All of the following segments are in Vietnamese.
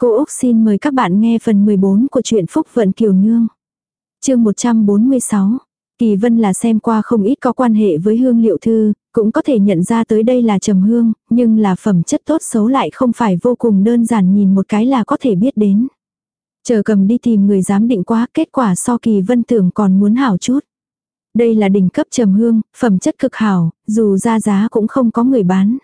Cô Úc xin mời các bạn nghe phần 14 của truyện Phúc Vận Kiều Nương. chương 146. Kỳ Vân là xem qua không ít có quan hệ với hương liệu thư, cũng có thể nhận ra tới đây là trầm hương, nhưng là phẩm chất tốt xấu lại không phải vô cùng đơn giản nhìn một cái là có thể biết đến. Chờ cầm đi tìm người giám định quá, kết quả so Kỳ Vân tưởng còn muốn hảo chút. Đây là đỉnh cấp trầm hương, phẩm chất cực hảo, dù ra giá cũng không có người bán.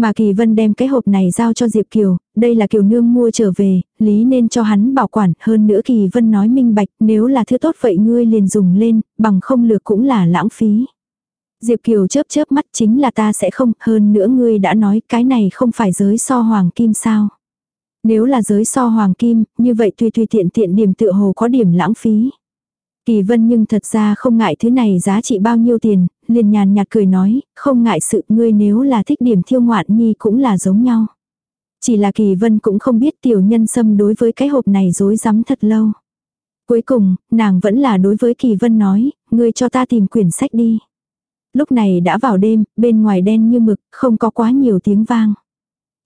Mà Kỳ Vân đem cái hộp này giao cho Diệp Kiều, đây là Kiều Nương mua trở về, lý nên cho hắn bảo quản, hơn nữa Kỳ Vân nói minh bạch, nếu là thứ tốt vậy ngươi liền dùng lên, bằng không lược cũng là lãng phí. Diệp Kiều chớp chớp mắt chính là ta sẽ không, hơn nữa ngươi đã nói cái này không phải giới so hoàng kim sao. Nếu là giới so hoàng kim, như vậy tùy tùy tiện tiện điểm tựa hồ có điểm lãng phí. Kỳ vân nhưng thật ra không ngại thứ này giá trị bao nhiêu tiền, liền nhàn nhạt cười nói, không ngại sự ngươi nếu là thích điểm thiêu ngoạn nhi cũng là giống nhau. Chỉ là kỳ vân cũng không biết tiểu nhân xâm đối với cái hộp này dối rắm thật lâu. Cuối cùng, nàng vẫn là đối với kỳ vân nói, ngươi cho ta tìm quyển sách đi. Lúc này đã vào đêm, bên ngoài đen như mực, không có quá nhiều tiếng vang.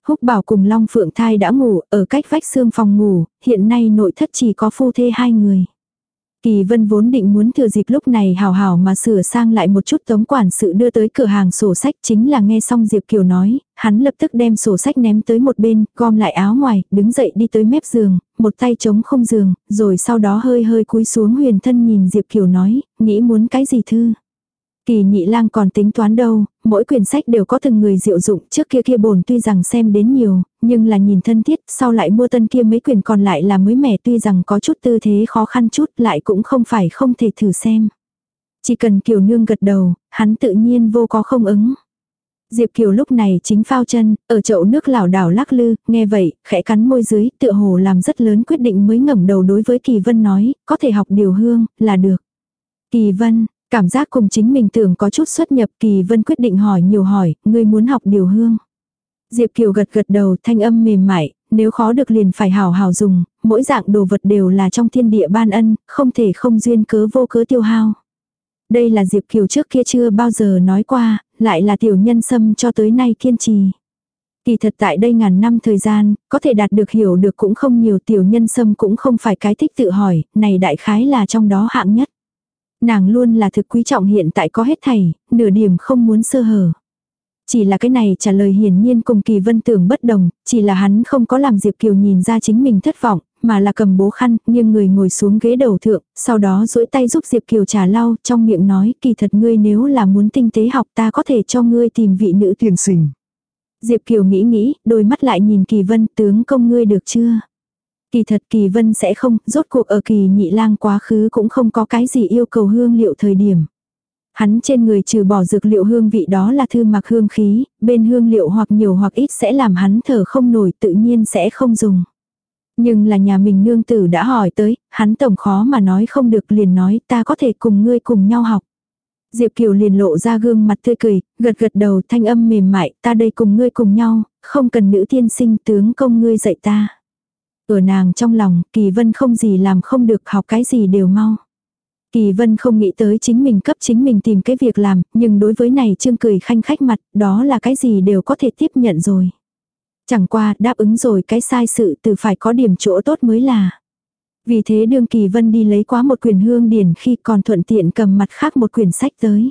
Húc bảo cùng Long Phượng Thai đã ngủ ở cách vách xương phòng ngủ, hiện nay nội thất chỉ có phu thê hai người. Kỳ vân vốn định muốn thừa dịp lúc này hào hào mà sửa sang lại một chút tống quản sự đưa tới cửa hàng sổ sách chính là nghe xong Diệp Kiều nói, hắn lập tức đem sổ sách ném tới một bên, gom lại áo ngoài, đứng dậy đi tới mép giường, một tay chống không giường, rồi sau đó hơi hơi cúi xuống huyền thân nhìn Diệp Kiều nói, nghĩ muốn cái gì thư. Kỳ nhị lang còn tính toán đâu, mỗi quyển sách đều có từng người diệu dụng, trước kia kia bổn tuy rằng xem đến nhiều, nhưng là nhìn thân thiết, sau lại mua tân kia mấy quyển còn lại là mới mẻ tuy rằng có chút tư thế khó khăn chút lại cũng không phải không thể thử xem. Chỉ cần Kiều Nương gật đầu, hắn tự nhiên vô có không ứng. Diệp Kiều lúc này chính phao chân, ở chậu nước lảo đảo lắc lư, nghe vậy, khẽ cắn môi dưới, tựa hồ làm rất lớn quyết định mới ngẩng đầu đối với Kỳ Vân nói, có thể học điều hương, là được. Kỳ Vân, Cảm giác cùng chính mình tưởng có chút xuất nhập kỳ vân quyết định hỏi nhiều hỏi, ngươi muốn học điều hương. Diệp Kiều gật gật đầu thanh âm mềm mại, nếu khó được liền phải hào hào dùng, mỗi dạng đồ vật đều là trong thiên địa ban ân, không thể không duyên cớ vô cớ tiêu hao. Đây là Diệp Kiều trước kia chưa bao giờ nói qua, lại là tiểu nhân sâm cho tới nay kiên trì. Kỳ thật tại đây ngàn năm thời gian, có thể đạt được hiểu được cũng không nhiều tiểu nhân sâm cũng không phải cái thích tự hỏi, này đại khái là trong đó hạng nhất. Nàng luôn là thực quý trọng hiện tại có hết thảy, nửa điểm không muốn sơ hở. Chỉ là cái này trả lời hiển nhiên cùng kỳ vân tưởng bất đồng, chỉ là hắn không có làm Diệp Kiều nhìn ra chính mình thất vọng, mà là cầm bố khăn, nhưng người ngồi xuống ghế đầu thượng, sau đó duỗi tay giúp Diệp Kiều trà lau, trong miệng nói, kỳ thật ngươi nếu là muốn tinh tế học ta có thể cho ngươi tìm vị nữ tiền sinh. Diệp Kiều nghĩ nghĩ, đôi mắt lại nhìn kỳ vân, tướng công ngươi được chưa? Kỳ thật kỳ vân sẽ không, rốt cuộc ở kỳ nhị lang quá khứ cũng không có cái gì yêu cầu hương liệu thời điểm. Hắn trên người trừ bỏ dược liệu hương vị đó là thư mặc hương khí, bên hương liệu hoặc nhiều hoặc ít sẽ làm hắn thở không nổi tự nhiên sẽ không dùng. Nhưng là nhà mình nương tử đã hỏi tới, hắn tổng khó mà nói không được liền nói ta có thể cùng ngươi cùng nhau học. Diệp Kiều liền lộ ra gương mặt tươi cười, gật gật đầu thanh âm mềm mại, ta đây cùng ngươi cùng nhau, không cần nữ tiên sinh tướng công ngươi dạy ta. Ở nàng trong lòng, Kỳ Vân không gì làm không được học cái gì đều mau. Kỳ Vân không nghĩ tới chính mình cấp chính mình tìm cái việc làm, nhưng đối với này trương cười khanh khách mặt, đó là cái gì đều có thể tiếp nhận rồi. Chẳng qua, đáp ứng rồi cái sai sự từ phải có điểm chỗ tốt mới là. Vì thế đương Kỳ Vân đi lấy quá một quyển hương điển khi còn thuận tiện cầm mặt khác một quyển sách tới.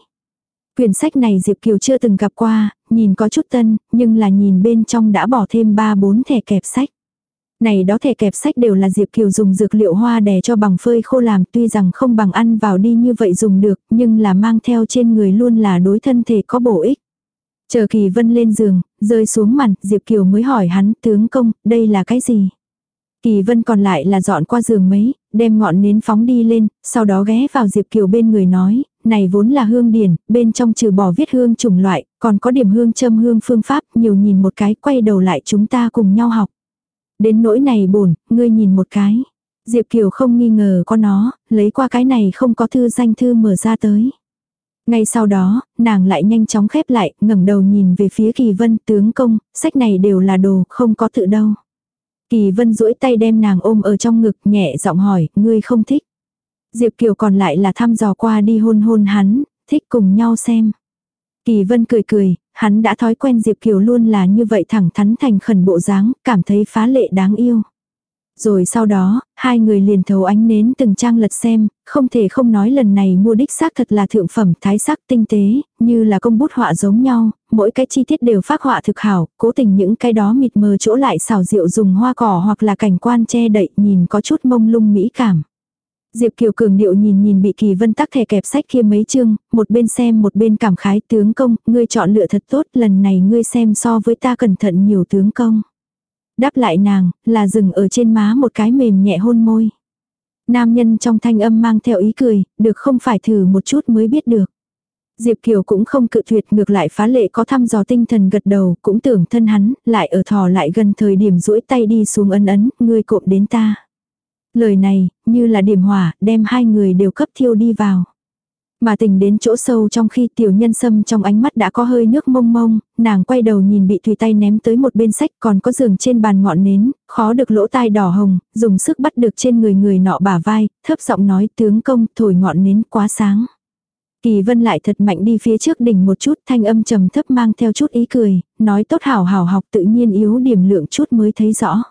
Quyển sách này Diệp Kiều chưa từng gặp qua, nhìn có chút tân, nhưng là nhìn bên trong đã bỏ thêm 3-4 thẻ kẹp sách. Này đó thẻ kẹp sách đều là Diệp Kiều dùng dược liệu hoa đè cho bằng phơi khô làm tuy rằng không bằng ăn vào đi như vậy dùng được nhưng là mang theo trên người luôn là đối thân thể có bổ ích. Chờ Kỳ Vân lên giường, rơi xuống màn, Diệp Kiều mới hỏi hắn, tướng công, đây là cái gì? Kỳ Vân còn lại là dọn qua giường mấy, đem ngọn nến phóng đi lên, sau đó ghé vào Diệp Kiều bên người nói, này vốn là hương điển, bên trong trừ bỏ viết hương chủng loại, còn có điểm hương châm hương phương pháp, nhiều nhìn một cái, quay đầu lại chúng ta cùng nhau học. Đến nỗi này bổn, ngươi nhìn một cái. Diệp Kiều không nghi ngờ có nó, lấy qua cái này không có thư danh thư mở ra tới. Ngay sau đó, nàng lại nhanh chóng khép lại, ngẩng đầu nhìn về phía Kỳ Vân tướng công, sách này đều là đồ, không có tự đâu. Kỳ Vân duỗi tay đem nàng ôm ở trong ngực nhẹ giọng hỏi, ngươi không thích. Diệp Kiều còn lại là thăm dò qua đi hôn hôn hắn, thích cùng nhau xem. Kỳ Vân cười cười, hắn đã thói quen Diệp Kiều luôn là như vậy thẳng thắn thành khẩn bộ dáng, cảm thấy phá lệ đáng yêu. Rồi sau đó, hai người liền thấu ánh nến từng trang lật xem, không thể không nói lần này mua đích xác thật là thượng phẩm thái sắc tinh tế, như là công bút họa giống nhau, mỗi cái chi tiết đều phác họa thực hảo, cố tình những cái đó mịt mờ chỗ lại xào diệu dùng hoa cỏ hoặc là cảnh quan che đậy nhìn có chút mông lung mỹ cảm. Diệp Kiều cường điệu nhìn nhìn bị Kỳ Vân tắc thẻ kẹp sách kia mấy chương, một bên xem một bên cảm khái tướng công, ngươi chọn lựa thật tốt, lần này ngươi xem so với ta cẩn thận nhiều tướng công. Đáp lại nàng, là dừng ở trên má một cái mềm nhẹ hôn môi. Nam nhân trong thanh âm mang theo ý cười, được không phải thử một chút mới biết được. Diệp Kiều cũng không cự tuyệt ngược lại phá lệ có thăm dò tinh thần gật đầu, cũng tưởng thân hắn, lại ở thò lại gần thời điểm duỗi tay đi xuống ấn ấn, ngươi cộm đến ta. Lời này, như là điểm hỏa, đem hai người đều cấp thiêu đi vào. Mà tình đến chỗ sâu trong khi tiểu nhân sâm trong ánh mắt đã có hơi nước mông mông, nàng quay đầu nhìn bị thủy tay ném tới một bên sách còn có giường trên bàn ngọn nến, khó được lỗ tai đỏ hồng, dùng sức bắt được trên người người nọ bả vai, thấp giọng nói tướng công thổi ngọn nến quá sáng. Kỳ vân lại thật mạnh đi phía trước đỉnh một chút thanh âm trầm thấp mang theo chút ý cười, nói tốt hảo hảo học tự nhiên yếu điểm lượng chút mới thấy rõ.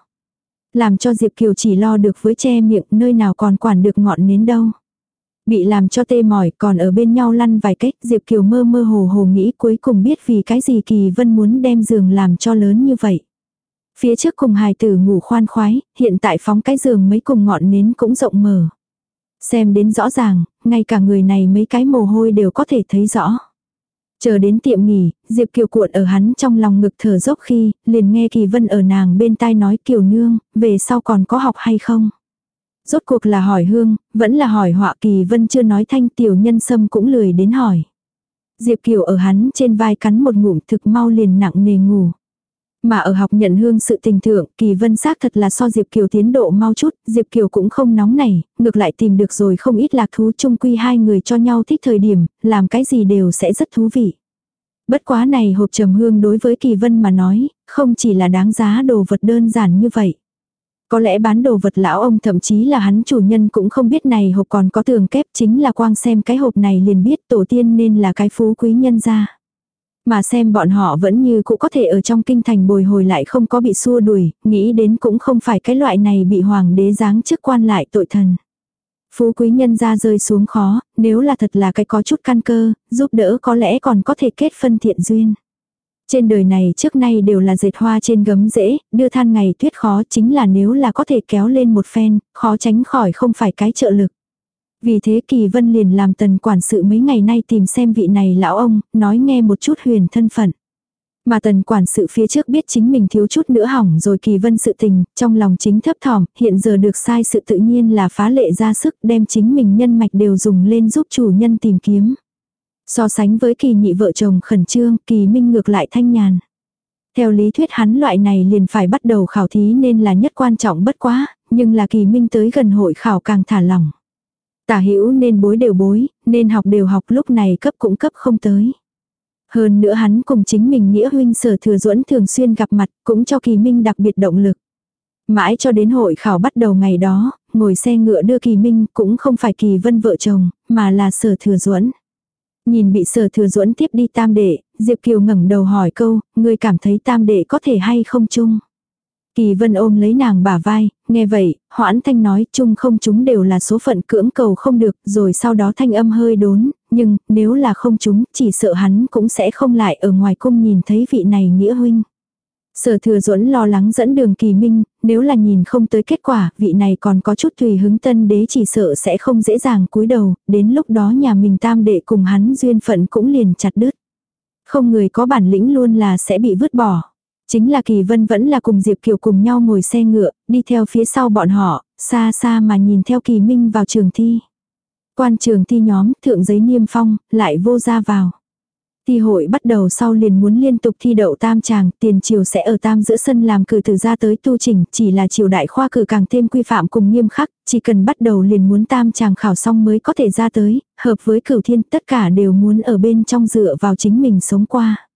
Làm cho Diệp Kiều chỉ lo được với che miệng nơi nào còn quản được ngọn nến đâu. Bị làm cho tê mỏi còn ở bên nhau lăn vài cách Diệp Kiều mơ mơ hồ hồ nghĩ cuối cùng biết vì cái gì Kỳ Vân muốn đem giường làm cho lớn như vậy. Phía trước cùng hài tử ngủ khoan khoái, hiện tại phóng cái giường mấy cùng ngọn nến cũng rộng mở. Xem đến rõ ràng, ngay cả người này mấy cái mồ hôi đều có thể thấy rõ. Chờ đến tiệm nghỉ, Diệp Kiều cuộn ở hắn trong lòng ngực thở dốc khi, liền nghe Kỳ Vân ở nàng bên tai nói Kiều Nương, về sau còn có học hay không? Rốt cuộc là hỏi hương, vẫn là hỏi họa Kỳ Vân chưa nói thanh tiểu nhân sâm cũng lười đến hỏi. Diệp Kiều ở hắn trên vai cắn một ngụm thực mau liền nặng nề ngủ. Mà ở học nhận hương sự tình thượng, Kỳ Vân xác thật là so Diệp Kiều tiến độ mau chút, Diệp Kiều cũng không nóng nảy, ngược lại tìm được rồi không ít lạc thú chung quy hai người cho nhau thích thời điểm, làm cái gì đều sẽ rất thú vị. Bất quá này hộp trầm hương đối với Kỳ Vân mà nói, không chỉ là đáng giá đồ vật đơn giản như vậy. Có lẽ bán đồ vật lão ông thậm chí là hắn chủ nhân cũng không biết này hộp còn có tường kép chính là quang xem cái hộp này liền biết tổ tiên nên là cái phú quý nhân gia. Mà xem bọn họ vẫn như cũng có thể ở trong kinh thành bồi hồi lại không có bị xua đuổi, nghĩ đến cũng không phải cái loại này bị hoàng đế giáng chức quan lại tội thần. Phú quý nhân ra rơi xuống khó, nếu là thật là cái có chút căn cơ, giúp đỡ có lẽ còn có thể kết phân thiện duyên. Trên đời này trước nay đều là dệt hoa trên gấm rễ, đưa than ngày tuyết khó chính là nếu là có thể kéo lên một phen, khó tránh khỏi không phải cái trợ lực. Vì thế Kỳ Vân liền làm tần quản sự mấy ngày nay tìm xem vị này lão ông, nói nghe một chút huyền thân phận. Mà tần quản sự phía trước biết chính mình thiếu chút nữa hỏng rồi kỳ vân sự tình, trong lòng chính thấp thỏm, hiện giờ được sai sự tự nhiên là phá lệ ra sức đem chính mình nhân mạch đều dùng lên giúp chủ nhân tìm kiếm. So sánh với kỳ nhị vợ chồng khẩn trương, kỳ minh ngược lại thanh nhàn. Theo lý thuyết hắn loại này liền phải bắt đầu khảo thí nên là nhất quan trọng bất quá, nhưng là kỳ minh tới gần hội khảo càng thả lỏng. Tả hữu nên bối đều bối, nên học đều học lúc này cấp cũng cấp không tới. Hơn nữa hắn cùng chính mình nghĩa huynh sở thừa duẫn thường xuyên gặp mặt cũng cho kỳ minh đặc biệt động lực. Mãi cho đến hội khảo bắt đầu ngày đó, ngồi xe ngựa đưa kỳ minh cũng không phải kỳ vân vợ chồng, mà là sở thừa duẫn Nhìn bị sở thừa duẫn tiếp đi tam đệ, Diệp Kiều ngẩng đầu hỏi câu, ngươi cảm thấy tam đệ có thể hay không chung. Kỳ vân ôm lấy nàng bả vai, nghe vậy, hoãn thanh nói chung không chúng đều là số phận cưỡng cầu không được, rồi sau đó thanh âm hơi đốn, nhưng nếu là không chúng, chỉ sợ hắn cũng sẽ không lại ở ngoài cung nhìn thấy vị này nghĩa huynh. Sở thừa duẫn lo lắng dẫn đường kỳ minh, nếu là nhìn không tới kết quả, vị này còn có chút tùy hứng tân đế chỉ sợ sẽ không dễ dàng cúi đầu, đến lúc đó nhà mình tam đệ cùng hắn duyên phận cũng liền chặt đứt. Không người có bản lĩnh luôn là sẽ bị vứt bỏ. Chính là Kỳ Vân vẫn là cùng Diệp Kiều cùng nhau ngồi xe ngựa, đi theo phía sau bọn họ, xa xa mà nhìn theo Kỳ Minh vào trường thi. Quan trường thi nhóm, thượng giấy niêm phong, lại vô ra vào. Thi hội bắt đầu sau liền muốn liên tục thi đậu tam tràng, tiền triều sẽ ở tam giữa sân làm cử từ ra tới tu trình, chỉ là triều đại khoa cử càng thêm quy phạm cùng nghiêm khắc, chỉ cần bắt đầu liền muốn tam tràng khảo xong mới có thể ra tới, hợp với cửu thiên tất cả đều muốn ở bên trong dựa vào chính mình sống qua.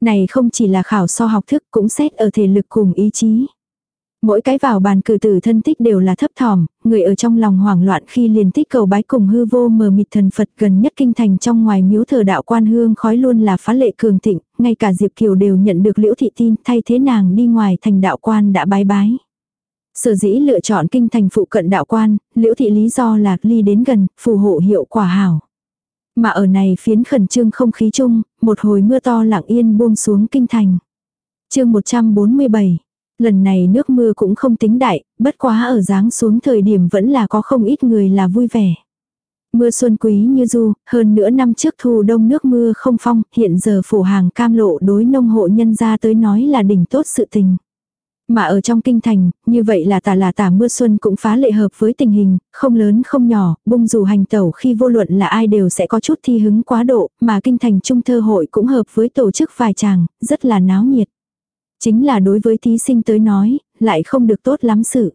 Này không chỉ là khảo so học thức cũng xét ở thể lực cùng ý chí. Mỗi cái vào bàn cử tử thân tích đều là thấp thỏm, người ở trong lòng hoảng loạn khi liền tích cầu bái cùng hư vô mờ mịt thần Phật gần nhất kinh thành trong ngoài miếu thờ đạo quan hương khói luôn là phá lệ cường thịnh, ngay cả Diệp Kiều đều nhận được liễu thị tin thay thế nàng đi ngoài thành đạo quan đã bái bái. Sở dĩ lựa chọn kinh thành phụ cận đạo quan, liễu thị lý do là ly đến gần, phù hộ hiệu quả hảo. Mà ở này phiến khẩn trương không khí chung, một hồi mưa to lặng yên buông xuống kinh thành. chương 147 Lần này nước mưa cũng không tính đại, bất quá ở dáng xuống thời điểm vẫn là có không ít người là vui vẻ. Mưa xuân quý như du, hơn nữa năm trước thu đông nước mưa không phong, hiện giờ phủ hàng cam lộ đối nông hộ nhân ra tới nói là đỉnh tốt sự tình. Mà ở trong kinh thành, như vậy là tả là tả mưa xuân cũng phá lệ hợp với tình hình, không lớn không nhỏ, bung dù hành tẩu khi vô luận là ai đều sẽ có chút thi hứng quá độ, mà kinh thành trung thơ hội cũng hợp với tổ chức vài chàng, rất là náo nhiệt. Chính là đối với thí sinh tới nói, lại không được tốt lắm sự.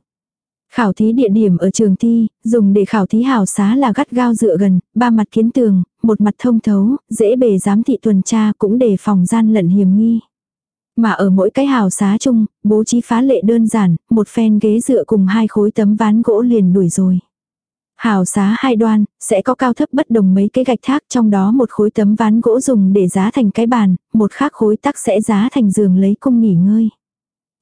Khảo thí địa điểm ở trường thi, dùng để khảo thí hào xá là gắt gao dựa gần, ba mặt kiến tường, một mặt thông thấu, dễ bề giám thị tuần tra cũng để phòng gian lận hiểm nghi. Mà ở mỗi cái hào xá chung, bố trí phá lệ đơn giản, một phen ghế dựa cùng hai khối tấm ván gỗ liền đuổi rồi. Hào xá hai đoan, sẽ có cao thấp bất đồng mấy cái gạch thác trong đó một khối tấm ván gỗ dùng để giá thành cái bàn, một khác khối tắc sẽ giá thành giường lấy cung nghỉ ngơi.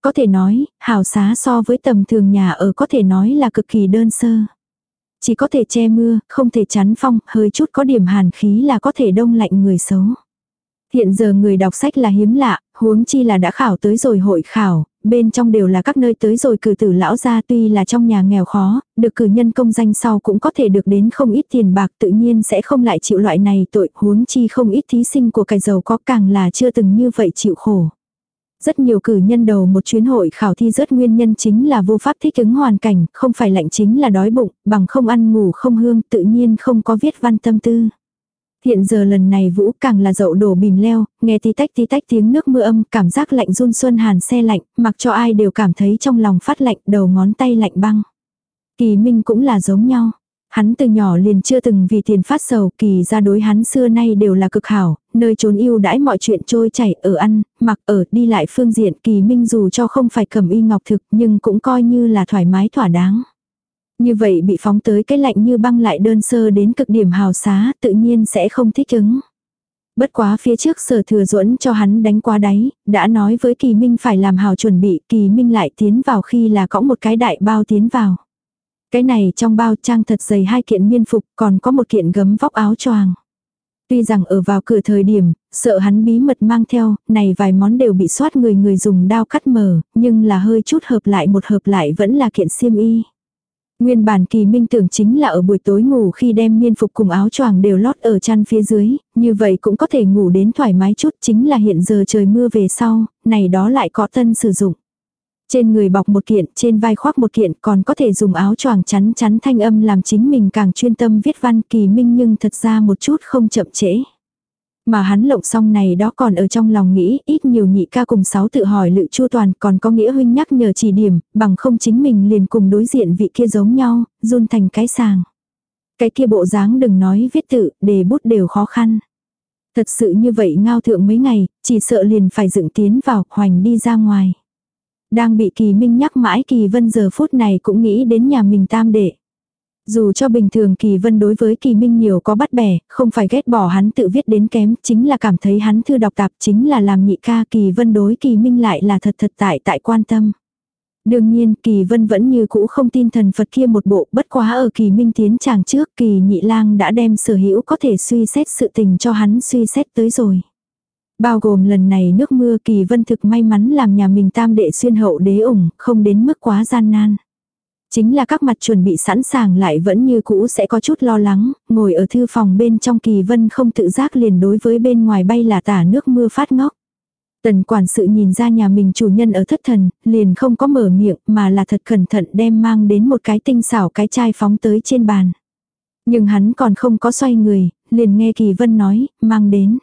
Có thể nói, hào xá so với tầm thường nhà ở có thể nói là cực kỳ đơn sơ. Chỉ có thể che mưa, không thể chắn phong, hơi chút có điểm hàn khí là có thể đông lạnh người xấu. Hiện giờ người đọc sách là hiếm lạ, huống chi là đã khảo tới rồi hội khảo, bên trong đều là các nơi tới rồi cử tử lão gia tuy là trong nhà nghèo khó, được cử nhân công danh sau cũng có thể được đến không ít tiền bạc tự nhiên sẽ không lại chịu loại này tội huống chi không ít thí sinh của cải giàu có càng là chưa từng như vậy chịu khổ. Rất nhiều cử nhân đầu một chuyến hội khảo thi rất nguyên nhân chính là vô pháp thích ứng hoàn cảnh, không phải lạnh chính là đói bụng, bằng không ăn ngủ không hương tự nhiên không có viết văn tâm tư. Hiện giờ lần này Vũ càng là dậu đổ bìm leo, nghe tí tách tí tách tiếng nước mưa âm, cảm giác lạnh run xuân hàn xe lạnh, mặc cho ai đều cảm thấy trong lòng phát lạnh, đầu ngón tay lạnh băng. Kỳ Minh cũng là giống nhau. Hắn từ nhỏ liền chưa từng vì tiền phát sầu, kỳ ra đối hắn xưa nay đều là cực hảo, nơi trốn yêu đãi mọi chuyện trôi chảy ở ăn, mặc ở, đi lại phương diện kỳ minh dù cho không phải cầm y ngọc thực nhưng cũng coi như là thoải mái thỏa đáng. Như vậy bị phóng tới cái lạnh như băng lại đơn sơ đến cực điểm hào xá tự nhiên sẽ không thích ứng. Bất quá phía trước sở thừa duẫn cho hắn đánh qua đáy, đã nói với kỳ minh phải làm hào chuẩn bị, kỳ minh lại tiến vào khi là cõng một cái đại bao tiến vào. Cái này trong bao trang thật dày hai kiện miên phục còn có một kiện gấm vóc áo choàng. Tuy rằng ở vào cửa thời điểm, sợ hắn bí mật mang theo, này vài món đều bị soát người người dùng đao cắt mở, nhưng là hơi chút hợp lại một hợp lại vẫn là kiện xiêm y. Nguyên bản kỳ minh tưởng chính là ở buổi tối ngủ khi đem miên phục cùng áo choàng đều lót ở chăn phía dưới, như vậy cũng có thể ngủ đến thoải mái chút chính là hiện giờ trời mưa về sau, này đó lại có tân sử dụng. Trên người bọc một kiện, trên vai khoác một kiện còn có thể dùng áo choàng chắn chắn thanh âm làm chính mình càng chuyên tâm viết văn kỳ minh nhưng thật ra một chút không chậm trễ. Mà hắn lộng xong này đó còn ở trong lòng nghĩ ít nhiều nhị ca cùng sáu tự hỏi lự chua toàn còn có nghĩa huynh nhắc nhở chỉ điểm, bằng không chính mình liền cùng đối diện vị kia giống nhau, run thành cái sàng. Cái kia bộ dáng đừng nói viết tự, đề bút đều khó khăn. Thật sự như vậy ngao thượng mấy ngày, chỉ sợ liền phải dựng tiến vào, hoành đi ra ngoài. Đang bị kỳ minh nhắc mãi kỳ vân giờ phút này cũng nghĩ đến nhà mình tam đệ. Dù cho bình thường Kỳ Vân đối với Kỳ Minh nhiều có bắt bẻ, không phải ghét bỏ hắn tự viết đến kém, chính là cảm thấy hắn thư đọc tạp chính là làm nhị ca Kỳ Vân đối Kỳ Minh lại là thật thật tại tại quan tâm. Đương nhiên Kỳ Vân vẫn như cũ không tin thần Phật kia một bộ, bất quá ở Kỳ Minh tiến chàng trước Kỳ Nhị Lang đã đem sở hữu có thể suy xét sự tình cho hắn suy xét tới rồi. Bao gồm lần này nước mưa Kỳ Vân thực may mắn làm nhà mình tam đệ xuyên hậu đế ủng, không đến mức quá gian nan. Chính là các mặt chuẩn bị sẵn sàng lại vẫn như cũ sẽ có chút lo lắng, ngồi ở thư phòng bên trong kỳ vân không tự giác liền đối với bên ngoài bay là tả nước mưa phát ngóc. Tần quản sự nhìn ra nhà mình chủ nhân ở thất thần, liền không có mở miệng mà là thật cẩn thận đem mang đến một cái tinh xảo cái chai phóng tới trên bàn. Nhưng hắn còn không có xoay người, liền nghe kỳ vân nói, mang đến.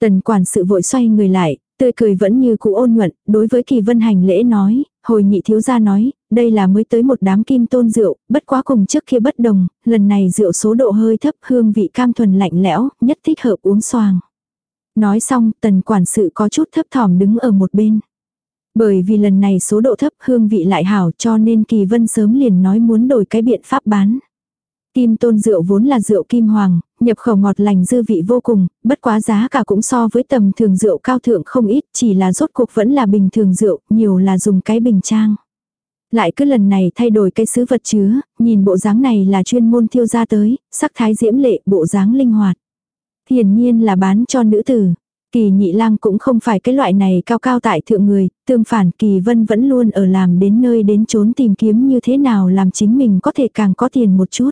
Tần quản sự vội xoay người lại, tươi cười vẫn như cũ ôn nhuận, đối với kỳ vân hành lễ nói, hồi nhị thiếu gia nói, đây là mới tới một đám kim tôn rượu, bất quá cùng trước kia bất đồng, lần này rượu số độ hơi thấp hương vị cam thuần lạnh lẽo, nhất thích hợp uống xoàng. Nói xong, tần quản sự có chút thấp thỏm đứng ở một bên. Bởi vì lần này số độ thấp hương vị lại hảo cho nên kỳ vân sớm liền nói muốn đổi cái biện pháp bán. Kim tôn rượu vốn là rượu kim hoàng, nhập khẩu ngọt lành dư vị vô cùng, bất quá giá cả cũng so với tầm thường rượu cao thượng không ít, chỉ là rốt cuộc vẫn là bình thường rượu, nhiều là dùng cái bình trang. Lại cứ lần này thay đổi cái sứ vật chứa, nhìn bộ dáng này là chuyên môn thiêu ra tới, sắc thái diễm lệ, bộ dáng linh hoạt. Hiển nhiên là bán cho nữ tử. Kỳ nhị lang cũng không phải cái loại này cao cao tại thượng người, tương phản kỳ vân vẫn luôn ở làm đến nơi đến chốn tìm kiếm như thế nào làm chính mình có thể càng có tiền một chút.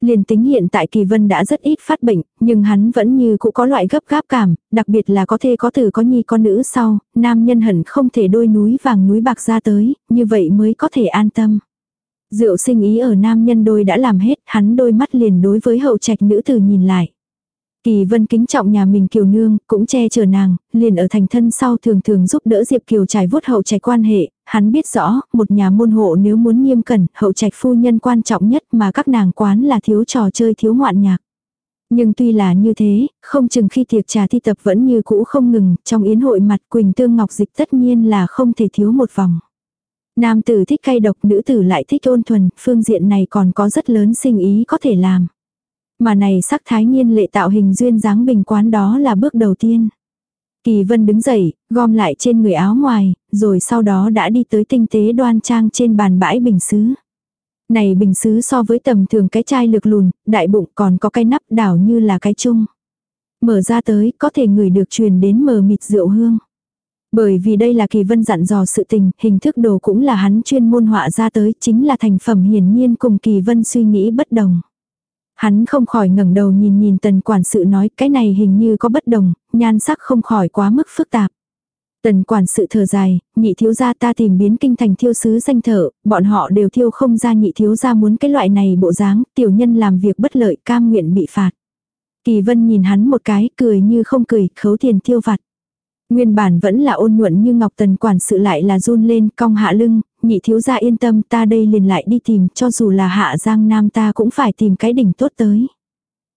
Liền tính hiện tại Kỳ Vân đã rất ít phát bệnh, nhưng hắn vẫn như cũ có loại gấp gáp cảm, đặc biệt là có thê có tử có nhi có nữ sau, nam nhân hẳn không thể đôi núi vàng núi bạc ra tới, như vậy mới có thể an tâm. rượu sinh ý ở nam nhân đôi đã làm hết, hắn đôi mắt liền đối với hậu trạch nữ tử nhìn lại. Kỳ vân kính trọng nhà mình kiều nương, cũng che chở nàng, liền ở thành thân sau thường thường giúp đỡ Diệp Kiều trải vuốt hậu trạch quan hệ, hắn biết rõ, một nhà môn hộ nếu muốn nghiêm cẩn, hậu trạch phu nhân quan trọng nhất mà các nàng quán là thiếu trò chơi thiếu ngoạn nhạc. Nhưng tuy là như thế, không chừng khi tiệc trà thi tập vẫn như cũ không ngừng, trong yến hội mặt Quỳnh Tương Ngọc Dịch tất nhiên là không thể thiếu một vòng. Nam tử thích cay độc, nữ tử lại thích ôn thuần, phương diện này còn có rất lớn sinh ý có thể làm. Mà này sắc thái nhiên lệ tạo hình duyên dáng bình quán đó là bước đầu tiên. Kỳ vân đứng dậy, gom lại trên người áo ngoài, rồi sau đó đã đi tới tinh tế đoan trang trên bàn bãi bình xứ. Này bình xứ so với tầm thường cái chai lược lùn, đại bụng còn có cái nắp đảo như là cái chung. Mở ra tới có thể người được truyền đến mờ mịt rượu hương. Bởi vì đây là kỳ vân dặn dò sự tình, hình thức đồ cũng là hắn chuyên môn họa ra tới, chính là thành phẩm hiển nhiên cùng kỳ vân suy nghĩ bất đồng. Hắn không khỏi ngẩng đầu nhìn nhìn tần quản sự nói cái này hình như có bất đồng, nhan sắc không khỏi quá mức phức tạp. Tần quản sự thở dài, nhị thiếu gia ta tìm biến kinh thành thiêu sứ danh thở, bọn họ đều thiêu không ra nhị thiếu gia muốn cái loại này bộ dáng, tiểu nhân làm việc bất lợi cam nguyện bị phạt. Kỳ vân nhìn hắn một cái, cười như không cười, khấu tiền thiêu vặt. Nguyên bản vẫn là ôn nhuận như ngọc tần quản sự lại là run lên cong hạ lưng, nhị thiếu gia yên tâm ta đây liền lại đi tìm cho dù là hạ giang nam ta cũng phải tìm cái đỉnh tốt tới.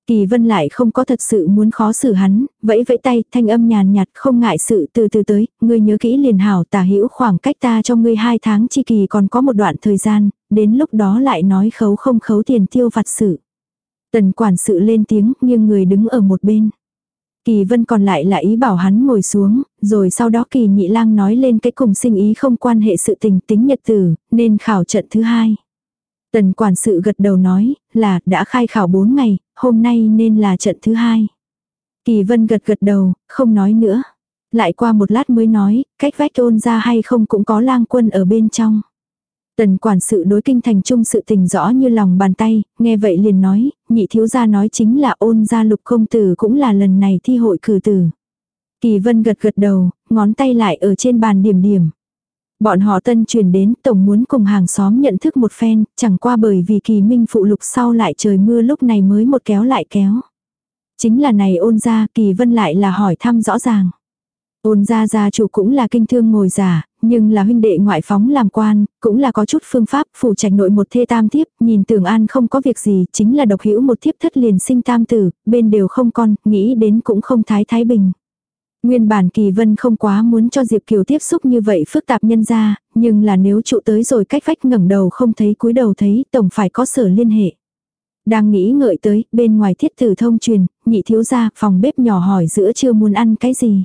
Kỳ vân lại không có thật sự muốn khó xử hắn, vẫy vẫy tay, thanh âm nhàn nhạt không ngại sự từ từ tới, ngươi nhớ kỹ liền hảo tả hữu khoảng cách ta cho ngươi hai tháng chi kỳ còn có một đoạn thời gian, đến lúc đó lại nói khấu không khấu tiền tiêu vặt sự. Tần quản sự lên tiếng, nhưng người đứng ở một bên. Kỳ vân còn lại là ý bảo hắn ngồi xuống, rồi sau đó kỳ nhị lang nói lên cái cùng sinh ý không quan hệ sự tình tính nhật tử, nên khảo trận thứ hai. Tần quản sự gật đầu nói, là đã khai khảo 4 ngày, hôm nay nên là trận thứ hai. Kỳ vân gật gật đầu, không nói nữa. Lại qua một lát mới nói, cách vách ôn ra hay không cũng có lang quân ở bên trong. Tần quản sự đối kinh thành trung sự tình rõ như lòng bàn tay, nghe vậy liền nói, nhị thiếu gia nói chính là ôn gia lục công tử cũng là lần này thi hội cử tử. Kỳ vân gật gật đầu, ngón tay lại ở trên bàn điểm điểm. Bọn họ tân truyền đến tổng muốn cùng hàng xóm nhận thức một phen, chẳng qua bởi vì kỳ minh phụ lục sau lại trời mưa lúc này mới một kéo lại kéo. Chính là này ôn ra kỳ vân lại là hỏi thăm rõ ràng. Ôn gia gia chủ cũng là kinh thương ngồi giả, nhưng là huynh đệ ngoại phóng làm quan, cũng là có chút phương pháp, phủ trạch nội một thê tam thiếp, nhìn tưởng an không có việc gì, chính là độc hữu một thiếp thất liền sinh tam tử, bên đều không con, nghĩ đến cũng không thái thái bình. Nguyên bản kỳ vân không quá muốn cho Diệp Kiều tiếp xúc như vậy phức tạp nhân ra, nhưng là nếu trụ tới rồi cách vách ngẩng đầu không thấy cúi đầu thấy, tổng phải có sở liên hệ. Đang nghĩ ngợi tới, bên ngoài thiết tử thông truyền, nhị thiếu gia, phòng bếp nhỏ hỏi giữa trưa muốn ăn cái gì.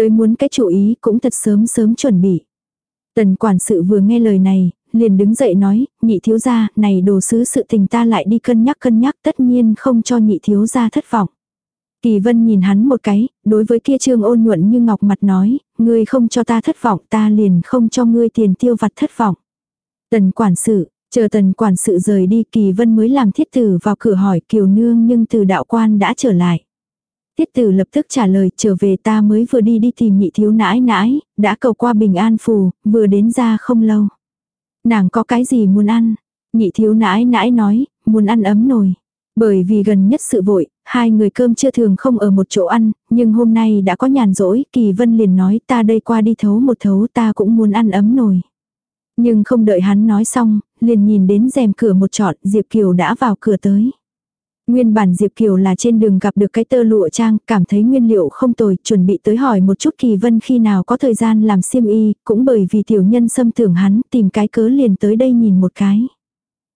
Tới muốn cái chủ ý cũng thật sớm sớm chuẩn bị. Tần quản sự vừa nghe lời này, liền đứng dậy nói, nhị thiếu gia, này đồ sứ sự tình ta lại đi cân nhắc cân nhắc tất nhiên không cho nhị thiếu gia thất vọng. Kỳ vân nhìn hắn một cái, đối với kia trương ôn nhuận như ngọc mặt nói, ngươi không cho ta thất vọng ta liền không cho ngươi tiền tiêu vặt thất vọng. Tần quản sự, chờ tần quản sự rời đi kỳ vân mới làm thiết tử vào cửa hỏi kiều nương nhưng từ đạo quan đã trở lại. Tiết tử lập tức trả lời trở về ta mới vừa đi đi tìm nhị thiếu nãi nãi, đã cầu qua bình an phù, vừa đến ra không lâu. Nàng có cái gì muốn ăn? Nhị thiếu nãi nãi nói, muốn ăn ấm nồi. Bởi vì gần nhất sự vội, hai người cơm chưa thường không ở một chỗ ăn, nhưng hôm nay đã có nhàn rỗi, Kỳ Vân liền nói ta đây qua đi thấu một thấu ta cũng muốn ăn ấm nồi. Nhưng không đợi hắn nói xong, liền nhìn đến rèm cửa một trọn, Diệp Kiều đã vào cửa tới. Nguyên bản Diệp Kiều là trên đường gặp được cái tơ lụa trang, cảm thấy nguyên liệu không tồi, chuẩn bị tới hỏi một chút Kỳ Vân khi nào có thời gian làm xiêm y, cũng bởi vì tiểu nhân xâm tưởng hắn, tìm cái cớ liền tới đây nhìn một cái.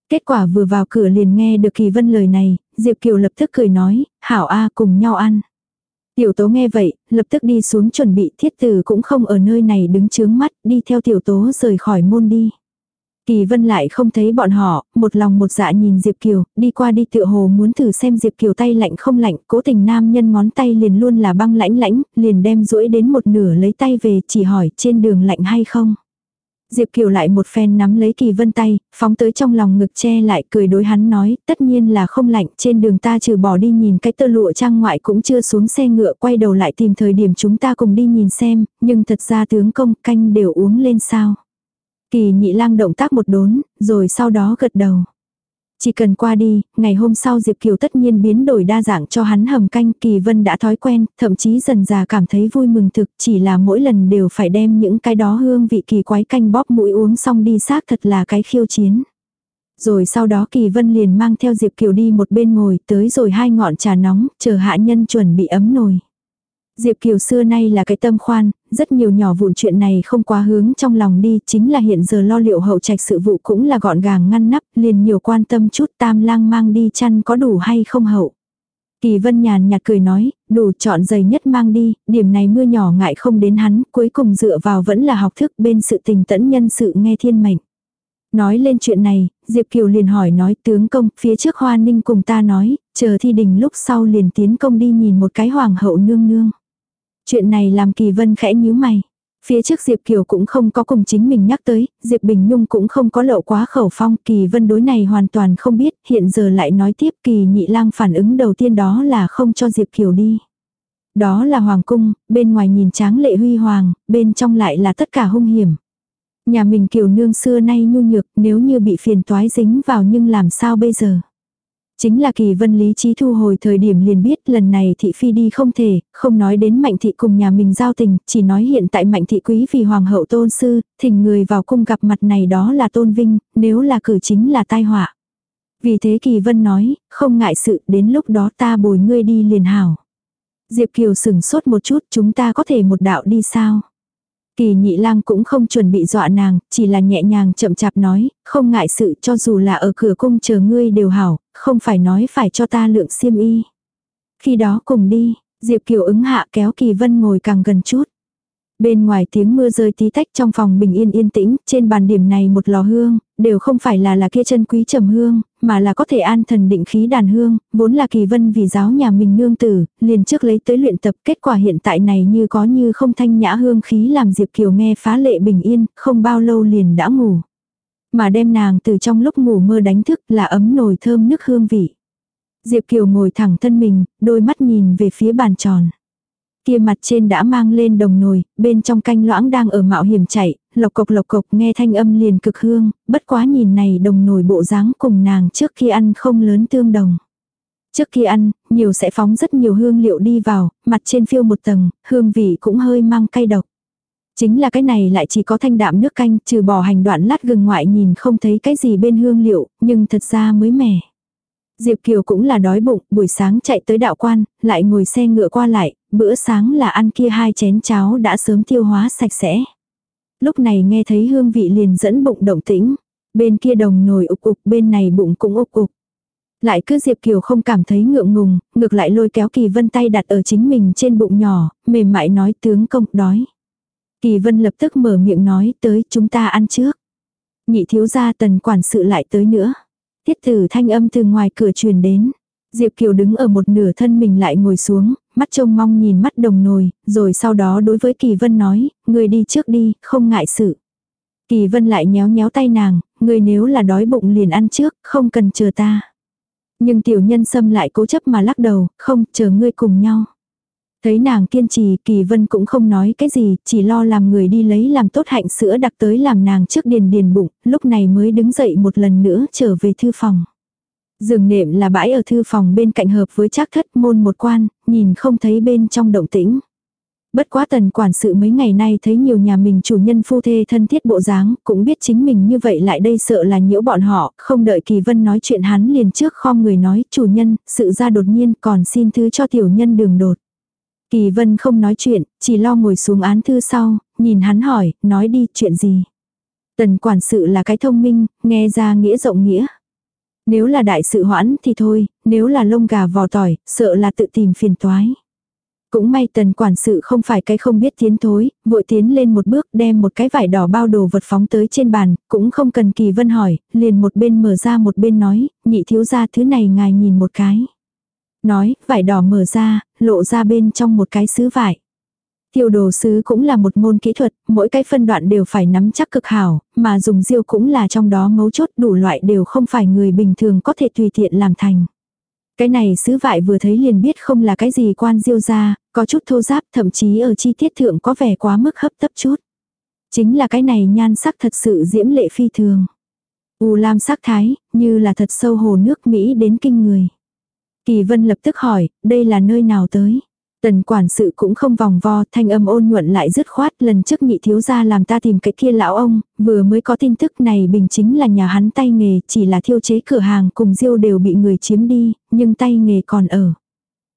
Kết quả vừa vào cửa liền nghe được Kỳ Vân lời này, Diệp Kiều lập tức cười nói, hảo a cùng nhau ăn. Tiểu tố nghe vậy, lập tức đi xuống chuẩn bị thiết tử cũng không ở nơi này đứng chướng mắt, đi theo tiểu tố rời khỏi môn đi. Kỳ Vân lại không thấy bọn họ, một lòng một dạ nhìn Diệp Kiều, đi qua đi tựa hồ muốn thử xem Diệp Kiều tay lạnh không lạnh, cố tình nam nhân ngón tay liền luôn là băng lãnh lãnh, liền đem duỗi đến một nửa lấy tay về chỉ hỏi trên đường lạnh hay không. Diệp Kiều lại một phen nắm lấy Kỳ Vân tay, phóng tới trong lòng ngực che lại cười đối hắn nói, tất nhiên là không lạnh, trên đường ta trừ bỏ đi nhìn cái tơ lụa trang ngoại cũng chưa xuống xe ngựa quay đầu lại tìm thời điểm chúng ta cùng đi nhìn xem, nhưng thật ra tướng công canh đều uống lên sao. Kỳ nhị lang động tác một đốn, rồi sau đó gật đầu. Chỉ cần qua đi, ngày hôm sau Diệp Kiều tất nhiên biến đổi đa dạng cho hắn hầm canh Kỳ Vân đã thói quen, thậm chí dần già cảm thấy vui mừng thực chỉ là mỗi lần đều phải đem những cái đó hương vị kỳ quái canh bóp mũi uống xong đi xác thật là cái khiêu chiến. Rồi sau đó Kỳ Vân liền mang theo Diệp Kiều đi một bên ngồi tới rồi hai ngọn trà nóng, chờ hạ nhân chuẩn bị ấm nồi. Diệp Kiều xưa nay là cái tâm khoan, rất nhiều nhỏ vụn chuyện này không quá hướng trong lòng đi, chính là hiện giờ lo liệu hậu trạch sự vụ cũng là gọn gàng ngăn nắp, liền nhiều quan tâm chút tam lang mang đi chăn có đủ hay không hậu. Kỳ vân nhàn nhạt cười nói, đủ chọn giày nhất mang đi, điểm này mưa nhỏ ngại không đến hắn, cuối cùng dựa vào vẫn là học thức bên sự tình tẫn nhân sự nghe thiên mệnh. Nói lên chuyện này, Diệp Kiều liền hỏi nói tướng công, phía trước Hoa Ninh cùng ta nói, chờ thi đình lúc sau liền tiến công đi nhìn một cái hoàng hậu nương nương. Chuyện này làm Kỳ Vân khẽ nhíu mày. Phía trước Diệp Kiều cũng không có cùng chính mình nhắc tới, Diệp Bình Nhung cũng không có lộ quá khẩu phong, Kỳ Vân đối này hoàn toàn không biết, hiện giờ lại nói tiếp Kỳ Nhị Lang phản ứng đầu tiên đó là không cho Diệp Kiều đi. Đó là hoàng cung, bên ngoài nhìn tráng lệ huy hoàng, bên trong lại là tất cả hung hiểm. Nhà mình Kiều nương xưa nay nhu nhược, nếu như bị phiền toái dính vào nhưng làm sao bây giờ? Chính là kỳ vân lý trí thu hồi thời điểm liền biết lần này thị phi đi không thể, không nói đến mạnh thị cùng nhà mình giao tình, chỉ nói hiện tại mạnh thị quý vì hoàng hậu tôn sư, thỉnh người vào cung gặp mặt này đó là tôn vinh, nếu là cử chính là tai họa. Vì thế kỳ vân nói, không ngại sự, đến lúc đó ta bồi ngươi đi liền hảo. Diệp Kiều sừng sốt một chút, chúng ta có thể một đạo đi sao? Kỳ nhị lang cũng không chuẩn bị dọa nàng, chỉ là nhẹ nhàng chậm chạp nói, không ngại sự cho dù là ở cửa cung chờ ngươi đều hảo, không phải nói phải cho ta lượng xiêm y. Khi đó cùng đi, Diệp Kiều ứng hạ kéo Kỳ Vân ngồi càng gần chút. Bên ngoài tiếng mưa rơi tí tách trong phòng bình yên yên tĩnh, trên bàn điểm này một lò hương, đều không phải là là kia chân quý trầm hương, mà là có thể an thần định khí đàn hương, vốn là kỳ vân vì giáo nhà mình nương tử, liền trước lấy tới luyện tập, kết quả hiện tại này như có như không thanh nhã hương khí làm Diệp Kiều nghe phá lệ bình yên, không bao lâu liền đã ngủ. Mà đem nàng từ trong lúc ngủ mơ đánh thức là ấm nồi thơm nước hương vị. Diệp Kiều ngồi thẳng thân mình, đôi mắt nhìn về phía bàn tròn. Kia mặt trên đã mang lên đồng nồi, bên trong canh loãng đang ở mạo hiểm chảy lộc cộc lộc cộc nghe thanh âm liền cực hương, bất quá nhìn này đồng nổi bộ dáng cùng nàng trước khi ăn không lớn tương đồng. Trước khi ăn, nhiều sẽ phóng rất nhiều hương liệu đi vào, mặt trên phiêu một tầng, hương vị cũng hơi mang cay độc. Chính là cái này lại chỉ có thanh đạm nước canh, trừ bỏ hành đoạn lát gừng ngoại nhìn không thấy cái gì bên hương liệu, nhưng thật ra mới mẻ. Diệp Kiều cũng là đói bụng, buổi sáng chạy tới đạo quan, lại ngồi xe ngựa qua lại, bữa sáng là ăn kia hai chén cháo đã sớm tiêu hóa sạch sẽ. Lúc này nghe thấy hương vị liền dẫn bụng động tĩnh, bên kia đồng nồi ục ục bên này bụng cũng ục ục. Lại cứ Diệp Kiều không cảm thấy ngượng ngùng, ngược lại lôi kéo Kỳ Vân tay đặt ở chính mình trên bụng nhỏ, mềm mại nói tướng công đói. Kỳ Vân lập tức mở miệng nói tới chúng ta ăn trước. Nhị thiếu gia tần quản sự lại tới nữa. Tiết tử thanh âm từ ngoài cửa truyền đến. Diệp Kiều đứng ở một nửa thân mình lại ngồi xuống, mắt trông mong nhìn mắt đồng nồi, rồi sau đó đối với Kỳ Vân nói, người đi trước đi, không ngại sự. Kỳ Vân lại nhéo nhéo tay nàng, người nếu là đói bụng liền ăn trước, không cần chờ ta. Nhưng tiểu nhân xâm lại cố chấp mà lắc đầu, không, chờ ngươi cùng nhau. Thấy nàng kiên trì, Kỳ Vân cũng không nói cái gì, chỉ lo làm người đi lấy làm tốt hạnh sữa đặc tới làm nàng trước điền điền bụng, lúc này mới đứng dậy một lần nữa trở về thư phòng. Giường nệm là bãi ở thư phòng bên cạnh hợp với trác thất môn một quan, nhìn không thấy bên trong động tĩnh. Bất quá tần quản sự mấy ngày nay thấy nhiều nhà mình chủ nhân phu thê thân thiết bộ dáng, cũng biết chính mình như vậy lại đây sợ là nhiễu bọn họ, không đợi Kỳ Vân nói chuyện hắn liền trước khom người nói chủ nhân, sự ra đột nhiên còn xin thứ cho tiểu nhân đường đột. Kỳ Vân không nói chuyện, chỉ lo ngồi xuống án thư sau, nhìn hắn hỏi, nói đi chuyện gì. Tần quản sự là cái thông minh, nghe ra nghĩa rộng nghĩa. Nếu là đại sự hoãn thì thôi, nếu là lông gà vò tỏi, sợ là tự tìm phiền toái. Cũng may tần quản sự không phải cái không biết tiến thối, vội tiến lên một bước đem một cái vải đỏ bao đồ vật phóng tới trên bàn, cũng không cần kỳ vân hỏi, liền một bên mở ra một bên nói, nhị thiếu ra thứ này ngài nhìn một cái. Nói, vải đỏ mở ra, lộ ra bên trong một cái sứ vải. Tiêu đồ sứ cũng là một môn kỹ thuật, mỗi cái phân đoạn đều phải nắm chắc cực hảo, mà dùng diêu cũng là trong đó mấu chốt đủ loại đều không phải người bình thường có thể tùy tiện làm thành. Cái này sứ vải vừa thấy liền biết không là cái gì quan diêu ra, có chút thô giáp thậm chí ở chi tiết thượng có vẻ quá mức hấp tấp chút. Chính là cái này nhan sắc thật sự diễm lệ phi thường. U lam sắc thái, như là thật sâu hồ nước Mỹ đến kinh người. Kỳ vân lập tức hỏi, đây là nơi nào tới? Tần quản sự cũng không vòng vo, thanh âm ôn nhuận lại dứt khoát, lần trước nhị thiếu gia làm ta tìm cái kia lão ông, vừa mới có tin tức này bình chính là nhà hắn tay nghề, chỉ là thiêu chế cửa hàng cùng diêu đều bị người chiếm đi, nhưng tay nghề còn ở.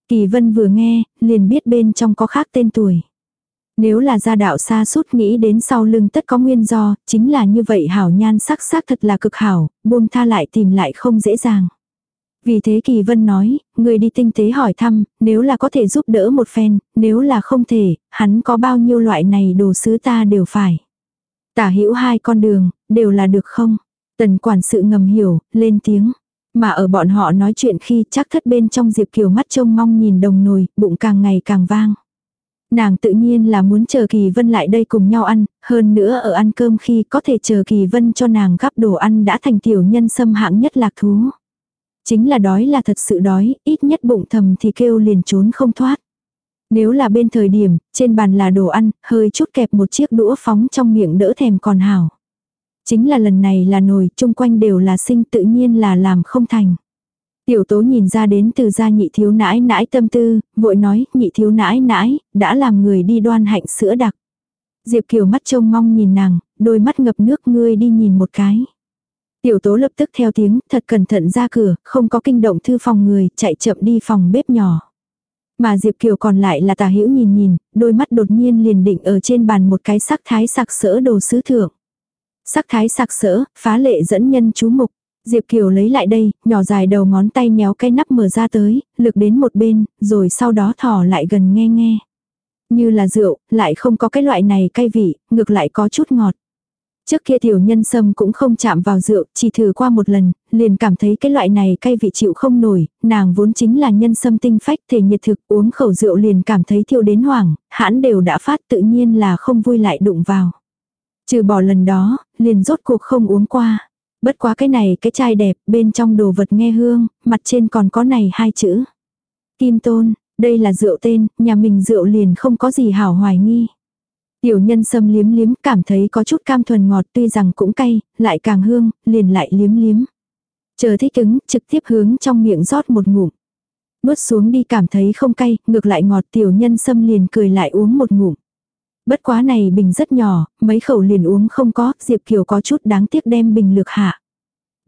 Kỳ vân vừa nghe, liền biết bên trong có khác tên tuổi. Nếu là gia đạo xa suốt nghĩ đến sau lưng tất có nguyên do, chính là như vậy hảo nhan sắc sắc thật là cực hảo, buông tha lại tìm lại không dễ dàng. Vì thế Kỳ Vân nói, người đi tinh tế hỏi thăm, nếu là có thể giúp đỡ một phen, nếu là không thể, hắn có bao nhiêu loại này đồ sứ ta đều phải. Tả hữu hai con đường, đều là được không? Tần quản sự ngầm hiểu, lên tiếng. Mà ở bọn họ nói chuyện khi chắc thất bên trong Diệp Kiều mắt trông mong nhìn đồng nồi, bụng càng ngày càng vang. Nàng tự nhiên là muốn chờ Kỳ Vân lại đây cùng nhau ăn, hơn nữa ở ăn cơm khi có thể chờ Kỳ Vân cho nàng gắp đồ ăn đã thành tiểu nhân xâm hạng nhất lạc thú. Chính là đói là thật sự đói, ít nhất bụng thầm thì kêu liền trốn không thoát. Nếu là bên thời điểm, trên bàn là đồ ăn, hơi chút kẹp một chiếc đũa phóng trong miệng đỡ thèm còn hảo. Chính là lần này là nồi, chung quanh đều là sinh tự nhiên là làm không thành. Tiểu tố nhìn ra đến từ gia nhị thiếu nãi nãi tâm tư, vội nói, nhị thiếu nãi nãi, đã làm người đi đoan hạnh sữa đặc. Diệp Kiều mắt trông mong nhìn nàng, đôi mắt ngập nước ngươi đi nhìn một cái. Tiểu tố lập tức theo tiếng, thật cẩn thận ra cửa, không có kinh động thư phòng người, chạy chậm đi phòng bếp nhỏ. Mà Diệp Kiều còn lại là tà hữu nhìn nhìn, đôi mắt đột nhiên liền định ở trên bàn một cái sắc thái sạc sỡ đồ sứ thượng. Sắc thái sạc sỡ, phá lệ dẫn nhân chú mục. Diệp Kiều lấy lại đây, nhỏ dài đầu ngón tay nhéo cái nắp mở ra tới, lực đến một bên, rồi sau đó thỏ lại gần nghe nghe. Như là rượu, lại không có cái loại này cay vị, ngược lại có chút ngọt. Trước kia tiểu nhân sâm cũng không chạm vào rượu, chỉ thử qua một lần, liền cảm thấy cái loại này cay vị chịu không nổi, nàng vốn chính là nhân sâm tinh phách thể nhiệt thực uống khẩu rượu liền cảm thấy thiêu đến hoảng, hãn đều đã phát tự nhiên là không vui lại đụng vào. Trừ bỏ lần đó, liền rốt cuộc không uống qua. Bất quá cái này cái chai đẹp, bên trong đồ vật nghe hương, mặt trên còn có này hai chữ. Kim tôn, đây là rượu tên, nhà mình rượu liền không có gì hảo hoài nghi. Tiểu nhân sâm liếm liếm cảm thấy có chút cam thuần ngọt tuy rằng cũng cay, lại càng hương, liền lại liếm liếm. Chờ thích ứng, trực tiếp hướng trong miệng rót một ngụm. Nuốt xuống đi cảm thấy không cay, ngược lại ngọt tiểu nhân sâm liền cười lại uống một ngụm. Bất quá này bình rất nhỏ, mấy khẩu liền uống không có, Diệp Kiều có chút đáng tiếc đem bình lược hạ.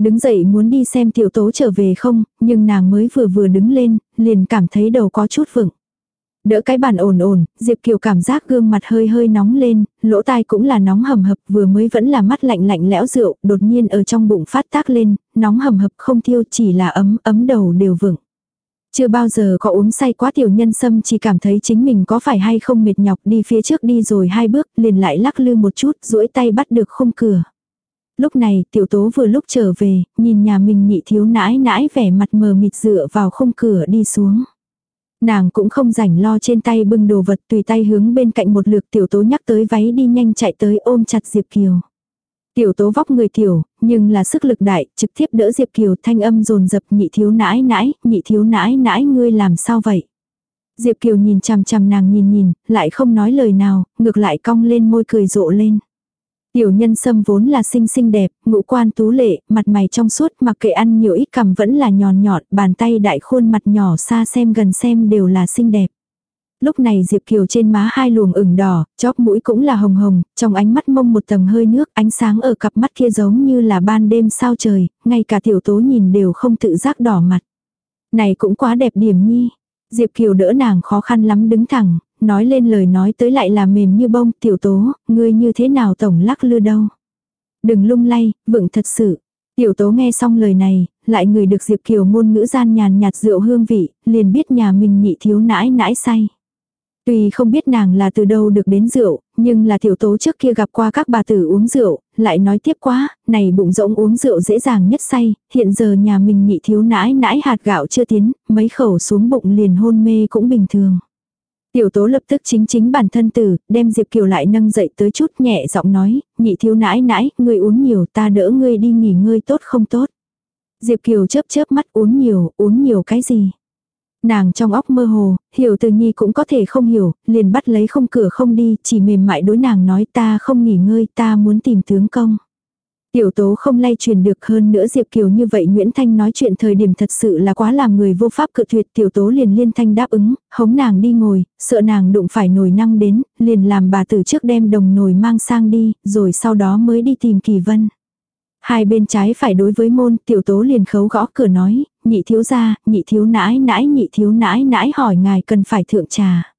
Đứng dậy muốn đi xem tiểu tố trở về không, nhưng nàng mới vừa vừa đứng lên, liền cảm thấy đầu có chút vững. Đỡ cái bàn ổn ổn, Diệp Kiều cảm giác gương mặt hơi hơi nóng lên, lỗ tai cũng là nóng hầm hập vừa mới vẫn là mắt lạnh lạnh lẽo rượu, đột nhiên ở trong bụng phát tác lên, nóng hầm hập không thiêu chỉ là ấm, ấm đầu đều vững. Chưa bao giờ có uống say quá tiểu nhân sâm chỉ cảm thấy chính mình có phải hay không mệt nhọc đi phía trước đi rồi hai bước liền lại lắc lư một chút duỗi tay bắt được khung cửa. Lúc này tiểu tố vừa lúc trở về, nhìn nhà mình nhị thiếu nãi nãi vẻ mặt mờ mịt dựa vào khung cửa đi xuống. Nàng cũng không rảnh lo trên tay bưng đồ vật tùy tay hướng bên cạnh một lượt tiểu tố nhắc tới váy đi nhanh chạy tới ôm chặt Diệp Kiều. Tiểu tố vóc người tiểu, nhưng là sức lực đại, trực tiếp đỡ Diệp Kiều thanh âm rồn dập nhị thiếu nãi nãi, nhị thiếu nãi nãi ngươi làm sao vậy. Diệp Kiều nhìn chằm chằm nàng nhìn nhìn, lại không nói lời nào, ngược lại cong lên môi cười rộ lên. Tiểu nhân sâm vốn là xinh xinh đẹp, ngũ quan tú lệ, mặt mày trong suốt mặc kệ ăn nhiều ít cầm vẫn là nhòn nhọn, bàn tay đại khuôn mặt nhỏ xa xem gần xem đều là xinh đẹp. Lúc này Diệp Kiều trên má hai luồng ửng đỏ, chóp mũi cũng là hồng hồng, trong ánh mắt mông một tầng hơi nước, ánh sáng ở cặp mắt kia giống như là ban đêm sao trời, ngay cả tiểu tố nhìn đều không tự giác đỏ mặt. Này cũng quá đẹp điểm nhi. Diệp Kiều đỡ nàng khó khăn lắm đứng thẳng, nói lên lời nói tới lại là mềm như bông, tiểu tố, ngươi như thế nào tổng lắc lư đâu. Đừng lung lay, vựng thật sự. Tiểu tố nghe xong lời này, lại người được Diệp Kiều ngôn ngữ gian nhàn nhạt rượu hương vị, liền biết nhà mình nhị thiếu nãi nãi say. Tuy không biết nàng là từ đâu được đến rượu, nhưng là tiểu tố trước kia gặp qua các bà tử uống rượu, lại nói tiếp quá, này bụng rỗng uống rượu dễ dàng nhất say, hiện giờ nhà mình nhị thiếu nãi nãi hạt gạo chưa tiến, mấy khẩu xuống bụng liền hôn mê cũng bình thường. Tiểu tố lập tức chính chính bản thân tử, đem Diệp Kiều lại nâng dậy tới chút nhẹ giọng nói, nhị thiếu nãi nãi, ngươi uống nhiều ta đỡ ngươi đi nghỉ ngơi tốt không tốt. Diệp Kiều chớp chớp mắt uống nhiều, uống nhiều cái gì. Nàng trong óc mơ hồ, hiểu từ nhi cũng có thể không hiểu, liền bắt lấy không cửa không đi, chỉ mềm mại đối nàng nói ta không nghỉ ngơi, ta muốn tìm tướng công. Tiểu tố không lay truyền được hơn nữa Diệp Kiều như vậy Nguyễn Thanh nói chuyện thời điểm thật sự là quá làm người vô pháp cự tuyệt tiểu tố liền liên thanh đáp ứng, hống nàng đi ngồi, sợ nàng đụng phải nồi năng đến, liền làm bà tử trước đem đồng nồi mang sang đi, rồi sau đó mới đi tìm kỳ vân. Hai bên trái phải đối với môn, tiểu tố liền khấu gõ cửa nói, nhị thiếu gia, nhị thiếu nãi nãi nhị thiếu nãi nãi hỏi ngài cần phải thượng trà.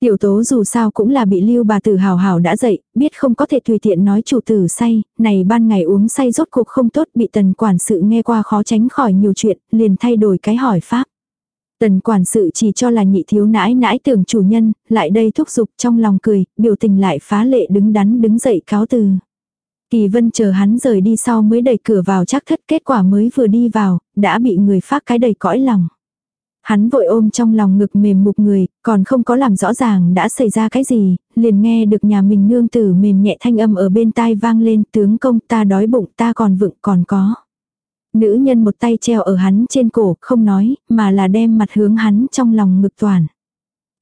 Tiểu tố dù sao cũng là bị lưu bà tử hào hào đã dậy, biết không có thể tùy tiện nói chủ tử say, này ban ngày uống say rốt cuộc không tốt bị tần quản sự nghe qua khó tránh khỏi nhiều chuyện, liền thay đổi cái hỏi pháp. Tần quản sự chỉ cho là nhị thiếu nãi nãi tưởng chủ nhân, lại đây thúc giục trong lòng cười, biểu tình lại phá lệ đứng đắn đứng dậy cáo từ. Kỳ vân chờ hắn rời đi sau mới đẩy cửa vào chắc thất kết quả mới vừa đi vào, đã bị người phát cái đầy cõi lòng. Hắn vội ôm trong lòng ngực mềm mục người, còn không có làm rõ ràng đã xảy ra cái gì, liền nghe được nhà mình nương tử mềm nhẹ thanh âm ở bên tai vang lên tướng công ta đói bụng ta còn vựng còn có. Nữ nhân một tay treo ở hắn trên cổ, không nói, mà là đem mặt hướng hắn trong lòng ngực toàn.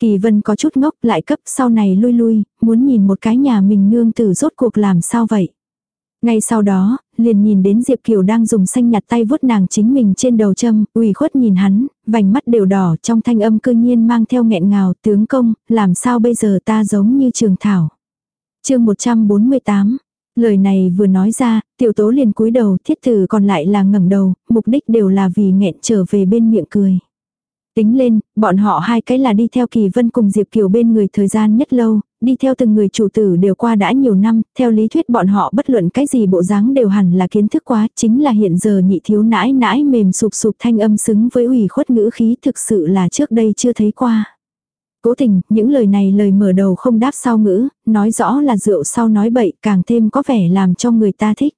Kỳ vân có chút ngốc lại cấp sau này lui lui, muốn nhìn một cái nhà mình nương tử rốt cuộc làm sao vậy. Ngay sau đó, liền nhìn đến Diệp Kiều đang dùng xanh nhặt tay vuốt nàng chính mình trên đầu châm, ủy khuất nhìn hắn, vành mắt đều đỏ trong thanh âm cư nhiên mang theo nghẹn ngào tướng công, làm sao bây giờ ta giống như trường thảo. chương 148 Lời này vừa nói ra, tiểu tố liền cúi đầu thiết tử còn lại là ngẩng đầu, mục đích đều là vì nghẹn trở về bên miệng cười. Tính lên, bọn họ hai cái là đi theo kỳ vân cùng Diệp Kiều bên người thời gian nhất lâu, đi theo từng người chủ tử đều qua đã nhiều năm, theo lý thuyết bọn họ bất luận cái gì bộ dáng đều hẳn là kiến thức quá, chính là hiện giờ nhị thiếu nãi nãi mềm sụp sụp thanh âm xứng với ủy khuất ngữ khí thực sự là trước đây chưa thấy qua. Cố tình, những lời này lời mở đầu không đáp sau ngữ, nói rõ là rượu sau nói bậy càng thêm có vẻ làm cho người ta thích.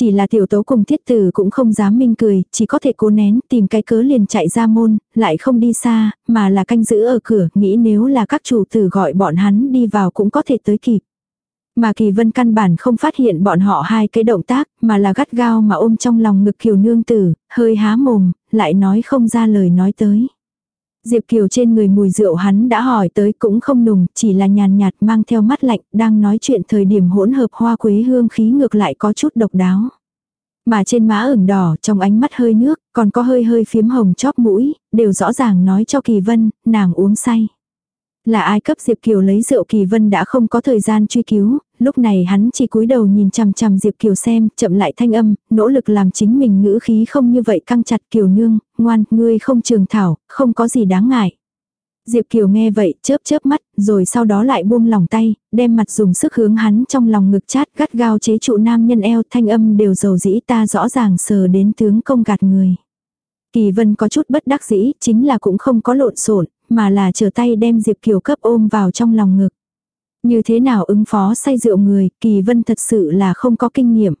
Chỉ là tiểu tố cùng thiết tử cũng không dám minh cười, chỉ có thể cố nén tìm cái cớ liền chạy ra môn, lại không đi xa, mà là canh giữ ở cửa, nghĩ nếu là các chủ tử gọi bọn hắn đi vào cũng có thể tới kịp. Mà kỳ vân căn bản không phát hiện bọn họ hai cái động tác, mà là gắt gao mà ôm trong lòng ngực kiều nương tử, hơi há mồm, lại nói không ra lời nói tới. Diệp Kiều trên người mùi rượu hắn đã hỏi tới cũng không nùng, chỉ là nhàn nhạt mang theo mắt lạnh, đang nói chuyện thời điểm hỗn hợp hoa quế hương khí ngược lại có chút độc đáo. Mà trên má ửng đỏ, trong ánh mắt hơi nước, còn có hơi hơi phiếm hồng chóp mũi, đều rõ ràng nói cho Kỳ Vân, nàng uống say. Là ai cấp Diệp Kiều lấy rượu Kỳ Vân đã không có thời gian truy cứu, lúc này hắn chỉ cúi đầu nhìn chằm chằm Diệp Kiều xem, chậm lại thanh âm, nỗ lực làm chính mình ngữ khí không như vậy căng chặt Kiều nương, ngoan, ngươi không trường thảo, không có gì đáng ngại. Diệp Kiều nghe vậy, chớp chớp mắt, rồi sau đó lại buông lòng tay, đem mặt dùng sức hướng hắn trong lòng ngực chát gắt gao chế trụ nam nhân eo thanh âm đều dầu dĩ ta rõ ràng sờ đến tướng công gạt người. Kỳ vân có chút bất đắc dĩ, chính là cũng không có lộn xộn mà là chờ tay đem Diệp Kiều cấp ôm vào trong lòng ngực. Như thế nào ứng phó say rượu người, Kỳ Vân thật sự là không có kinh nghiệm.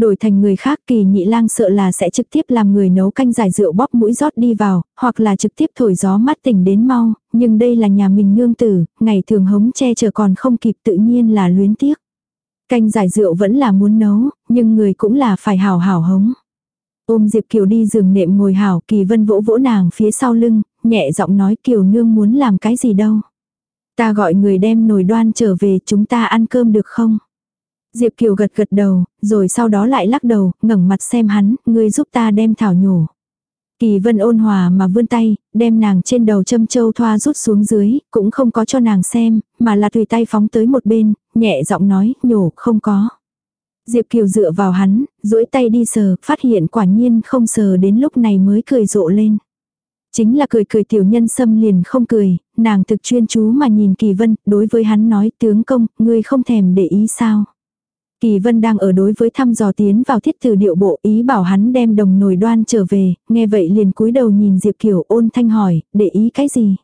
Đổi thành người khác kỳ nhị lang sợ là sẽ trực tiếp làm người nấu canh giải rượu bóp mũi rót đi vào, hoặc là trực tiếp thổi gió mắt tỉnh đến mau, nhưng đây là nhà mình nương tử, ngày thường hống che chở còn không kịp tự nhiên là luyến tiếc. Canh giải rượu vẫn là muốn nấu, nhưng người cũng là phải hào hào hống. Ôm Diệp Kiều đi giường nệm ngồi hảo, Kỳ Vân vỗ vỗ nàng phía sau lưng, nhẹ giọng nói Kiều nương muốn làm cái gì đâu. Ta gọi người đem nồi đoan trở về chúng ta ăn cơm được không? Diệp Kiều gật gật đầu, rồi sau đó lại lắc đầu, ngẩng mặt xem hắn, ngươi giúp ta đem thảo nhổ. Kỳ vân ôn hòa mà vươn tay, đem nàng trên đầu châm châu thoa rút xuống dưới, cũng không có cho nàng xem, mà là tùy tay phóng tới một bên, nhẹ giọng nói, nhổ, không có. Diệp Kiều dựa vào hắn, duỗi tay đi sờ, phát hiện quả nhiên không sờ đến lúc này mới cười rộ lên. Chính là cười cười tiểu nhân xâm liền không cười, nàng thực chuyên chú mà nhìn Kỳ Vân, đối với hắn nói tướng công, ngươi không thèm để ý sao. Kỳ Vân đang ở đối với thăm dò tiến vào thiết từ điệu bộ ý bảo hắn đem đồng nồi đoan trở về, nghe vậy liền cúi đầu nhìn Diệp Kiều ôn thanh hỏi, để ý cái gì.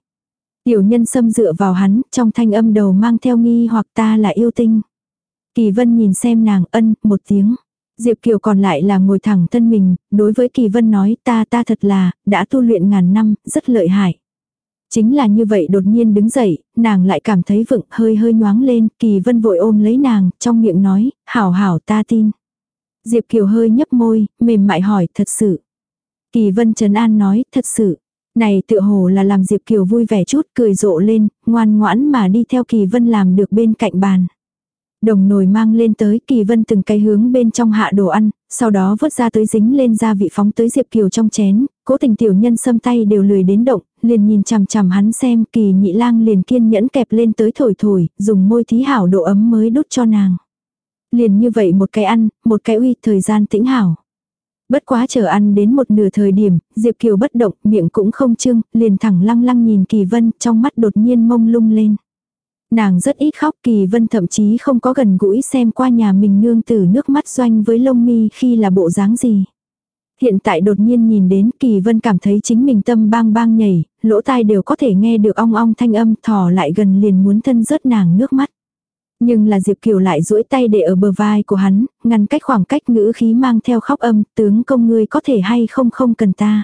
Tiểu nhân xâm dựa vào hắn, trong thanh âm đầu mang theo nghi hoặc ta là yêu tinh. Kỳ vân nhìn xem nàng ân, một tiếng. Diệp Kiều còn lại là ngồi thẳng thân mình, đối với Kỳ Vân nói ta ta thật là, đã tu luyện ngàn năm, rất lợi hại. Chính là như vậy đột nhiên đứng dậy, nàng lại cảm thấy vựng hơi hơi nhoáng lên, Kỳ Vân vội ôm lấy nàng, trong miệng nói, hảo hảo ta tin. Diệp Kiều hơi nhấp môi, mềm mại hỏi, thật sự. Kỳ Vân Trấn An nói, thật sự. Này tựa hồ là làm Diệp Kiều vui vẻ chút, cười rộ lên, ngoan ngoãn mà đi theo Kỳ Vân làm được bên cạnh bàn. Đồng nồi mang lên tới kỳ vân từng cái hướng bên trong hạ đồ ăn, sau đó vớt ra tới dính lên gia vị phóng tới Diệp Kiều trong chén, cố tình tiểu nhân xâm tay đều lười đến động, liền nhìn chằm chằm hắn xem kỳ nhị lang liền kiên nhẫn kẹp lên tới thổi thổi, dùng môi thí hảo độ ấm mới đút cho nàng. Liền như vậy một cái ăn, một cái uy thời gian tĩnh hảo. Bất quá chờ ăn đến một nửa thời điểm, Diệp Kiều bất động, miệng cũng không trương, liền thẳng lăng lăng nhìn Kỳ Vân, trong mắt đột nhiên mông lung lên. Nàng rất ít khóc kỳ vân thậm chí không có gần gũi xem qua nhà mình nương tử nước mắt doanh với lông mi khi là bộ dáng gì. Hiện tại đột nhiên nhìn đến kỳ vân cảm thấy chính mình tâm bang bang nhảy, lỗ tai đều có thể nghe được ong ong thanh âm thò lại gần liền muốn thân rớt nàng nước mắt. Nhưng là Diệp Kiều lại duỗi tay để ở bờ vai của hắn, ngăn cách khoảng cách ngữ khí mang theo khóc âm, tướng công ngươi có thể hay không không cần ta.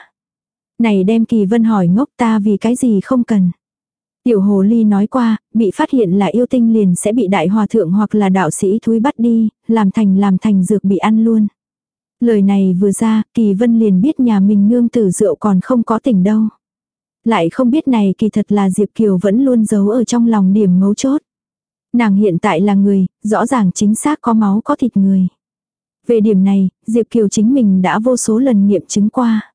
Này đem kỳ vân hỏi ngốc ta vì cái gì không cần. Tiểu hồ ly nói qua, bị phát hiện là yêu tinh liền sẽ bị đại hòa thượng hoặc là đạo sĩ thúi bắt đi, làm thành làm thành dược bị ăn luôn. Lời này vừa ra, kỳ vân liền biết nhà mình nương tử rượu còn không có tỉnh đâu. Lại không biết này kỳ thật là Diệp Kiều vẫn luôn giấu ở trong lòng điểm mấu chốt. Nàng hiện tại là người, rõ ràng chính xác có máu có thịt người. Về điểm này, Diệp Kiều chính mình đã vô số lần nghiệm chứng qua.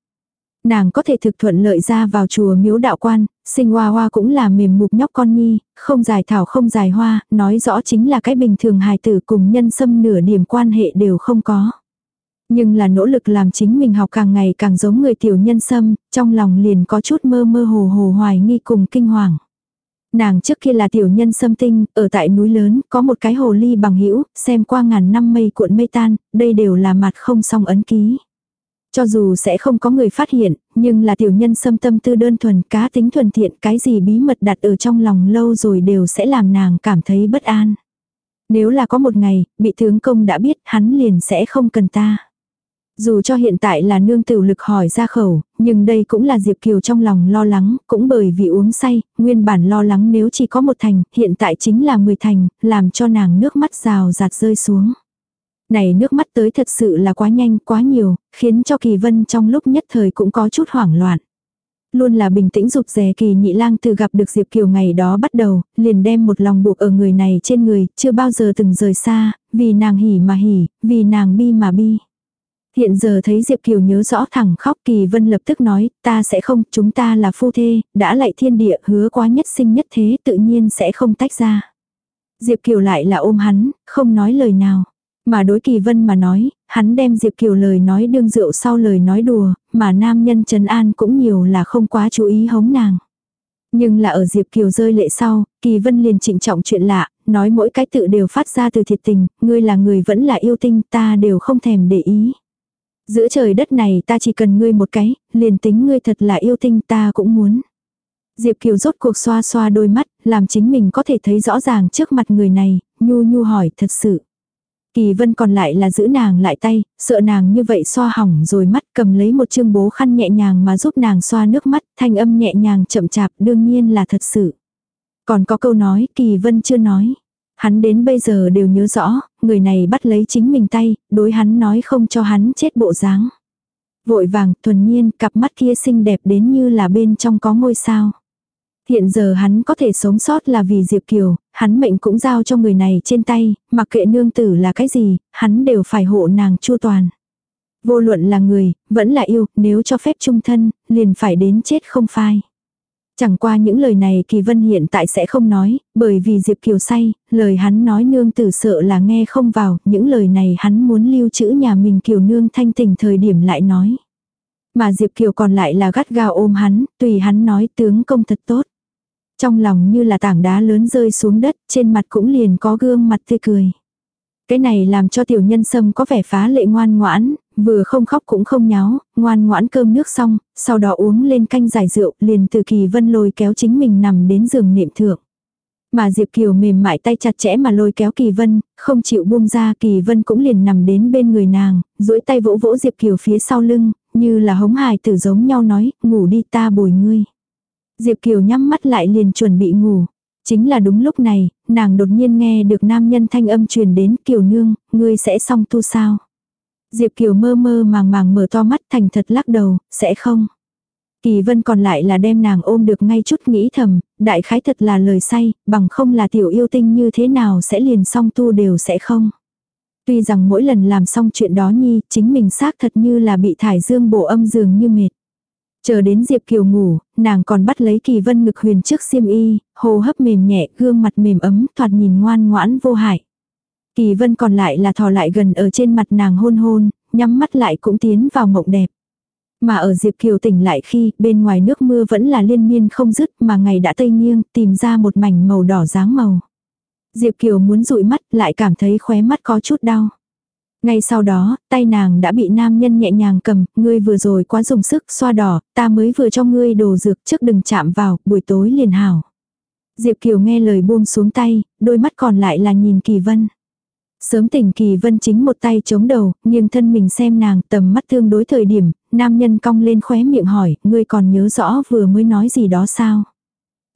Nàng có thể thực thuận lợi ra vào chùa miếu đạo quan, sinh hoa hoa cũng là mềm mục nhóc con nhi, không dài thảo không dài hoa, nói rõ chính là cái bình thường hài tử cùng nhân sâm nửa điểm quan hệ đều không có. Nhưng là nỗ lực làm chính mình học càng ngày càng giống người tiểu nhân sâm, trong lòng liền có chút mơ mơ hồ hồ hoài nghi cùng kinh hoàng. Nàng trước kia là tiểu nhân sâm tinh, ở tại núi lớn, có một cái hồ ly bằng hữu xem qua ngàn năm mây cuộn mây tan, đây đều là mặt không song ấn ký. Cho dù sẽ không có người phát hiện, nhưng là tiểu nhân xâm tâm tư đơn thuần cá tính thuần thiện cái gì bí mật đặt ở trong lòng lâu rồi đều sẽ làm nàng cảm thấy bất an. Nếu là có một ngày, bị tướng công đã biết hắn liền sẽ không cần ta. Dù cho hiện tại là nương tử lực hỏi ra khẩu, nhưng đây cũng là Diệp Kiều trong lòng lo lắng, cũng bởi vì uống say, nguyên bản lo lắng nếu chỉ có một thành, hiện tại chính là mười thành, làm cho nàng nước mắt rào rạt rơi xuống. Này nước mắt tới thật sự là quá nhanh, quá nhiều, khiến cho Kỳ Vân trong lúc nhất thời cũng có chút hoảng loạn. Luôn là bình tĩnh rụt rè kỳ nhị lang từ gặp được Diệp Kiều ngày đó bắt đầu, liền đem một lòng buộc ở người này trên người, chưa bao giờ từng rời xa, vì nàng hỉ mà hỉ, vì nàng bi mà bi. Hiện giờ thấy Diệp Kiều nhớ rõ thẳng khóc Kỳ Vân lập tức nói, ta sẽ không, chúng ta là phu thê, đã lại thiên địa hứa quá nhất sinh nhất thế tự nhiên sẽ không tách ra. Diệp Kiều lại là ôm hắn, không nói lời nào. Mà đối kỳ vân mà nói, hắn đem Diệp Kiều lời nói đương rượu sau lời nói đùa, mà nam nhân Trần An cũng nhiều là không quá chú ý hống nàng. Nhưng là ở Diệp Kiều rơi lệ sau, Kỳ Vân liền trịnh trọng chuyện lạ, nói mỗi cái tự đều phát ra từ thiệt tình, ngươi là người vẫn là yêu tinh, ta đều không thèm để ý. Giữa trời đất này ta chỉ cần ngươi một cái, liền tính ngươi thật là yêu tinh ta cũng muốn. Diệp Kiều rốt cuộc xoa xoa đôi mắt, làm chính mình có thể thấy rõ ràng trước mặt người này, nhu nhu hỏi thật sự. Kỳ vân còn lại là giữ nàng lại tay, sợ nàng như vậy xoa hỏng rồi mắt cầm lấy một chương bố khăn nhẹ nhàng mà giúp nàng xoa nước mắt, thanh âm nhẹ nhàng chậm chạp đương nhiên là thật sự. Còn có câu nói kỳ vân chưa nói. Hắn đến bây giờ đều nhớ rõ, người này bắt lấy chính mình tay, đối hắn nói không cho hắn chết bộ dáng. Vội vàng, thuần nhiên, cặp mắt kia xinh đẹp đến như là bên trong có ngôi sao. Hiện giờ hắn có thể sống sót là vì Diệp Kiều, hắn mệnh cũng giao cho người này trên tay, mặc kệ nương tử là cái gì, hắn đều phải hộ nàng chu toàn. Vô luận là người, vẫn là yêu, nếu cho phép trung thân, liền phải đến chết không phai. Chẳng qua những lời này Kỳ Vân hiện tại sẽ không nói, bởi vì Diệp Kiều say, lời hắn nói nương tử sợ là nghe không vào, những lời này hắn muốn lưu trữ nhà mình Kiều nương thanh tình thời điểm lại nói. Mà Diệp Kiều còn lại là gắt gao ôm hắn, tùy hắn nói tướng công thật tốt. Trong lòng như là tảng đá lớn rơi xuống đất, trên mặt cũng liền có gương mặt tươi cười. Cái này làm cho tiểu nhân sâm có vẻ phá lệ ngoan ngoãn, vừa không khóc cũng không nháo, ngoan ngoãn cơm nước xong, sau đó uống lên canh giải rượu, liền từ kỳ vân lôi kéo chính mình nằm đến giường niệm thượng. Mà Diệp Kiều mềm mại tay chặt chẽ mà lôi kéo Kỳ Vân, không chịu buông ra Kỳ Vân cũng liền nằm đến bên người nàng, duỗi tay vỗ vỗ Diệp Kiều phía sau lưng, như là hống hài tử giống nhau nói, ngủ đi ta bồi ngươi. Diệp Kiều nhắm mắt lại liền chuẩn bị ngủ. Chính là đúng lúc này, nàng đột nhiên nghe được nam nhân thanh âm truyền đến Kiều Nương, ngươi sẽ xong tu sao. Diệp Kiều mơ mơ màng màng mở to mắt thành thật lắc đầu, sẽ không. Kỳ vân còn lại là đem nàng ôm được ngay chút nghĩ thầm, đại khái thật là lời say, bằng không là tiểu yêu tinh như thế nào sẽ liền song tu đều sẽ không. Tuy rằng mỗi lần làm xong chuyện đó nhi, chính mình xác thật như là bị thải dương bộ âm dường như mệt. Chờ đến Diệp Kiều ngủ, nàng còn bắt lấy kỳ vân ngực huyền trước xiêm y, hô hấp mềm nhẹ, gương mặt mềm ấm, thoạt nhìn ngoan ngoãn vô hại. Kỳ vân còn lại là thò lại gần ở trên mặt nàng hôn hôn, nhắm mắt lại cũng tiến vào mộng đẹp. Mà ở Diệp Kiều tỉnh lại khi bên ngoài nước mưa vẫn là liên miên không dứt mà ngày đã tây nghiêng tìm ra một mảnh màu đỏ dáng màu. Diệp Kiều muốn dụi mắt lại cảm thấy khóe mắt có chút đau. Ngay sau đó, tay nàng đã bị nam nhân nhẹ nhàng cầm, ngươi vừa rồi quá dùng sức xoa đỏ, ta mới vừa cho ngươi đồ dược trước đừng chạm vào, buổi tối liền hảo. Diệp Kiều nghe lời buông xuống tay, đôi mắt còn lại là nhìn Kỳ Vân. Sớm tỉnh Kỳ Vân chính một tay chống đầu, nhưng thân mình xem nàng tầm mắt tương đối thời điểm, nam nhân cong lên khóe miệng hỏi, ngươi còn nhớ rõ vừa mới nói gì đó sao?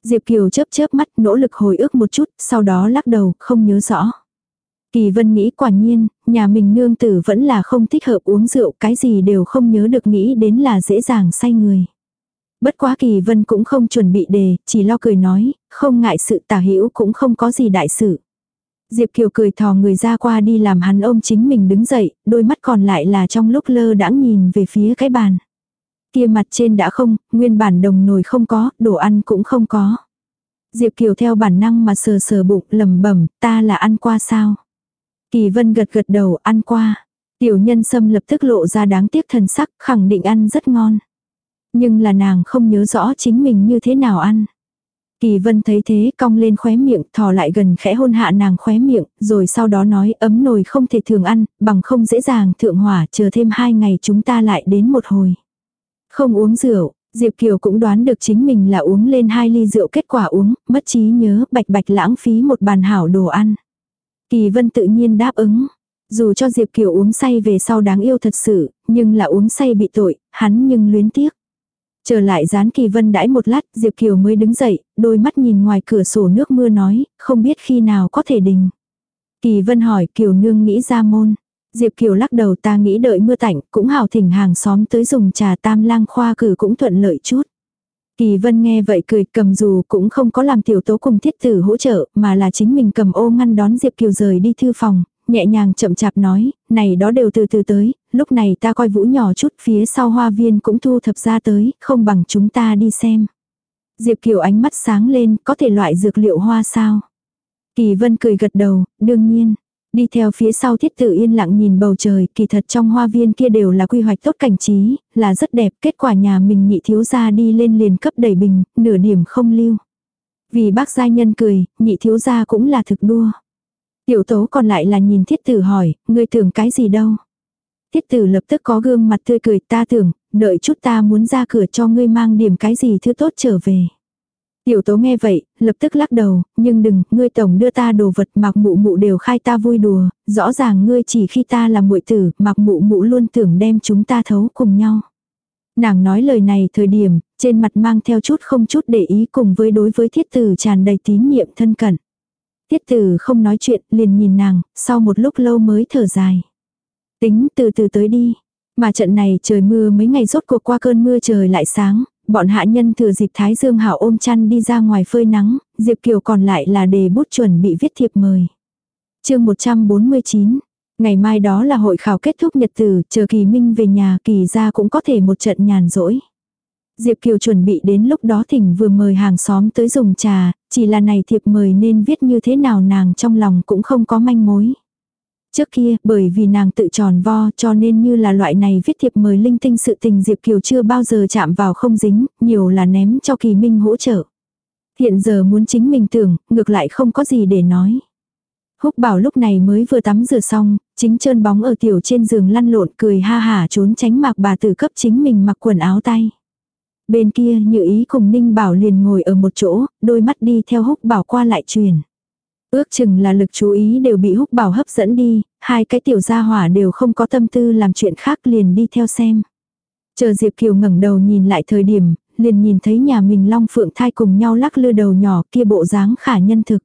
Diệp Kiều chớp chớp mắt nỗ lực hồi ức một chút, sau đó lắc đầu, không nhớ rõ. Kỳ Vân nghĩ quả nhiên, nhà mình nương tử vẫn là không thích hợp uống rượu, cái gì đều không nhớ được nghĩ đến là dễ dàng say người. Bất quá Kỳ Vân cũng không chuẩn bị đề, chỉ lo cười nói, không ngại sự tả hữu cũng không có gì đại sự. Diệp Kiều cười thò người ra qua đi làm hắn ôm chính mình đứng dậy, đôi mắt còn lại là trong lúc lơ đãng nhìn về phía cái bàn. Kia mặt trên đã không, nguyên bản đồng nồi không có, đồ ăn cũng không có. Diệp Kiều theo bản năng mà sờ sờ bụng lầm bẩm ta là ăn qua sao. Kỳ vân gật gật đầu ăn qua. Tiểu nhân sâm lập tức lộ ra đáng tiếc thần sắc khẳng định ăn rất ngon. Nhưng là nàng không nhớ rõ chính mình như thế nào ăn. Kỳ vân thấy thế cong lên khóe miệng, thò lại gần khẽ hôn hạ nàng khóe miệng, rồi sau đó nói ấm nồi không thể thường ăn, bằng không dễ dàng thượng hỏa, chờ thêm hai ngày chúng ta lại đến một hồi. Không uống rượu, Diệp Kiều cũng đoán được chính mình là uống lên hai ly rượu kết quả uống, mất trí nhớ, bạch bạch lãng phí một bàn hảo đồ ăn. Kỳ vân tự nhiên đáp ứng. Dù cho Diệp Kiều uống say về sau đáng yêu thật sự, nhưng là uống say bị tội, hắn nhưng luyến tiếc. Trở lại dán Kỳ Vân đãi một lát, Diệp Kiều mới đứng dậy, đôi mắt nhìn ngoài cửa sổ nước mưa nói, không biết khi nào có thể đình. Kỳ Vân hỏi Kiều Nương nghĩ ra môn. Diệp Kiều lắc đầu ta nghĩ đợi mưa tạnh, cũng hào thỉnh hàng xóm tới dùng trà tam lang khoa cử cũng thuận lợi chút. Kỳ Vân nghe vậy cười cầm dù cũng không có làm tiểu tố cùng thiết tử hỗ trợ, mà là chính mình cầm ô ngăn đón Diệp Kiều rời đi thư phòng, nhẹ nhàng chậm chạp nói, này đó đều từ từ tới, lúc này ta coi vũ nhỏ chút phía sau hoa viên cũng thu thập ra tới, không bằng chúng ta đi xem. Diệp Kiều ánh mắt sáng lên, có thể loại dược liệu hoa sao? Kỳ Vân cười gật đầu, đương nhiên. Đi theo phía sau thiết tử yên lặng nhìn bầu trời, kỳ thật trong hoa viên kia đều là quy hoạch tốt cảnh trí, là rất đẹp, kết quả nhà mình nhị thiếu gia đi lên liền cấp đầy bình, nửa điểm không lưu. Vì bác gia nhân cười, nhị thiếu gia cũng là thực đua. Tiểu tố còn lại là nhìn thiết tử hỏi, ngươi tưởng cái gì đâu. Thiết tử lập tức có gương mặt tươi cười ta tưởng, đợi chút ta muốn ra cửa cho ngươi mang điểm cái gì thứ tốt trở về. Tiểu tố nghe vậy, lập tức lắc đầu, nhưng đừng, ngươi tổng đưa ta đồ vật mặc mụ mụ đều khai ta vui đùa, rõ ràng ngươi chỉ khi ta là muội tử, mặc mụ mụ luôn tưởng đem chúng ta thấu cùng nhau. Nàng nói lời này thời điểm, trên mặt mang theo chút không chút để ý cùng với đối với thiết tử tràn đầy tín nhiệm thân cận. Tiết tử không nói chuyện, liền nhìn nàng, sau một lúc lâu mới thở dài. Tính từ từ tới đi. Mà trận này trời mưa mấy ngày rốt cuộc qua cơn mưa trời lại sáng, bọn hạ nhân thừa dịp Thái Dương Hảo ôm chăn đi ra ngoài phơi nắng, Diệp Kiều còn lại là đề bút chuẩn bị viết thiệp mời. chương 149 Ngày mai đó là hội khảo kết thúc nhật tử, chờ kỳ minh về nhà kỳ ra cũng có thể một trận nhàn rỗi. Diệp Kiều chuẩn bị đến lúc đó thỉnh vừa mời hàng xóm tới dùng trà, chỉ là này thiệp mời nên viết như thế nào nàng trong lòng cũng không có manh mối. Trước kia, bởi vì nàng tự tròn vo cho nên như là loại này viết thiệp mời linh tinh sự tình Diệp Kiều chưa bao giờ chạm vào không dính, nhiều là ném cho Kỳ Minh hỗ trợ. Hiện giờ muốn chính mình tưởng, ngược lại không có gì để nói. Húc bảo lúc này mới vừa tắm rửa xong, chính trơn bóng ở tiểu trên giường lăn lộn cười ha hả trốn tránh mặc bà tử cấp chính mình mặc quần áo tay. Bên kia như ý cùng Ninh Bảo liền ngồi ở một chỗ, đôi mắt đi theo húc bảo qua lại truyền. Ước chừng là lực chú ý đều bị húc bảo hấp dẫn đi, hai cái tiểu gia hỏa đều không có tâm tư làm chuyện khác liền đi theo xem. Chờ Diệp Kiều ngẩng đầu nhìn lại thời điểm, liền nhìn thấy nhà mình long phượng thai cùng nhau lắc lư đầu nhỏ kia bộ dáng khả nhân thực.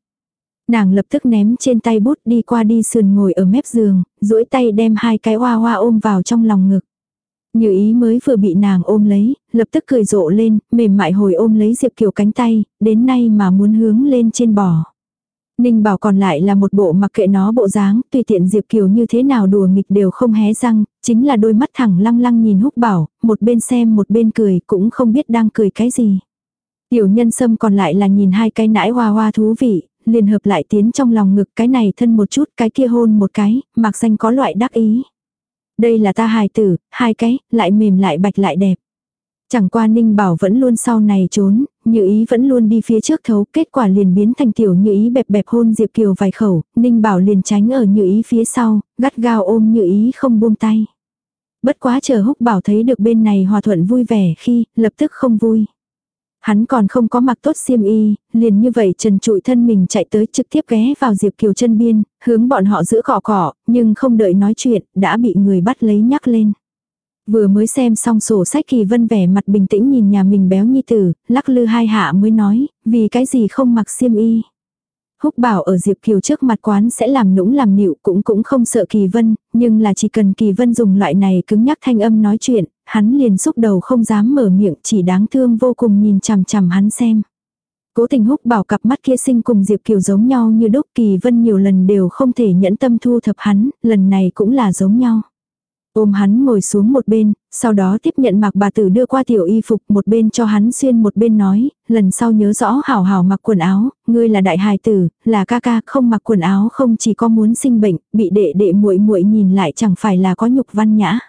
Nàng lập tức ném trên tay bút đi qua đi sườn ngồi ở mép giường, duỗi tay đem hai cái hoa hoa ôm vào trong lòng ngực. Như ý mới vừa bị nàng ôm lấy, lập tức cười rộ lên, mềm mại hồi ôm lấy Diệp Kiều cánh tay, đến nay mà muốn hướng lên trên bò. Ninh bảo còn lại là một bộ mặc kệ nó bộ dáng, tùy tiện Diệp Kiều như thế nào đùa nghịch đều không hé răng, chính là đôi mắt thẳng lăng lăng nhìn húc bảo, một bên xem một bên cười cũng không biết đang cười cái gì. Tiểu nhân sâm còn lại là nhìn hai cái nãi hoa hoa thú vị, liền hợp lại tiến trong lòng ngực cái này thân một chút cái kia hôn một cái, mặc danh có loại đắc ý. Đây là ta hài tử, hai cái, lại mềm lại bạch lại đẹp. Chẳng qua Ninh Bảo vẫn luôn sau này trốn, như ý vẫn luôn đi phía trước thấu, kết quả liền biến thành tiểu như ý bẹp bẹp hôn Diệp Kiều vài khẩu, Ninh Bảo liền tránh ở như ý phía sau, gắt gao ôm như ý không buông tay. Bất quá chờ húc bảo thấy được bên này hòa thuận vui vẻ khi, lập tức không vui. Hắn còn không có mặc tốt xiêm y, liền như vậy trần trụi thân mình chạy tới trực tiếp ghé vào Diệp Kiều chân biên, hướng bọn họ giữ cỏ cỏ, nhưng không đợi nói chuyện, đã bị người bắt lấy nhắc lên. Vừa mới xem xong sổ sách kỳ vân vẻ mặt bình tĩnh nhìn nhà mình béo nhi tử, lắc lư hai hạ mới nói, vì cái gì không mặc xiêm y. Húc bảo ở Diệp Kiều trước mặt quán sẽ làm nũng làm nịu cũng cũng không sợ Kỳ Vân, nhưng là chỉ cần Kỳ Vân dùng loại này cứng nhắc thanh âm nói chuyện, hắn liền xúc đầu không dám mở miệng chỉ đáng thương vô cùng nhìn chằm chằm hắn xem. Cố tình húc bảo cặp mắt kia sinh cùng Diệp Kiều giống nhau như đúc Kỳ Vân nhiều lần đều không thể nhẫn tâm thu thập hắn, lần này cũng là giống nhau. Ôm hắn ngồi xuống một bên, sau đó tiếp nhận mặc bà tử đưa qua tiểu y phục một bên cho hắn xuyên một bên nói, lần sau nhớ rõ hảo hảo mặc quần áo, ngươi là đại hài tử, là ca ca không mặc quần áo không chỉ có muốn sinh bệnh, bị đệ đệ muội muội nhìn lại chẳng phải là có nhục văn nhã.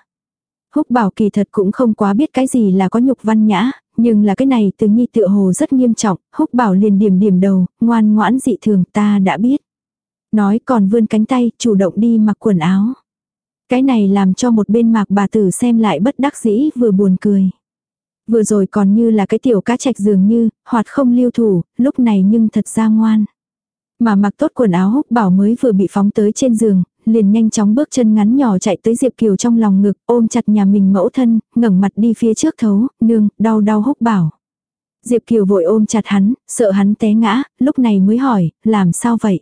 Húc bảo kỳ thật cũng không quá biết cái gì là có nhục văn nhã, nhưng là cái này từ nhi tựa hồ rất nghiêm trọng, húc bảo liền điểm điểm đầu, ngoan ngoãn dị thường ta đã biết. Nói còn vươn cánh tay, chủ động đi mặc quần áo. Cái này làm cho một bên mạc bà tử xem lại bất đắc dĩ vừa buồn cười. Vừa rồi còn như là cái tiểu cá trạch dường như, hoạt không lưu thủ, lúc này nhưng thật ra ngoan. Mà mặc tốt quần áo húc bảo mới vừa bị phóng tới trên giường, liền nhanh chóng bước chân ngắn nhỏ chạy tới Diệp Kiều trong lòng ngực, ôm chặt nhà mình mẫu thân, ngẩng mặt đi phía trước thấu, nương, đau đau húc bảo. Diệp Kiều vội ôm chặt hắn, sợ hắn té ngã, lúc này mới hỏi, làm sao vậy?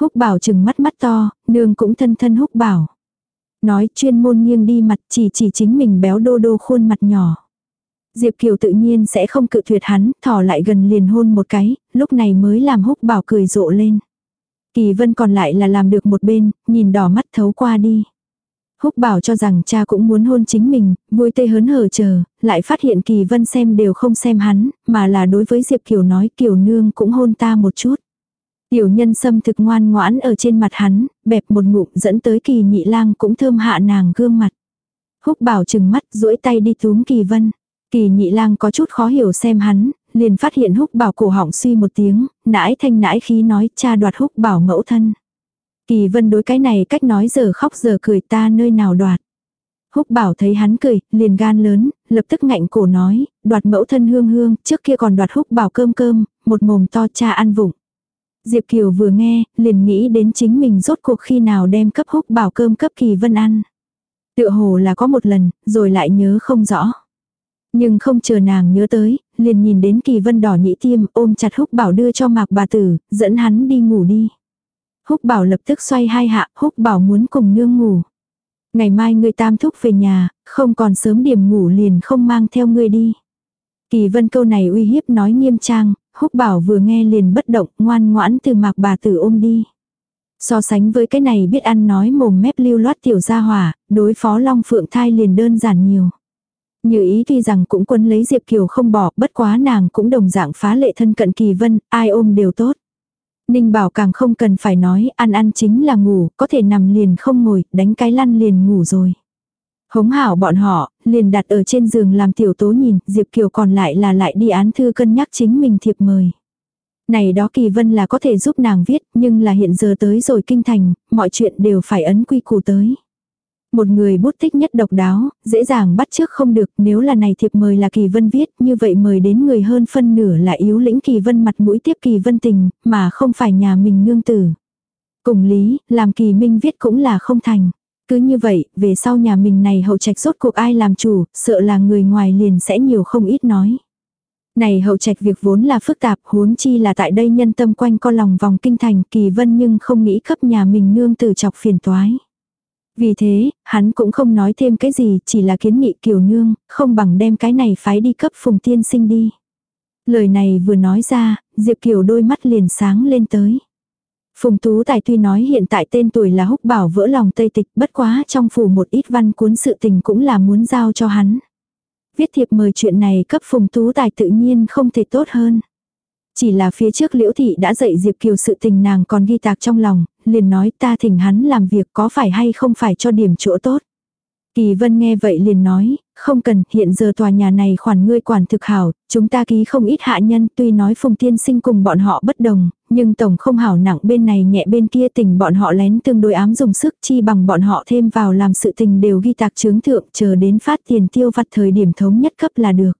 Húc bảo chừng mắt mắt to, nương cũng thân thân húc bảo. Nói chuyên môn nghiêng đi mặt chỉ chỉ chính mình béo đô đô khuôn mặt nhỏ. Diệp Kiều tự nhiên sẽ không cự tuyệt hắn, thỏ lại gần liền hôn một cái, lúc này mới làm húc bảo cười rộ lên. Kỳ vân còn lại là làm được một bên, nhìn đỏ mắt thấu qua đi. Húc bảo cho rằng cha cũng muốn hôn chính mình, vui tê hớn hở chờ, lại phát hiện kỳ vân xem đều không xem hắn, mà là đối với Diệp Kiều nói Kiều nương cũng hôn ta một chút. Tiểu nhân sâm thực ngoan ngoãn ở trên mặt hắn, bẹp một ngụm dẫn tới kỳ nhị lang cũng thơm hạ nàng gương mặt. Húc bảo chừng mắt duỗi tay đi túm kỳ vân. Kỳ nhị lang có chút khó hiểu xem hắn, liền phát hiện húc bảo cổ họng suy một tiếng, nãi thanh nãi khí nói cha đoạt húc bảo mẫu thân. Kỳ vân đối cái này cách nói giờ khóc giờ cười ta nơi nào đoạt. Húc bảo thấy hắn cười, liền gan lớn, lập tức ngạnh cổ nói, đoạt mẫu thân hương hương, trước kia còn đoạt húc bảo cơm cơm, một mồm to cha ăn vụng. Diệp Kiều vừa nghe, liền nghĩ đến chính mình rốt cuộc khi nào đem cấp húc bảo cơm cấp kỳ vân ăn. Tựa hồ là có một lần, rồi lại nhớ không rõ. Nhưng không chờ nàng nhớ tới, liền nhìn đến kỳ vân đỏ nhĩ tiêm ôm chặt húc bảo đưa cho mạc bà tử, dẫn hắn đi ngủ đi. Húc bảo lập tức xoay hai hạ, húc bảo muốn cùng nương ngủ. Ngày mai ngươi tam thúc về nhà, không còn sớm điểm ngủ liền không mang theo ngươi đi. Kỳ vân câu này uy hiếp nói nghiêm trang, húc bảo vừa nghe liền bất động ngoan ngoãn từ mạc bà tử ôm đi. So sánh với cái này biết ăn nói mồm mép lưu loát tiểu gia hỏa, đối phó long phượng thai liền đơn giản nhiều. Như ý tuy rằng cũng quân lấy Diệp Kiều không bỏ, bất quá nàng cũng đồng dạng phá lệ thân cận kỳ vân, ai ôm đều tốt. Ninh bảo càng không cần phải nói, ăn ăn chính là ngủ, có thể nằm liền không ngồi, đánh cái lăn liền ngủ rồi. Hống hảo bọn họ, liền đặt ở trên giường làm tiểu tố nhìn, Diệp Kiều còn lại là lại đi án thư cân nhắc chính mình thiệp mời. Này đó Kỳ Vân là có thể giúp nàng viết, nhưng là hiện giờ tới rồi kinh thành, mọi chuyện đều phải ấn quy củ tới. Một người bút tích nhất độc đáo, dễ dàng bắt trước không được, nếu là này thiệp mời là Kỳ Vân viết, như vậy mời đến người hơn phân nửa là yếu lĩnh Kỳ Vân mặt mũi tiếp Kỳ Vân tình, mà không phải nhà mình nương tử. Cùng lý, làm Kỳ Minh viết cũng là không thành. Cứ như vậy, về sau nhà mình này hậu trạch rốt cuộc ai làm chủ, sợ là người ngoài liền sẽ nhiều không ít nói. Này hậu trạch việc vốn là phức tạp, huống chi là tại đây nhân tâm quanh co lòng vòng kinh thành kỳ vân nhưng không nghĩ cấp nhà mình nương từ chọc phiền toái. Vì thế, hắn cũng không nói thêm cái gì, chỉ là kiến nghị kiều nương, không bằng đem cái này phái đi cấp phùng tiên sinh đi. Lời này vừa nói ra, Diệp Kiều đôi mắt liền sáng lên tới. Phùng Tú Tài tuy nói hiện tại tên tuổi là húc bảo vỡ lòng Tây Tịch bất quá trong phủ một ít văn cuốn sự tình cũng là muốn giao cho hắn. Viết thiệp mời chuyện này cấp Phùng Tú Tài tự nhiên không thể tốt hơn. Chỉ là phía trước Liễu Thị đã dạy Diệp Kiều sự tình nàng còn ghi tạc trong lòng, liền nói ta thỉnh hắn làm việc có phải hay không phải cho điểm chỗ tốt. Kỳ Vân nghe vậy liền nói, không cần, hiện giờ tòa nhà này khoản ngươi quản thực hảo, chúng ta ký không ít hạ nhân, tuy nói Phùng Tiên Sinh cùng bọn họ bất đồng, nhưng tổng không hảo nặng bên này nhẹ bên kia tình bọn họ lén tương đối ám dùng sức chi bằng bọn họ thêm vào làm sự tình đều ghi tạc chứng thượng chờ đến phát tiền tiêu vặt thời điểm thống nhất cấp là được.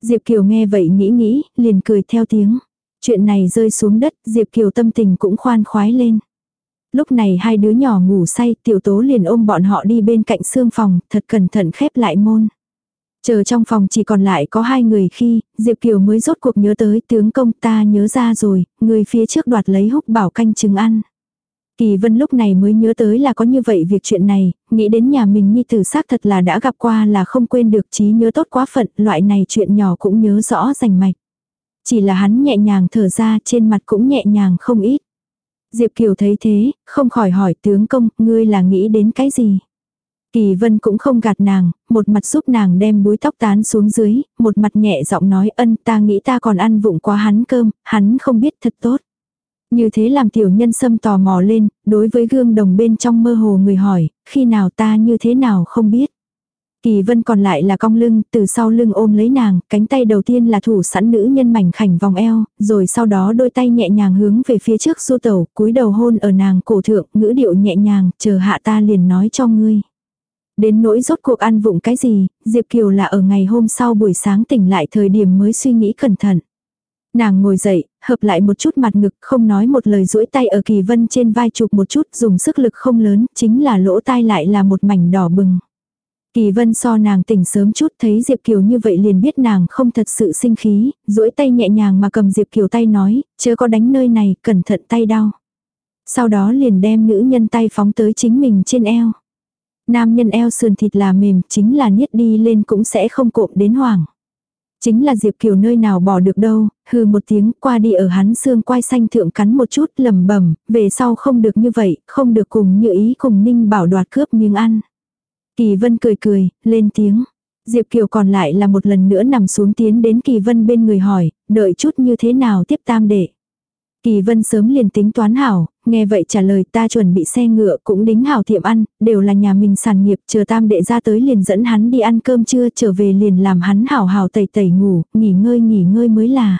Diệp Kiều nghe vậy nghĩ nghĩ, liền cười theo tiếng. Chuyện này rơi xuống đất, Diệp Kiều tâm tình cũng khoan khoái lên. Lúc này hai đứa nhỏ ngủ say, tiểu tố liền ôm bọn họ đi bên cạnh xương phòng, thật cẩn thận khép lại môn. Chờ trong phòng chỉ còn lại có hai người khi, Diệp Kiều mới rốt cuộc nhớ tới tướng công ta nhớ ra rồi, người phía trước đoạt lấy húc bảo canh trứng ăn. Kỳ vân lúc này mới nhớ tới là có như vậy việc chuyện này, nghĩ đến nhà mình nhi tử xác thật là đã gặp qua là không quên được trí nhớ tốt quá phận, loại này chuyện nhỏ cũng nhớ rõ rành mạch. Chỉ là hắn nhẹ nhàng thở ra trên mặt cũng nhẹ nhàng không ít. Diệp Kiều thấy thế, không khỏi hỏi tướng công, ngươi là nghĩ đến cái gì? Kỳ vân cũng không gạt nàng, một mặt giúp nàng đem búi tóc tán xuống dưới, một mặt nhẹ giọng nói ân ta nghĩ ta còn ăn vụng quá hắn cơm, hắn không biết thật tốt. Như thế làm tiểu nhân sâm tò mò lên, đối với gương đồng bên trong mơ hồ người hỏi, khi nào ta như thế nào không biết. Kỳ vân còn lại là cong lưng, từ sau lưng ôm lấy nàng, cánh tay đầu tiên là thủ sẵn nữ nhân mảnh khảnh vòng eo, rồi sau đó đôi tay nhẹ nhàng hướng về phía trước du tẩu, cúi đầu hôn ở nàng cổ thượng, ngữ điệu nhẹ nhàng, chờ hạ ta liền nói cho ngươi. Đến nỗi rốt cuộc ăn vụng cái gì, Diệp Kiều là ở ngày hôm sau buổi sáng tỉnh lại thời điểm mới suy nghĩ cẩn thận. Nàng ngồi dậy, hợp lại một chút mặt ngực, không nói một lời duỗi tay ở kỳ vân trên vai chụp một chút, dùng sức lực không lớn, chính là lỗ tai lại là một mảnh đỏ bừng. Kỳ vân so nàng tỉnh sớm chút thấy Diệp Kiều như vậy liền biết nàng không thật sự sinh khí, duỗi tay nhẹ nhàng mà cầm Diệp Kiều tay nói, chớ có đánh nơi này, cẩn thận tay đau. Sau đó liền đem nữ nhân tay phóng tới chính mình trên eo. Nam nhân eo sườn thịt là mềm, chính là niết đi lên cũng sẽ không cộm đến hoàng. Chính là Diệp Kiều nơi nào bỏ được đâu, hừ một tiếng qua đi ở hắn xương quai xanh thượng cắn một chút lầm bẩm về sau không được như vậy, không được cùng như ý cùng ninh bảo đoạt cướp miếng ăn. Kỳ vân cười cười, lên tiếng. Diệp Kiều còn lại là một lần nữa nằm xuống tiến đến Kỳ Vân bên người hỏi, đợi chút như thế nào tiếp tam đệ. Kỳ Vân sớm liền tính toán hảo, nghe vậy trả lời ta chuẩn bị xe ngựa cũng đính hảo tiệm ăn, đều là nhà mình sản nghiệp, chờ tam đệ ra tới liền dẫn hắn đi ăn cơm trưa trở về liền làm hắn hảo hảo tẩy tẩy ngủ, nghỉ ngơi nghỉ ngơi mới là.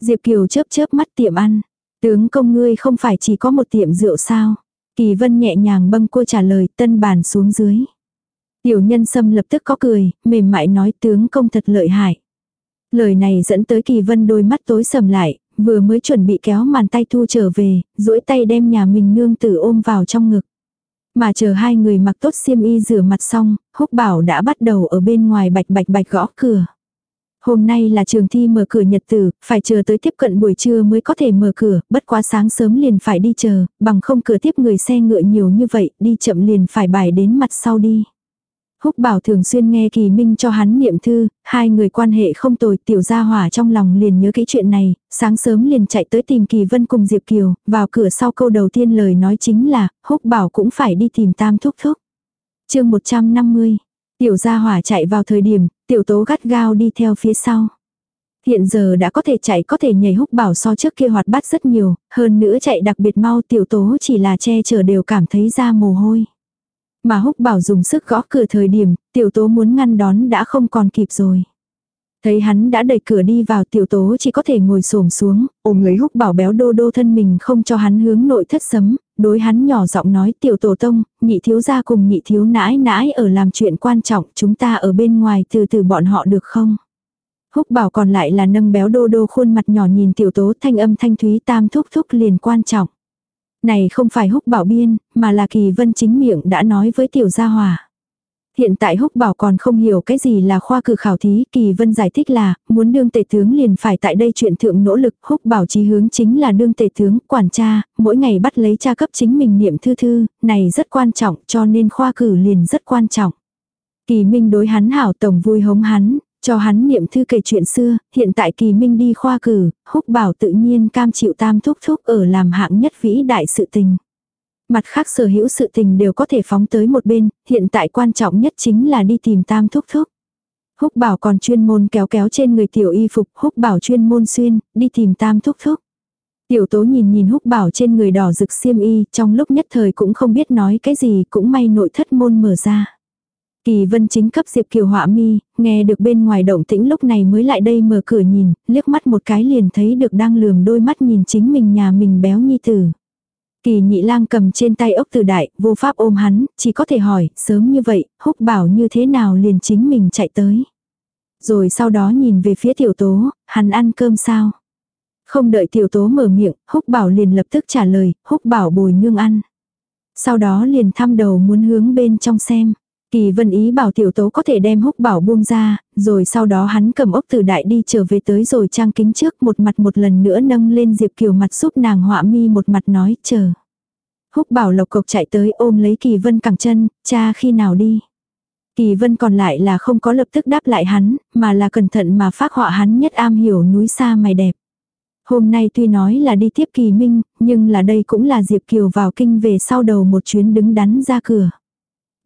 Diệp Kiều chớp chớp mắt tiệm ăn, tướng công ngươi không phải chỉ có một tiệm rượu sao. Kỳ Vân nhẹ nhàng bâng cô trả lời tân bàn xuống dưới. Tiểu nhân sâm lập tức có cười, mềm mại nói tướng công thật lợi hại. Lời này dẫn tới kỳ vân đôi mắt tối sầm lại, vừa mới chuẩn bị kéo màn tay thu trở về, duỗi tay đem nhà mình nương tử ôm vào trong ngực. Mà chờ hai người mặc tốt xiêm y rửa mặt xong, húc bảo đã bắt đầu ở bên ngoài bạch bạch bạch gõ cửa. Hôm nay là trường thi mở cửa nhật tử, phải chờ tới tiếp cận buổi trưa mới có thể mở cửa, bất quá sáng sớm liền phải đi chờ, bằng không cửa tiếp người xe ngựa nhiều như vậy, đi chậm liền phải bài đến mặt sau đi. Húc bảo thường xuyên nghe kỳ minh cho hắn niệm thư, hai người quan hệ không tồi tiểu gia hỏa trong lòng liền nhớ kỹ chuyện này, sáng sớm liền chạy tới tìm kỳ vân cùng Diệp Kiều, vào cửa sau câu đầu tiên lời nói chính là, húc bảo cũng phải đi tìm tam thúc thúc. chương 150, tiểu gia hỏa chạy vào thời điểm, tiểu tố gắt gao đi theo phía sau. Hiện giờ đã có thể chạy có thể nhảy húc bảo so trước kia hoạt bát rất nhiều, hơn nữa chạy đặc biệt mau tiểu tố chỉ là che chở đều cảm thấy ra mồ hôi. Mà húc bảo dùng sức gõ cửa thời điểm, tiểu tố muốn ngăn đón đã không còn kịp rồi. Thấy hắn đã đẩy cửa đi vào tiểu tố chỉ có thể ngồi xổm xuống, ôm lấy húc bảo béo đô đô thân mình không cho hắn hướng nội thất sấm, đối hắn nhỏ giọng nói tiểu tổ tông, nhị thiếu gia cùng nhị thiếu nãi nãi ở làm chuyện quan trọng chúng ta ở bên ngoài từ từ bọn họ được không? Húc bảo còn lại là nâng béo đô đô khuôn mặt nhỏ nhìn tiểu tố thanh âm thanh thúy tam thúc thúc liền quan trọng. Này không phải húc bảo biên, mà là kỳ vân chính miệng đã nói với tiểu gia hòa. Hiện tại húc bảo còn không hiểu cái gì là khoa cử khảo thí, kỳ vân giải thích là, muốn đương tể tướng liền phải tại đây chuyện thượng nỗ lực, húc bảo chí hướng chính là đương tể tướng, quản cha, mỗi ngày bắt lấy cha cấp chính mình niệm thư thư, này rất quan trọng cho nên khoa cử liền rất quan trọng. Kỳ Minh đối hắn hảo tổng vui hống hắn, cho hắn niệm thư kể chuyện xưa, hiện tại Kỳ Minh đi khoa cử, húc bảo tự nhiên cam chịu tam thúc thúc ở làm hạng nhất vĩ đại sự tình mặt khác sở hữu sự tình đều có thể phóng tới một bên, hiện tại quan trọng nhất chính là đi tìm tam thúc thúc. Húc bảo còn chuyên môn kéo kéo trên người tiểu y phục, húc bảo chuyên môn xuyên, đi tìm tam thúc thúc. Tiểu tố nhìn nhìn húc bảo trên người đỏ rực xiêm y, trong lúc nhất thời cũng không biết nói cái gì, cũng may nội thất môn mở ra. Kỳ vân chính cấp Diệp Kiều họa mi, nghe được bên ngoài động tĩnh lúc này mới lại đây mở cửa nhìn, liếc mắt một cái liền thấy được đang lườm đôi mắt nhìn chính mình nhà mình béo nhi tử. Kỳ nhị lang cầm trên tay ốc từ đại, vô pháp ôm hắn, chỉ có thể hỏi, sớm như vậy, húc bảo như thế nào liền chính mình chạy tới. Rồi sau đó nhìn về phía tiểu tố, hắn ăn cơm sao? Không đợi tiểu tố mở miệng, húc bảo liền lập tức trả lời, húc bảo bồi nương ăn. Sau đó liền thăm đầu muốn hướng bên trong xem. Kỳ vân ý bảo tiểu tố có thể đem húc bảo buông ra, rồi sau đó hắn cầm ốc từ đại đi trở về tới rồi trang kính trước một mặt một lần nữa nâng lên Diệp Kiều mặt giúp nàng họa mi một mặt nói chờ. Húc bảo lộc cộc chạy tới ôm lấy kỳ vân cẳng chân, cha khi nào đi. Kỳ vân còn lại là không có lập tức đáp lại hắn, mà là cẩn thận mà phát họa hắn nhất am hiểu núi xa mày đẹp. Hôm nay tuy nói là đi tiếp kỳ minh, nhưng là đây cũng là Diệp Kiều vào kinh về sau đầu một chuyến đứng đắn ra cửa.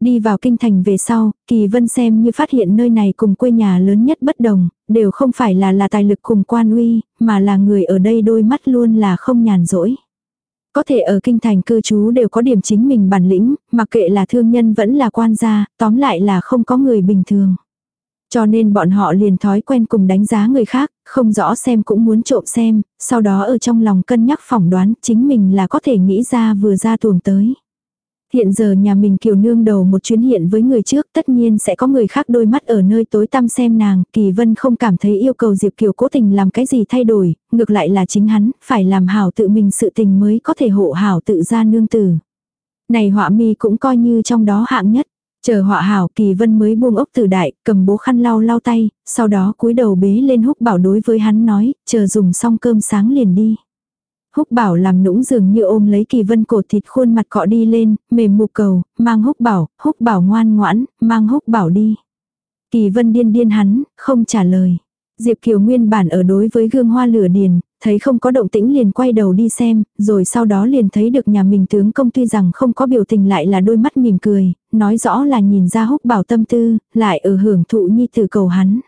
Đi vào kinh thành về sau, Kỳ Vân xem như phát hiện nơi này cùng quê nhà lớn nhất bất đồng, đều không phải là là tài lực cùng quan uy, mà là người ở đây đôi mắt luôn là không nhàn rỗi. Có thể ở kinh thành cư trú đều có điểm chính mình bản lĩnh, mặc kệ là thương nhân vẫn là quan gia, tóm lại là không có người bình thường. Cho nên bọn họ liền thói quen cùng đánh giá người khác, không rõ xem cũng muốn trộm xem, sau đó ở trong lòng cân nhắc phỏng đoán chính mình là có thể nghĩ ra vừa ra tuồng tới. Hiện giờ nhà mình kiều nương đầu một chuyến hiện với người trước tất nhiên sẽ có người khác đôi mắt ở nơi tối tăm xem nàng, kỳ vân không cảm thấy yêu cầu Diệp Kiều cố tình làm cái gì thay đổi, ngược lại là chính hắn, phải làm hảo tự mình sự tình mới có thể hộ hảo tự ra nương tử. Này họa mi cũng coi như trong đó hạng nhất. Chờ họa hảo kỳ vân mới buông ốc tử đại, cầm bố khăn lau lau tay, sau đó cúi đầu bế lên húc bảo đối với hắn nói, chờ dùng xong cơm sáng liền đi. Húc bảo làm nũng dường như ôm lấy kỳ vân cột thịt khuôn mặt cọ đi lên, mềm mục cầu, mang húc bảo, húc bảo ngoan ngoãn, mang húc bảo đi. Kỳ vân điên điên hắn, không trả lời. Diệp Kiều nguyên bản ở đối với gương hoa lửa điền, thấy không có động tĩnh liền quay đầu đi xem, rồi sau đó liền thấy được nhà mình tướng công tuy rằng không có biểu tình lại là đôi mắt mỉm cười, nói rõ là nhìn ra húc bảo tâm tư, lại ở hưởng thụ nhi tử cầu hắn.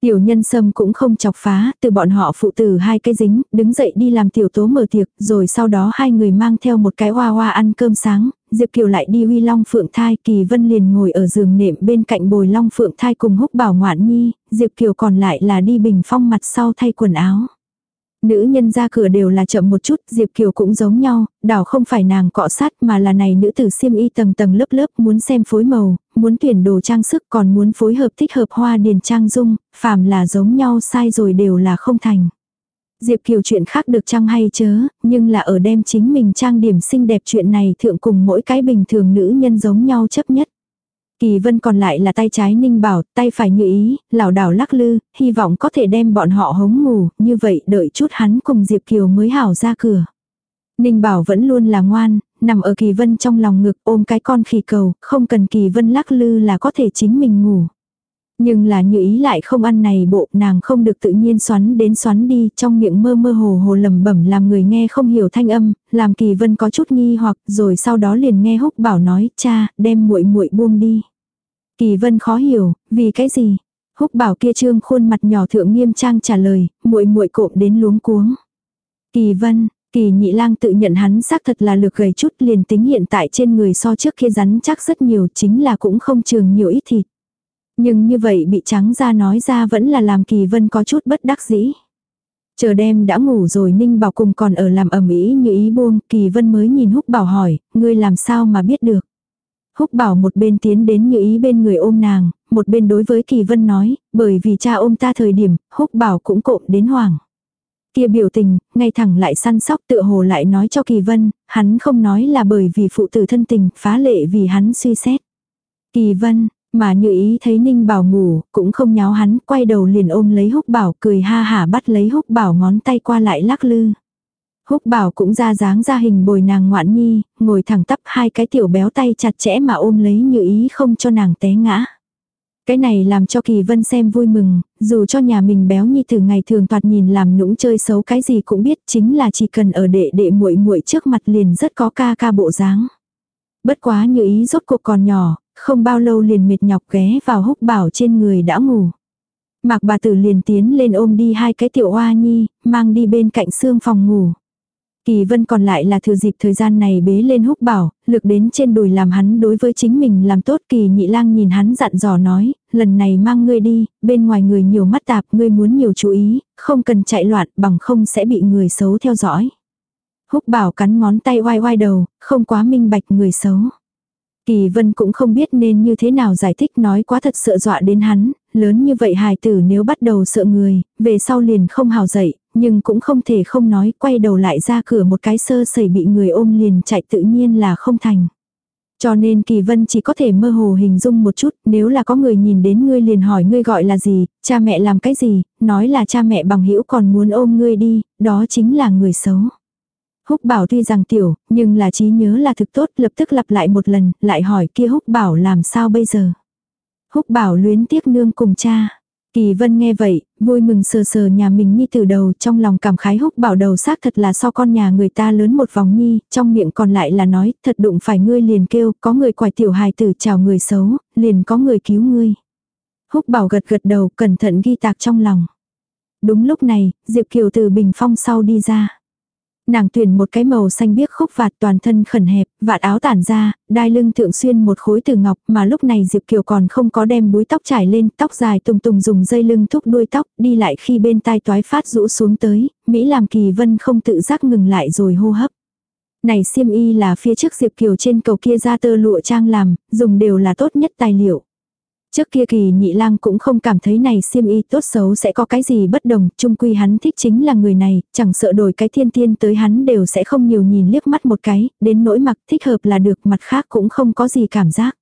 Tiểu nhân sâm cũng không chọc phá, từ bọn họ phụ tử hai cái dính, đứng dậy đi làm tiểu tố mở tiệc, rồi sau đó hai người mang theo một cái hoa hoa ăn cơm sáng, Diệp Kiều lại đi huy long phượng thai, Kỳ Vân liền ngồi ở giường nệm bên cạnh bồi long phượng thai cùng húc bảo ngoạn nhi, Diệp Kiều còn lại là đi bình phong mặt sau thay quần áo. Nữ nhân ra cửa đều là chậm một chút, Diệp Kiều cũng giống nhau, đảo không phải nàng cọ sát mà là này nữ tử xiêm y tầng tầng lớp lớp muốn xem phối màu, muốn tuyển đồ trang sức còn muốn phối hợp thích hợp hoa điền trang dung, phàm là giống nhau sai rồi đều là không thành. Diệp Kiều chuyện khác được trang hay chớ, nhưng là ở đem chính mình trang điểm xinh đẹp chuyện này thượng cùng mỗi cái bình thường nữ nhân giống nhau chấp nhất. Kỳ vân còn lại là tay trái ninh bảo, tay phải như ý, lảo đảo lắc lư, hy vọng có thể đem bọn họ hống ngủ, như vậy đợi chút hắn cùng Diệp Kiều mới hảo ra cửa. Ninh bảo vẫn luôn là ngoan, nằm ở kỳ vân trong lòng ngực ôm cái con khỉ cầu, không cần kỳ vân lắc lư là có thể chính mình ngủ. Nhưng là như ý lại không ăn này bộ nàng không được tự nhiên xoắn đến xoắn đi trong miệng mơ mơ hồ hồ lầm bẩm làm người nghe không hiểu thanh âm, làm kỳ vân có chút nghi hoặc rồi sau đó liền nghe húc bảo nói cha đem muội muội buông đi. Kỳ vân khó hiểu, vì cái gì? Húc bảo kia trương khuôn mặt nhỏ thượng nghiêm trang trả lời, muội muội cộm đến luống cuống. Kỳ vân, kỳ nhị lang tự nhận hắn xác thật là lược gầy chút liền tính hiện tại trên người so trước kia rắn chắc rất nhiều chính là cũng không trường nhiều ít thịt. Nhưng như vậy bị trắng ra nói ra vẫn là làm Kỳ Vân có chút bất đắc dĩ. Chờ đêm đã ngủ rồi Ninh Bảo cùng còn ở làm ẩm ý như ý buông, Kỳ Vân mới nhìn Húc Bảo hỏi, ngươi làm sao mà biết được. Húc Bảo một bên tiến đến như ý bên người ôm nàng, một bên đối với Kỳ Vân nói, bởi vì cha ôm ta thời điểm, Húc Bảo cũng cộm đến hoảng. Kia biểu tình, ngay thẳng lại săn sóc tựa hồ lại nói cho Kỳ Vân, hắn không nói là bởi vì phụ tử thân tình, phá lệ vì hắn suy xét. Kỳ Vân, mà như ý thấy Ninh Bảo ngủ, cũng không nháo hắn, quay đầu liền ôm lấy húc bảo cười ha hả bắt lấy húc bảo ngón tay qua lại lắc lư. Húc bảo cũng ra dáng ra hình bồi nàng ngoạn nhi, ngồi thẳng tắp hai cái tiểu béo tay chặt chẽ mà ôm lấy như ý không cho nàng té ngã. Cái này làm cho Kỳ Vân xem vui mừng, dù cho nhà mình béo như từ ngày thường toạt nhìn làm nũng chơi xấu cái gì cũng biết chính là chỉ cần ở đệ đệ muội muội trước mặt liền rất có ca ca bộ dáng. Bất quá như ý rốt cuộc còn nhỏ, không bao lâu liền mệt nhọc ghé vào húc bảo trên người đã ngủ. Mạc bà tử liền tiến lên ôm đi hai cái tiểu hoa nhi, mang đi bên cạnh xương phòng ngủ. Kỳ vân còn lại là thừa dịp thời gian này bế lên húc bảo, lực đến trên đùi làm hắn đối với chính mình làm tốt kỳ nhị lang nhìn hắn dặn dò nói, lần này mang ngươi đi, bên ngoài người nhiều mắt tạp, ngươi muốn nhiều chú ý, không cần chạy loạn bằng không sẽ bị người xấu theo dõi. Húc bảo cắn ngón tay oai oai đầu, không quá minh bạch người xấu. Kỳ vân cũng không biết nên như thế nào giải thích nói quá thật sợ dọa đến hắn, lớn như vậy hài tử nếu bắt đầu sợ người, về sau liền không hào dậy, nhưng cũng không thể không nói, quay đầu lại ra cửa một cái sơ sẩy bị người ôm liền chạy tự nhiên là không thành. Cho nên Kỳ Vân chỉ có thể mơ hồ hình dung một chút, nếu là có người nhìn đến ngươi liền hỏi ngươi gọi là gì, cha mẹ làm cái gì, nói là cha mẹ bằng hữu còn muốn ôm ngươi đi, đó chính là người xấu. Húc bảo tuy rằng tiểu, nhưng là trí nhớ là thực tốt, lập tức lặp lại một lần, lại hỏi kia húc bảo làm sao bây giờ. Húc bảo luyến tiếc nương cùng cha. Kỳ vân nghe vậy, vui mừng sờ sờ nhà mình nhi từ đầu trong lòng cảm khái húc bảo đầu xác thật là so con nhà người ta lớn một vòng nhi, trong miệng còn lại là nói, thật đụng phải ngươi liền kêu, có người quài tiểu hài tử chào người xấu, liền có người cứu ngươi. Húc bảo gật gật đầu, cẩn thận ghi tạc trong lòng. Đúng lúc này, Diệp Kiều từ bình phong sau đi ra. Nàng tuyển một cái màu xanh biếc khúc vạt toàn thân khẩn hẹp, vạt áo tản ra, đai lưng thượng xuyên một khối từ ngọc mà lúc này Diệp Kiều còn không có đem búi tóc trải lên, tóc dài tùng tùng dùng dây lưng thúc đuôi tóc, đi lại khi bên tai toái phát rũ xuống tới, Mỹ làm kỳ vân không tự giác ngừng lại rồi hô hấp. Này xiêm y là phía trước Diệp Kiều trên cầu kia ra tơ lụa trang làm, dùng đều là tốt nhất tài liệu. Trước kia kỳ nhị lang cũng không cảm thấy này xiêm y tốt xấu sẽ có cái gì bất đồng, chung quy hắn thích chính là người này, chẳng sợ đổi cái thiên tiên tới hắn đều sẽ không nhiều nhìn liếc mắt một cái, đến nỗi mặc thích hợp là được mặt khác cũng không có gì cảm giác.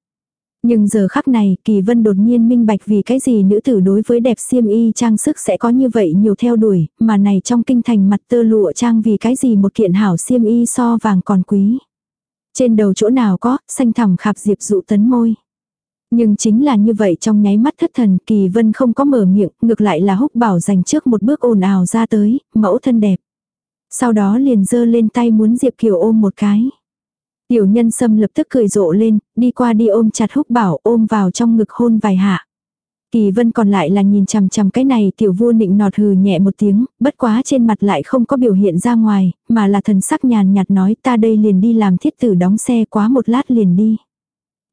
Nhưng giờ khắc này, Kỳ Vân đột nhiên minh bạch vì cái gì nữ tử đối với đẹp xiêm y trang sức sẽ có như vậy nhiều theo đuổi, mà này trong kinh thành mặt tơ lụa trang vì cái gì một kiện hảo xiêm y so vàng còn quý. Trên đầu chỗ nào có, xanh thẳm khạp diệp dụ tấn môi. Nhưng chính là như vậy trong nháy mắt thất thần kỳ vân không có mở miệng, ngược lại là húc bảo dành trước một bước ồn ào ra tới, mẫu thân đẹp. Sau đó liền giơ lên tay muốn Diệp Kiều ôm một cái. Tiểu nhân sâm lập tức cười rộ lên, đi qua đi ôm chặt húc bảo ôm vào trong ngực hôn vài hạ. Kỳ vân còn lại là nhìn chằm chằm cái này tiểu vua nịnh nọt hừ nhẹ một tiếng, bất quá trên mặt lại không có biểu hiện ra ngoài, mà là thần sắc nhàn nhạt nói ta đây liền đi làm thiết tử đóng xe quá một lát liền đi.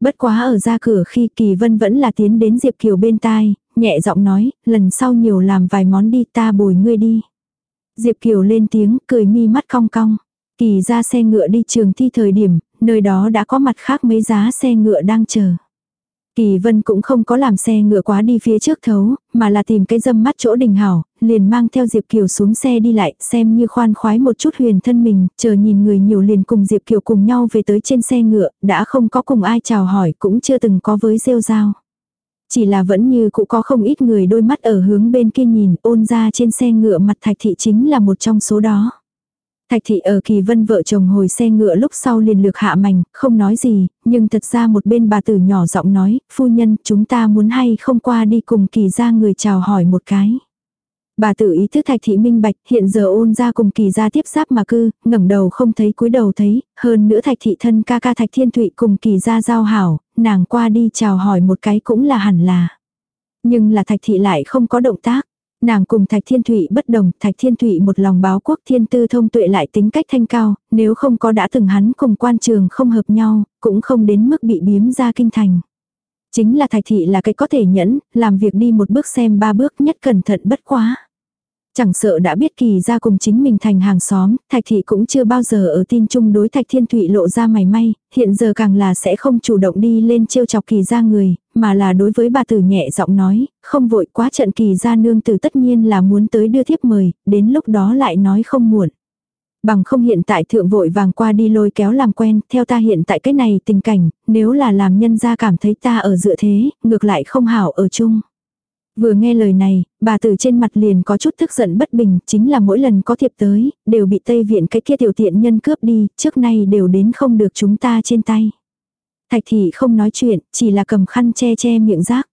Bất quá ở ra cửa khi Kỳ Vân vẫn là tiến đến Diệp Kiều bên tai, nhẹ giọng nói, lần sau nhiều làm vài món đi ta bồi ngươi đi. Diệp Kiều lên tiếng, cười mi mắt cong cong. Kỳ ra xe ngựa đi trường thi thời điểm, nơi đó đã có mặt khác mấy giá xe ngựa đang chờ. Kỳ vân cũng không có làm xe ngựa quá đi phía trước thấu, mà là tìm cái dâm mắt chỗ đình hảo, liền mang theo Diệp Kiều xuống xe đi lại, xem như khoan khoái một chút huyền thân mình, chờ nhìn người nhiều liền cùng Diệp Kiều cùng nhau về tới trên xe ngựa, đã không có cùng ai chào hỏi cũng chưa từng có với rêu rao. Chỉ là vẫn như cũng có không ít người đôi mắt ở hướng bên kia nhìn, ôn ra trên xe ngựa mặt thạch thị chính là một trong số đó. Thạch thị ở kỳ vân vợ chồng hồi xe ngựa lúc sau liền lược hạ mảnh, không nói gì, nhưng thật ra một bên bà tử nhỏ giọng nói, phu nhân chúng ta muốn hay không qua đi cùng kỳ ra người chào hỏi một cái. Bà tử ý thức thạch thị minh bạch, hiện giờ ôn ra cùng kỳ ra tiếp giáp mà cư, ngẩng đầu không thấy cúi đầu thấy, hơn nữa thạch thị thân ca ca thạch thiên thụy cùng kỳ ra giao hảo, nàng qua đi chào hỏi một cái cũng là hẳn là. Nhưng là thạch thị lại không có động tác. Nàng cùng Thạch Thiên Thụy bất đồng, Thạch Thiên Thụy một lòng báo quốc thiên tư thông tuệ lại tính cách thanh cao, nếu không có đã từng hắn cùng quan trường không hợp nhau, cũng không đến mức bị biếm ra kinh thành. Chính là thạch thị là cái có thể nhẫn, làm việc đi một bước xem ba bước nhất cẩn thận bất quá. Chẳng sợ đã biết kỳ ra cùng chính mình thành hàng xóm, thạch thị cũng chưa bao giờ ở tin chung đối thạch thiên thụy lộ ra mày may, hiện giờ càng là sẽ không chủ động đi lên trêu chọc kỳ ra người, mà là đối với bà tử nhẹ giọng nói, không vội quá trận kỳ ra nương tử tất nhiên là muốn tới đưa thiếp mời, đến lúc đó lại nói không muộn. Bằng không hiện tại thượng vội vàng qua đi lôi kéo làm quen, theo ta hiện tại cái này tình cảnh, nếu là làm nhân gia cảm thấy ta ở dựa thế, ngược lại không hảo ở chung. Vừa nghe lời này, bà tử trên mặt liền có chút tức giận bất bình, chính là mỗi lần có thiệp tới, đều bị Tây Viện cái kia tiểu tiện nhân cướp đi, trước nay đều đến không được chúng ta trên tay. Thạch thị không nói chuyện, chỉ là cầm khăn che che miệng rác.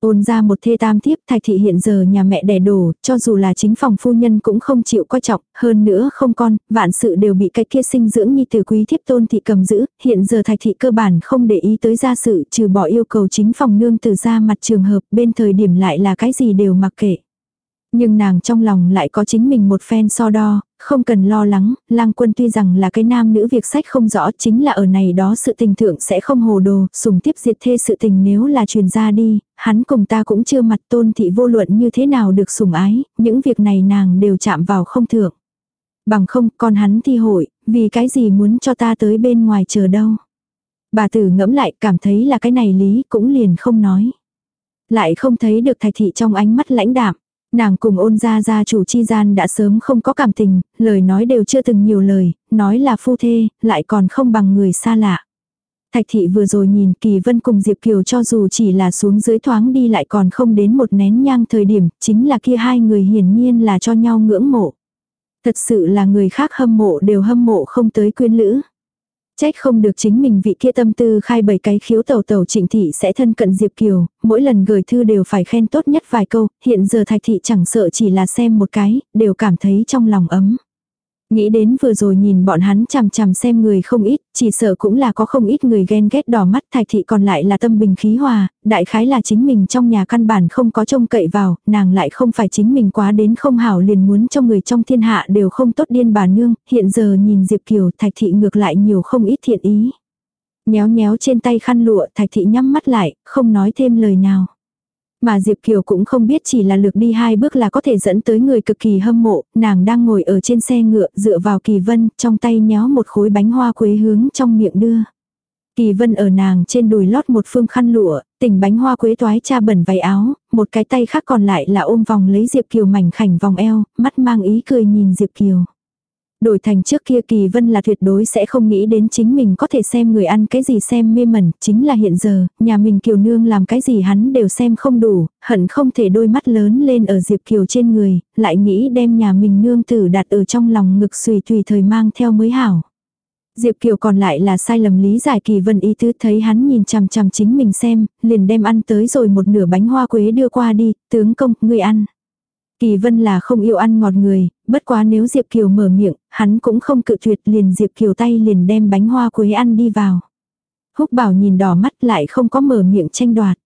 Ôn ra một thê tam tiếp thạch thị hiện giờ nhà mẹ đẻ đổ, cho dù là chính phòng phu nhân cũng không chịu coi trọng, hơn nữa không con, vạn sự đều bị cái kia sinh dưỡng như từ quý thiếp tôn thị cầm giữ, hiện giờ thạch thị cơ bản không để ý tới gia sự trừ bỏ yêu cầu chính phòng nương từ ra mặt trường hợp bên thời điểm lại là cái gì đều mặc kệ. Nhưng nàng trong lòng lại có chính mình một phen so đo, không cần lo lắng, lang quân tuy rằng là cái nam nữ việc sách không rõ chính là ở này đó sự tình thượng sẽ không hồ đồ, sùng tiếp diệt thê sự tình nếu là truyền ra đi, hắn cùng ta cũng chưa mặt tôn thị vô luận như thế nào được sùng ái, những việc này nàng đều chạm vào không thượng. Bằng không, còn hắn thi hội, vì cái gì muốn cho ta tới bên ngoài chờ đâu. Bà tử ngẫm lại cảm thấy là cái này lý cũng liền không nói. Lại không thấy được thạch thị trong ánh mắt lãnh đạm. Nàng cùng ôn gia gia chủ chi gian đã sớm không có cảm tình, lời nói đều chưa từng nhiều lời, nói là phu thê, lại còn không bằng người xa lạ. Thạch thị vừa rồi nhìn Kỳ Vân cùng Diệp Kiều cho dù chỉ là xuống dưới thoáng đi lại còn không đến một nén nhang thời điểm, chính là kia hai người hiển nhiên là cho nhau ngưỡng mộ. Thật sự là người khác hâm mộ đều hâm mộ không tới quyến lữ. Trách không được chính mình vị kia tâm tư khai bảy cái khiếu tàu tàu trịnh thị sẽ thân cận Diệp Kiều, mỗi lần gửi thư đều phải khen tốt nhất vài câu, hiện giờ thạch thị chẳng sợ chỉ là xem một cái, đều cảm thấy trong lòng ấm. Nghĩ đến vừa rồi nhìn bọn hắn chằm chằm xem người không ít, chỉ sợ cũng là có không ít người ghen ghét đỏ mắt thạch thị còn lại là tâm bình khí hòa, đại khái là chính mình trong nhà căn bản không có trông cậy vào, nàng lại không phải chính mình quá đến không hảo liền muốn cho người trong thiên hạ đều không tốt điên bà nương, hiện giờ nhìn Diệp Kiều thạch thị ngược lại nhiều không ít thiện ý. Nhéo nhéo trên tay khăn lụa thạch thị nhắm mắt lại, không nói thêm lời nào. Mà Diệp Kiều cũng không biết chỉ là lược đi hai bước là có thể dẫn tới người cực kỳ hâm mộ, nàng đang ngồi ở trên xe ngựa dựa vào Kỳ Vân, trong tay nhéo một khối bánh hoa quế hướng trong miệng đưa. Kỳ Vân ở nàng trên đùi lót một phương khăn lụa, tỉnh bánh hoa quế toái cha bẩn váy áo, một cái tay khác còn lại là ôm vòng lấy Diệp Kiều mảnh khảnh vòng eo, mắt mang ý cười nhìn Diệp Kiều. Đổi thành trước kia Kỳ Vân là tuyệt đối sẽ không nghĩ đến chính mình có thể xem người ăn cái gì xem mê mẩn, chính là hiện giờ, nhà mình Kiều Nương làm cái gì hắn đều xem không đủ, hận không thể đôi mắt lớn lên ở Diệp Kiều trên người, lại nghĩ đem nhà mình nương tử đặt ở trong lòng ngực xùy tùy thời mang theo mới hảo. Diệp Kiều còn lại là sai lầm lý giải kỳ vân ý tứ thấy hắn nhìn chằm chằm chính mình xem, liền đem ăn tới rồi một nửa bánh hoa quế đưa qua đi, tướng công, người ăn. Kỳ vân là không yêu ăn ngọt người, bất quá nếu Diệp Kiều mở miệng, hắn cũng không cự tuyệt liền Diệp Kiều tay liền đem bánh hoa quế ăn đi vào. Húc bảo nhìn đỏ mắt lại không có mở miệng tranh đoạt.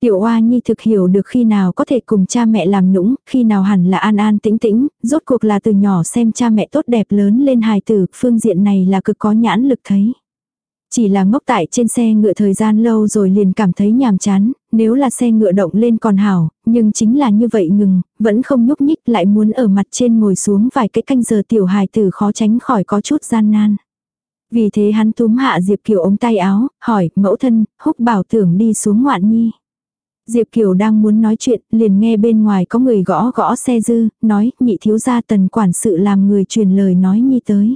Tiểu Oa Nhi thực hiểu được khi nào có thể cùng cha mẹ làm nũng, khi nào hẳn là an an tĩnh tĩnh, rốt cuộc là từ nhỏ xem cha mẹ tốt đẹp lớn lên hài tử, phương diện này là cực có nhãn lực thấy. Chỉ là ngốc tại trên xe ngựa thời gian lâu rồi liền cảm thấy nhàm chán, nếu là xe ngựa động lên còn hảo, nhưng chính là như vậy ngừng, vẫn không nhúc nhích lại muốn ở mặt trên ngồi xuống vài cái canh giờ tiểu hài tử khó tránh khỏi có chút gian nan. Vì thế hắn túm hạ Diệp Kiều ống tay áo, hỏi, mẫu thân, húc bảo tưởng đi xuống ngoạn nhi. Diệp Kiều đang muốn nói chuyện, liền nghe bên ngoài có người gõ gõ xe dư, nói, nhị thiếu gia tần quản sự làm người truyền lời nói nhi tới.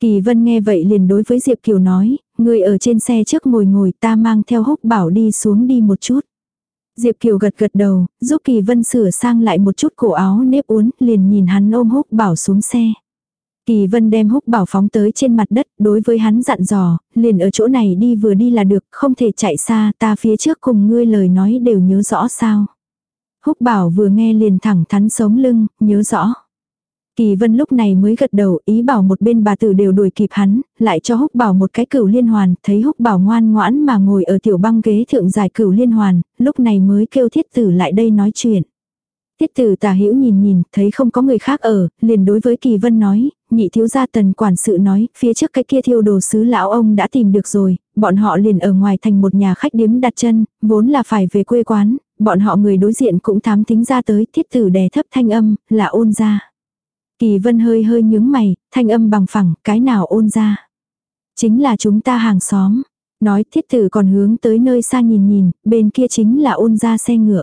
Kỳ Vân nghe vậy liền đối với Diệp Kiều nói, người ở trên xe trước ngồi ngồi ta mang theo húc bảo đi xuống đi một chút. Diệp Kiều gật gật đầu, giúp Kỳ Vân sửa sang lại một chút cổ áo nếp uốn, liền nhìn hắn ôm húc bảo xuống xe. Kỳ Vân đem húc bảo phóng tới trên mặt đất, đối với hắn dặn dò, liền ở chỗ này đi vừa đi là được, không thể chạy xa, ta phía trước cùng ngươi lời nói đều nhớ rõ sao. Húc bảo vừa nghe liền thẳng thắn sống lưng, nhớ rõ. Kỳ vân lúc này mới gật đầu ý bảo một bên bà tử đều đuổi kịp hắn, lại cho húc bảo một cái cửu liên hoàn, thấy húc bảo ngoan ngoãn mà ngồi ở tiểu băng ghế thượng giải cửu liên hoàn, lúc này mới kêu thiết tử lại đây nói chuyện. Thiết tử tả hữu nhìn nhìn, thấy không có người khác ở, liền đối với kỳ vân nói, nhị thiếu gia tần quản sự nói, phía trước cái kia thiêu đồ sứ lão ông đã tìm được rồi, bọn họ liền ở ngoài thành một nhà khách điếm đặt chân, vốn là phải về quê quán, bọn họ người đối diện cũng thám tính ra tới thiết tử đè thấp thanh âm, là ôn ra. Kỳ vân hơi hơi nhướng mày, thanh âm bằng phẳng, cái nào ôn ra. Chính là chúng ta hàng xóm. Nói thiết tử còn hướng tới nơi xa nhìn nhìn, bên kia chính là ôn ra xe ngựa.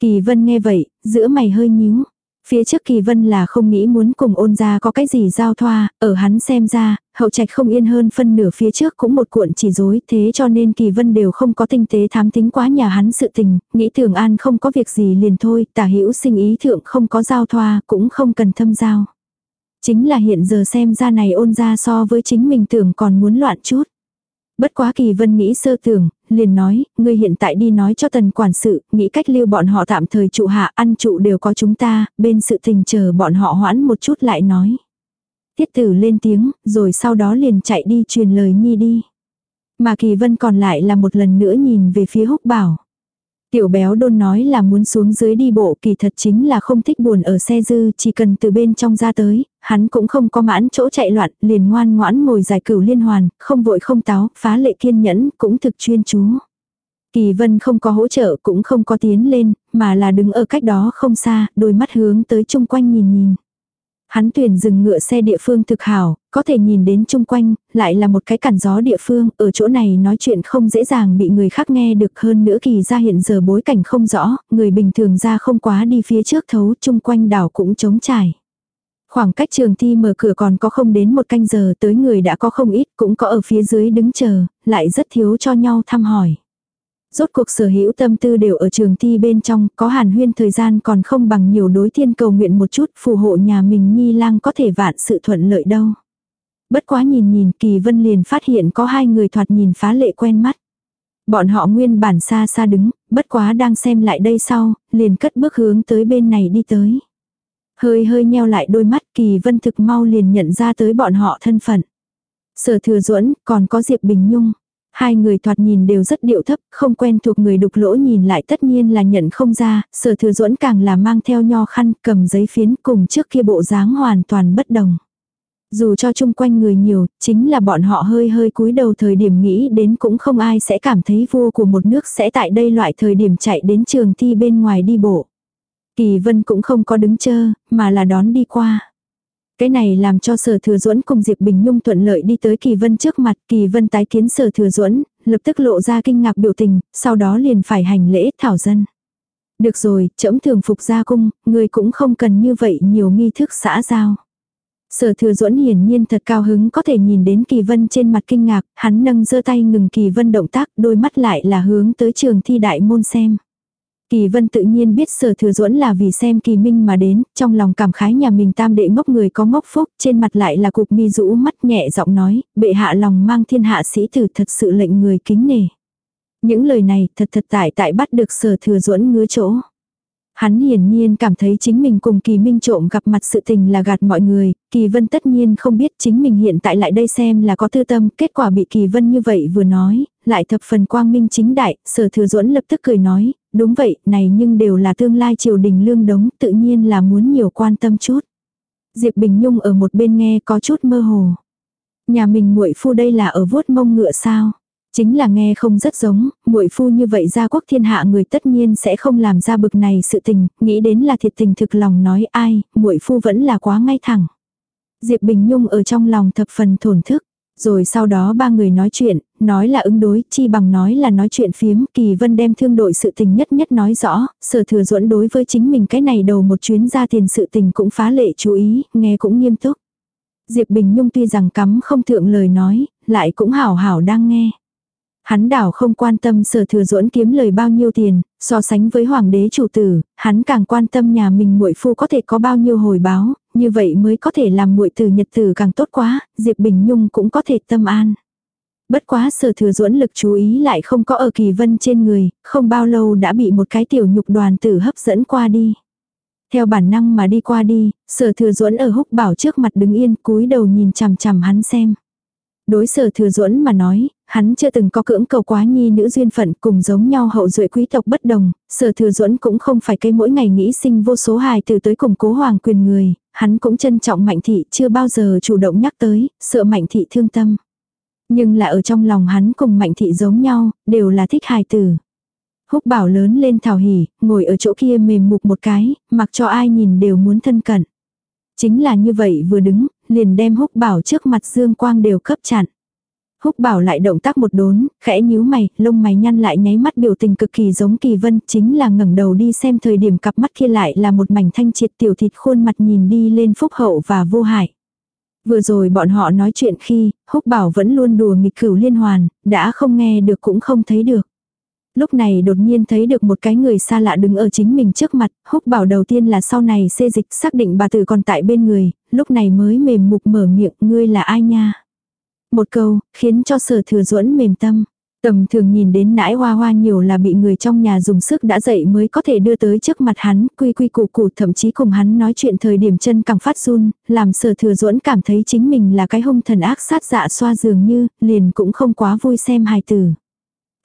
Kỳ vân nghe vậy, giữa mày hơi nhíu. Phía trước Kỳ Vân là không nghĩ muốn cùng ôn ra có cái gì giao thoa, ở hắn xem ra, hậu trạch không yên hơn phân nửa phía trước cũng một cuộn chỉ dối, thế cho nên Kỳ Vân đều không có tinh tế thám tính quá nhà hắn sự tình, nghĩ tưởng an không có việc gì liền thôi, tả hữu sinh ý thượng không có giao thoa, cũng không cần thâm giao. Chính là hiện giờ xem ra này ôn ra so với chính mình tưởng còn muốn loạn chút. Bất quá kỳ vân nghĩ sơ tưởng, liền nói, ngươi hiện tại đi nói cho tần quản sự, nghĩ cách lưu bọn họ tạm thời trụ hạ, ăn trụ đều có chúng ta, bên sự tình chờ bọn họ hoãn một chút lại nói. Tiết tử lên tiếng, rồi sau đó liền chạy đi truyền lời nhi đi. Mà kỳ vân còn lại là một lần nữa nhìn về phía húc bảo. Tiểu béo đôn nói là muốn xuống dưới đi bộ kỳ thật chính là không thích buồn ở xe dư, chỉ cần từ bên trong ra tới, hắn cũng không có mãn chỗ chạy loạn, liền ngoan ngoãn ngồi giải cửu liên hoàn, không vội không táo, phá lệ kiên nhẫn, cũng thực chuyên chú. Kỳ vân không có hỗ trợ cũng không có tiến lên, mà là đứng ở cách đó không xa, đôi mắt hướng tới chung quanh nhìn nhìn. Hắn tuyển dừng ngựa xe địa phương thực hảo, có thể nhìn đến chung quanh, lại là một cái cản gió địa phương, ở chỗ này nói chuyện không dễ dàng bị người khác nghe được hơn nữa kỳ ra hiện giờ bối cảnh không rõ, người bình thường ra không quá đi phía trước thấu chung quanh đảo cũng trống trải. Khoảng cách trường thi mở cửa còn có không đến một canh giờ tới người đã có không ít cũng có ở phía dưới đứng chờ, lại rất thiếu cho nhau thăm hỏi. Rốt cuộc sở hữu tâm tư đều ở trường thi bên trong, có hàn huyên thời gian còn không bằng nhiều đối thiên cầu nguyện một chút phù hộ nhà mình nhi lang có thể vạn sự thuận lợi đâu. Bất quá nhìn nhìn kỳ vân liền phát hiện có hai người thoạt nhìn phá lệ quen mắt. Bọn họ nguyên bản xa xa đứng, bất quá đang xem lại đây sau, liền cất bước hướng tới bên này đi tới. Hơi hơi nheo lại đôi mắt kỳ vân thực mau liền nhận ra tới bọn họ thân phận. Sở thừa duẫn còn có Diệp Bình Nhung. Hai người thoạt nhìn đều rất điệu thấp, không quen thuộc người đục lỗ nhìn lại tất nhiên là nhận không ra, sở thừa duẫn càng là mang theo nho khăn cầm giấy phiến cùng trước kia bộ dáng hoàn toàn bất đồng. Dù cho chung quanh người nhiều, chính là bọn họ hơi hơi cúi đầu thời điểm nghĩ đến cũng không ai sẽ cảm thấy vua của một nước sẽ tại đây loại thời điểm chạy đến trường thi bên ngoài đi bộ. Kỳ vân cũng không có đứng chờ, mà là đón đi qua. Cái này làm cho sở thừa duẫn cùng Diệp Bình Nhung thuận lợi đi tới Kỳ Vân trước mặt, Kỳ Vân tái kiến sở thừa duẫn lập tức lộ ra kinh ngạc biểu tình, sau đó liền phải hành lễ thảo dân. Được rồi, trẫm thường phục ra cung, người cũng không cần như vậy nhiều nghi thức xã giao. Sở thừa duẫn hiển nhiên thật cao hứng có thể nhìn đến kỳ vân trên mặt kinh ngạc, hắn nâng giơ tay ngừng kỳ vân động tác, đôi mắt lại là hướng tới trường thi đại môn xem. Kỳ vân tự nhiên biết sở thừa duẫn là vì xem kỳ minh mà đến, trong lòng cảm khái nhà mình tam đệ ngốc người có ngốc phúc, trên mặt lại là cục mi rũ mắt nhẹ giọng nói, bệ hạ lòng mang thiên hạ sĩ tử thật sự lệnh người kính nể. Những lời này thật thật tại tại bắt được sở thừa duẫn ngứa chỗ. Hắn hiển nhiên cảm thấy chính mình cùng Kỳ Minh trộm gặp mặt sự tình là gạt mọi người, Kỳ Vân tất nhiên không biết chính mình hiện tại lại đây xem là có tư tâm, kết quả bị Kỳ Vân như vậy vừa nói, lại thập phần quang minh chính đại, sở thừa duẫn lập tức cười nói, đúng vậy, này nhưng đều là tương lai triều đình lương đống, tự nhiên là muốn nhiều quan tâm chút. Diệp Bình Nhung ở một bên nghe có chút mơ hồ. Nhà mình muội phu đây là ở vuốt mông ngựa sao? Chính là nghe không rất giống, muội phu như vậy gia quốc thiên hạ người tất nhiên sẽ không làm ra bực này sự tình, nghĩ đến là thiệt tình thực lòng nói ai, muội phu vẫn là quá ngay thẳng. Diệp Bình Nhung ở trong lòng thập phần thổn thức. Rồi sau đó ba người nói chuyện, nói là ứng đối, chi bằng nói là nói chuyện phiếm, Kỳ Vân đem thương đội sự tình nhất nhất nói rõ, sở thừa duẫn đối với chính mình cái này đầu một chuyến ra tiền sự tình cũng phá lệ chú ý, nghe cũng nghiêm túc. Diệp Bình Nhung tuy rằng cắm không thượng lời nói, lại cũng hảo hảo đang nghe. Hắn đảo không quan tâm sở thừa duẫn kiếm lời bao nhiêu tiền, so sánh với hoàng đế chủ tử, hắn càng quan tâm nhà mình muội phu có thể có bao nhiêu hồi báo, như vậy mới có thể làm muội tử nhật tử càng tốt quá, Diệp Bình Nhung cũng có thể tâm an. Bất quá sở thừa duẫn lực chú ý lại không có ở kỳ vân trên người, không bao lâu đã bị một cái tiểu nhục đoàn tử hấp dẫn qua đi. Theo bản năng mà đi qua đi, sở thừa duẫn ở húc bảo trước mặt đứng yên cúi đầu nhìn chằm chằm hắn xem. Đối sở thừa duẫn mà nói, hắn chưa từng có cưỡng cầu quá nhi nữ duyên phận cùng giống nhau hậu duệ quý tộc bất đồng, sở thừa duẫn cũng không phải cây mỗi ngày nghĩ sinh vô số hài từ tới cùng cố hoàng quyền người, hắn cũng trân trọng mạnh thị chưa bao giờ chủ động nhắc tới, sợ mạnh thị thương tâm. Nhưng là ở trong lòng hắn cùng Mạnh Thị giống nhau, đều là thích hài tử. Húc bảo lớn lên thảo hỉ, ngồi ở chỗ kia mềm mục một cái, mặc cho ai nhìn đều muốn thân cận. Chính là như vậy vừa đứng, liền đem húc bảo trước mặt dương quang đều cấp chặn. Húc bảo lại động tác một đốn, khẽ nhíu mày, lông mày nhăn lại nháy mắt biểu tình cực kỳ giống kỳ vân, chính là ngẩng đầu đi xem thời điểm cặp mắt kia lại là một mảnh thanh triệt tiểu thịt khuôn mặt nhìn đi lên phúc hậu và vô hại. Vừa rồi bọn họ nói chuyện khi, húc bảo vẫn luôn đùa nghịch cửu liên hoàn, đã không nghe được cũng không thấy được. Lúc này đột nhiên thấy được một cái người xa lạ đứng ở chính mình trước mặt, húc bảo đầu tiên là sau này xê dịch xác định bà tử còn tại bên người, lúc này mới mềm mục mở miệng ngươi là ai nha. Một câu, khiến cho sở thừa duẫn mềm tâm. Tầm thường nhìn đến nãi hoa hoa nhiều là bị người trong nhà dùng sức đã dậy mới có thể đưa tới trước mặt hắn, quy quy củ củ thậm chí cùng hắn nói chuyện thời điểm chân càng phát run, làm sở thừa duẫn cảm thấy chính mình là cái hung thần ác sát dạ xoa dường như, liền cũng không quá vui xem hài tử.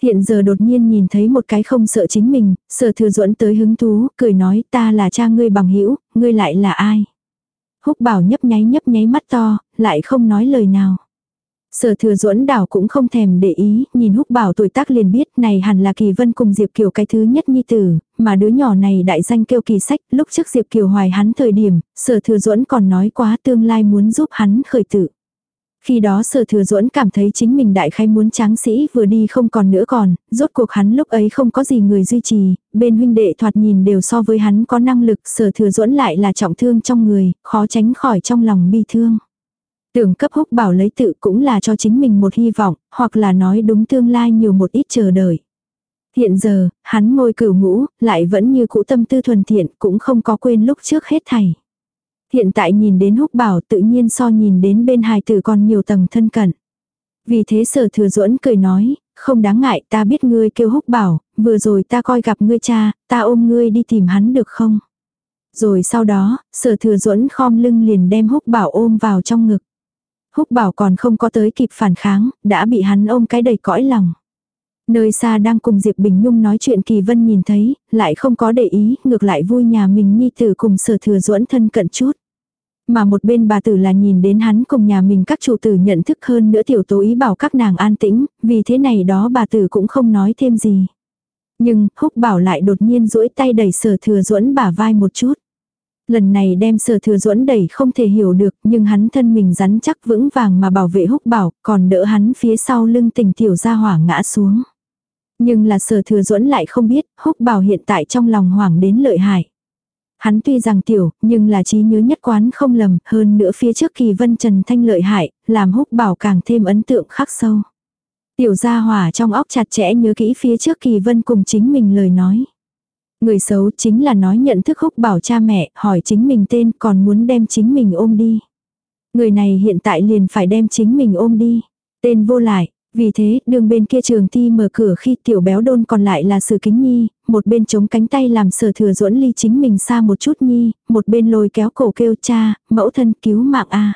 Hiện giờ đột nhiên nhìn thấy một cái không sợ chính mình, sở thừa duẫn tới hứng thú, cười nói ta là cha ngươi bằng hữu ngươi lại là ai. Húc bảo nhấp nháy nhấp nháy mắt to, lại không nói lời nào. Sở thừa duẫn đảo cũng không thèm để ý, nhìn húc bảo tuổi tác liền biết này hẳn là kỳ vân cùng Diệp Kiều cái thứ nhất nhi tử, mà đứa nhỏ này đại danh kêu kỳ sách, lúc trước Diệp Kiều hoài hắn thời điểm, sở thừa duẫn còn nói quá tương lai muốn giúp hắn khởi tử. Khi đó sở thừa duẫn cảm thấy chính mình đại khai muốn tráng sĩ vừa đi không còn nữa còn, rốt cuộc hắn lúc ấy không có gì người duy trì, bên huynh đệ thoạt nhìn đều so với hắn có năng lực sở thừa duẫn lại là trọng thương trong người, khó tránh khỏi trong lòng bi thương. Tưởng cấp húc bảo lấy tự cũng là cho chính mình một hy vọng, hoặc là nói đúng tương lai nhiều một ít chờ đợi. Hiện giờ, hắn ngồi cửu ngũ, lại vẫn như cũ tâm tư thuần thiện, cũng không có quên lúc trước hết thảy. Hiện tại nhìn đến húc bảo tự nhiên so nhìn đến bên hài tử còn nhiều tầng thân cận. Vì thế sở thừa duẫn cười nói, không đáng ngại ta biết ngươi kêu húc bảo, vừa rồi ta coi gặp ngươi cha, ta ôm ngươi đi tìm hắn được không? Rồi sau đó, sở thừa duẫn khom lưng liền đem húc bảo ôm vào trong ngực. Húc bảo còn không có tới kịp phản kháng, đã bị hắn ôm cái đầy cõi lòng. Nơi xa đang cùng Diệp Bình Nhung nói chuyện Kỳ Vân nhìn thấy, lại không có để ý, ngược lại vui nhà mình nhi tử cùng sở thừa duẫn thân cận chút. Mà một bên bà tử là nhìn đến hắn cùng nhà mình các chủ tử nhận thức hơn nữa tiểu tố ý bảo các nàng an tĩnh, vì thế này đó bà tử cũng không nói thêm gì. Nhưng, húc bảo lại đột nhiên duỗi tay đẩy sở thừa duẫn bả vai một chút. Lần này đem sở thừa duẫn đẩy không thể hiểu được, nhưng hắn thân mình rắn chắc vững vàng mà bảo vệ húc bảo, còn đỡ hắn phía sau lưng tình tiểu ra hỏa ngã xuống. Nhưng là sở thừa duẫn lại không biết, húc bảo hiện tại trong lòng hoảng đến lợi hại. Hắn tuy rằng tiểu, nhưng là trí nhớ nhất quán không lầm, hơn nữa phía trước kỳ vân trần thanh lợi hại, làm húc bảo càng thêm ấn tượng khắc sâu. Tiểu gia hỏa trong óc chặt chẽ nhớ kỹ phía trước kỳ vân cùng chính mình lời nói. Người xấu chính là nói nhận thức húc bảo cha mẹ, hỏi chính mình tên còn muốn đem chính mình ôm đi. Người này hiện tại liền phải đem chính mình ôm đi. Tên vô lại, vì thế, đường bên kia trường ti mở cửa khi tiểu béo đôn còn lại là sử kính nhi, một bên chống cánh tay làm sở thừa duẫn ly chính mình xa một chút nhi, một bên lôi kéo cổ kêu cha, mẫu thân cứu mạng a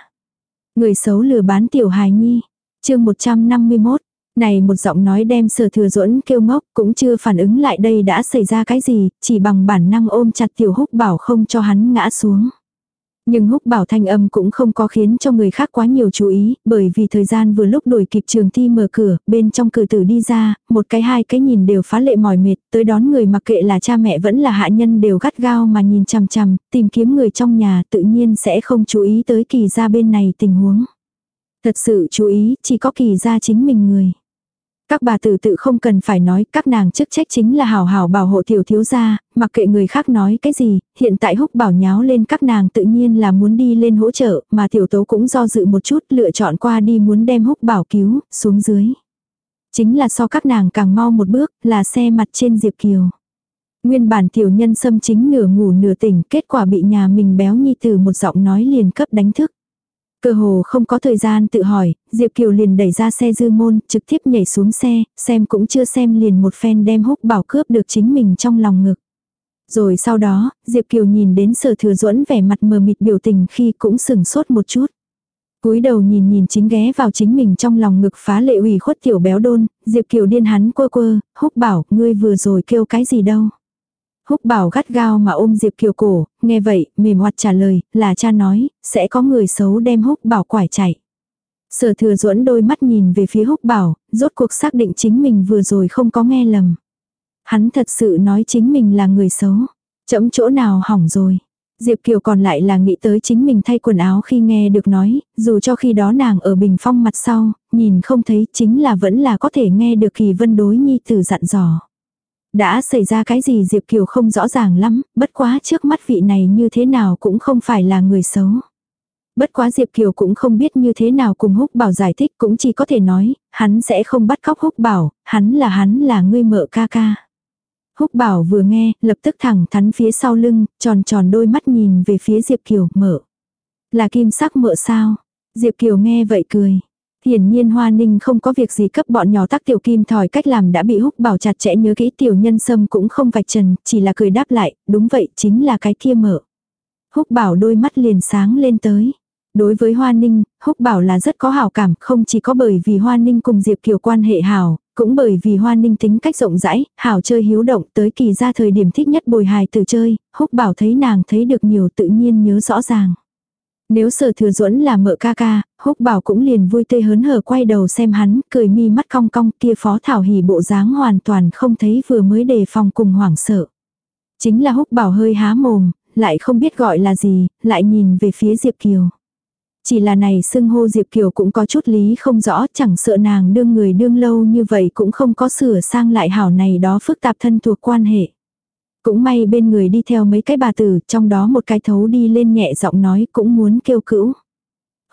Người xấu lừa bán tiểu hài nhi. chương 151, này một giọng nói đem sở thừa duẫn kêu ngốc cũng chưa phản ứng lại đây đã xảy ra cái gì, chỉ bằng bản năng ôm chặt tiểu húc bảo không cho hắn ngã xuống. Nhưng húc bảo thanh âm cũng không có khiến cho người khác quá nhiều chú ý, bởi vì thời gian vừa lúc đuổi kịp trường thi mở cửa, bên trong cửa tử đi ra, một cái hai cái nhìn đều phá lệ mỏi mệt, tới đón người mặc kệ là cha mẹ vẫn là hạ nhân đều gắt gao mà nhìn chằm chằm, tìm kiếm người trong nhà tự nhiên sẽ không chú ý tới kỳ ra bên này tình huống. Thật sự chú ý, chỉ có kỳ ra chính mình người. Các bà tử tự không cần phải nói, các nàng chức trách chính là hào hào bảo hộ tiểu thiếu gia, mặc kệ người khác nói cái gì, hiện tại húc bảo nháo lên các nàng tự nhiên là muốn đi lên hỗ trợ, mà tiểu tố cũng do dự một chút lựa chọn qua đi muốn đem húc bảo cứu, xuống dưới. Chính là so các nàng càng mau một bước, là xe mặt trên Diệp Kiều. Nguyên bản tiểu nhân xâm chính nửa ngủ nửa tỉnh, kết quả bị nhà mình béo nhi từ một giọng nói liền cấp đánh thức. Cơ hồ không có thời gian tự hỏi, Diệp Kiều liền đẩy ra xe dư môn, trực tiếp nhảy xuống xe, xem cũng chưa xem liền một phen đem húc bảo cướp được chính mình trong lòng ngực. Rồi sau đó, Diệp Kiều nhìn đến sở thừa duẫn vẻ mặt mờ mịt biểu tình khi cũng sừng sốt một chút. cúi đầu nhìn nhìn chính ghé vào chính mình trong lòng ngực phá lệ ủy khuất tiểu béo đôn, Diệp Kiều điên hắn quơ quơ, húc bảo, ngươi vừa rồi kêu cái gì đâu. Húc bảo gắt gao mà ôm Diệp Kiều cổ, nghe vậy, mềm hoạt trả lời, là cha nói, sẽ có người xấu đem húc bảo quải chạy. Sở thừa duẫn đôi mắt nhìn về phía húc bảo, rốt cuộc xác định chính mình vừa rồi không có nghe lầm. Hắn thật sự nói chính mình là người xấu. Chấm chỗ nào hỏng rồi. Diệp Kiều còn lại là nghĩ tới chính mình thay quần áo khi nghe được nói, dù cho khi đó nàng ở bình phong mặt sau, nhìn không thấy chính là vẫn là có thể nghe được kỳ vân đối nhi tử dặn dò. Đã xảy ra cái gì Diệp Kiều không rõ ràng lắm, bất quá trước mắt vị này như thế nào cũng không phải là người xấu. Bất quá Diệp Kiều cũng không biết như thế nào cùng Húc Bảo giải thích cũng chỉ có thể nói, hắn sẽ không bắt cóc Húc Bảo, hắn là hắn là ngươi mợ ca ca. Húc Bảo vừa nghe, lập tức thẳng thắn phía sau lưng, tròn tròn đôi mắt nhìn về phía Diệp Kiều, mợ. Là kim sắc mợ sao? Diệp Kiều nghe vậy cười. Hiển nhiên Hoa Ninh không có việc gì cấp bọn nhỏ tác tiểu kim thỏi cách làm đã bị húc bảo chặt chẽ nhớ kỹ tiểu nhân sâm cũng không vạch trần, chỉ là cười đáp lại, đúng vậy chính là cái kia mở. Húc bảo đôi mắt liền sáng lên tới. Đối với Hoa Ninh, Húc bảo là rất có hảo cảm, không chỉ có bởi vì Hoa Ninh cùng Diệp Kiều quan hệ hảo, cũng bởi vì Hoa Ninh tính cách rộng rãi, hảo chơi hiếu động tới kỳ ra thời điểm thích nhất bồi hài từ chơi, Húc bảo thấy nàng thấy được nhiều tự nhiên nhớ rõ ràng. Nếu sở thừa duẫn là mợ ca ca, húc bảo cũng liền vui tê hớn hở quay đầu xem hắn, cười mi mắt cong cong kia phó thảo hỉ bộ dáng hoàn toàn không thấy vừa mới đề phòng cùng hoảng sợ. Chính là húc bảo hơi há mồm, lại không biết gọi là gì, lại nhìn về phía Diệp Kiều. Chỉ là này xưng hô Diệp Kiều cũng có chút lý không rõ chẳng sợ nàng đương người đương lâu như vậy cũng không có sửa sang lại hảo này đó phức tạp thân thuộc quan hệ. Cũng may bên người đi theo mấy cái bà tử, trong đó một cái thấu đi lên nhẹ giọng nói cũng muốn kêu cữu.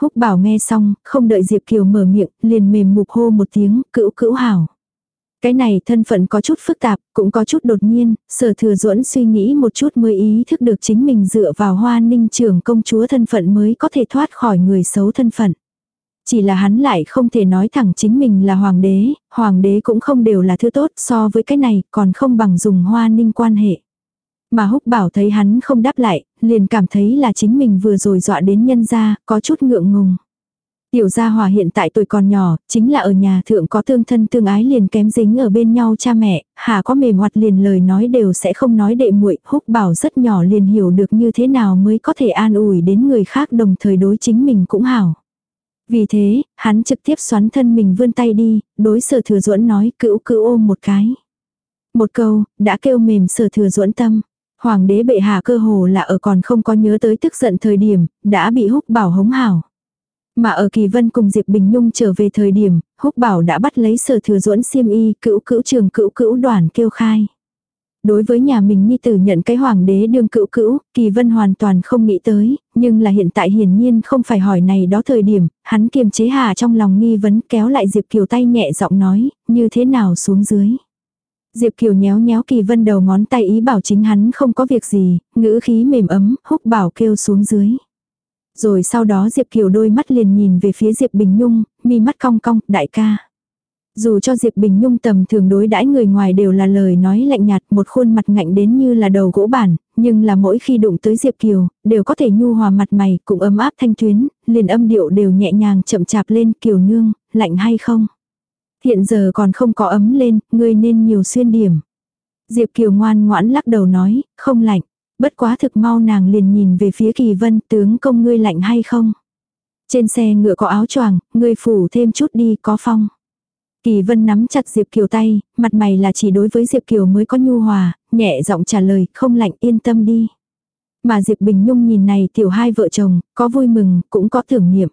Húc bảo nghe xong, không đợi Diệp Kiều mở miệng, liền mềm mục hô một tiếng, cữu cữu hảo. Cái này thân phận có chút phức tạp, cũng có chút đột nhiên, sở thừa duẫn suy nghĩ một chút mới ý thức được chính mình dựa vào hoa ninh trưởng công chúa thân phận mới có thể thoát khỏi người xấu thân phận. Chỉ là hắn lại không thể nói thẳng chính mình là hoàng đế, hoàng đế cũng không đều là thứ tốt so với cái này còn không bằng dùng hoa ninh quan hệ. Mà húc bảo thấy hắn không đáp lại, liền cảm thấy là chính mình vừa rồi dọa đến nhân gia, có chút ngượng ngùng. Tiểu gia hòa hiện tại tuổi còn nhỏ, chính là ở nhà thượng có tương thân tương ái liền kém dính ở bên nhau cha mẹ, hà có mềm hoạt liền lời nói đều sẽ không nói đệ muội húc bảo rất nhỏ liền hiểu được như thế nào mới có thể an ủi đến người khác đồng thời đối chính mình cũng hảo. Vì thế, hắn trực tiếp xoắn thân mình vươn tay đi, đối sở thừa duẫn nói cữu cữu ôm một cái. Một câu, đã kêu mềm sở thừa duẫn tâm. Hoàng đế bệ hạ cơ hồ là ở còn không có nhớ tới tức giận thời điểm, đã bị húc bảo hống hảo. Mà ở kỳ vân cùng Diệp Bình Nhung trở về thời điểm, húc bảo đã bắt lấy sở thừa duẫn xiêm y, cữu cữu trường cữu cữu đoàn kêu khai. Đối với nhà mình nhi tử nhận cái hoàng đế đương cữu cữu, kỳ vân hoàn toàn không nghĩ tới, nhưng là hiện tại hiển nhiên không phải hỏi này đó thời điểm, hắn kiềm chế hà trong lòng nghi vấn kéo lại Diệp Kiều tay nhẹ giọng nói, như thế nào xuống dưới. Diệp Kiều nhéo nhéo kỳ vân đầu ngón tay ý bảo chính hắn không có việc gì, ngữ khí mềm ấm, húc bảo kêu xuống dưới. Rồi sau đó Diệp Kiều đôi mắt liền nhìn về phía Diệp Bình Nhung, mi mắt cong cong, đại ca. Dù cho Diệp Bình Nhung tầm thường đối đãi người ngoài đều là lời nói lạnh nhạt một khuôn mặt ngạnh đến như là đầu gỗ bản, nhưng là mỗi khi đụng tới Diệp Kiều, đều có thể nhu hòa mặt mày, cũng ấm áp thanh tuyến, liền âm điệu đều nhẹ nhàng chậm chạp lên Kiều nương, lạnh hay không? Hiện giờ còn không có ấm lên, ngươi nên nhiều xuyên điểm. Diệp Kiều ngoan ngoãn lắc đầu nói, không lạnh. Bất quá thực mau nàng liền nhìn về phía kỳ vân tướng công ngươi lạnh hay không. Trên xe ngựa có áo choàng, ngươi phủ thêm chút đi có phong. Kỳ vân nắm chặt Diệp Kiều tay, mặt mày là chỉ đối với Diệp Kiều mới có nhu hòa, nhẹ giọng trả lời, không lạnh yên tâm đi. Mà Diệp Bình Nhung nhìn này tiểu hai vợ chồng, có vui mừng, cũng có tưởng niệm.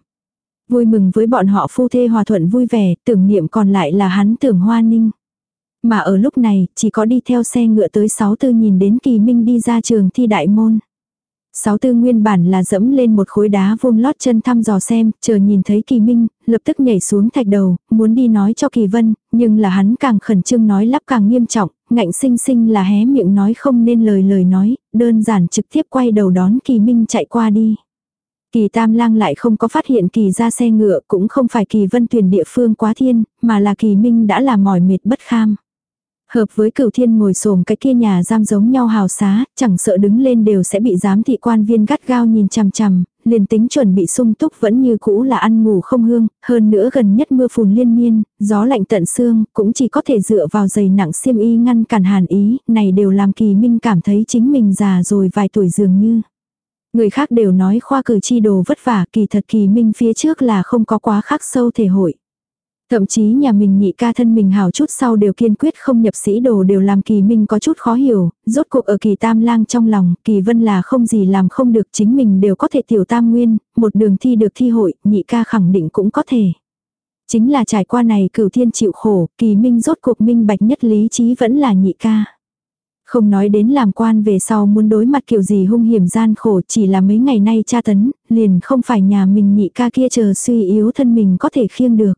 Vui mừng với bọn họ phu thê hòa thuận vui vẻ, tưởng niệm còn lại là hắn tưởng hoa ninh. Mà ở lúc này, chỉ có đi theo xe ngựa tới sáu tư nhìn đến kỳ minh đi ra trường thi đại môn. Sáu tư nguyên bản là dẫm lên một khối đá vuông lót chân thăm dò xem, chờ nhìn thấy kỳ minh, lập tức nhảy xuống thạch đầu, muốn đi nói cho kỳ vân, nhưng là hắn càng khẩn trương nói lắp càng nghiêm trọng, ngạnh sinh sinh là hé miệng nói không nên lời lời nói, đơn giản trực tiếp quay đầu đón kỳ minh chạy qua đi. Kỳ tam lang lại không có phát hiện kỳ ra xe ngựa cũng không phải kỳ vân tuyển địa phương quá thiên, mà là kỳ minh đã là mỏi mệt bất kham. Hợp với cửu thiên ngồi xổm cái kia nhà giam giống nhau hào xá, chẳng sợ đứng lên đều sẽ bị giám thị quan viên gắt gao nhìn chằm chằm, liền tính chuẩn bị sung túc vẫn như cũ là ăn ngủ không hương, hơn nữa gần nhất mưa phùn liên miên, gió lạnh tận xương, cũng chỉ có thể dựa vào giày nặng xiêm y ngăn cản hàn ý, này đều làm kỳ minh cảm thấy chính mình già rồi vài tuổi dường như. Người khác đều nói khoa cử chi đồ vất vả kỳ thật kỳ minh phía trước là không có quá khắc sâu thể hội. Thậm chí nhà mình nhị ca thân mình hào chút sau đều kiên quyết không nhập sĩ đồ đều làm kỳ minh có chút khó hiểu, rốt cuộc ở kỳ tam lang trong lòng, kỳ vân là không gì làm không được chính mình đều có thể tiểu tam nguyên, một đường thi được thi hội, nhị ca khẳng định cũng có thể. Chính là trải qua này cửu thiên chịu khổ, kỳ minh rốt cuộc minh bạch nhất lý trí vẫn là nhị ca. Không nói đến làm quan về sau muốn đối mặt kiểu gì hung hiểm gian khổ chỉ là mấy ngày nay tra tấn, liền không phải nhà mình nhị ca kia chờ suy yếu thân mình có thể khiêng được.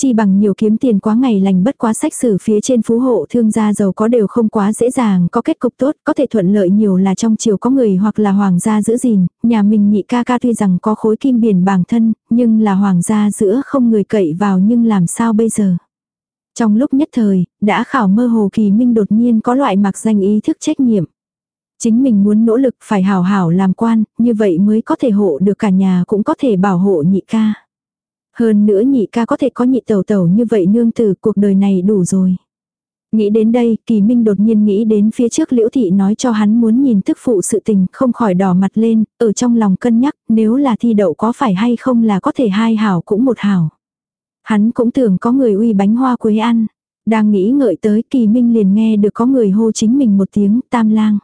Chi bằng nhiều kiếm tiền quá ngày lành bất quá sách sử phía trên phú hộ thương gia giàu có đều không quá dễ dàng có kết cục tốt, có thể thuận lợi nhiều là trong chiều có người hoặc là hoàng gia giữ gìn, nhà mình nhị ca ca tuy rằng có khối kim biển bản thân, nhưng là hoàng gia giữa không người cậy vào nhưng làm sao bây giờ. Trong lúc nhất thời, đã khảo mơ hồ kỳ minh đột nhiên có loại mặc danh ý thức trách nhiệm. Chính mình muốn nỗ lực phải hảo hảo làm quan, như vậy mới có thể hộ được cả nhà cũng có thể bảo hộ nhị ca. Hơn nữa nhị ca có thể có nhị tẩu tẩu như vậy nương tử cuộc đời này đủ rồi. Nghĩ đến đây, Kỳ Minh đột nhiên nghĩ đến phía trước Liễu Thị nói cho hắn muốn nhìn thức phụ sự tình, không khỏi đỏ mặt lên, ở trong lòng cân nhắc, nếu là thi đậu có phải hay không là có thể hai hảo cũng một hảo. Hắn cũng tưởng có người uy bánh hoa quế ăn. Đang nghĩ ngợi tới Kỳ Minh liền nghe được có người hô chính mình một tiếng tam lang.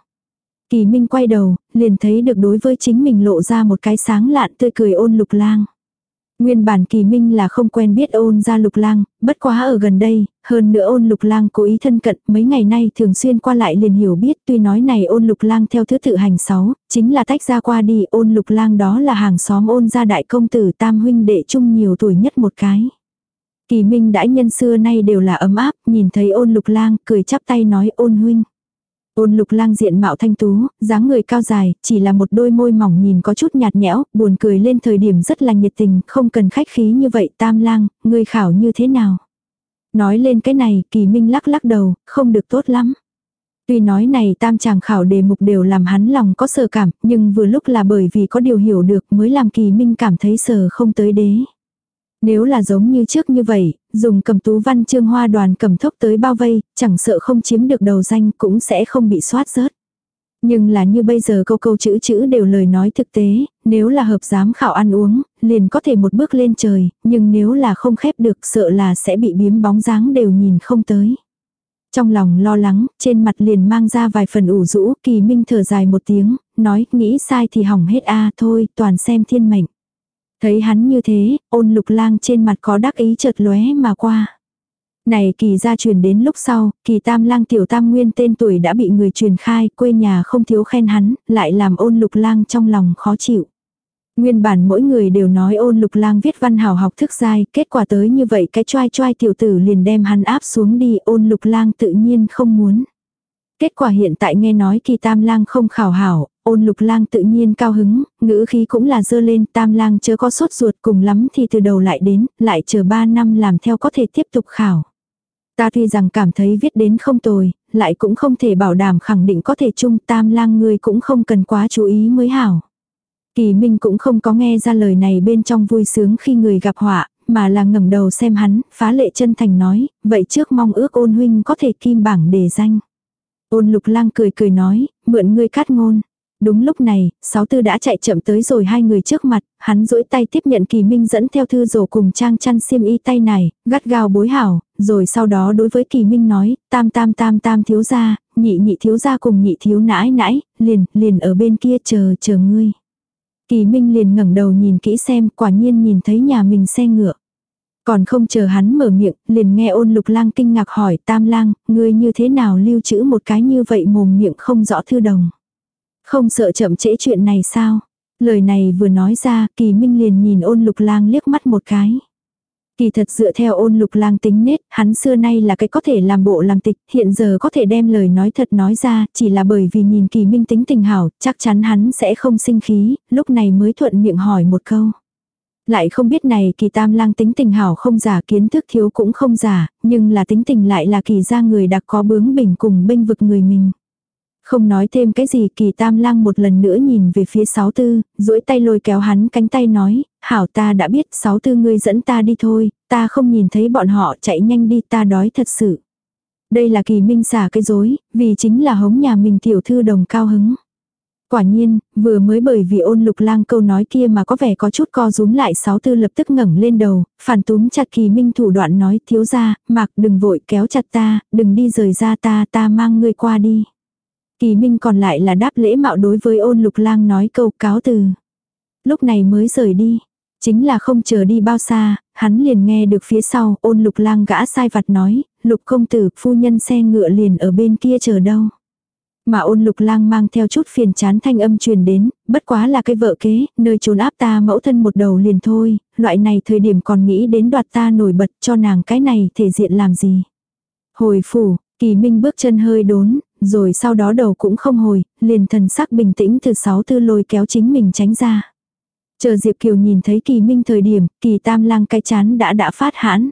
Kỳ Minh quay đầu, liền thấy được đối với chính mình lộ ra một cái sáng lạn tươi cười ôn lục lang. Nguyên bản kỳ minh là không quen biết ôn ra lục lang, bất quá ở gần đây, hơn nữa ôn lục lang cố ý thân cận, mấy ngày nay thường xuyên qua lại liền hiểu biết tuy nói này ôn lục lang theo thứ tự hành sáu, chính là tách ra qua đi ôn lục lang đó là hàng xóm ôn gia đại công tử tam huynh đệ chung nhiều tuổi nhất một cái. Kỳ minh đãi nhân xưa nay đều là ấm áp, nhìn thấy ôn lục lang, cười chắp tay nói ôn huynh. Ôn lục lang diện mạo thanh tú, dáng người cao dài, chỉ là một đôi môi mỏng nhìn có chút nhạt nhẽo, buồn cười lên thời điểm rất là nhiệt tình, không cần khách khí như vậy tam lang, người khảo như thế nào. Nói lên cái này, kỳ minh lắc lắc đầu, không được tốt lắm. Tuy nói này tam chàng khảo đề mục đều làm hắn lòng có sờ cảm, nhưng vừa lúc là bởi vì có điều hiểu được mới làm kỳ minh cảm thấy sờ không tới đế. Nếu là giống như trước như vậy, dùng cầm tú văn chương hoa đoàn cầm thốc tới bao vây, chẳng sợ không chiếm được đầu danh cũng sẽ không bị soát rớt. Nhưng là như bây giờ câu câu chữ chữ đều lời nói thực tế, nếu là hợp giám khảo ăn uống, liền có thể một bước lên trời, nhưng nếu là không khép được sợ là sẽ bị biếm bóng dáng đều nhìn không tới. Trong lòng lo lắng, trên mặt liền mang ra vài phần ủ rũ, kỳ minh thở dài một tiếng, nói nghĩ sai thì hỏng hết a thôi, toàn xem thiên mệnh. Thấy hắn như thế, ôn lục lang trên mặt có đắc ý chợt lóe mà qua. Này kỳ gia truyền đến lúc sau, kỳ tam lang tiểu tam nguyên tên tuổi đã bị người truyền khai, quê nhà không thiếu khen hắn, lại làm ôn lục lang trong lòng khó chịu. Nguyên bản mỗi người đều nói ôn lục lang viết văn hào học thức dai, kết quả tới như vậy cái choai choai tiểu tử liền đem hắn áp xuống đi ôn lục lang tự nhiên không muốn. Kết quả hiện tại nghe nói kỳ tam lang không khảo hảo, ôn lục lang tự nhiên cao hứng, ngữ khí cũng là dơ lên tam lang chớ có sốt ruột cùng lắm thì từ đầu lại đến, lại chờ ba năm làm theo có thể tiếp tục khảo. Ta tuy rằng cảm thấy viết đến không tồi, lại cũng không thể bảo đảm khẳng định có thể chung tam lang người cũng không cần quá chú ý mới hảo. Kỳ Minh cũng không có nghe ra lời này bên trong vui sướng khi người gặp họa, mà là ngẩng đầu xem hắn, phá lệ chân thành nói, vậy trước mong ước ôn huynh có thể kim bảng đề danh. Ôn lục lang cười cười nói, mượn ngươi cát ngôn. Đúng lúc này, sáu tư đã chạy chậm tới rồi hai người trước mặt, hắn duỗi tay tiếp nhận kỳ minh dẫn theo thư rổ cùng trang chăn xiêm y tay này, gắt gao bối hảo, rồi sau đó đối với kỳ minh nói, tam tam tam tam thiếu gia, nhị nhị thiếu gia cùng nhị thiếu nãi nãi, liền, liền ở bên kia chờ chờ ngươi. Kỳ minh liền ngẩng đầu nhìn kỹ xem, quả nhiên nhìn thấy nhà mình xe ngựa. Còn không chờ hắn mở miệng, liền nghe ôn lục lang kinh ngạc hỏi tam lang, ngươi như thế nào lưu trữ một cái như vậy mồm miệng không rõ thư đồng. Không sợ chậm trễ chuyện này sao? Lời này vừa nói ra, kỳ minh liền nhìn ôn lục lang liếc mắt một cái. Kỳ thật dựa theo ôn lục lang tính nết, hắn xưa nay là cái có thể làm bộ làm tịch, hiện giờ có thể đem lời nói thật nói ra, chỉ là bởi vì nhìn kỳ minh tính tình hảo, chắc chắn hắn sẽ không sinh khí, lúc này mới thuận miệng hỏi một câu. Lại không biết này kỳ tam lang tính tình hảo không giả kiến thức thiếu cũng không giả, nhưng là tính tình lại là kỳ ra người đặc có bướng bỉnh cùng bênh vực người mình. Không nói thêm cái gì kỳ tam lang một lần nữa nhìn về phía sáu tư, duỗi tay lôi kéo hắn cánh tay nói, hảo ta đã biết sáu tư ngươi dẫn ta đi thôi, ta không nhìn thấy bọn họ chạy nhanh đi ta đói thật sự. Đây là kỳ minh xả cái dối, vì chính là hống nhà mình tiểu thư đồng cao hứng. Quả nhiên, vừa mới bởi vì ôn lục lang câu nói kia mà có vẻ có chút co rúm lại sáu tư lập tức ngẩng lên đầu, phản túm chặt kỳ minh thủ đoạn nói thiếu ra, mạc đừng vội kéo chặt ta, đừng đi rời ra ta, ta mang ngươi qua đi. Kỳ minh còn lại là đáp lễ mạo đối với ôn lục lang nói câu cáo từ. Lúc này mới rời đi. Chính là không chờ đi bao xa, hắn liền nghe được phía sau ôn lục lang gã sai vặt nói, lục công tử phu nhân xe ngựa liền ở bên kia chờ đâu. Mà ôn lục lang mang theo chút phiền chán thanh âm truyền đến, bất quá là cái vợ kế, nơi trốn áp ta mẫu thân một đầu liền thôi, loại này thời điểm còn nghĩ đến đoạt ta nổi bật cho nàng cái này thể diện làm gì. Hồi phủ, kỳ minh bước chân hơi đốn, rồi sau đó đầu cũng không hồi, liền thần sắc bình tĩnh từ sáu tư lôi kéo chính mình tránh ra. Chờ Diệp Kiều nhìn thấy kỳ minh thời điểm, kỳ tam lang cái chán đã đã phát hãn.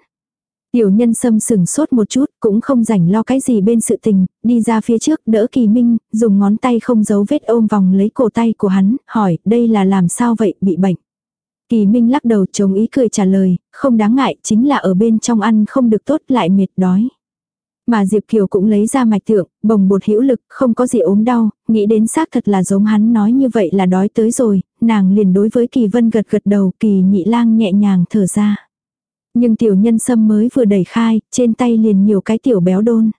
Tiểu nhân sâm sừng sốt một chút, cũng không rảnh lo cái gì bên sự tình, đi ra phía trước đỡ kỳ minh, dùng ngón tay không giấu vết ôm vòng lấy cổ tay của hắn, hỏi đây là làm sao vậy, bị bệnh. Kỳ minh lắc đầu chống ý cười trả lời, không đáng ngại, chính là ở bên trong ăn không được tốt lại mệt đói. Mà Diệp Kiều cũng lấy ra mạch tượng, bồng bột hữu lực, không có gì ốm đau, nghĩ đến xác thật là giống hắn nói như vậy là đói tới rồi, nàng liền đối với Kỳ Vân gật gật đầu, Kỳ nhị lang nhẹ nhàng thở ra. Nhưng tiểu nhân sâm mới vừa đẩy khai, trên tay liền nhiều cái tiểu béo đôn.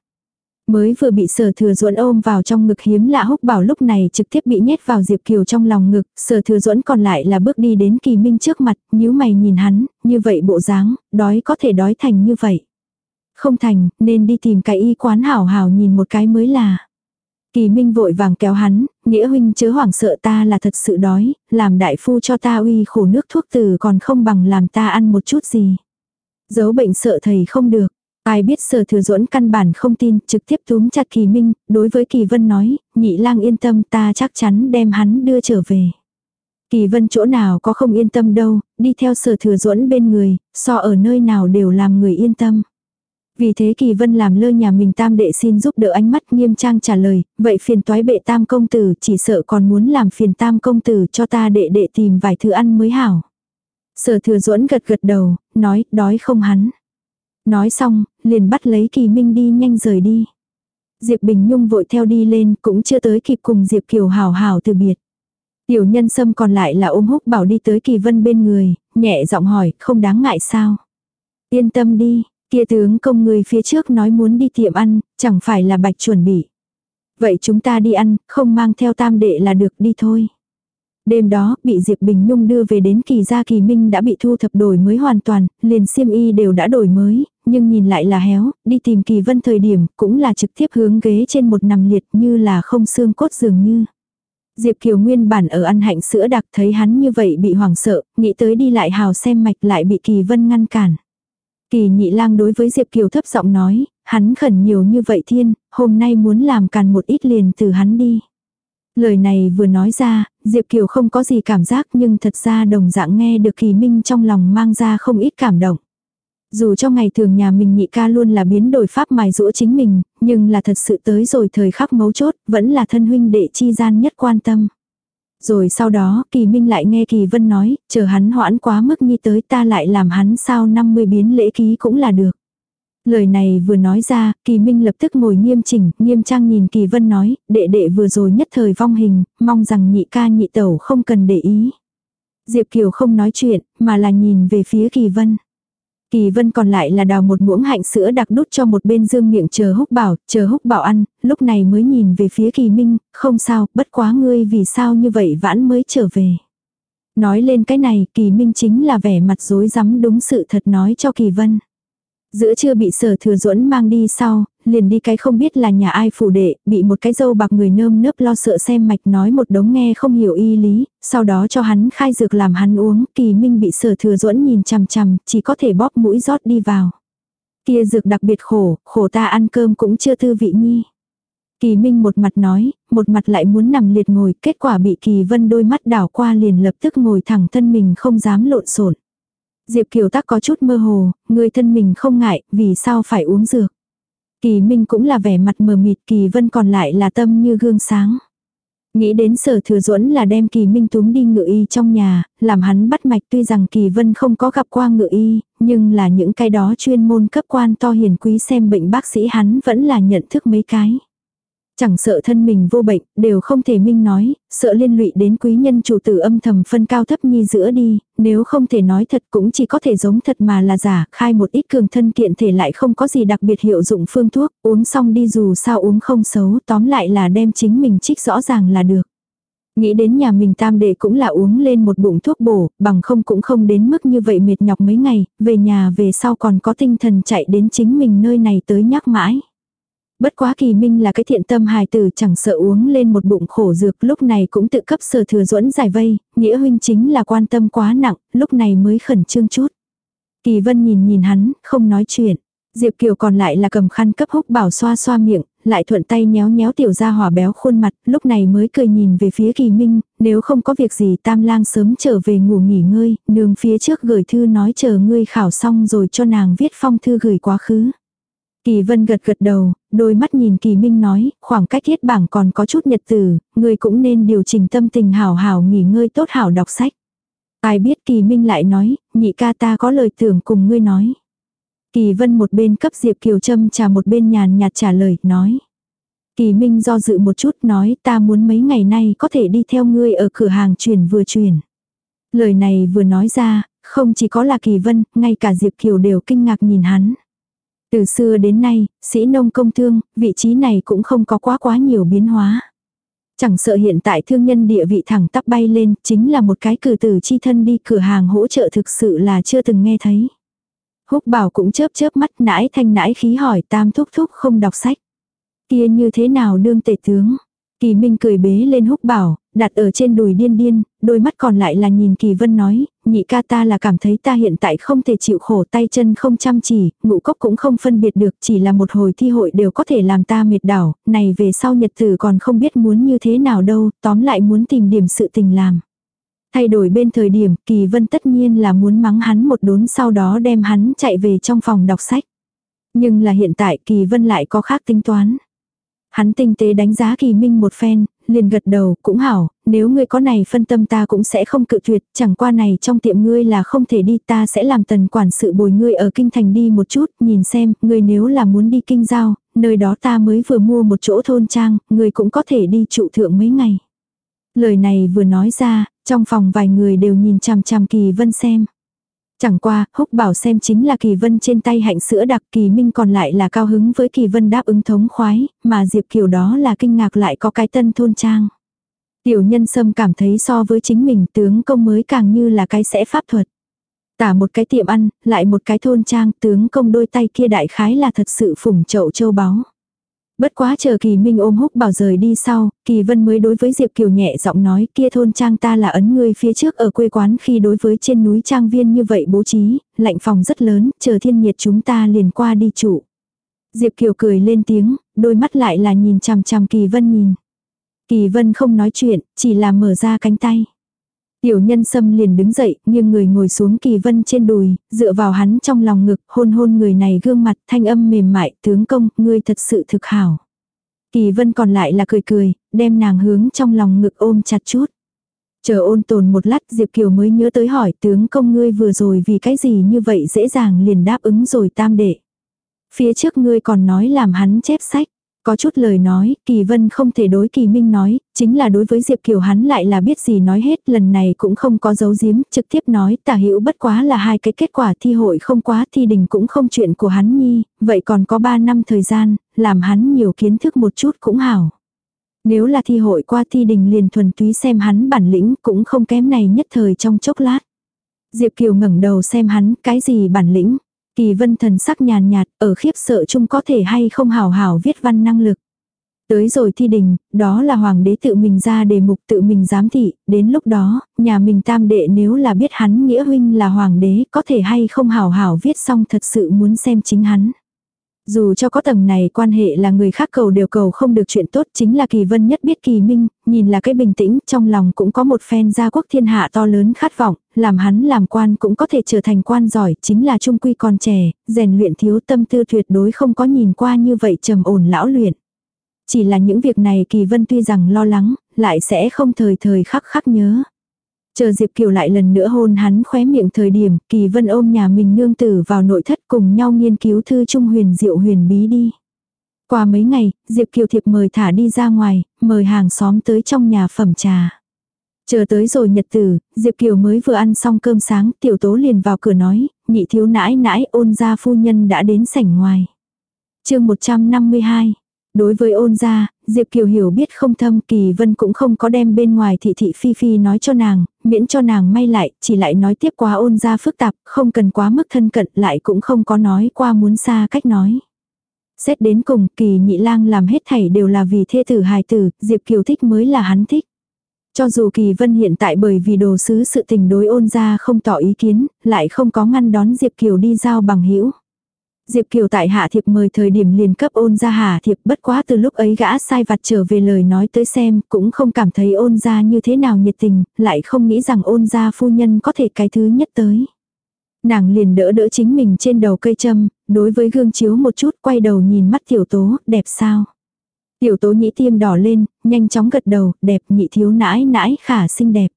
Mới vừa bị sở thừa duẫn ôm vào trong ngực hiếm lạ húc bảo lúc này trực tiếp bị nhét vào Diệp Kiều trong lòng ngực, sở thừa duẫn còn lại là bước đi đến kỳ minh trước mặt, nhíu mày nhìn hắn, như vậy bộ dáng, đói có thể đói thành như vậy. Không thành, nên đi tìm cái y quán hảo hảo nhìn một cái mới là. Kỳ Minh vội vàng kéo hắn, nghĩa huynh chớ hoảng sợ ta là thật sự đói, làm đại phu cho ta uy khổ nước thuốc từ còn không bằng làm ta ăn một chút gì. Giấu bệnh sợ thầy không được. Ai biết sở thừa duẫn căn bản không tin, trực tiếp túm chặt Kỳ Minh, đối với Kỳ Vân nói, nhị lang yên tâm ta chắc chắn đem hắn đưa trở về. Kỳ Vân chỗ nào có không yên tâm đâu, đi theo sở thừa duẫn bên người, so ở nơi nào đều làm người yên tâm. Vì thế Kỳ Vân làm lơ nhà mình tam đệ xin giúp đỡ ánh mắt nghiêm trang trả lời, vậy phiền toái bệ tam công tử chỉ sợ còn muốn làm phiền tam công tử cho ta đệ đệ tìm vài thứ ăn mới hảo. Sở thừa duẫn gật gật đầu, nói, đói không hắn. Nói xong, liền bắt lấy kỳ minh đi nhanh rời đi. Diệp Bình Nhung vội theo đi lên, cũng chưa tới kịp cùng Diệp Kiều hào hào từ biệt. Tiểu nhân sâm còn lại là ôm húc bảo đi tới kỳ vân bên người, nhẹ giọng hỏi, không đáng ngại sao. Yên tâm đi, kia tướng công người phía trước nói muốn đi tiệm ăn, chẳng phải là bạch chuẩn bị. Vậy chúng ta đi ăn, không mang theo tam đệ là được đi thôi. Đêm đó, bị Diệp Bình Nhung đưa về đến kỳ gia kỳ minh đã bị thu thập đổi mới hoàn toàn, liền xiêm y đều đã đổi mới, nhưng nhìn lại là héo, đi tìm kỳ vân thời điểm cũng là trực tiếp hướng ghế trên một nằm liệt như là không xương cốt dường như. Diệp Kiều nguyên bản ở ăn hạnh sữa đặc thấy hắn như vậy bị hoảng sợ, nghĩ tới đi lại hào xem mạch lại bị kỳ vân ngăn cản. Kỳ nhị lang đối với Diệp Kiều thấp giọng nói, hắn khẩn nhiều như vậy thiên, hôm nay muốn làm càn một ít liền từ hắn đi. Lời này vừa nói ra, Diệp Kiều không có gì cảm giác nhưng thật ra đồng dạng nghe được kỳ minh trong lòng mang ra không ít cảm động. Dù cho ngày thường nhà mình nhị ca luôn là biến đổi pháp mài rũa chính mình, nhưng là thật sự tới rồi thời khắc mấu chốt, vẫn là thân huynh đệ chi gian nhất quan tâm. Rồi sau đó, kỳ minh lại nghe kỳ vân nói, chờ hắn hoãn quá mức nhi tới ta lại làm hắn sao 50 biến lễ ký cũng là được. Lời này vừa nói ra, Kỳ Minh lập tức ngồi nghiêm chỉnh, nghiêm trang nhìn Kỳ Vân nói, đệ đệ vừa rồi nhất thời vong hình, mong rằng nhị ca nhị tẩu không cần để ý. Diệp Kiều không nói chuyện, mà là nhìn về phía Kỳ Vân. Kỳ Vân còn lại là đào một muỗng hạnh sữa đặc đút cho một bên dương miệng chờ húc bảo, chờ húc bảo ăn, lúc này mới nhìn về phía Kỳ Minh, không sao, bất quá ngươi vì sao như vậy vãn mới trở về. Nói lên cái này, Kỳ Minh chính là vẻ mặt rối rắm đúng sự thật nói cho Kỳ Vân. Giữa chưa bị sở thừa duẫn mang đi sau, liền đi cái không biết là nhà ai phủ đệ, bị một cái dâu bạc người nơm nớp lo sợ xem mạch nói một đống nghe không hiểu y lý, sau đó cho hắn khai dược làm hắn uống, kỳ minh bị sở thừa duẫn nhìn chằm chằm, chỉ có thể bóp mũi rót đi vào. Kia dược đặc biệt khổ, khổ ta ăn cơm cũng chưa thư vị nhi. Kỳ Minh một mặt nói, một mặt lại muốn nằm liệt ngồi, kết quả bị Kỳ Vân đôi mắt đảo qua liền lập tức ngồi thẳng thân mình không dám lộn xộn. Diệp Kiều Tắc có chút mơ hồ, người thân mình không ngại, vì sao phải uống dược. Kỳ Minh cũng là vẻ mặt mờ mịt, Kỳ Vân còn lại là tâm như gương sáng. Nghĩ đến sở thừa duẫn là đem Kỳ Minh túm đi ngự y trong nhà, làm hắn bắt mạch tuy rằng Kỳ Vân không có gặp qua ngự y, nhưng là những cái đó chuyên môn cấp quan to hiền quý xem bệnh bác sĩ hắn vẫn là nhận thức mấy cái. Chẳng sợ thân mình vô bệnh, đều không thể minh nói, sợ liên lụy đến quý nhân chủ tử âm thầm phân cao thấp nhi giữa đi, nếu không thể nói thật cũng chỉ có thể giống thật mà là giả, khai một ít cường thân kiện thể lại không có gì đặc biệt hiệu dụng phương thuốc, uống xong đi dù sao uống không xấu, tóm lại là đem chính mình trích rõ ràng là được. Nghĩ đến nhà mình tam đệ cũng là uống lên một bụng thuốc bổ, bằng không cũng không đến mức như vậy mệt nhọc mấy ngày, về nhà về sau còn có tinh thần chạy đến chính mình nơi này tới nhắc mãi. Bất quá kỳ minh là cái thiện tâm hài tử chẳng sợ uống lên một bụng khổ dược lúc này cũng tự cấp sở thừa duẫn giải vây, nghĩa huynh chính là quan tâm quá nặng, lúc này mới khẩn trương chút. Kỳ vân nhìn nhìn hắn, không nói chuyện. Diệp Kiều còn lại là cầm khăn cấp húc bảo xoa xoa miệng, lại thuận tay nhéo nhéo tiểu ra hỏa béo khuôn mặt, lúc này mới cười nhìn về phía kỳ minh, nếu không có việc gì tam lang sớm trở về ngủ nghỉ ngơi, nương phía trước gửi thư nói chờ ngươi khảo xong rồi cho nàng viết phong thư gửi quá khứ. Kỳ vân gật gật đầu, đôi mắt nhìn kỳ minh nói, khoảng cách thiết bảng còn có chút nhật tử, ngươi cũng nên điều chỉnh tâm tình hảo hảo nghỉ ngơi tốt hảo đọc sách. Ai biết kỳ minh lại nói, nhị ca ta có lời tưởng cùng ngươi nói. Kỳ vân một bên cấp Diệp Kiều Trâm trà một bên nhàn nhạt trả lời, nói. Kỳ Minh do dự một chút nói ta muốn mấy ngày nay có thể đi theo ngươi ở cửa hàng chuyển vừa chuyển. Lời này vừa nói ra, không chỉ có là Kỳ Vân, ngay cả Diệp Kiều đều kinh ngạc nhìn hắn. Từ xưa đến nay, sĩ nông công thương, vị trí này cũng không có quá quá nhiều biến hóa. Chẳng sợ hiện tại thương nhân địa vị thẳng tắp bay lên, chính là một cái cử tử chi thân đi cửa hàng hỗ trợ thực sự là chưa từng nghe thấy. Húc bảo cũng chớp chớp mắt nãi thanh nãi khí hỏi tam thúc thúc không đọc sách. Kia như thế nào đương tể tướng. Kỳ Minh cười bế lên húc bảo, đặt ở trên đùi điên điên, đôi mắt còn lại là nhìn Kỳ Vân nói, nhị ca ta là cảm thấy ta hiện tại không thể chịu khổ tay chân không chăm chỉ, ngũ cốc cũng không phân biệt được, chỉ là một hồi thi hội đều có thể làm ta mệt đảo, này về sau nhật tử còn không biết muốn như thế nào đâu, tóm lại muốn tìm điểm sự tình làm. Thay đổi bên thời điểm, Kỳ Vân tất nhiên là muốn mắng hắn một đốn sau đó đem hắn chạy về trong phòng đọc sách. Nhưng là hiện tại Kỳ Vân lại có khác tính toán. Hắn tinh tế đánh giá Kỳ Minh một phen, liền gật đầu, cũng hảo, nếu ngươi có này phân tâm ta cũng sẽ không cự tuyệt, chẳng qua này trong tiệm ngươi là không thể đi ta sẽ làm tần quản sự bồi ngươi ở kinh thành đi một chút, nhìn xem, ngươi nếu là muốn đi kinh giao, nơi đó ta mới vừa mua một chỗ thôn trang, ngươi cũng có thể đi trụ thượng mấy ngày. Lời này vừa nói ra, trong phòng vài người đều nhìn chằm chằm Kỳ Vân xem. Chẳng qua, húc bảo xem chính là Kỳ Vân trên tay hạnh sữa đặc Kỳ Minh còn lại là cao hứng với Kỳ Vân đáp ứng thống khoái, mà Diệp Kiều đó là kinh ngạc lại có cái tân thôn trang. Tiểu nhân sâm cảm thấy so với chính mình tướng công mới càng như là cái sẽ pháp thuật. Tả một cái tiệm ăn, lại một cái thôn trang, tướng công đôi tay kia đại khái là thật sự phủng chậu châu báu. Bất quá chờ kỳ minh ôm húc bảo rời đi sau, kỳ vân mới đối với Diệp Kiều nhẹ giọng nói kia thôn trang ta là ấn người phía trước ở quê quán khi đối với trên núi trang viên như vậy bố trí, lạnh phòng rất lớn, chờ thiên nhiệt chúng ta liền qua đi trụ. Diệp Kiều cười lên tiếng, đôi mắt lại là nhìn chằm chằm kỳ vân nhìn. Kỳ vân không nói chuyện, chỉ là mở ra cánh tay. Tiểu nhân sâm liền đứng dậy, nhưng người ngồi xuống kỳ vân trên đùi, dựa vào hắn trong lòng ngực, hôn hôn người này gương mặt thanh âm mềm mại, tướng công, ngươi thật sự thực hảo. Kỳ vân còn lại là cười cười, đem nàng hướng trong lòng ngực ôm chặt chút. Chờ ôn tồn một lát Diệp Kiều mới nhớ tới hỏi tướng công ngươi vừa rồi vì cái gì như vậy dễ dàng liền đáp ứng rồi tam đệ. Phía trước ngươi còn nói làm hắn chép sách. Có chút lời nói, Kỳ Vân không thể đối Kỳ Minh nói, chính là đối với Diệp Kiều hắn lại là biết gì nói hết, lần này cũng không có giấu giếm, trực tiếp nói tả hữu bất quá là hai cái kết quả thi hội không quá thi đình cũng không chuyện của hắn nhi, vậy còn có ba năm thời gian, làm hắn nhiều kiến thức một chút cũng hảo. Nếu là thi hội qua thi đình liền thuần túy xem hắn bản lĩnh cũng không kém này nhất thời trong chốc lát. Diệp Kiều ngẩng đầu xem hắn cái gì bản lĩnh. Kỳ vân thần sắc nhàn nhạt, ở khiếp sợ chung có thể hay không hảo hảo viết văn năng lực. Tới rồi thi đình, đó là hoàng đế tự mình ra đề mục tự mình giám thị, đến lúc đó, nhà mình tam đệ nếu là biết hắn nghĩa huynh là hoàng đế có thể hay không hảo hảo viết xong thật sự muốn xem chính hắn. Dù cho có tầng này quan hệ là người khác cầu đều cầu không được chuyện tốt chính là kỳ vân nhất biết kỳ minh, nhìn là cái bình tĩnh, trong lòng cũng có một phen gia quốc thiên hạ to lớn khát vọng, làm hắn làm quan cũng có thể trở thành quan giỏi, chính là trung quy còn trẻ, rèn luyện thiếu tâm tư tuyệt đối không có nhìn qua như vậy trầm ổn lão luyện. Chỉ là những việc này kỳ vân tuy rằng lo lắng, lại sẽ không thời thời khắc khắc nhớ. Chờ Diệp Kiều lại lần nữa hôn hắn khóe miệng thời điểm, Kỳ Vân ôm nhà mình nương tử vào nội thất cùng nhau nghiên cứu thư trung huyền diệu huyền bí đi. Qua mấy ngày, Diệp Kiều Thiệp mời thả đi ra ngoài, mời hàng xóm tới trong nhà phẩm trà. Chờ tới rồi nhật tử, Diệp Kiều mới vừa ăn xong cơm sáng, tiểu tố liền vào cửa nói, nhị thiếu nãi nãi ôn gia phu nhân đã đến sảnh ngoài. chương 152 Đối với ôn gia, Diệp Kiều hiểu biết không thâm Kỳ Vân cũng không có đem bên ngoài thị thị phi phi nói cho nàng, miễn cho nàng may lại, chỉ lại nói tiếp quá ôn gia phức tạp, không cần quá mức thân cận lại cũng không có nói qua muốn xa cách nói. Xét đến cùng, kỳ nhị lang làm hết thảy đều là vì thê tử hài tử, Diệp Kiều thích mới là hắn thích. Cho dù Kỳ Vân hiện tại bởi vì đồ sứ sự tình đối ôn ra không tỏ ý kiến, lại không có ngăn đón Diệp Kiều đi giao bằng hữu Diệp Kiều tại Hạ Thiệp mời thời điểm liền cấp ôn ra Hạ Thiệp bất quá từ lúc ấy gã sai vặt trở về lời nói tới xem cũng không cảm thấy ôn ra như thế nào nhiệt tình, lại không nghĩ rằng ôn ra phu nhân có thể cái thứ nhất tới. Nàng liền đỡ đỡ chính mình trên đầu cây châm, đối với gương chiếu một chút quay đầu nhìn mắt tiểu tố, đẹp sao. Tiểu tố nhĩ tiêm đỏ lên, nhanh chóng gật đầu, đẹp nhị thiếu nãi nãi khả xinh đẹp.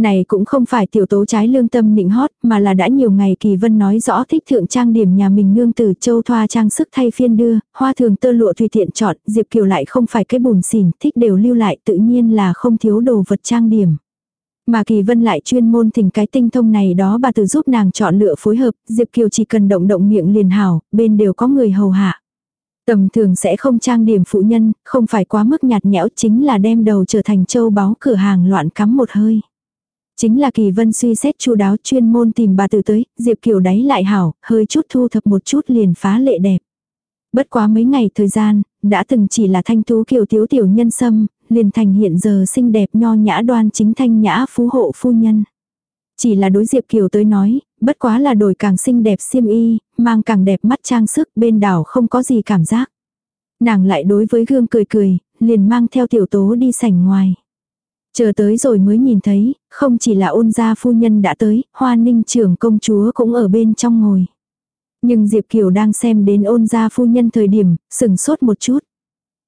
Này cũng không phải tiểu tố trái lương tâm nịnh hót, mà là đã nhiều ngày Kỳ Vân nói rõ thích thượng trang điểm nhà mình nương từ châu thoa trang sức thay phiên đưa, hoa thường tơ lụa tùy tiện chọn, Diệp Kiều lại không phải cái bùn xỉn, thích đều lưu lại tự nhiên là không thiếu đồ vật trang điểm. Mà Kỳ Vân lại chuyên môn thỉnh cái tinh thông này đó bà từ giúp nàng chọn lựa phối hợp, Diệp Kiều chỉ cần động động miệng liền hảo, bên đều có người hầu hạ. Tầm thường sẽ không trang điểm phụ nhân, không phải quá mức nhạt nhẽo chính là đem đầu trở thành châu báu cửa hàng loạn cắm một hơi. Chính là Kỳ Vân suy xét chu đáo chuyên môn tìm bà từ tới, Diệp Kiều đáy lại hảo, hơi chút thu thập một chút liền phá lệ đẹp. Bất quá mấy ngày thời gian, đã từng chỉ là thanh tú kiều thiếu tiểu nhân sâm, liền thành hiện giờ xinh đẹp nho nhã đoan chính thanh nhã phú hộ phu nhân. Chỉ là đối Diệp Kiều tới nói, bất quá là đổi càng xinh đẹp xiêm y, mang càng đẹp mắt trang sức bên đảo không có gì cảm giác. Nàng lại đối với gương cười cười, liền mang theo tiểu tố đi sảnh ngoài. Chờ tới rồi mới nhìn thấy, không chỉ là ôn gia phu nhân đã tới, hoa ninh trưởng công chúa cũng ở bên trong ngồi. Nhưng Diệp Kiều đang xem đến ôn gia phu nhân thời điểm, sừng sốt một chút.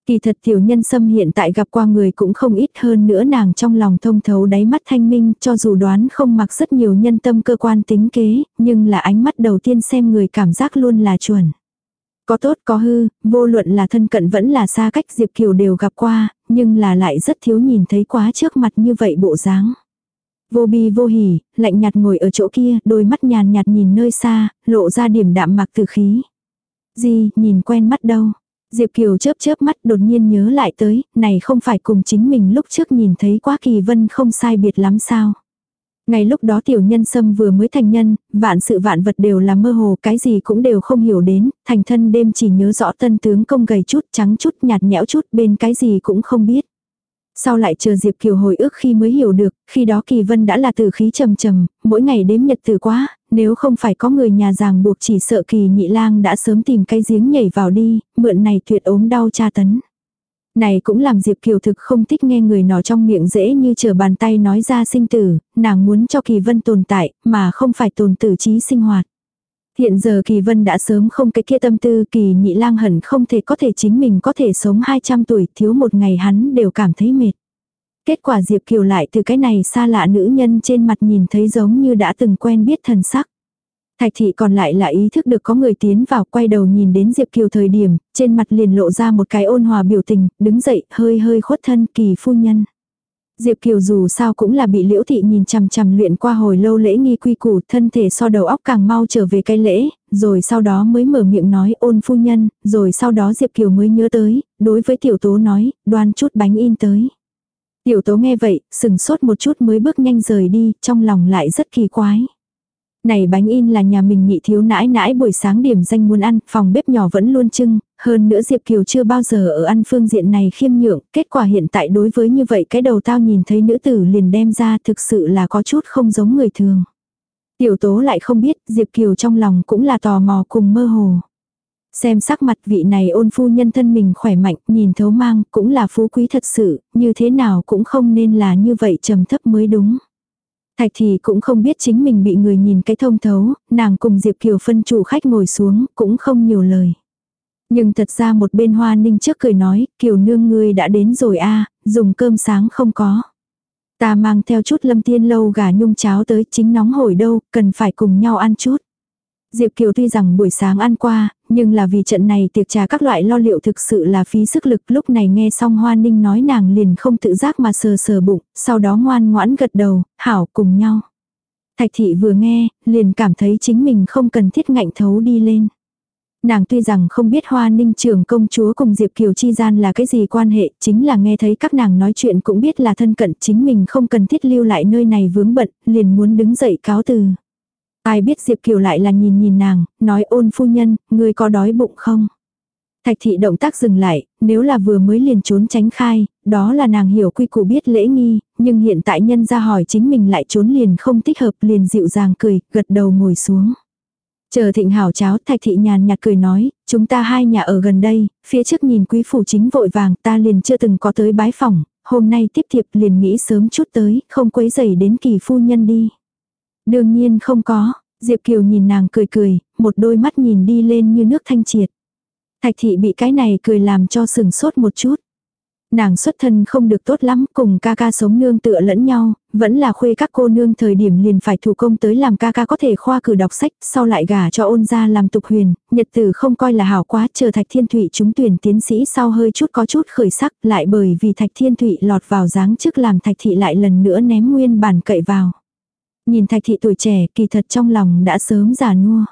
Kỳ thật tiểu nhân sâm hiện tại gặp qua người cũng không ít hơn nữa nàng trong lòng thông thấu đáy mắt thanh minh cho dù đoán không mặc rất nhiều nhân tâm cơ quan tính kế, nhưng là ánh mắt đầu tiên xem người cảm giác luôn là chuẩn. Có tốt có hư, vô luận là thân cận vẫn là xa cách Diệp Kiều đều gặp qua, nhưng là lại rất thiếu nhìn thấy quá trước mặt như vậy bộ dáng. Vô bi vô hỉ, lạnh nhạt ngồi ở chỗ kia, đôi mắt nhàn nhạt nhìn nơi xa, lộ ra điểm đạm mạc từ khí. Gì, nhìn quen mắt đâu. Diệp Kiều chớp chớp mắt đột nhiên nhớ lại tới, này không phải cùng chính mình lúc trước nhìn thấy quá kỳ vân không sai biệt lắm sao. Ngày lúc đó tiểu nhân sâm vừa mới thành nhân, vạn sự vạn vật đều là mơ hồ, cái gì cũng đều không hiểu đến, thành thân đêm chỉ nhớ rõ tân tướng công gầy chút, trắng chút, nhạt nhẽo chút, bên cái gì cũng không biết. Sau lại chờ Diệp Kiều hồi ức khi mới hiểu được, khi đó Kỳ Vân đã là tử khí trầm trầm, mỗi ngày đếm nhật từ quá, nếu không phải có người nhà ràng buộc chỉ sợ Kỳ Nhị Lang đã sớm tìm cái giếng nhảy vào đi, mượn này tuyệt ốm đau tra tấn. Này cũng làm Diệp Kiều thực không thích nghe người nọ trong miệng dễ như trở bàn tay nói ra sinh tử, nàng muốn cho Kỳ Vân tồn tại, mà không phải tồn tử trí sinh hoạt. Hiện giờ Kỳ Vân đã sớm không cái kia tâm tư Kỳ nhị lang hẳn không thể có thể chính mình có thể sống 200 tuổi thiếu một ngày hắn đều cảm thấy mệt. Kết quả Diệp Kiều lại từ cái này xa lạ nữ nhân trên mặt nhìn thấy giống như đã từng quen biết thần sắc. Thạch thị còn lại là ý thức được có người tiến vào quay đầu nhìn đến Diệp Kiều thời điểm, trên mặt liền lộ ra một cái ôn hòa biểu tình, đứng dậy hơi hơi khuất thân kỳ phu nhân. Diệp Kiều dù sao cũng là bị liễu thị nhìn chằm chằm luyện qua hồi lâu lễ nghi quy củ thân thể so đầu óc càng mau trở về cái lễ, rồi sau đó mới mở miệng nói ôn phu nhân, rồi sau đó Diệp Kiều mới nhớ tới, đối với tiểu tố nói, đoan chút bánh in tới. Tiểu tố nghe vậy, sừng sốt một chút mới bước nhanh rời đi, trong lòng lại rất kỳ quái. Này bánh in là nhà mình nhị thiếu nãi nãi buổi sáng điểm danh muốn ăn, phòng bếp nhỏ vẫn luôn trưng, hơn nữa Diệp Kiều chưa bao giờ ở ăn phương diện này khiêm nhượng, kết quả hiện tại đối với như vậy cái đầu tao nhìn thấy nữ tử liền đem ra thực sự là có chút không giống người thường. Tiểu tố lại không biết Diệp Kiều trong lòng cũng là tò mò cùng mơ hồ. Xem sắc mặt vị này ôn phu nhân thân mình khỏe mạnh, nhìn thấu mang, cũng là phú quý thật sự, như thế nào cũng không nên là như vậy trầm thấp mới đúng. Thạch thì cũng không biết chính mình bị người nhìn cái thông thấu, nàng cùng Diệp Kiều phân chủ khách ngồi xuống, cũng không nhiều lời. Nhưng thật ra một bên hoa ninh trước cười nói, Kiều nương ngươi đã đến rồi a dùng cơm sáng không có. Ta mang theo chút lâm tiên lâu gà nhung cháo tới chính nóng hổi đâu, cần phải cùng nhau ăn chút. Diệp Kiều tuy rằng buổi sáng ăn qua, nhưng là vì trận này tiệc trà các loại lo liệu thực sự là phí sức lực. Lúc này nghe xong Hoa Ninh nói nàng liền không tự giác mà sờ sờ bụng, sau đó ngoan ngoãn gật đầu, hảo cùng nhau. Thạch thị vừa nghe, liền cảm thấy chính mình không cần thiết ngạnh thấu đi lên. Nàng tuy rằng không biết Hoa Ninh trưởng công chúa cùng Diệp Kiều chi gian là cái gì quan hệ, chính là nghe thấy các nàng nói chuyện cũng biết là thân cận, chính mình không cần thiết lưu lại nơi này vướng bận, liền muốn đứng dậy cáo từ. Ai biết Diệp Kiều lại là nhìn nhìn nàng, nói ôn phu nhân, ngươi có đói bụng không? Thạch thị động tác dừng lại, nếu là vừa mới liền trốn tránh khai, đó là nàng hiểu quy củ biết lễ nghi, nhưng hiện tại nhân ra hỏi chính mình lại trốn liền không thích hợp liền dịu dàng cười, gật đầu ngồi xuống. Chờ thịnh hảo cháo thạch thị nhàn nhạt cười nói, chúng ta hai nhà ở gần đây, phía trước nhìn quý phủ chính vội vàng ta liền chưa từng có tới bái phòng, hôm nay tiếp thiệp liền nghĩ sớm chút tới, không quấy dày đến kỳ phu nhân đi. Đương nhiên không có, Diệp Kiều nhìn nàng cười cười, một đôi mắt nhìn đi lên như nước thanh triệt. Thạch thị bị cái này cười làm cho sừng sốt một chút. Nàng xuất thân không được tốt lắm, cùng ca ca sống nương tựa lẫn nhau, vẫn là khuê các cô nương thời điểm liền phải thủ công tới làm ca ca có thể khoa cử đọc sách, sau lại gả cho ôn ra làm tục huyền, nhật tử không coi là hảo quá, chờ thạch thiên Thụy trúng tuyển tiến sĩ sau hơi chút có chút khởi sắc, lại bởi vì thạch thiên Thụy lọt vào dáng trước làm thạch thị lại lần nữa ném nguyên bản cậy vào. Nhìn thạch thị tuổi trẻ kỳ thật trong lòng đã sớm già nua.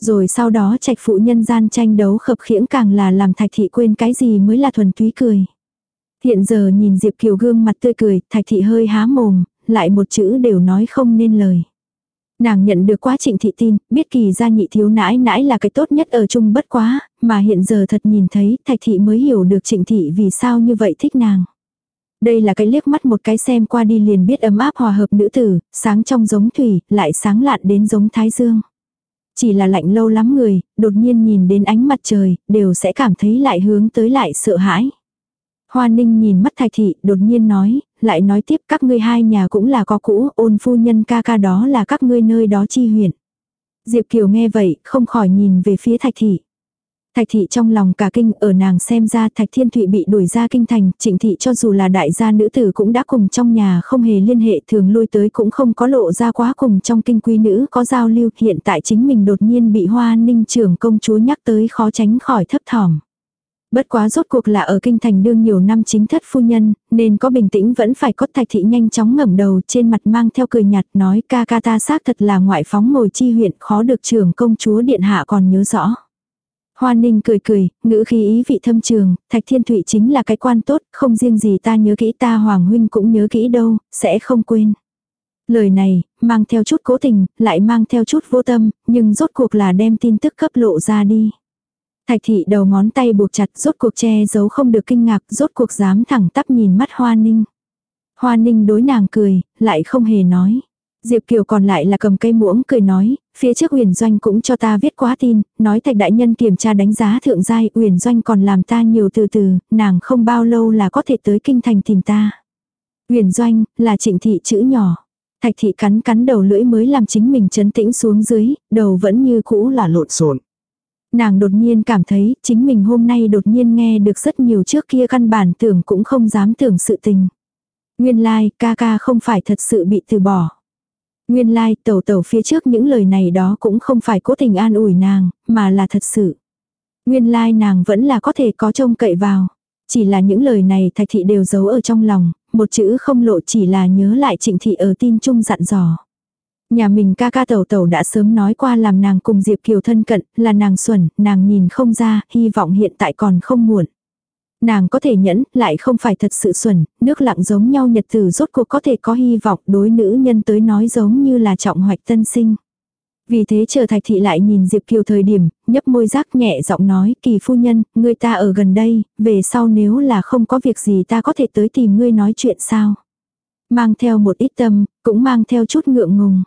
Rồi sau đó trạch phụ nhân gian tranh đấu khập khiễng càng là làm thạch thị quên cái gì mới là thuần túy cười. Hiện giờ nhìn Diệp Kiều gương mặt tươi cười, thạch thị hơi há mồm, lại một chữ đều nói không nên lời. Nàng nhận được quá trịnh thị tin, biết kỳ gia nhị thiếu nãi nãi là cái tốt nhất ở chung bất quá, mà hiện giờ thật nhìn thấy thạch thị mới hiểu được trịnh thị vì sao như vậy thích nàng. Đây là cái liếc mắt một cái xem qua đi liền biết ấm áp hòa hợp nữ tử, sáng trong giống thủy, lại sáng lạn đến giống thái dương. Chỉ là lạnh lâu lắm người, đột nhiên nhìn đến ánh mặt trời, đều sẽ cảm thấy lại hướng tới lại sợ hãi. Hoa ninh nhìn mắt thạch thị, đột nhiên nói, lại nói tiếp các ngươi hai nhà cũng là có cũ, ôn phu nhân ca ca đó là các ngươi nơi đó chi huyện. Diệp Kiều nghe vậy, không khỏi nhìn về phía thạch thị. Thạch thị trong lòng cả kinh ở nàng xem ra thạch thiên thụy bị đuổi ra kinh thành, trịnh thị cho dù là đại gia nữ tử cũng đã cùng trong nhà không hề liên hệ thường lui tới cũng không có lộ ra quá cùng trong kinh quý nữ có giao lưu hiện tại chính mình đột nhiên bị hoa ninh trưởng công chúa nhắc tới khó tránh khỏi thấp thỏm. Bất quá rốt cuộc là ở kinh thành đương nhiều năm chính thất phu nhân, nên có bình tĩnh vẫn phải có thạch thị nhanh chóng ngẩng đầu trên mặt mang theo cười nhạt nói ca ca ta xác thật là ngoại phóng ngồi chi huyện khó được trưởng công chúa điện hạ còn nhớ rõ. Hoa ninh cười cười, ngữ khí ý vị thâm trường, thạch thiên thụy chính là cái quan tốt, không riêng gì ta nhớ kỹ ta hoàng huynh cũng nhớ kỹ đâu, sẽ không quên. Lời này, mang theo chút cố tình, lại mang theo chút vô tâm, nhưng rốt cuộc là đem tin tức cấp lộ ra đi. Thạch thị đầu ngón tay buộc chặt rốt cuộc che giấu không được kinh ngạc, rốt cuộc dám thẳng tắp nhìn mắt hoa ninh. Hoa ninh đối nàng cười, lại không hề nói. Diệp Kiều còn lại là cầm cây muỗng cười nói, phía trước Uyển Doanh cũng cho ta viết quá tin, nói Thạch đại nhân kiểm tra đánh giá thượng giai, Uyển Doanh còn làm ta nhiều từ từ, nàng không bao lâu là có thể tới kinh thành tìm ta. Uyển Doanh là Trịnh thị chữ nhỏ. Thạch thị cắn cắn đầu lưỡi mới làm chính mình chấn tĩnh xuống dưới, đầu vẫn như cũ là lộn xộn. Nàng đột nhiên cảm thấy chính mình hôm nay đột nhiên nghe được rất nhiều trước kia căn bản tưởng cũng không dám tưởng sự tình. Nguyên lai, like, ca ca không phải thật sự bị từ bỏ. Nguyên lai like, tẩu tẩu phía trước những lời này đó cũng không phải cố tình an ủi nàng, mà là thật sự. Nguyên lai like nàng vẫn là có thể có trông cậy vào. Chỉ là những lời này thạch thị đều giấu ở trong lòng, một chữ không lộ chỉ là nhớ lại trịnh thị ở tin chung dặn dò. Nhà mình ca ca tẩu tẩu đã sớm nói qua làm nàng cùng Diệp Kiều thân cận, là nàng xuẩn, nàng nhìn không ra, hy vọng hiện tại còn không muộn. Nàng có thể nhẫn, lại không phải thật sự xuẩn, nước lặng giống nhau nhật tử rốt cuộc có thể có hy vọng đối nữ nhân tới nói giống như là trọng hoạch tân sinh. Vì thế chờ thạch thị lại nhìn Diệp Kiều thời điểm, nhấp môi rác nhẹ giọng nói, kỳ phu nhân, người ta ở gần đây, về sau nếu là không có việc gì ta có thể tới tìm ngươi nói chuyện sao. Mang theo một ít tâm, cũng mang theo chút ngượng ngùng.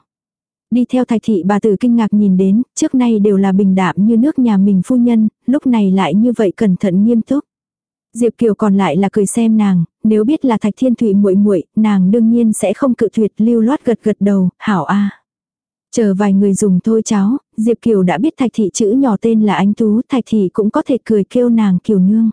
Đi theo thạch thị bà tử kinh ngạc nhìn đến, trước nay đều là bình đạm như nước nhà mình phu nhân, lúc này lại như vậy cẩn thận nghiêm túc. Diệp Kiều còn lại là cười xem nàng, nếu biết là Thạch Thiên Thụy muội muội, nàng đương nhiên sẽ không cự tuyệt, lưu loát gật gật đầu, hảo a. Chờ vài người dùng thôi cháu. Diệp Kiều đã biết Thạch thị chữ nhỏ tên là Ánh Tú, Thạch thị cũng có thể cười kêu nàng Kiều nương.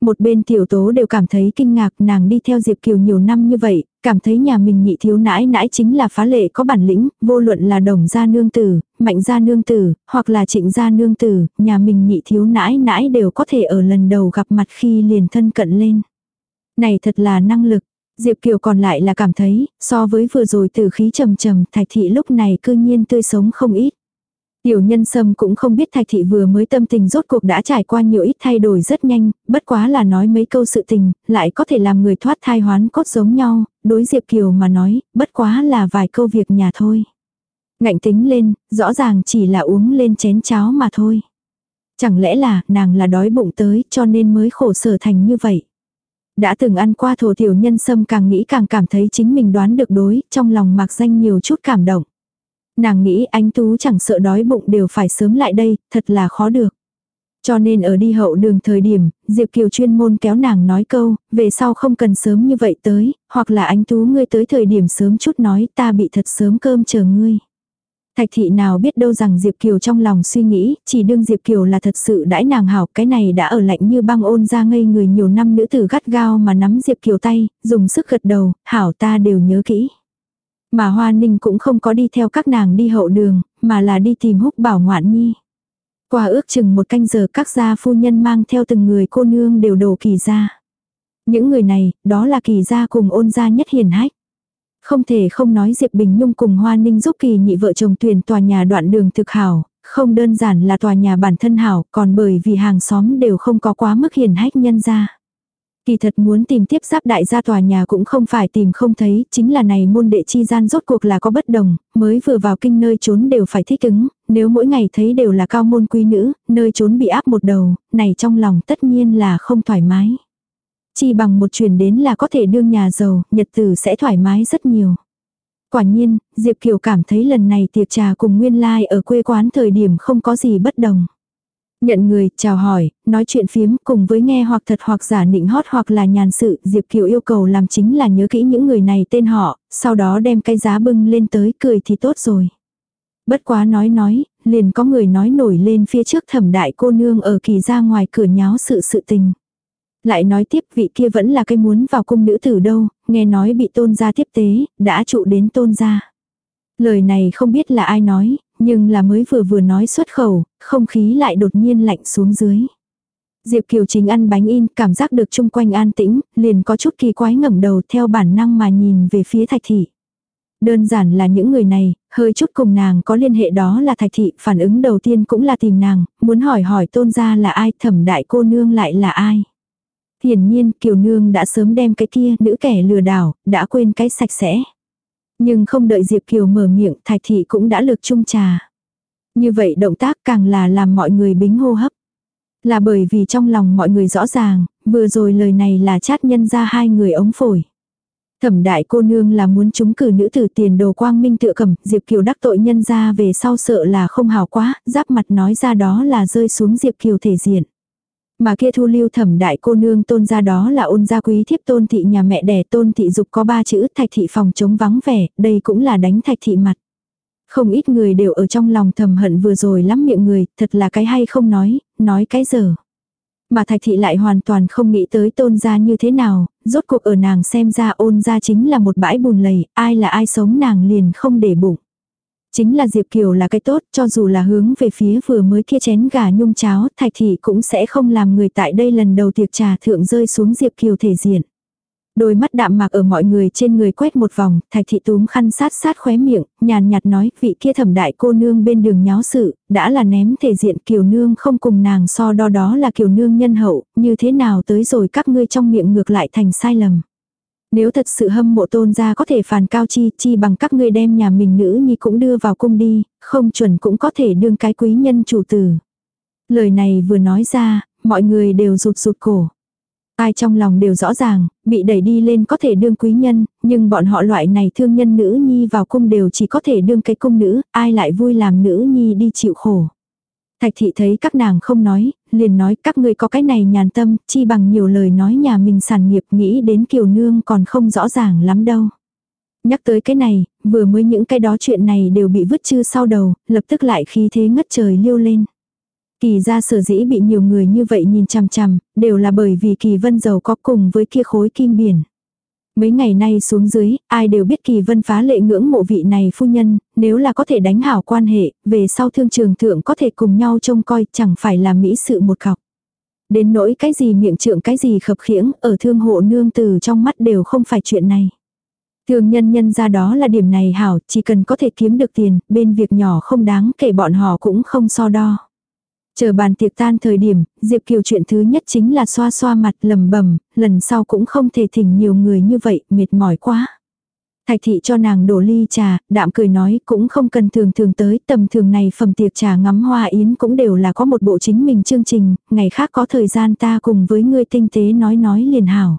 Một bên tiểu tố đều cảm thấy kinh ngạc nàng đi theo Diệp Kiều nhiều năm như vậy, cảm thấy nhà mình nhị thiếu nãi nãi chính là phá lệ có bản lĩnh, vô luận là đồng gia nương tử, mạnh gia nương tử, hoặc là trịnh gia nương tử, nhà mình nhị thiếu nãi nãi đều có thể ở lần đầu gặp mặt khi liền thân cận lên. Này thật là năng lực, Diệp Kiều còn lại là cảm thấy, so với vừa rồi từ khí trầm trầm, thạch thị lúc này cư nhiên tươi sống không ít. Tiểu nhân sâm cũng không biết thạch thị vừa mới tâm tình rốt cuộc đã trải qua nhiều ít thay đổi rất nhanh, bất quá là nói mấy câu sự tình, lại có thể làm người thoát thai hoán cốt giống nhau, đối Diệp Kiều mà nói, bất quá là vài câu việc nhà thôi. Ngạnh tính lên, rõ ràng chỉ là uống lên chén cháo mà thôi. Chẳng lẽ là nàng là đói bụng tới cho nên mới khổ sở thành như vậy. Đã từng ăn qua thổ tiểu nhân sâm càng nghĩ càng cảm thấy chính mình đoán được đối, trong lòng mạc danh nhiều chút cảm động. Nàng nghĩ anh Tú chẳng sợ đói bụng đều phải sớm lại đây, thật là khó được. Cho nên ở đi hậu đường thời điểm, Diệp Kiều chuyên môn kéo nàng nói câu, về sau không cần sớm như vậy tới, hoặc là anh Tú ngươi tới thời điểm sớm chút nói ta bị thật sớm cơm chờ ngươi. Thạch thị nào biết đâu rằng Diệp Kiều trong lòng suy nghĩ, chỉ đương Diệp Kiều là thật sự đãi nàng hảo, cái này đã ở lạnh như băng ôn ra ngây người nhiều năm nữ tử gắt gao mà nắm Diệp Kiều tay, dùng sức gật đầu, hảo ta đều nhớ kỹ. Mà Hoa Ninh cũng không có đi theo các nàng đi hậu đường, mà là đi tìm húc bảo ngoạn nhi. Qua ước chừng một canh giờ các gia phu nhân mang theo từng người cô nương đều đổ kỳ ra. Những người này, đó là kỳ gia cùng ôn gia nhất hiền hách. Không thể không nói Diệp Bình Nhung cùng Hoa Ninh giúp kỳ nhị vợ chồng tuyển tòa nhà đoạn đường thực hảo, không đơn giản là tòa nhà bản thân hảo, còn bởi vì hàng xóm đều không có quá mức hiền hách nhân ra. Kỳ thật muốn tìm tiếp giáp đại gia tòa nhà cũng không phải tìm không thấy, chính là này môn đệ chi gian rốt cuộc là có bất đồng, mới vừa vào kinh nơi trốn đều phải thích ứng, nếu mỗi ngày thấy đều là cao môn quý nữ, nơi trốn bị áp một đầu, này trong lòng tất nhiên là không thoải mái. Chỉ bằng một chuyển đến là có thể đương nhà giàu, nhật tử sẽ thoải mái rất nhiều. Quả nhiên, Diệp Kiều cảm thấy lần này tiệc trà cùng nguyên lai like ở quê quán thời điểm không có gì bất đồng. Nhận người, chào hỏi, nói chuyện phiếm cùng với nghe hoặc thật hoặc giả nịnh hót hoặc là nhàn sự, Diệp Kiều yêu cầu làm chính là nhớ kỹ những người này tên họ, sau đó đem cái giá bưng lên tới cười thì tốt rồi. Bất quá nói nói, liền có người nói nổi lên phía trước thẩm đại cô nương ở kỳ ra ngoài cửa nháo sự sự tình. Lại nói tiếp vị kia vẫn là cái muốn vào cung nữ tử đâu, nghe nói bị tôn gia tiếp tế, đã trụ đến tôn gia. Lời này không biết là ai nói, nhưng là mới vừa vừa nói xuất khẩu, không khí lại đột nhiên lạnh xuống dưới. Diệp Kiều chính ăn bánh in, cảm giác được chung quanh an tĩnh, liền có chút kỳ quái ngẩng đầu theo bản năng mà nhìn về phía thạch thị. Đơn giản là những người này, hơi chút cùng nàng có liên hệ đó là thạch thị, phản ứng đầu tiên cũng là tìm nàng, muốn hỏi hỏi tôn gia là ai, thẩm đại cô nương lại là ai. Hiển nhiên Kiều Nương đã sớm đem cái kia nữ kẻ lừa đảo, đã quên cái sạch sẽ. Nhưng không đợi Diệp Kiều mở miệng Thạch Thị cũng đã lược chung trà. Như vậy động tác càng là làm mọi người bính hô hấp. Là bởi vì trong lòng mọi người rõ ràng, vừa rồi lời này là chát nhân ra hai người ống phổi. Thẩm đại cô nương là muốn chúng cử nữ tử tiền đồ quang minh tựa cầm, Diệp Kiều đắc tội nhân ra về sau sợ là không hào quá, giáp mặt nói ra đó là rơi xuống Diệp Kiều thể diện. Mà kia thu lưu thẩm đại cô nương tôn gia đó là ôn gia quý thiếp tôn thị nhà mẹ đẻ tôn thị dục có ba chữ thạch thị phòng chống vắng vẻ, đây cũng là đánh thạch thị mặt. Không ít người đều ở trong lòng thầm hận vừa rồi lắm miệng người, thật là cái hay không nói, nói cái dở Mà thạch thị lại hoàn toàn không nghĩ tới tôn gia như thế nào, rốt cuộc ở nàng xem ra ôn gia chính là một bãi bùn lầy, ai là ai sống nàng liền không để bụng. Chính là Diệp Kiều là cái tốt, cho dù là hướng về phía vừa mới kia chén gà nhung cháo, thạch thị cũng sẽ không làm người tại đây lần đầu tiệc trà thượng rơi xuống Diệp Kiều thể diện. Đôi mắt đạm mạc ở mọi người trên người quét một vòng, thạch thị túm khăn sát sát khóe miệng, nhàn nhạt nói, vị kia thẩm đại cô nương bên đường nháo sự, đã là ném thể diện kiều nương không cùng nàng so đo đó là kiều nương nhân hậu, như thế nào tới rồi các ngươi trong miệng ngược lại thành sai lầm. Nếu thật sự hâm mộ tôn gia có thể phàn cao chi chi bằng các ngươi đem nhà mình nữ nhi cũng đưa vào cung đi, không chuẩn cũng có thể đương cái quý nhân chủ tử. Lời này vừa nói ra, mọi người đều rụt rụt cổ. Ai trong lòng đều rõ ràng, bị đẩy đi lên có thể đương quý nhân, nhưng bọn họ loại này thương nhân nữ nhi vào cung đều chỉ có thể đương cái cung nữ, ai lại vui làm nữ nhi đi chịu khổ. Thạch thị thấy các nàng không nói, liền nói các ngươi có cái này nhàn tâm, chi bằng nhiều lời nói nhà mình sản nghiệp nghĩ đến kiều nương còn không rõ ràng lắm đâu. Nhắc tới cái này, vừa mới những cái đó chuyện này đều bị vứt chư sau đầu, lập tức lại khí thế ngất trời liêu lên. Kỳ ra sở dĩ bị nhiều người như vậy nhìn chằm chằm, đều là bởi vì kỳ vân giàu có cùng với kia khối kim biển. Mấy ngày nay xuống dưới, ai đều biết kỳ vân phá lệ ngưỡng mộ vị này phu nhân, nếu là có thể đánh hảo quan hệ, về sau thương trường thượng có thể cùng nhau trông coi chẳng phải là mỹ sự một cọc. Đến nỗi cái gì miệng trượng cái gì khập khiễng, ở thương hộ nương từ trong mắt đều không phải chuyện này. Thường nhân nhân ra đó là điểm này hảo, chỉ cần có thể kiếm được tiền, bên việc nhỏ không đáng kể bọn họ cũng không so đo. Chờ bàn tiệc tan thời điểm, Diệp Kiều chuyện thứ nhất chính là xoa xoa mặt lầm bầm, lần sau cũng không thể thỉnh nhiều người như vậy, mệt mỏi quá. Thạch thị cho nàng đổ ly trà, đạm cười nói cũng không cần thường thường tới, tầm thường này phẩm tiệc trà ngắm hoa yến cũng đều là có một bộ chính mình chương trình, ngày khác có thời gian ta cùng với ngươi tinh tế nói nói liền hảo.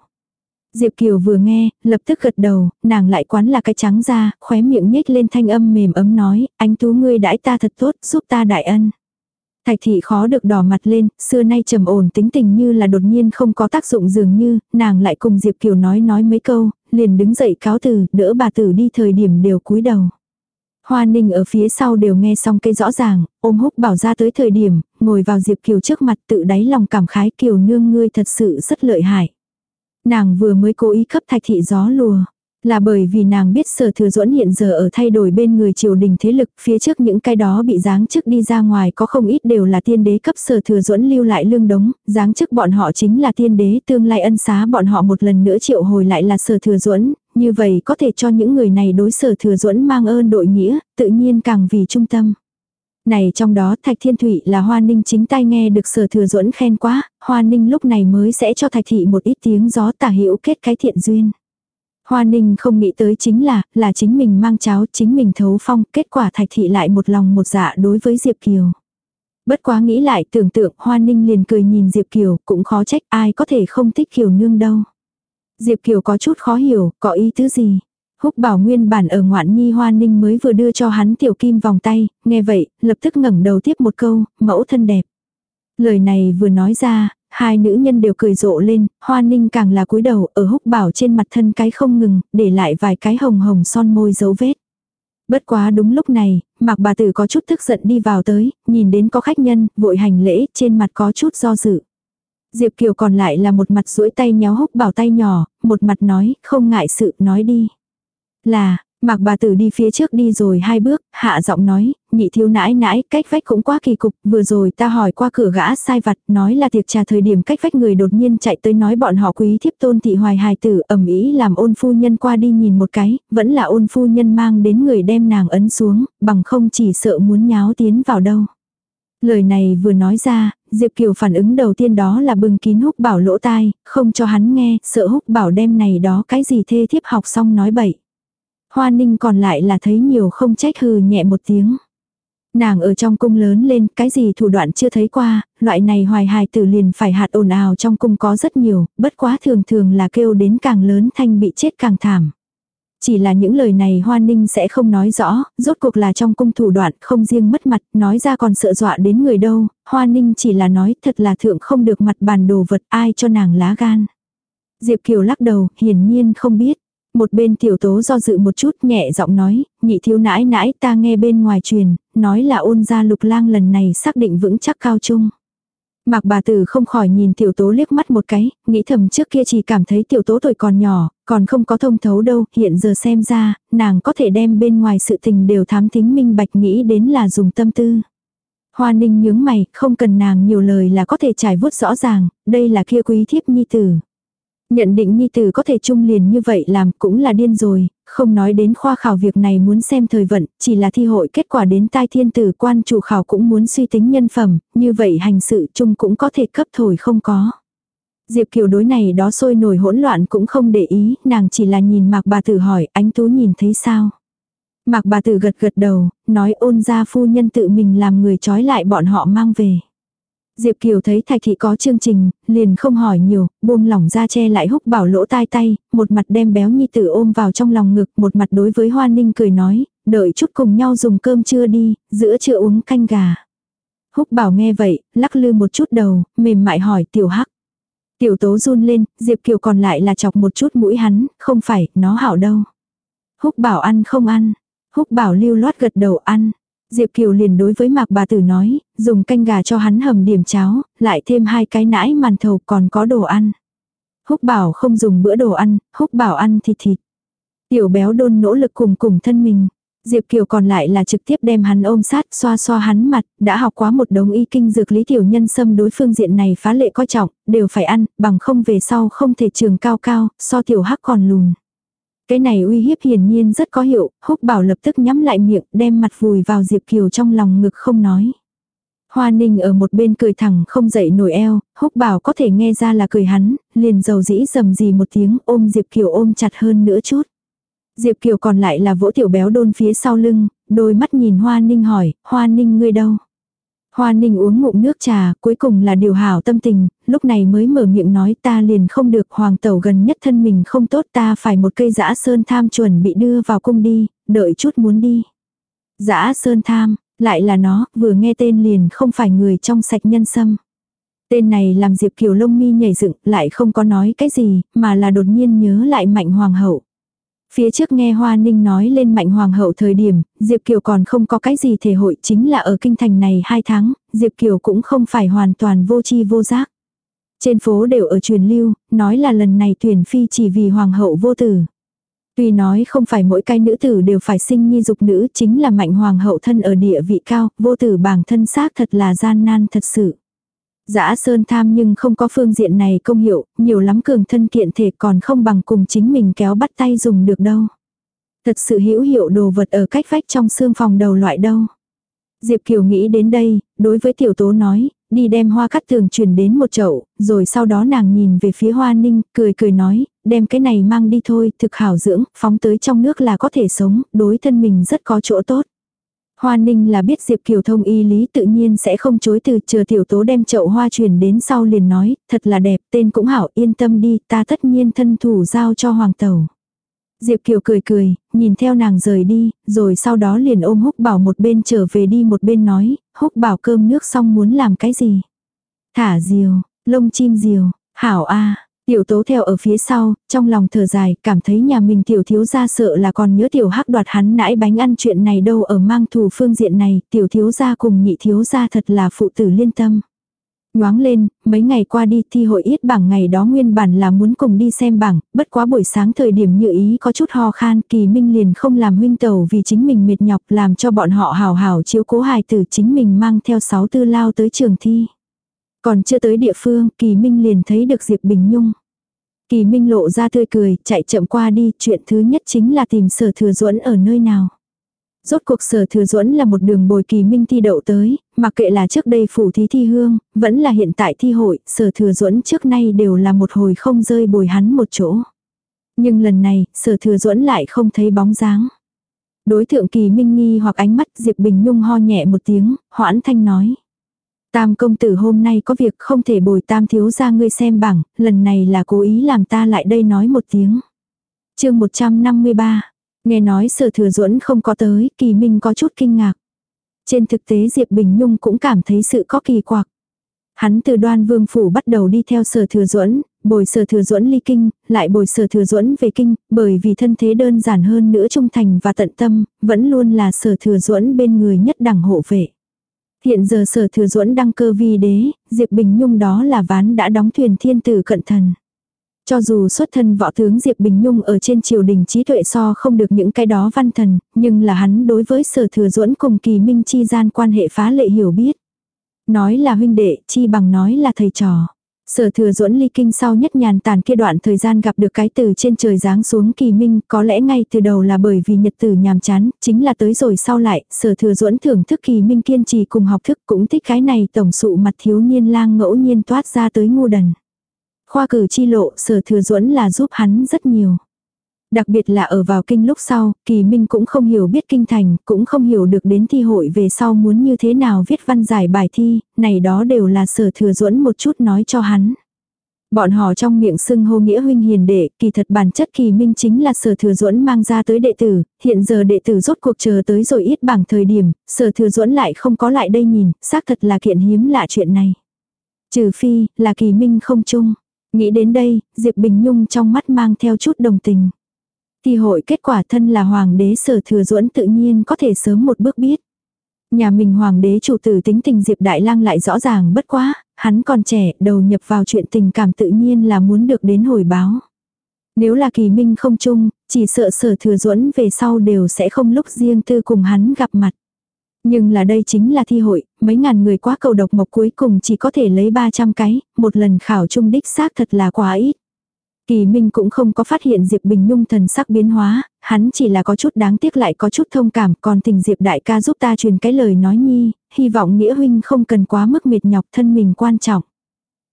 Diệp Kiều vừa nghe, lập tức gật đầu, nàng lại quán là cái trắng ra, khóe miệng nhếch lên thanh âm mềm ấm nói, anh tú ngươi đãi ta thật tốt, giúp ta đại ân. Thạch thị khó được đỏ mặt lên, xưa nay trầm ổn tính tình như là đột nhiên không có tác dụng dường như, nàng lại cùng Diệp Kiều nói nói mấy câu, liền đứng dậy cáo từ, đỡ bà tử đi thời điểm đều cúi đầu. Hoa ninh ở phía sau đều nghe xong cây rõ ràng, ôm húc bảo ra tới thời điểm, ngồi vào Diệp Kiều trước mặt tự đáy lòng cảm khái Kiều nương ngươi thật sự rất lợi hại. Nàng vừa mới cố ý cấp thạch thị gió lùa. Là bởi vì nàng biết sở thừa duẫn hiện giờ ở thay đổi bên người triều đình thế lực, phía trước những cái đó bị giáng chức đi ra ngoài có không ít đều là tiên đế cấp sở thừa duẫn lưu lại lương đống, giáng chức bọn họ chính là tiên đế tương lai ân xá bọn họ một lần nữa triệu hồi lại là sở thừa duẫn như vậy có thể cho những người này đối sở thừa duẫn mang ơn đội nghĩa, tự nhiên càng vì trung tâm. Này trong đó Thạch Thiên Thụy là Hoa Ninh chính tay nghe được sở thừa duẫn khen quá, Hoa Ninh lúc này mới sẽ cho Thạch Thị một ít tiếng gió tả hữu kết cái thiện duyên. Hoa Ninh không nghĩ tới chính là, là chính mình mang cháo, chính mình thấu phong, kết quả Thạch Thị lại một lòng một dạ đối với Diệp Kiều. Bất quá nghĩ lại tưởng tượng Hoa Ninh liền cười nhìn Diệp Kiều, cũng khó trách ai có thể không thích Kiều nương đâu. Diệp Kiều có chút khó hiểu, có ý tứ gì. Húc bảo nguyên bản ở ngoạn nhi hoa ninh mới vừa đưa cho hắn tiểu kim vòng tay, nghe vậy, lập tức ngẩng đầu tiếp một câu, mẫu thân đẹp. Lời này vừa nói ra, hai nữ nhân đều cười rộ lên, hoa ninh càng là cúi đầu ở húc bảo trên mặt thân cái không ngừng, để lại vài cái hồng hồng son môi dấu vết. Bất quá đúng lúc này, mạc bà tử có chút tức giận đi vào tới, nhìn đến có khách nhân, vội hành lễ, trên mặt có chút do dự. Diệp Kiều còn lại là một mặt duỗi tay nhéo húc bảo tay nhỏ, một mặt nói, không ngại sự, nói đi. Là, Mạc bà tử đi phía trước đi rồi hai bước, hạ giọng nói, nhị thiếu nãi nãi, cách vách cũng quá kỳ cục, vừa rồi ta hỏi qua cửa gã sai vặt, nói là tiệc trà thời điểm cách vách người đột nhiên chạy tới nói bọn họ quý thiếp tôn thị hoài hài tử ẩm ý làm ôn phu nhân qua đi nhìn một cái, vẫn là ôn phu nhân mang đến người đem nàng ấn xuống, bằng không chỉ sợ muốn nháo tiến vào đâu. Lời này vừa nói ra, Diệp Kiều phản ứng đầu tiên đó là bừng kín húc bảo lỗ tai, không cho hắn nghe, sợ húc bảo đem này đó cái gì thê thiếp học xong nói bậy. Hoa ninh còn lại là thấy nhiều không trách hừ nhẹ một tiếng. Nàng ở trong cung lớn lên, cái gì thủ đoạn chưa thấy qua, loại này hoài hài tử liền phải hạt ồn ào trong cung có rất nhiều, bất quá thường thường là kêu đến càng lớn thanh bị chết càng thảm. Chỉ là những lời này Hoa Ninh sẽ không nói rõ, rốt cuộc là trong cung thủ đoạn không riêng mất mặt, nói ra còn sợ dọa đến người đâu, Hoa Ninh chỉ là nói thật là thượng không được mặt bàn đồ vật ai cho nàng lá gan. Diệp Kiều lắc đầu, hiển nhiên không biết. Một bên tiểu tố do dự một chút nhẹ giọng nói, nhị thiếu nãi nãi ta nghe bên ngoài truyền, nói là ôn gia lục lang lần này xác định vững chắc cao trung. Mạc bà tử không khỏi nhìn tiểu tố liếc mắt một cái, nghĩ thầm trước kia chỉ cảm thấy tiểu tố tuổi còn nhỏ, còn không có thông thấu đâu, hiện giờ xem ra, nàng có thể đem bên ngoài sự tình đều thám thính minh bạch nghĩ đến là dùng tâm tư. Hoa ninh nhướng mày, không cần nàng nhiều lời là có thể trải vuốt rõ ràng, đây là kia quý thiếp nhi tử. Nhận định nhi tử có thể chung liền như vậy làm cũng là điên rồi, không nói đến khoa khảo việc này muốn xem thời vận, chỉ là thi hội kết quả đến tai thiên tử quan chủ khảo cũng muốn suy tính nhân phẩm, như vậy hành sự chung cũng có thể cấp thổi không có. Diệp Kiều đối này đó sôi nổi hỗn loạn cũng không để ý, nàng chỉ là nhìn Mạc bà tử hỏi, ánh tú nhìn thấy sao? Mạc bà tử gật gật đầu, nói ôn ra phu nhân tự mình làm người trói lại bọn họ mang về. Diệp Kiều thấy Thạch Thị có chương trình, liền không hỏi nhiều, buông lỏng ra che lại húc bảo lỗ tai tay, một mặt đem béo nhi tử ôm vào trong lòng ngực, một mặt đối với Hoa Ninh cười nói, đợi chút cùng nhau dùng cơm trưa đi, giữa trưa uống canh gà. Húc bảo nghe vậy, lắc lư một chút đầu, mềm mại hỏi tiểu hắc. Tiểu tố run lên, Diệp Kiều còn lại là chọc một chút mũi hắn, không phải, nó hảo đâu. Húc bảo ăn không ăn. Húc bảo lưu loát gật đầu ăn. Diệp Kiều liền đối với Mạc bà tử nói, dùng canh gà cho hắn hầm điểm cháo, lại thêm hai cái nãi màn thầu còn có đồ ăn. Húc bảo không dùng bữa đồ ăn, húc bảo ăn thịt thịt. Tiểu béo đôn nỗ lực cùng cùng thân mình. Diệp Kiều còn lại là trực tiếp đem hắn ôm sát, xoa xoa hắn mặt, đã học quá một đống y kinh dược lý tiểu nhân xâm đối phương diện này phá lệ coi trọng, đều phải ăn, bằng không về sau không thể trường cao cao, so tiểu hắc còn lùn. Cái này uy hiếp hiển nhiên rất có hiệu, húc bảo lập tức nhắm lại miệng, đem mặt vùi vào Diệp Kiều trong lòng ngực không nói. Hoa ninh ở một bên cười thẳng không dậy nổi eo, húc bảo có thể nghe ra là cười hắn, liền dầu dĩ dầm gì một tiếng ôm Diệp Kiều ôm chặt hơn nữa chút. Diệp Kiều còn lại là vỗ tiểu béo đôn phía sau lưng, đôi mắt nhìn Hoa Ninh hỏi, Hoa Ninh ngươi đâu? Hoa Ninh uống ngụm nước trà, cuối cùng là điều hảo tâm tình, lúc này mới mở miệng nói ta liền không được hoàng tẩu gần nhất thân mình không tốt ta phải một cây dã sơn tham chuẩn bị đưa vào cung đi, đợi chút muốn đi. Dã sơn tham, lại là nó, vừa nghe tên liền không phải người trong sạch nhân sâm. Tên này làm Diệp Kiều lông mi nhảy dựng, lại không có nói cái gì, mà là đột nhiên nhớ lại mạnh hoàng hậu. Phía trước nghe Hoa Ninh nói lên mạnh hoàng hậu thời điểm, Diệp Kiều còn không có cái gì thể hội chính là ở kinh thành này hai tháng, Diệp Kiều cũng không phải hoàn toàn vô chi vô giác. Trên phố đều ở truyền lưu, nói là lần này tuyển phi chỉ vì hoàng hậu vô tử. Tuy nói không phải mỗi cái nữ tử đều phải sinh nhi dục nữ chính là mạnh hoàng hậu thân ở địa vị cao, vô tử bảng thân xác thật là gian nan thật sự. Dã sơn tham nhưng không có phương diện này công hiệu, nhiều lắm cường thân kiện thể còn không bằng cùng chính mình kéo bắt tay dùng được đâu. Thật sự hữu hiệu đồ vật ở cách vách trong xương phòng đầu loại đâu. Diệp Kiều nghĩ đến đây, đối với tiểu tố nói, đi đem hoa cắt tường truyền đến một chậu, rồi sau đó nàng nhìn về phía hoa ninh, cười cười nói, đem cái này mang đi thôi, thực hảo dưỡng, phóng tới trong nước là có thể sống, đối thân mình rất có chỗ tốt. Hoa Ninh là biết Diệp Kiều thông y lý tự nhiên sẽ không chối từ chờ tiểu tố đem chậu hoa truyền đến sau liền nói, thật là đẹp, tên cũng hảo, yên tâm đi, ta tất nhiên thân thủ giao cho hoàng tẩu. Diệp Kiều cười cười, nhìn theo nàng rời đi, rồi sau đó liền ôm húc bảo một bên trở về đi một bên nói, húc bảo cơm nước xong muốn làm cái gì. Thả diều, lông chim diều, hảo a Tiểu tố theo ở phía sau, trong lòng thở dài, cảm thấy nhà mình tiểu thiếu gia sợ là còn nhớ tiểu hắc đoạt hắn nãi bánh ăn chuyện này đâu ở mang thù phương diện này, tiểu thiếu gia cùng nhị thiếu gia thật là phụ tử liên tâm. Nhoáng lên, mấy ngày qua đi thi hội ít bảng ngày đó nguyên bản là muốn cùng đi xem bảng, bất quá buổi sáng thời điểm như ý có chút ho khan, kỳ minh liền không làm huynh tẩu vì chính mình mệt nhọc làm cho bọn họ hào hào chiếu cố hài tử chính mình mang theo sáu tư lao tới trường thi. Còn chưa tới địa phương, Kỳ Minh liền thấy được Diệp Bình Nhung. Kỳ Minh lộ ra tươi cười, chạy chậm qua đi, chuyện thứ nhất chính là tìm sở thừa duẫn ở nơi nào. Rốt cuộc sở thừa duẫn là một đường bồi kỳ minh thi đậu tới, mặc kệ là trước đây phủ thí thi hương, vẫn là hiện tại thi hội, sở thừa duẫn trước nay đều là một hồi không rơi bồi hắn một chỗ. Nhưng lần này, sở thừa duẫn lại không thấy bóng dáng. Đối tượng kỳ minh nghi hoặc ánh mắt Diệp Bình Nhung ho nhẹ một tiếng, hoãn thanh nói. Tam công tử hôm nay có việc không thể bồi tam thiếu ra ngươi xem bảng, lần này là cố ý làm ta lại đây nói một tiếng. chương 153, nghe nói sở thừa duẫn không có tới, kỳ minh có chút kinh ngạc. Trên thực tế Diệp Bình Nhung cũng cảm thấy sự có kỳ quặc. Hắn từ đoan vương phủ bắt đầu đi theo sở thừa duẫn bồi sở thừa duẫn ly kinh, lại bồi sở thừa duẫn về kinh, bởi vì thân thế đơn giản hơn nữa trung thành và tận tâm, vẫn luôn là sở thừa duẫn bên người nhất đẳng hộ vệ. Hiện giờ sở thừa duẫn đăng cơ vi đế, Diệp Bình Nhung đó là ván đã đóng thuyền thiên tử cận thần. Cho dù xuất thân võ tướng Diệp Bình Nhung ở trên triều đình trí tuệ so không được những cái đó văn thần, nhưng là hắn đối với sở thừa duẫn cùng kỳ minh chi gian quan hệ phá lệ hiểu biết. Nói là huynh đệ, chi bằng nói là thầy trò. Sở thừa duẫn ly kinh sau nhất nhàn tàn kia đoạn thời gian gặp được cái từ trên trời giáng xuống kỳ minh, có lẽ ngay từ đầu là bởi vì nhật tử nhàm chán, chính là tới rồi sau lại, sở thừa duẫn thưởng thức kỳ minh kiên trì cùng học thức cũng thích cái này tổng sụ mặt thiếu niên lang ngẫu nhiên toát ra tới ngu đần. Khoa cử chi lộ, sở thừa duẫn là giúp hắn rất nhiều. Đặc biệt là ở vào kinh lúc sau, kỳ minh cũng không hiểu biết kinh thành, cũng không hiểu được đến thi hội về sau muốn như thế nào viết văn giải bài thi, này đó đều là sở thừa duẫn một chút nói cho hắn. Bọn họ trong miệng xưng hô nghĩa huynh hiền đệ, kỳ thật bản chất kỳ minh chính là sở thừa duẫn mang ra tới đệ tử, hiện giờ đệ tử rốt cuộc chờ tới rồi ít bảng thời điểm, sở thừa duẫn lại không có lại đây nhìn, xác thật là kiện hiếm lạ chuyện này. Trừ phi, là kỳ minh không chung. Nghĩ đến đây, Diệp Bình Nhung trong mắt mang theo chút đồng tình. Thi hội kết quả thân là hoàng đế sở thừa duẫn tự nhiên có thể sớm một bước biết. Nhà mình hoàng đế chủ tử tính tình Diệp Đại Lang lại rõ ràng bất quá, hắn còn trẻ, đầu nhập vào chuyện tình cảm tự nhiên là muốn được đến hồi báo. Nếu là kỳ minh không chung, chỉ sợ sở thừa duẫn về sau đều sẽ không lúc riêng tư cùng hắn gặp mặt. Nhưng là đây chính là thi hội, mấy ngàn người quá cầu độc mộc cuối cùng chỉ có thể lấy 300 cái, một lần khảo trung đích xác thật là quá ít. Kỳ Minh cũng không có phát hiện Diệp Bình Nhung thần sắc biến hóa, hắn chỉ là có chút đáng tiếc lại có chút thông cảm, còn tình Diệp đại ca giúp ta truyền cái lời nói nhi, hy vọng nghĩa huynh không cần quá mức mệt nhọc thân mình quan trọng.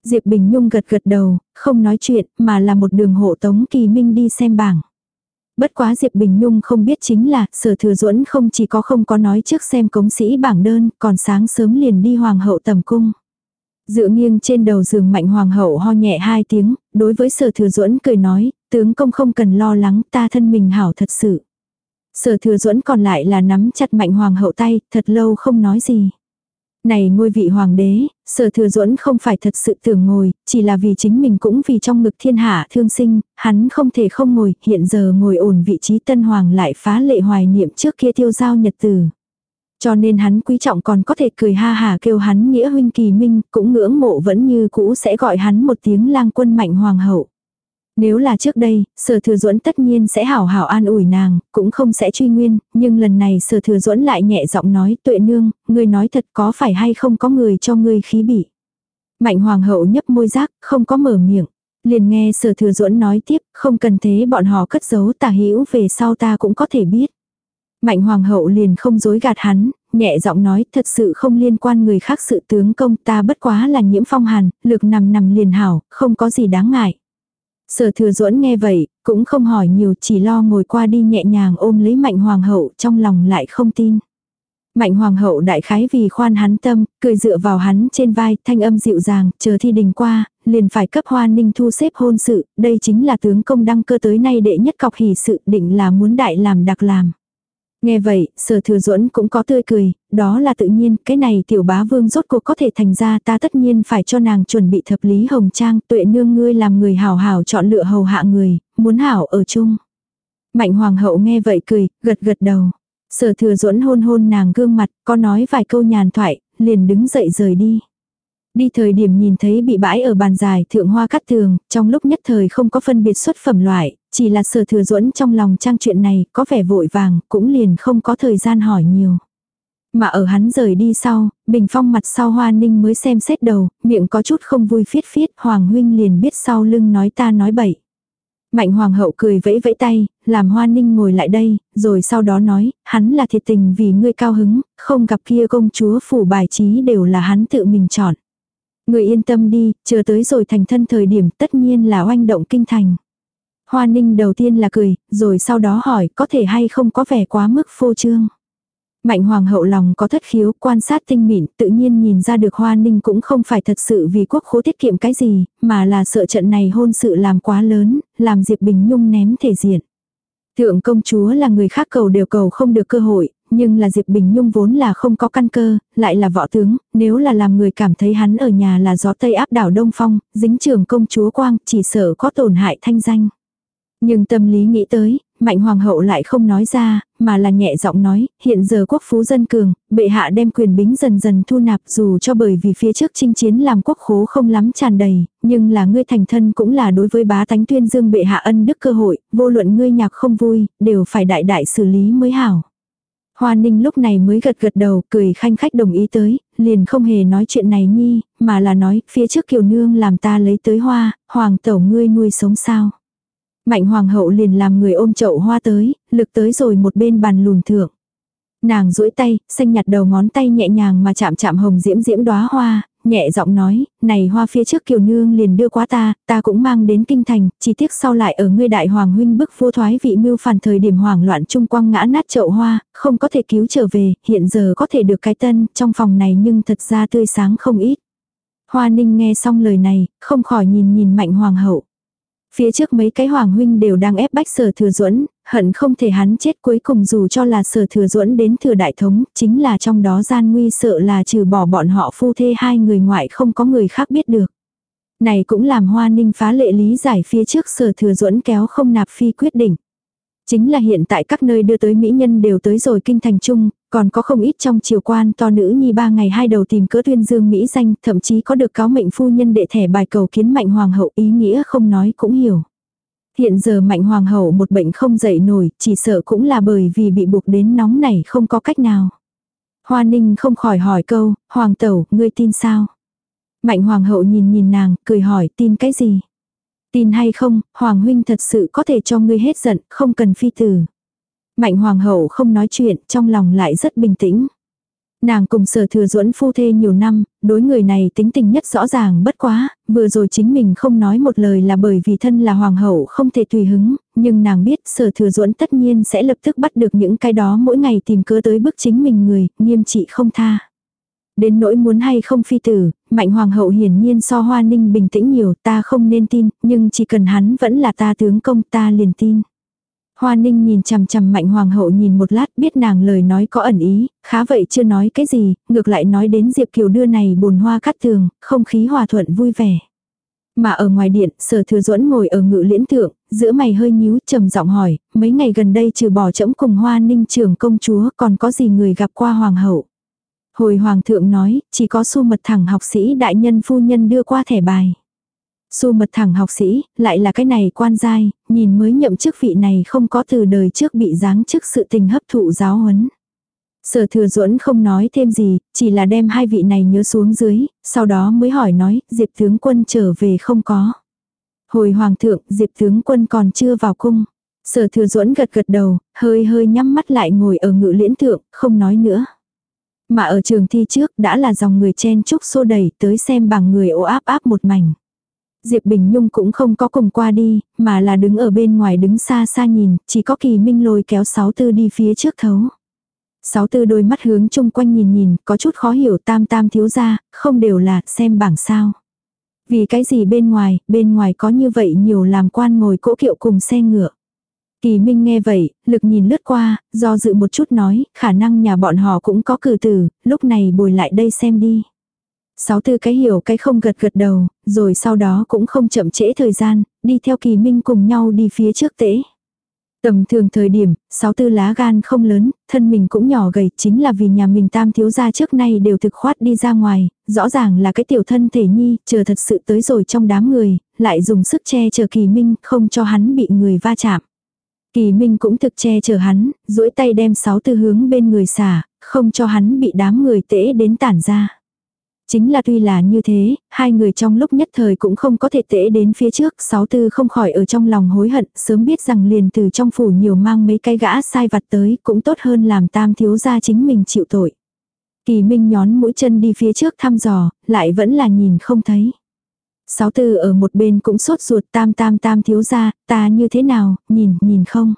Diệp Bình Nhung gật gật đầu, không nói chuyện, mà là một đường hộ tống Kỳ Minh đi xem bảng. Bất quá Diệp Bình Nhung không biết chính là, sở thừa duẫn không chỉ có không có nói trước xem cống sĩ bảng đơn, còn sáng sớm liền đi hoàng hậu tầm cung. Dựa nghiêng trên đầu giường mạnh hoàng hậu ho nhẹ hai tiếng, đối với sở thừa duẫn cười nói, tướng công không cần lo lắng ta thân mình hảo thật sự. Sở thừa duẫn còn lại là nắm chặt mạnh hoàng hậu tay, thật lâu không nói gì. Này ngôi vị hoàng đế, sở thừa duẫn không phải thật sự tưởng ngồi, chỉ là vì chính mình cũng vì trong ngực thiên hạ thương sinh, hắn không thể không ngồi, hiện giờ ngồi ổn vị trí tân hoàng lại phá lệ hoài niệm trước kia tiêu giao nhật tử. Cho nên hắn quý trọng còn có thể cười ha hà kêu hắn nghĩa huynh kỳ minh, cũng ngưỡng mộ vẫn như cũ sẽ gọi hắn một tiếng lang quân mạnh hoàng hậu. Nếu là trước đây, sở thừa duẫn tất nhiên sẽ hảo hảo an ủi nàng, cũng không sẽ truy nguyên, nhưng lần này sở thừa duẫn lại nhẹ giọng nói tuệ nương, người nói thật có phải hay không có người cho ngươi khí bị. Mạnh hoàng hậu nhấp môi giác, không có mở miệng. Liền nghe sở thừa duẫn nói tiếp, không cần thế bọn họ cất giấu tà hữu về sau ta cũng có thể biết. Mạnh hoàng hậu liền không dối gạt hắn, nhẹ giọng nói thật sự không liên quan người khác sự tướng công ta bất quá là nhiễm phong hàn, lực nằm nằm liền hảo, không có gì đáng ngại. Sở thừa duẫn nghe vậy, cũng không hỏi nhiều chỉ lo ngồi qua đi nhẹ nhàng ôm lấy mạnh hoàng hậu trong lòng lại không tin. Mạnh hoàng hậu đại khái vì khoan hắn tâm, cười dựa vào hắn trên vai, thanh âm dịu dàng, chờ thi đình qua, liền phải cấp hoa ninh thu xếp hôn sự, đây chính là tướng công đăng cơ tới nay đệ nhất cọc hỷ sự định là muốn đại làm đặc làm. Nghe vậy, sở thừa duẫn cũng có tươi cười, đó là tự nhiên, cái này tiểu bá vương rốt cuộc có thể thành ra ta tất nhiên phải cho nàng chuẩn bị thập lý hồng trang, tuệ nương ngươi làm người hảo hảo chọn lựa hầu hạ người, muốn hảo ở chung. Mạnh hoàng hậu nghe vậy cười, gật gật đầu. Sở thừa duẫn hôn hôn nàng gương mặt, có nói vài câu nhàn thoại, liền đứng dậy rời đi. Đi thời điểm nhìn thấy bị bãi ở bàn dài thượng hoa cắt tường, trong lúc nhất thời không có phân biệt xuất phẩm loại, chỉ là sở thừa duẫn trong lòng trang chuyện này có vẻ vội vàng, cũng liền không có thời gian hỏi nhiều. Mà ở hắn rời đi sau, bình phong mặt sau hoa ninh mới xem xét đầu, miệng có chút không vui phiết phiết, hoàng huynh liền biết sau lưng nói ta nói bậy. Mạnh hoàng hậu cười vẫy vẫy tay, làm hoa ninh ngồi lại đây, rồi sau đó nói, hắn là thiệt tình vì ngươi cao hứng, không gặp kia công chúa phủ bài trí đều là hắn tự mình chọn. Người yên tâm đi, chờ tới rồi thành thân thời điểm tất nhiên là oanh động kinh thành. Hoa ninh đầu tiên là cười, rồi sau đó hỏi có thể hay không có vẻ quá mức phô trương. Mạnh hoàng hậu lòng có thất khiếu, quan sát tinh mịn, tự nhiên nhìn ra được hoa ninh cũng không phải thật sự vì quốc khố tiết kiệm cái gì, mà là sợ trận này hôn sự làm quá lớn, làm Diệp Bình Nhung ném thể diện. Thượng công chúa là người khác cầu đều cầu không được cơ hội, nhưng là Diệp Bình Nhung vốn là không có căn cơ, lại là võ tướng, nếu là làm người cảm thấy hắn ở nhà là gió Tây áp đảo Đông Phong, dính trường công chúa Quang, chỉ sợ có tổn hại thanh danh. Nhưng tâm lý nghĩ tới, Mạnh Hoàng hậu lại không nói ra, mà là nhẹ giọng nói, hiện giờ quốc phú dân cường, bệ hạ đem quyền bính dần dần thu nạp dù cho bởi vì phía trước chinh chiến làm quốc khố không lắm tràn đầy, nhưng là ngươi thành thân cũng là đối với bá tánh tuyên dương bệ hạ ân đức cơ hội, vô luận ngươi nhạc không vui, đều phải đại đại xử lý mới hảo. Hoa ninh lúc này mới gật gật đầu, cười khanh khách đồng ý tới, liền không hề nói chuyện này nhi, mà là nói, phía trước kiều nương làm ta lấy tới hoa, hoàng tẩu ngươi nuôi sống sao. Mạnh hoàng hậu liền làm người ôm chậu hoa tới, lực tới rồi một bên bàn lùn thượng. Nàng duỗi tay, xanh nhặt đầu ngón tay nhẹ nhàng mà chạm chạm hồng diễm diễm đóa hoa, nhẹ giọng nói, này hoa phía trước kiều nương liền đưa qua ta, ta cũng mang đến kinh thành, chỉ tiếc sau lại ở ngươi đại hoàng huynh bức vô thoái vị mưu phản thời điểm hoảng loạn trung quang ngã nát chậu hoa, không có thể cứu trở về, hiện giờ có thể được cái tân, trong phòng này nhưng thật ra tươi sáng không ít. Hoa ninh nghe xong lời này, không khỏi nhìn nhìn mạnh hoàng hậu. Phía trước mấy cái hoàng huynh đều đang ép bách sở thừa duẫn hận không thể hắn chết cuối cùng dù cho là sở thừa duẫn đến thừa đại thống, chính là trong đó gian nguy sợ là trừ bỏ bọn họ phu thê hai người ngoại không có người khác biết được. Này cũng làm hoa ninh phá lệ lý giải phía trước sở thừa duẫn kéo không nạp phi quyết định. Chính là hiện tại các nơi đưa tới mỹ nhân đều tới rồi kinh thành chung, còn có không ít trong triều quan to nữ nhi ba ngày hai đầu tìm cỡ tuyên dương mỹ danh, thậm chí có được cáo mệnh phu nhân đệ thẻ bài cầu kiến mạnh hoàng hậu ý nghĩa không nói cũng hiểu. Hiện giờ mạnh hoàng hậu một bệnh không dậy nổi, chỉ sợ cũng là bởi vì bị buộc đến nóng này không có cách nào. Hoa ninh không khỏi hỏi câu, hoàng tẩu, ngươi tin sao? Mạnh hoàng hậu nhìn nhìn nàng, cười hỏi tin cái gì? Tin hay không, hoàng huynh thật sự có thể cho ngươi hết giận, không cần phi tử. Mạnh hoàng hậu không nói chuyện, trong lòng lại rất bình tĩnh. Nàng cùng sở thừa duẫn phu thê nhiều năm, đối người này tính tình nhất rõ ràng bất quá, vừa rồi chính mình không nói một lời là bởi vì thân là hoàng hậu không thể tùy hứng, nhưng nàng biết sở thừa duẫn tất nhiên sẽ lập tức bắt được những cái đó mỗi ngày tìm cớ tới bức chính mình người, nghiêm trị không tha. Đến nỗi muốn hay không phi tử, mạnh hoàng hậu hiển nhiên so hoa ninh bình tĩnh nhiều ta không nên tin, nhưng chỉ cần hắn vẫn là ta tướng công ta liền tin. Hoa ninh nhìn chằm chằm mạnh hoàng hậu nhìn một lát biết nàng lời nói có ẩn ý, khá vậy chưa nói cái gì, ngược lại nói đến Diệp Kiều đưa này bồn hoa cắt tường, không khí hòa thuận vui vẻ. Mà ở ngoài điện, sở thừa duẫn ngồi ở ngự liễn thượng, giữa mày hơi nhíu trầm giọng hỏi, mấy ngày gần đây trừ bỏ chẫm cùng hoa ninh trưởng công chúa còn có gì người gặp qua hoàng hậu. Hồi hoàng thượng nói, chỉ có su mật thẳng học sĩ đại nhân phu nhân đưa qua thẻ bài. Su mật thẳng học sĩ, lại là cái này quan giai, nhìn mới nhậm chức vị này không có từ đời trước bị giáng chức sự tình hấp thụ giáo huấn. Sở thừa duẫn không nói thêm gì, chỉ là đem hai vị này nhớ xuống dưới, sau đó mới hỏi nói, diệp tướng quân trở về không có. Hồi hoàng thượng, diệp tướng quân còn chưa vào cung. Sở thừa duẫn gật gật đầu, hơi hơi nhắm mắt lại ngồi ở ngự liễn thượng, không nói nữa. Mà ở trường thi trước đã là dòng người chen chúc xô đẩy tới xem bằng người ố áp áp một mảnh. Diệp Bình Nhung cũng không có cùng qua đi, mà là đứng ở bên ngoài đứng xa xa nhìn, chỉ có kỳ minh lôi kéo sáu tư đi phía trước thấu. Sáu tư đôi mắt hướng chung quanh nhìn nhìn, có chút khó hiểu tam tam thiếu ra, không đều là xem bảng sao. Vì cái gì bên ngoài, bên ngoài có như vậy nhiều làm quan ngồi cỗ kiệu cùng xe ngựa. Kỳ Minh nghe vậy, lực nhìn lướt qua, do dự một chút nói, khả năng nhà bọn họ cũng có cử tử, lúc này bồi lại đây xem đi. Sáu tư cái hiểu cái không gật gật đầu, rồi sau đó cũng không chậm trễ thời gian, đi theo Kỳ Minh cùng nhau đi phía trước tễ. Tầm thường thời điểm, sáu tư lá gan không lớn, thân mình cũng nhỏ gầy, chính là vì nhà mình tam thiếu gia trước nay đều thực khoát đi ra ngoài, rõ ràng là cái tiểu thân thể nhi, chờ thật sự tới rồi trong đám người, lại dùng sức che chờ kỳ minh, không cho hắn bị người va chạm. Kỳ Minh cũng thực che chở hắn, duỗi tay đem sáu tư hướng bên người xả, không cho hắn bị đám người tễ đến tản ra. Chính là tuy là như thế, hai người trong lúc nhất thời cũng không có thể tễ đến phía trước, sáu tư không khỏi ở trong lòng hối hận, sớm biết rằng liền từ trong phủ nhiều mang mấy cái gã sai vặt tới, cũng tốt hơn làm tam thiếu gia chính mình chịu tội. Kỳ Minh nhón mũi chân đi phía trước thăm dò, lại vẫn là nhìn không thấy. Sáu tư ở một bên cũng sốt ruột tam tam tam thiếu ra, ta như thế nào, nhìn, nhìn không.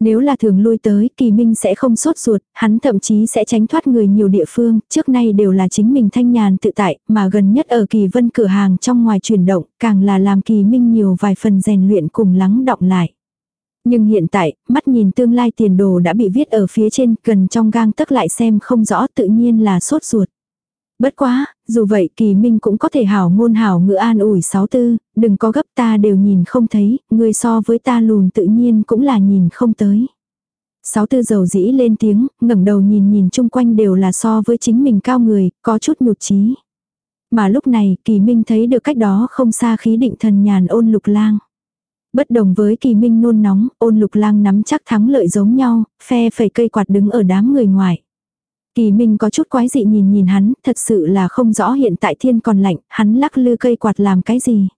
Nếu là thường lui tới, kỳ minh sẽ không sốt ruột, hắn thậm chí sẽ tránh thoát người nhiều địa phương, trước nay đều là chính mình thanh nhàn tự tại, mà gần nhất ở kỳ vân cửa hàng trong ngoài chuyển động, càng là làm kỳ minh nhiều vài phần rèn luyện cùng lắng động lại. Nhưng hiện tại, mắt nhìn tương lai tiền đồ đã bị viết ở phía trên, gần trong gang tức lại xem không rõ tự nhiên là sốt ruột. Bất quá, dù vậy kỳ minh cũng có thể hảo ngôn hảo ngữ an ủi sáu tư, đừng có gấp ta đều nhìn không thấy, người so với ta lùn tự nhiên cũng là nhìn không tới. Sáu tư dầu dĩ lên tiếng, ngẩng đầu nhìn nhìn chung quanh đều là so với chính mình cao người, có chút nhụt chí. Mà lúc này kỳ minh thấy được cách đó không xa khí định thần nhàn ôn lục lang. Bất đồng với kỳ minh nôn nóng, ôn lục lang nắm chắc thắng lợi giống nhau, phe phẩy cây quạt đứng ở đám người ngoài. Kỳ Minh có chút quái dị nhìn nhìn hắn, thật sự là không rõ hiện tại thiên còn lạnh, hắn lắc lư cây quạt làm cái gì.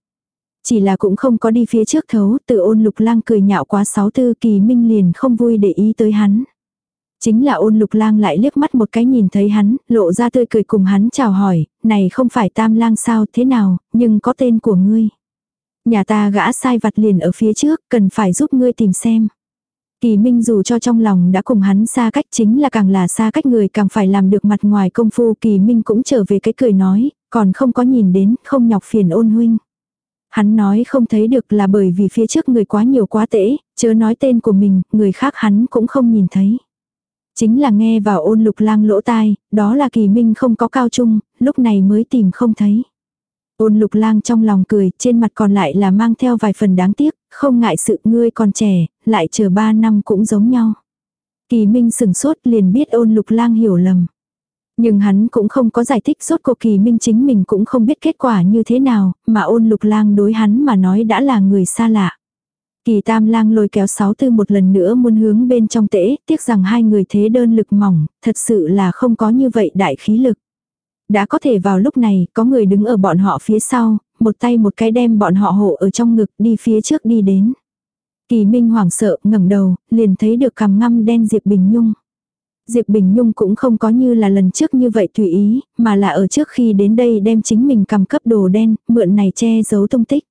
Chỉ là cũng không có đi phía trước thấu, tự ôn lục lang cười nhạo quá sáu tư kỳ Minh liền không vui để ý tới hắn. Chính là ôn lục lang lại liếc mắt một cái nhìn thấy hắn, lộ ra tươi cười cùng hắn chào hỏi, này không phải tam lang sao thế nào, nhưng có tên của ngươi. Nhà ta gã sai vặt liền ở phía trước, cần phải giúp ngươi tìm xem. Kỳ Minh dù cho trong lòng đã cùng hắn xa cách chính là càng là xa cách người càng phải làm được mặt ngoài công phu Kỳ Minh cũng trở về cái cười nói, còn không có nhìn đến, không nhọc phiền ôn huynh. Hắn nói không thấy được là bởi vì phía trước người quá nhiều quá tễ, chớ nói tên của mình, người khác hắn cũng không nhìn thấy. Chính là nghe vào ôn lục lang lỗ tai, đó là kỳ minh không có cao trung, lúc này mới tìm không thấy. Ôn lục lang trong lòng cười, trên mặt còn lại là mang theo vài phần đáng tiếc, không ngại sự ngươi còn trẻ, lại chờ ba năm cũng giống nhau. Kỳ Minh sừng sốt liền biết ôn lục lang hiểu lầm. Nhưng hắn cũng không có giải thích rốt cuộc kỳ minh chính mình cũng không biết kết quả như thế nào, mà ôn lục lang đối hắn mà nói đã là người xa lạ. Kỳ tam lang lôi kéo sáu tư một lần nữa muốn hướng bên trong tễ, tiếc rằng hai người thế đơn lực mỏng, thật sự là không có như vậy đại khí lực. Đã có thể vào lúc này, có người đứng ở bọn họ phía sau, một tay một cái đem bọn họ hộ ở trong ngực đi phía trước đi đến. Kỳ Minh hoảng sợ, ngẩng đầu, liền thấy được cằm ngăm đen Diệp Bình Nhung. Diệp Bình Nhung cũng không có như là lần trước như vậy tùy ý, mà là ở trước khi đến đây đem chính mình cầm cấp đồ đen, mượn này che giấu tung tích.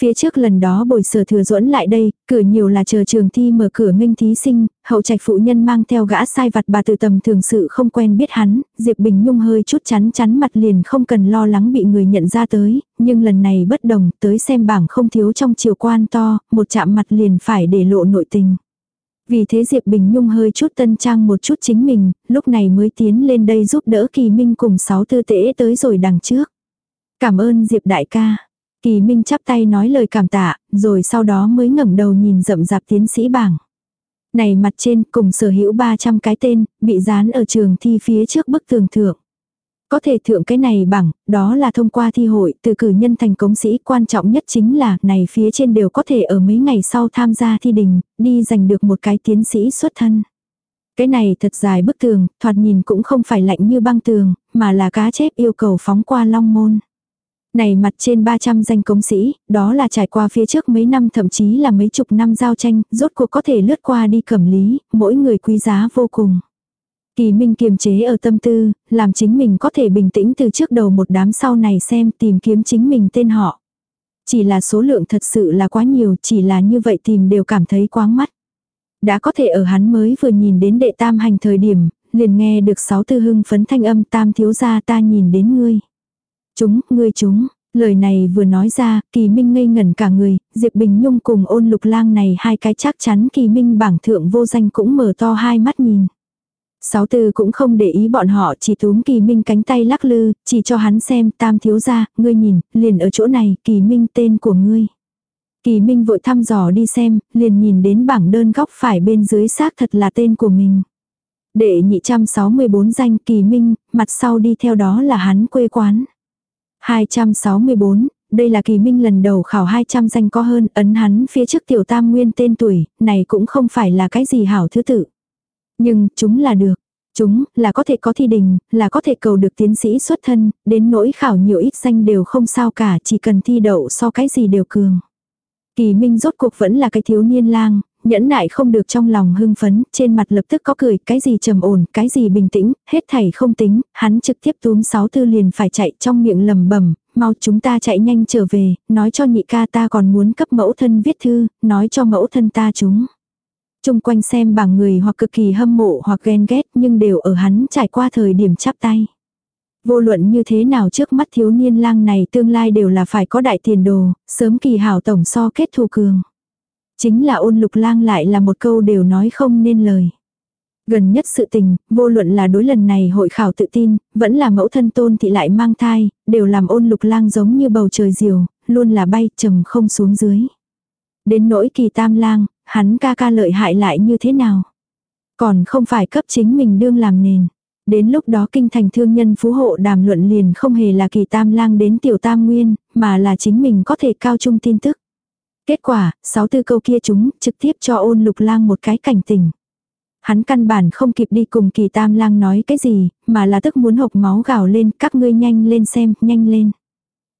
Phía trước lần đó bồi sở thừa duẫn lại đây, cửa nhiều là chờ trường thi mở cửa nghênh thí sinh, hậu trạch phụ nhân mang theo gã sai vặt bà từ tầm thường sự không quen biết hắn, Diệp Bình Nhung hơi chút chắn chắn mặt liền không cần lo lắng bị người nhận ra tới, nhưng lần này bất đồng tới xem bảng không thiếu trong chiều quan to, một chạm mặt liền phải để lộ nội tình. Vì thế Diệp Bình Nhung hơi chút tân trang một chút chính mình, lúc này mới tiến lên đây giúp đỡ Kỳ Minh cùng sáu tư tễ tới rồi đằng trước. Cảm ơn Diệp đại ca. Kỳ Minh chắp tay nói lời cảm tạ, rồi sau đó mới ngẩng đầu nhìn rậm rạp tiến sĩ bảng. Này mặt trên cùng sở hữu 300 cái tên, bị dán ở trường thi phía trước bức tường thượng. Có thể thượng cái này bằng, đó là thông qua thi hội, từ cử nhân thành cống sĩ, quan trọng nhất chính là, này phía trên đều có thể ở mấy ngày sau tham gia thi đình, đi giành được một cái tiến sĩ xuất thân. Cái này thật dài bức tường, thoạt nhìn cũng không phải lạnh như băng tường, mà là cá chép yêu cầu phóng qua long môn. Này mặt trên 300 danh công sĩ, đó là trải qua phía trước mấy năm thậm chí là mấy chục năm giao tranh, rốt cuộc có thể lướt qua đi cẩm lý, mỗi người quý giá vô cùng. Kỳ Minh kiềm chế ở tâm tư, làm chính mình có thể bình tĩnh từ trước đầu một đám sau này xem tìm kiếm chính mình tên họ. Chỉ là số lượng thật sự là quá nhiều, chỉ là như vậy tìm đều cảm thấy quáng mắt. Đã có thể ở hắn mới vừa nhìn đến đệ tam hành thời điểm, liền nghe được sáu tư hưng phấn thanh âm tam thiếu gia ta nhìn đến ngươi. Chúng, ngươi chúng, lời này vừa nói ra, kỳ minh ngây ngẩn cả người, Diệp Bình Nhung cùng ôn lục lang này hai cái chắc chắn kỳ minh bảng thượng vô danh cũng mở to hai mắt nhìn. Sáu tư cũng không để ý bọn họ chỉ túm kỳ minh cánh tay lắc lư, chỉ cho hắn xem tam thiếu ra, ngươi nhìn, liền ở chỗ này, kỳ minh tên của ngươi. Kỳ minh vội thăm dò đi xem, liền nhìn đến bảng đơn góc phải bên dưới xác thật là tên của mình. Đệ nhị trăm sáu mươi bốn danh kỳ minh, mặt sau đi theo đó là hắn quê quán. 264, đây là kỳ minh lần đầu khảo 200 danh có hơn, ấn hắn phía trước tiểu tam nguyên tên tuổi, này cũng không phải là cái gì hảo thứ tự. Nhưng, chúng là được. Chúng, là có thể có thi đình, là có thể cầu được tiến sĩ xuất thân, đến nỗi khảo nhiều ít danh đều không sao cả, chỉ cần thi đậu so cái gì đều cường. Kỳ Minh rốt cuộc vẫn là cái thiếu niên lang, nhẫn nại không được trong lòng hưng phấn, trên mặt lập tức có cười, cái gì trầm ổn, cái gì bình tĩnh, hết thảy không tính, hắn trực tiếp túm sáu tư liền phải chạy trong miệng lầm bẩm mau chúng ta chạy nhanh trở về, nói cho nhị ca ta còn muốn cấp mẫu thân viết thư, nói cho mẫu thân ta chúng. Trung quanh xem bảng người hoặc cực kỳ hâm mộ hoặc ghen ghét nhưng đều ở hắn trải qua thời điểm chắp tay. Vô luận như thế nào trước mắt thiếu niên lang này tương lai đều là phải có đại tiền đồ, sớm kỳ hảo tổng so kết thù cường. Chính là ôn lục lang lại là một câu đều nói không nên lời. Gần nhất sự tình, vô luận là đối lần này hội khảo tự tin, vẫn là mẫu thân tôn thị lại mang thai, đều làm ôn lục lang giống như bầu trời diều, luôn là bay trầm không xuống dưới. Đến nỗi kỳ tam lang, hắn ca ca lợi hại lại như thế nào. Còn không phải cấp chính mình đương làm nền. Đến lúc đó kinh thành thương nhân phú hộ đàm luận liền không hề là kỳ tam lang đến tiểu tam nguyên, mà là chính mình có thể cao trung tin tức. Kết quả, sáu tư câu kia chúng trực tiếp cho ôn lục lang một cái cảnh tình. Hắn căn bản không kịp đi cùng kỳ tam lang nói cái gì, mà là tức muốn hộc máu gào lên, các ngươi nhanh lên xem, nhanh lên.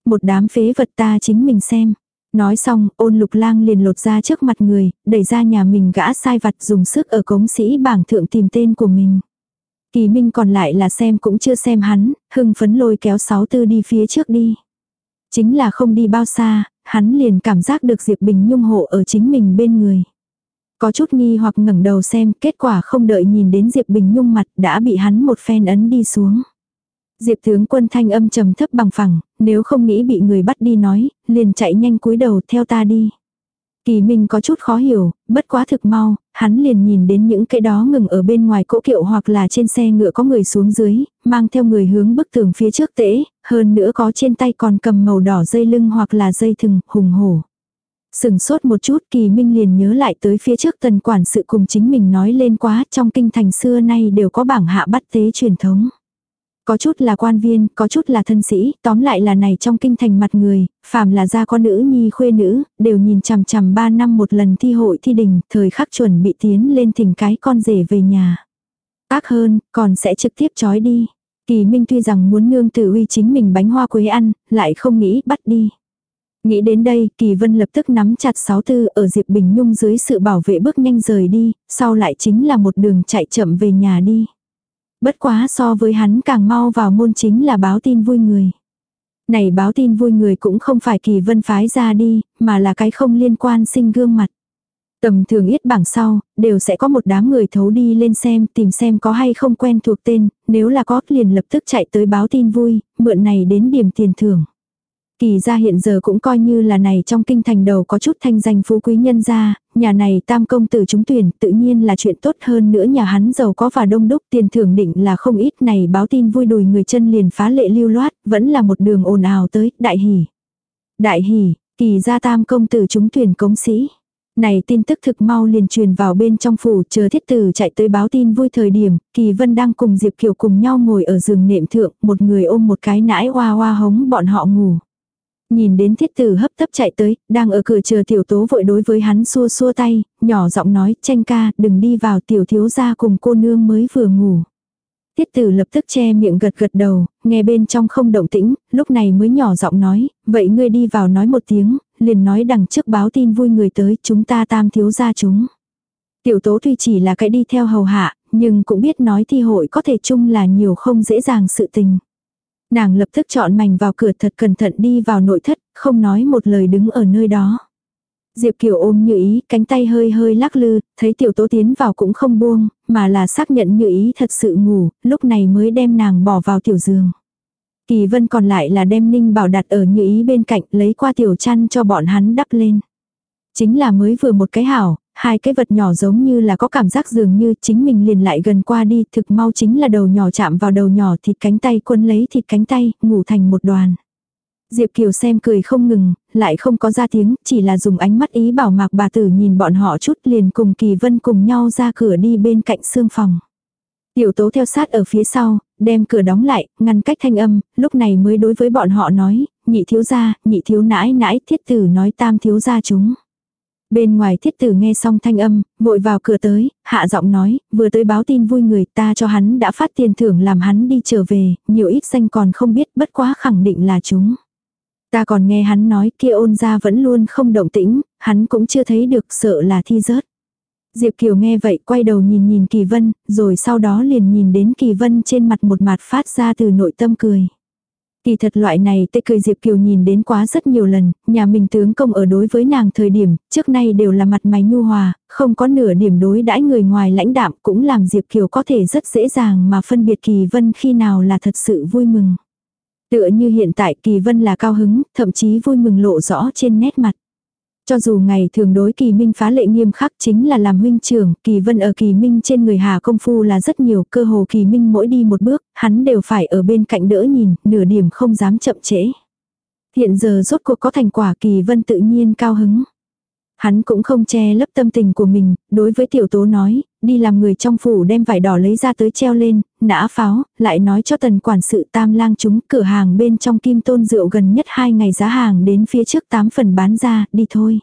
Một đám phế vật ta chính mình xem. Nói xong, ôn lục lang liền lột ra trước mặt người, đẩy ra nhà mình gã sai vặt dùng sức ở cống sĩ bảng thượng tìm tên của mình. Kỳ Minh còn lại là xem cũng chưa xem hắn, hưng phấn lôi kéo sáu tư đi phía trước đi. Chính là không đi bao xa, hắn liền cảm giác được Diệp Bình Nhung hộ ở chính mình bên người. Có chút nghi hoặc ngẩng đầu xem, kết quả không đợi nhìn đến Diệp Bình Nhung mặt đã bị hắn một phen ấn đi xuống. Diệp tướng quân thanh âm trầm thấp bằng phẳng, nếu không nghĩ bị người bắt đi nói, liền chạy nhanh cúi đầu theo ta đi. Kỳ Minh có chút khó hiểu, bất quá thực mau, hắn liền nhìn đến những cái đó ngừng ở bên ngoài cỗ kiệu hoặc là trên xe ngựa có người xuống dưới, mang theo người hướng bức tường phía trước tễ, hơn nữa có trên tay còn cầm màu đỏ dây lưng hoặc là dây thừng, hùng hổ. Sừng sốt một chút kỳ minh liền nhớ lại tới phía trước tần quản sự cùng chính mình nói lên quá trong kinh thành xưa nay đều có bảng hạ bắt tế truyền thống. Có chút là quan viên, có chút là thân sĩ, tóm lại là này trong kinh thành mặt người, phàm là gia con nữ nhi khuê nữ, đều nhìn chằm chằm ba năm một lần thi hội thi đình, thời khắc chuẩn bị tiến lên thỉnh cái con rể về nhà. Ác hơn, còn sẽ trực tiếp trói đi. Kỳ Minh tuy rằng muốn nương tử uy chính mình bánh hoa quế ăn, lại không nghĩ bắt đi. Nghĩ đến đây, Kỳ Vân lập tức nắm chặt sáu tư ở Diệp Bình Nhung dưới sự bảo vệ bước nhanh rời đi, sau lại chính là một đường chạy chậm về nhà đi. Bất quá so với hắn càng mau vào môn chính là báo tin vui người. Này báo tin vui người cũng không phải Kỳ Vân phái ra đi, mà là cái không liên quan sinh gương mặt. Tầm thường ít bảng sau, đều sẽ có một đám người thấu đi lên xem, tìm xem có hay không quen thuộc tên, nếu là có liền lập tức chạy tới báo tin vui, mượn này đến điểm tiền thưởng. Kỳ gia hiện giờ cũng coi như là này trong kinh thành đầu có chút thanh danh phú quý nhân gia, nhà này tam công tử trúng tuyển tự nhiên là chuyện tốt hơn nữa nhà hắn giàu có và đông đúc tiền thưởng định là không ít này báo tin vui đùi người chân liền phá lệ lưu loát, vẫn là một đường ồn ào tới, đại hỉ. Đại hỉ, kỳ gia tam công tử trúng tuyển cống sĩ. Này tin tức thực mau liền truyền vào bên trong phủ chờ thiết tử chạy tới báo tin vui thời điểm, Kỳ Vân đang cùng Diệp Kiều cùng nhau ngồi ở giường nệm thượng, một người ôm một cái nãi hoa hoa hống bọn họ ngủ. Nhìn đến thiết tử hấp tấp chạy tới, đang ở cửa chờ tiểu tố vội đối với hắn xua xua tay, nhỏ giọng nói, tranh ca, đừng đi vào tiểu thiếu gia cùng cô nương mới vừa ngủ. Tiết tử lập tức che miệng gật gật đầu, nghe bên trong không động tĩnh, lúc này mới nhỏ giọng nói, vậy ngươi đi vào nói một tiếng, liền nói đằng trước báo tin vui người tới, chúng ta tam thiếu gia chúng. Tiểu tố tuy chỉ là cái đi theo hầu hạ, nhưng cũng biết nói thi hội có thể chung là nhiều không dễ dàng sự tình. Nàng lập tức chọn mảnh vào cửa thật cẩn thận đi vào nội thất, không nói một lời đứng ở nơi đó. Diệp Kiều ôm như ý, cánh tay hơi hơi lắc lư, thấy tiểu tố tiến vào cũng không buông, mà là xác nhận như ý thật sự ngủ, lúc này mới đem nàng bỏ vào tiểu giường. Kỳ vân còn lại là đem ninh bảo đặt ở như ý bên cạnh lấy qua tiểu chăn cho bọn hắn đắp lên. Chính là mới vừa một cái hảo, hai cái vật nhỏ giống như là có cảm giác dường như chính mình liền lại gần qua đi, thực mau chính là đầu nhỏ chạm vào đầu nhỏ thịt cánh tay quân lấy thịt cánh tay, ngủ thành một đoàn. Diệp Kiều xem cười không ngừng, lại không có ra tiếng, chỉ là dùng ánh mắt ý bảo mạc bà tử nhìn bọn họ chút liền cùng Kỳ Vân cùng nhau ra cửa đi bên cạnh xương phòng. Tiểu tố theo sát ở phía sau, đem cửa đóng lại, ngăn cách thanh âm, lúc này mới đối với bọn họ nói, nhị thiếu gia, nhị thiếu nãi nãi, thiết tử nói tam thiếu gia chúng. Bên ngoài thiết tử nghe xong thanh âm, vội vào cửa tới, hạ giọng nói, vừa tới báo tin vui người ta cho hắn đã phát tiền thưởng làm hắn đi trở về, nhiều ít danh còn không biết bất quá khẳng định là chúng. Ta còn nghe hắn nói kia ôn ra vẫn luôn không động tĩnh, hắn cũng chưa thấy được sợ là thi rớt. Diệp Kiều nghe vậy quay đầu nhìn nhìn Kỳ Vân, rồi sau đó liền nhìn đến Kỳ Vân trên mặt một mặt phát ra từ nội tâm cười. Kỳ thật loại này tê cười Diệp Kiều nhìn đến quá rất nhiều lần, nhà mình tướng công ở đối với nàng thời điểm, trước nay đều là mặt mày nhu hòa, không có nửa điểm đối đãi người ngoài lãnh đạm cũng làm Diệp Kiều có thể rất dễ dàng mà phân biệt Kỳ Vân khi nào là thật sự vui mừng. Tựa như hiện tại Kỳ Vân là cao hứng, thậm chí vui mừng lộ rõ trên nét mặt. Cho dù ngày thường đối kỳ minh phá lệ nghiêm khắc chính là làm huynh trưởng, kỳ vân ở kỳ minh trên người hà công phu là rất nhiều, cơ hồ kỳ minh mỗi đi một bước, hắn đều phải ở bên cạnh đỡ nhìn, nửa điểm không dám chậm trễ. Hiện giờ rốt cuộc có thành quả kỳ vân tự nhiên cao hứng. Hắn cũng không che lấp tâm tình của mình, đối với tiểu tố nói, đi làm người trong phủ đem vải đỏ lấy ra tới treo lên, nã pháo, lại nói cho tần quản sự tam lang chúng cửa hàng bên trong kim tôn rượu gần nhất hai ngày giá hàng đến phía trước tám phần bán ra, đi thôi.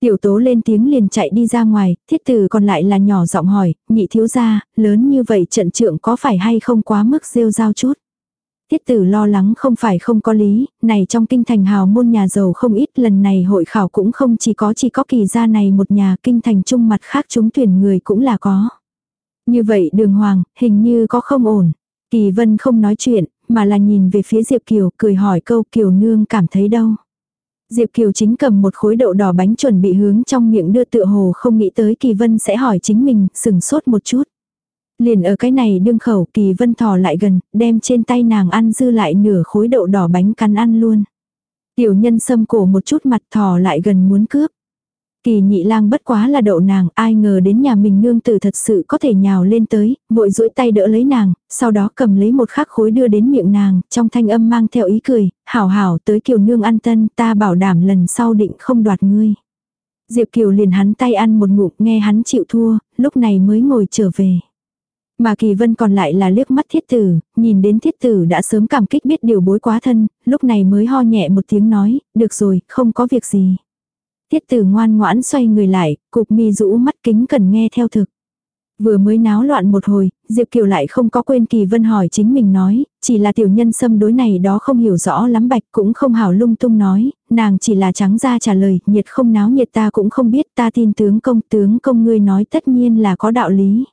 Tiểu tố lên tiếng liền chạy đi ra ngoài, thiết tử còn lại là nhỏ giọng hỏi, nhị thiếu gia, lớn như vậy trận trượng có phải hay không quá mức rêu rao chút. Tiết tử lo lắng không phải không có lý, này trong kinh thành hào môn nhà giàu không ít lần này hội khảo cũng không chỉ có chỉ có kỳ gia này một nhà kinh thành chung mặt khác chúng tuyển người cũng là có. Như vậy đường hoàng, hình như có không ổn. Kỳ vân không nói chuyện, mà là nhìn về phía Diệp Kiều, cười hỏi câu Kiều nương cảm thấy đâu. Diệp Kiều chính cầm một khối đậu đỏ bánh chuẩn bị hướng trong miệng đưa tựa hồ không nghĩ tới Kỳ Vân sẽ hỏi chính mình, sừng sốt một chút. Liền ở cái này đương khẩu kỳ vân thò lại gần, đem trên tay nàng ăn dư lại nửa khối đậu đỏ bánh cắn ăn luôn. Tiểu nhân xâm cổ một chút mặt thò lại gần muốn cướp. Kỳ nhị lang bất quá là đậu nàng, ai ngờ đến nhà mình nương tử thật sự có thể nhào lên tới, vội duỗi tay đỡ lấy nàng, sau đó cầm lấy một khắc khối đưa đến miệng nàng, trong thanh âm mang theo ý cười, hảo hảo tới kiều nương ăn tân, ta bảo đảm lần sau định không đoạt ngươi. Diệp Kiều liền hắn tay ăn một ngụm nghe hắn chịu thua, lúc này mới ngồi trở về. Mà Kỳ Vân còn lại là liếc mắt thiết tử, nhìn đến thiết tử đã sớm cảm kích biết điều bối quá thân, lúc này mới ho nhẹ một tiếng nói, được rồi, không có việc gì. Thiết tử ngoan ngoãn xoay người lại, cục mi rũ mắt kính cần nghe theo thực. Vừa mới náo loạn một hồi, Diệp Kiều lại không có quên Kỳ Vân hỏi chính mình nói, chỉ là tiểu nhân xâm đối này đó không hiểu rõ lắm bạch cũng không hảo lung tung nói, nàng chỉ là trắng ra trả lời, nhiệt không náo nhiệt ta cũng không biết ta tin tướng công tướng công ngươi nói tất nhiên là có đạo lý.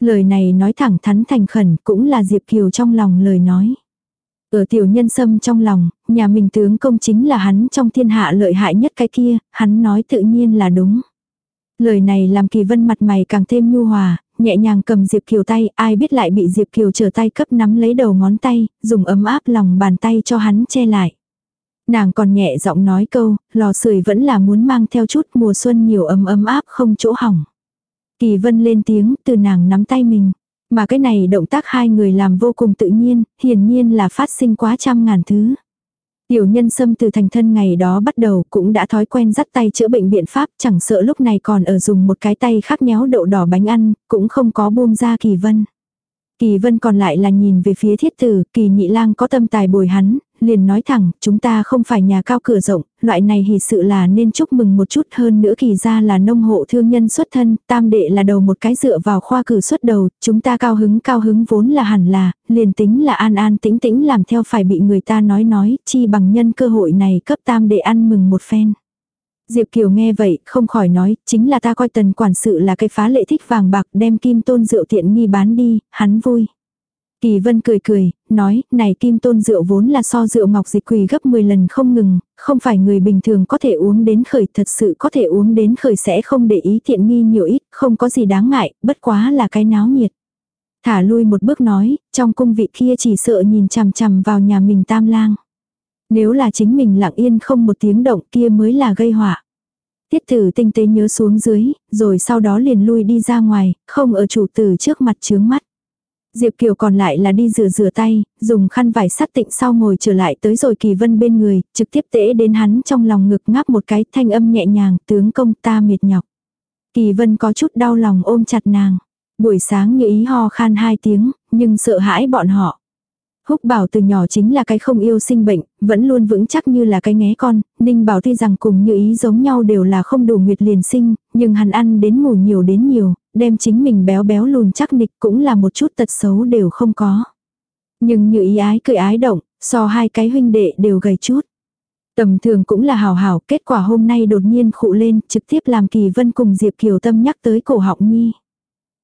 Lời này nói thẳng thắn thành khẩn cũng là Diệp Kiều trong lòng lời nói. Ở tiểu nhân sâm trong lòng, nhà mình tướng công chính là hắn trong thiên hạ lợi hại nhất cái kia, hắn nói tự nhiên là đúng. Lời này làm kỳ vân mặt mày càng thêm nhu hòa, nhẹ nhàng cầm Diệp Kiều tay, ai biết lại bị Diệp Kiều trở tay cấp nắm lấy đầu ngón tay, dùng ấm áp lòng bàn tay cho hắn che lại. Nàng còn nhẹ giọng nói câu, lò sưởi vẫn là muốn mang theo chút mùa xuân nhiều ấm ấm áp không chỗ hỏng. Kỳ vân lên tiếng từ nàng nắm tay mình. Mà cái này động tác hai người làm vô cùng tự nhiên, hiển nhiên là phát sinh quá trăm ngàn thứ. Tiểu nhân xâm từ thành thân ngày đó bắt đầu cũng đã thói quen dắt tay chữa bệnh biện pháp chẳng sợ lúc này còn ở dùng một cái tay khác nhéo đậu đỏ bánh ăn, cũng không có buông ra kỳ vân. Kỳ vân còn lại là nhìn về phía thiết tử, kỳ nhị lang có tâm tài bồi hắn, liền nói thẳng, chúng ta không phải nhà cao cửa rộng, loại này hỷ sự là nên chúc mừng một chút hơn nữa kỳ ra là nông hộ thương nhân xuất thân, tam đệ là đầu một cái dựa vào khoa cử xuất đầu, chúng ta cao hứng cao hứng vốn là hẳn là, liền tính là an an tĩnh tĩnh làm theo phải bị người ta nói nói, chi bằng nhân cơ hội này cấp tam đệ ăn mừng một phen. Diệp Kiều nghe vậy, không khỏi nói, chính là ta coi tần quản sự là cái phá lệ thích vàng bạc đem kim tôn rượu tiện nghi bán đi, hắn vui. Kỳ vân cười cười, nói, này kim tôn rượu vốn là so rượu ngọc dịch quỳ gấp 10 lần không ngừng, không phải người bình thường có thể uống đến khởi, thật sự có thể uống đến khởi sẽ không để ý tiện nghi nhiều ít, không có gì đáng ngại, bất quá là cái náo nhiệt. Thả lui một bước nói, trong cung vị kia chỉ sợ nhìn chằm chằm vào nhà mình tam lang. Nếu là chính mình lặng yên không một tiếng động kia mới là gây họa. Tiết tử tinh tế nhớ xuống dưới, rồi sau đó liền lui đi ra ngoài, không ở chủ tử trước mặt chướng mắt. Diệp Kiều còn lại là đi rửa rửa tay, dùng khăn vải sát tịnh sau ngồi trở lại tới rồi Kỳ Vân bên người, trực tiếp tễ đến hắn trong lòng ngực ngáp một cái thanh âm nhẹ nhàng, tướng công ta mệt nhọc. Kỳ Vân có chút đau lòng ôm chặt nàng. Buổi sáng như ý ho khan hai tiếng, nhưng sợ hãi bọn họ. Húc bảo từ nhỏ chính là cái không yêu sinh bệnh, vẫn luôn vững chắc như là cái nghé con, Ninh bảo tuy rằng cùng như ý giống nhau đều là không đủ nguyệt liền sinh, nhưng hắn ăn đến ngủ nhiều đến nhiều, đem chính mình béo béo lùn chắc nịch cũng là một chút tật xấu đều không có. Nhưng như ý ái cười ái động, so hai cái huynh đệ đều gầy chút. Tầm thường cũng là hào hào, kết quả hôm nay đột nhiên khụ lên, trực tiếp làm kỳ vân cùng Diệp Kiều Tâm nhắc tới cổ họng nhi.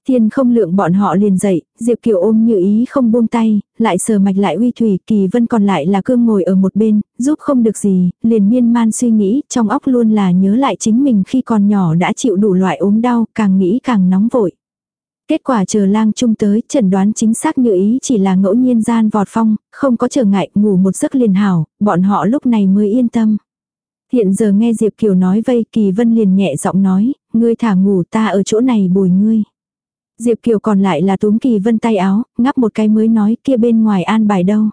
Thiên không lượng bọn họ liền dậy, Diệp Kiều ôm như ý không buông tay, lại sờ mạch lại uy thủy, kỳ vân còn lại là cương ngồi ở một bên, giúp không được gì, liền miên man suy nghĩ, trong óc luôn là nhớ lại chính mình khi còn nhỏ đã chịu đủ loại ốm đau, càng nghĩ càng nóng vội. Kết quả chờ lang trung tới, chẩn đoán chính xác như ý chỉ là ngẫu nhiên gian vọt phong, không có trở ngại, ngủ một giấc liền hảo, bọn họ lúc này mới yên tâm. Hiện giờ nghe Diệp Kiều nói vây, Kỳ Vân liền nhẹ giọng nói, ngươi thả ngủ ta ở chỗ này bồi ngươi. Diệp Kiều còn lại là túm Kỳ Vân tay áo, ngắp một cái mới nói kia bên ngoài an bài đâu.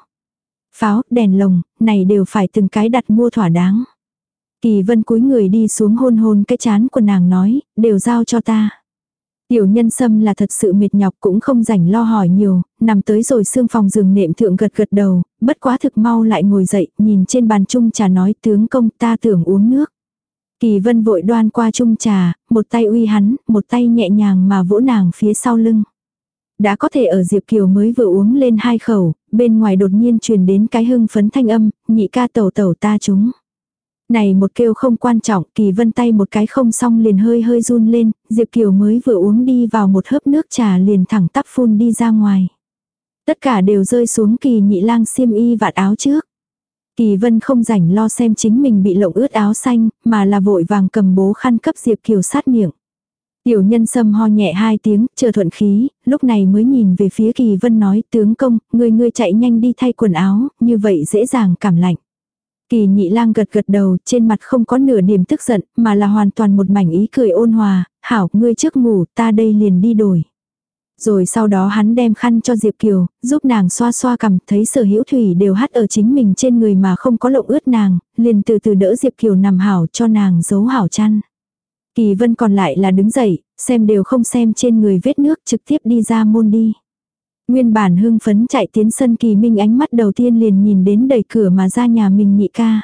Pháo, đèn lồng, này đều phải từng cái đặt mua thỏa đáng. Kỳ Vân cúi người đi xuống hôn hôn cái chán của nàng nói, đều giao cho ta. Tiểu nhân sâm là thật sự mệt nhọc cũng không rảnh lo hỏi nhiều, nằm tới rồi xương phòng giường nệm thượng gật gật đầu, bất quá thực mau lại ngồi dậy, nhìn trên bàn chung trà nói tướng công ta tưởng uống nước. Kỳ vân vội đoan qua chung trà, một tay uy hắn, một tay nhẹ nhàng mà vỗ nàng phía sau lưng. Đã có thể ở Diệp Kiều mới vừa uống lên hai khẩu, bên ngoài đột nhiên truyền đến cái hưng phấn thanh âm, nhị ca tẩu tẩu ta chúng. Này một kêu không quan trọng, kỳ vân tay một cái không xong liền hơi hơi run lên, Diệp Kiều mới vừa uống đi vào một hớp nước trà liền thẳng tắp phun đi ra ngoài. Tất cả đều rơi xuống kỳ nhị lang xiêm y vạt áo trước. Kỳ vân không rảnh lo xem chính mình bị lộng ướt áo xanh, mà là vội vàng cầm bố khăn cấp Diệp Kiều sát miệng. Tiểu nhân sâm ho nhẹ hai tiếng, chờ thuận khí, lúc này mới nhìn về phía kỳ vân nói tướng công, người ngươi chạy nhanh đi thay quần áo, như vậy dễ dàng cảm lạnh. Kỳ nhị lang gật gật đầu, trên mặt không có nửa điểm tức giận, mà là hoàn toàn một mảnh ý cười ôn hòa, hảo, ngươi trước ngủ, ta đây liền đi đổi. Rồi sau đó hắn đem khăn cho Diệp Kiều, giúp nàng xoa xoa cằm, thấy sở hữu thủy đều hắt ở chính mình trên người mà không có lộng ướt nàng, liền từ từ đỡ Diệp Kiều nằm hảo cho nàng giấu hảo chăn. Kỳ vân còn lại là đứng dậy, xem đều không xem trên người vết nước trực tiếp đi ra môn đi. Nguyên bản hưng phấn chạy tiến sân kỳ minh ánh mắt đầu tiên liền nhìn đến đẩy cửa mà ra nhà mình nhị ca.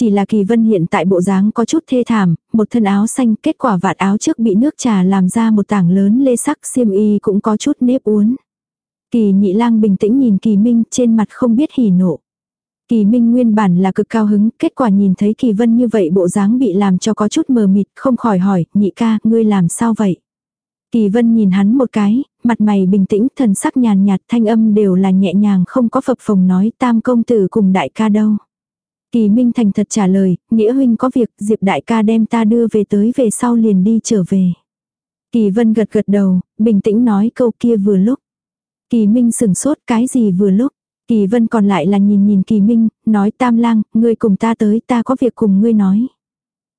Chỉ là kỳ vân hiện tại bộ dáng có chút thê thảm, một thân áo xanh kết quả vạt áo trước bị nước trà làm ra một tảng lớn lê sắc xiêm y cũng có chút nếp uốn. Kỳ nhị lang bình tĩnh nhìn kỳ minh trên mặt không biết hỉ nộ. Kỳ minh nguyên bản là cực cao hứng, kết quả nhìn thấy kỳ vân như vậy bộ dáng bị làm cho có chút mờ mịt, không khỏi hỏi, nhị ca, ngươi làm sao vậy? Kỳ vân nhìn hắn một cái, mặt mày bình tĩnh, thần sắc nhàn nhạt, thanh âm đều là nhẹ nhàng không có phập phồng nói tam công tử cùng đại ca đâu. Kỳ Minh thành thật trả lời, nghĩa huynh có việc, Diệp đại ca đem ta đưa về tới về sau liền đi trở về. Kỳ Vân gật gật đầu, bình tĩnh nói câu kia vừa lúc. Kỳ Minh sừng sốt cái gì vừa lúc. Kỳ Vân còn lại là nhìn nhìn Kỳ Minh, nói tam lang, ngươi cùng ta tới ta có việc cùng ngươi nói.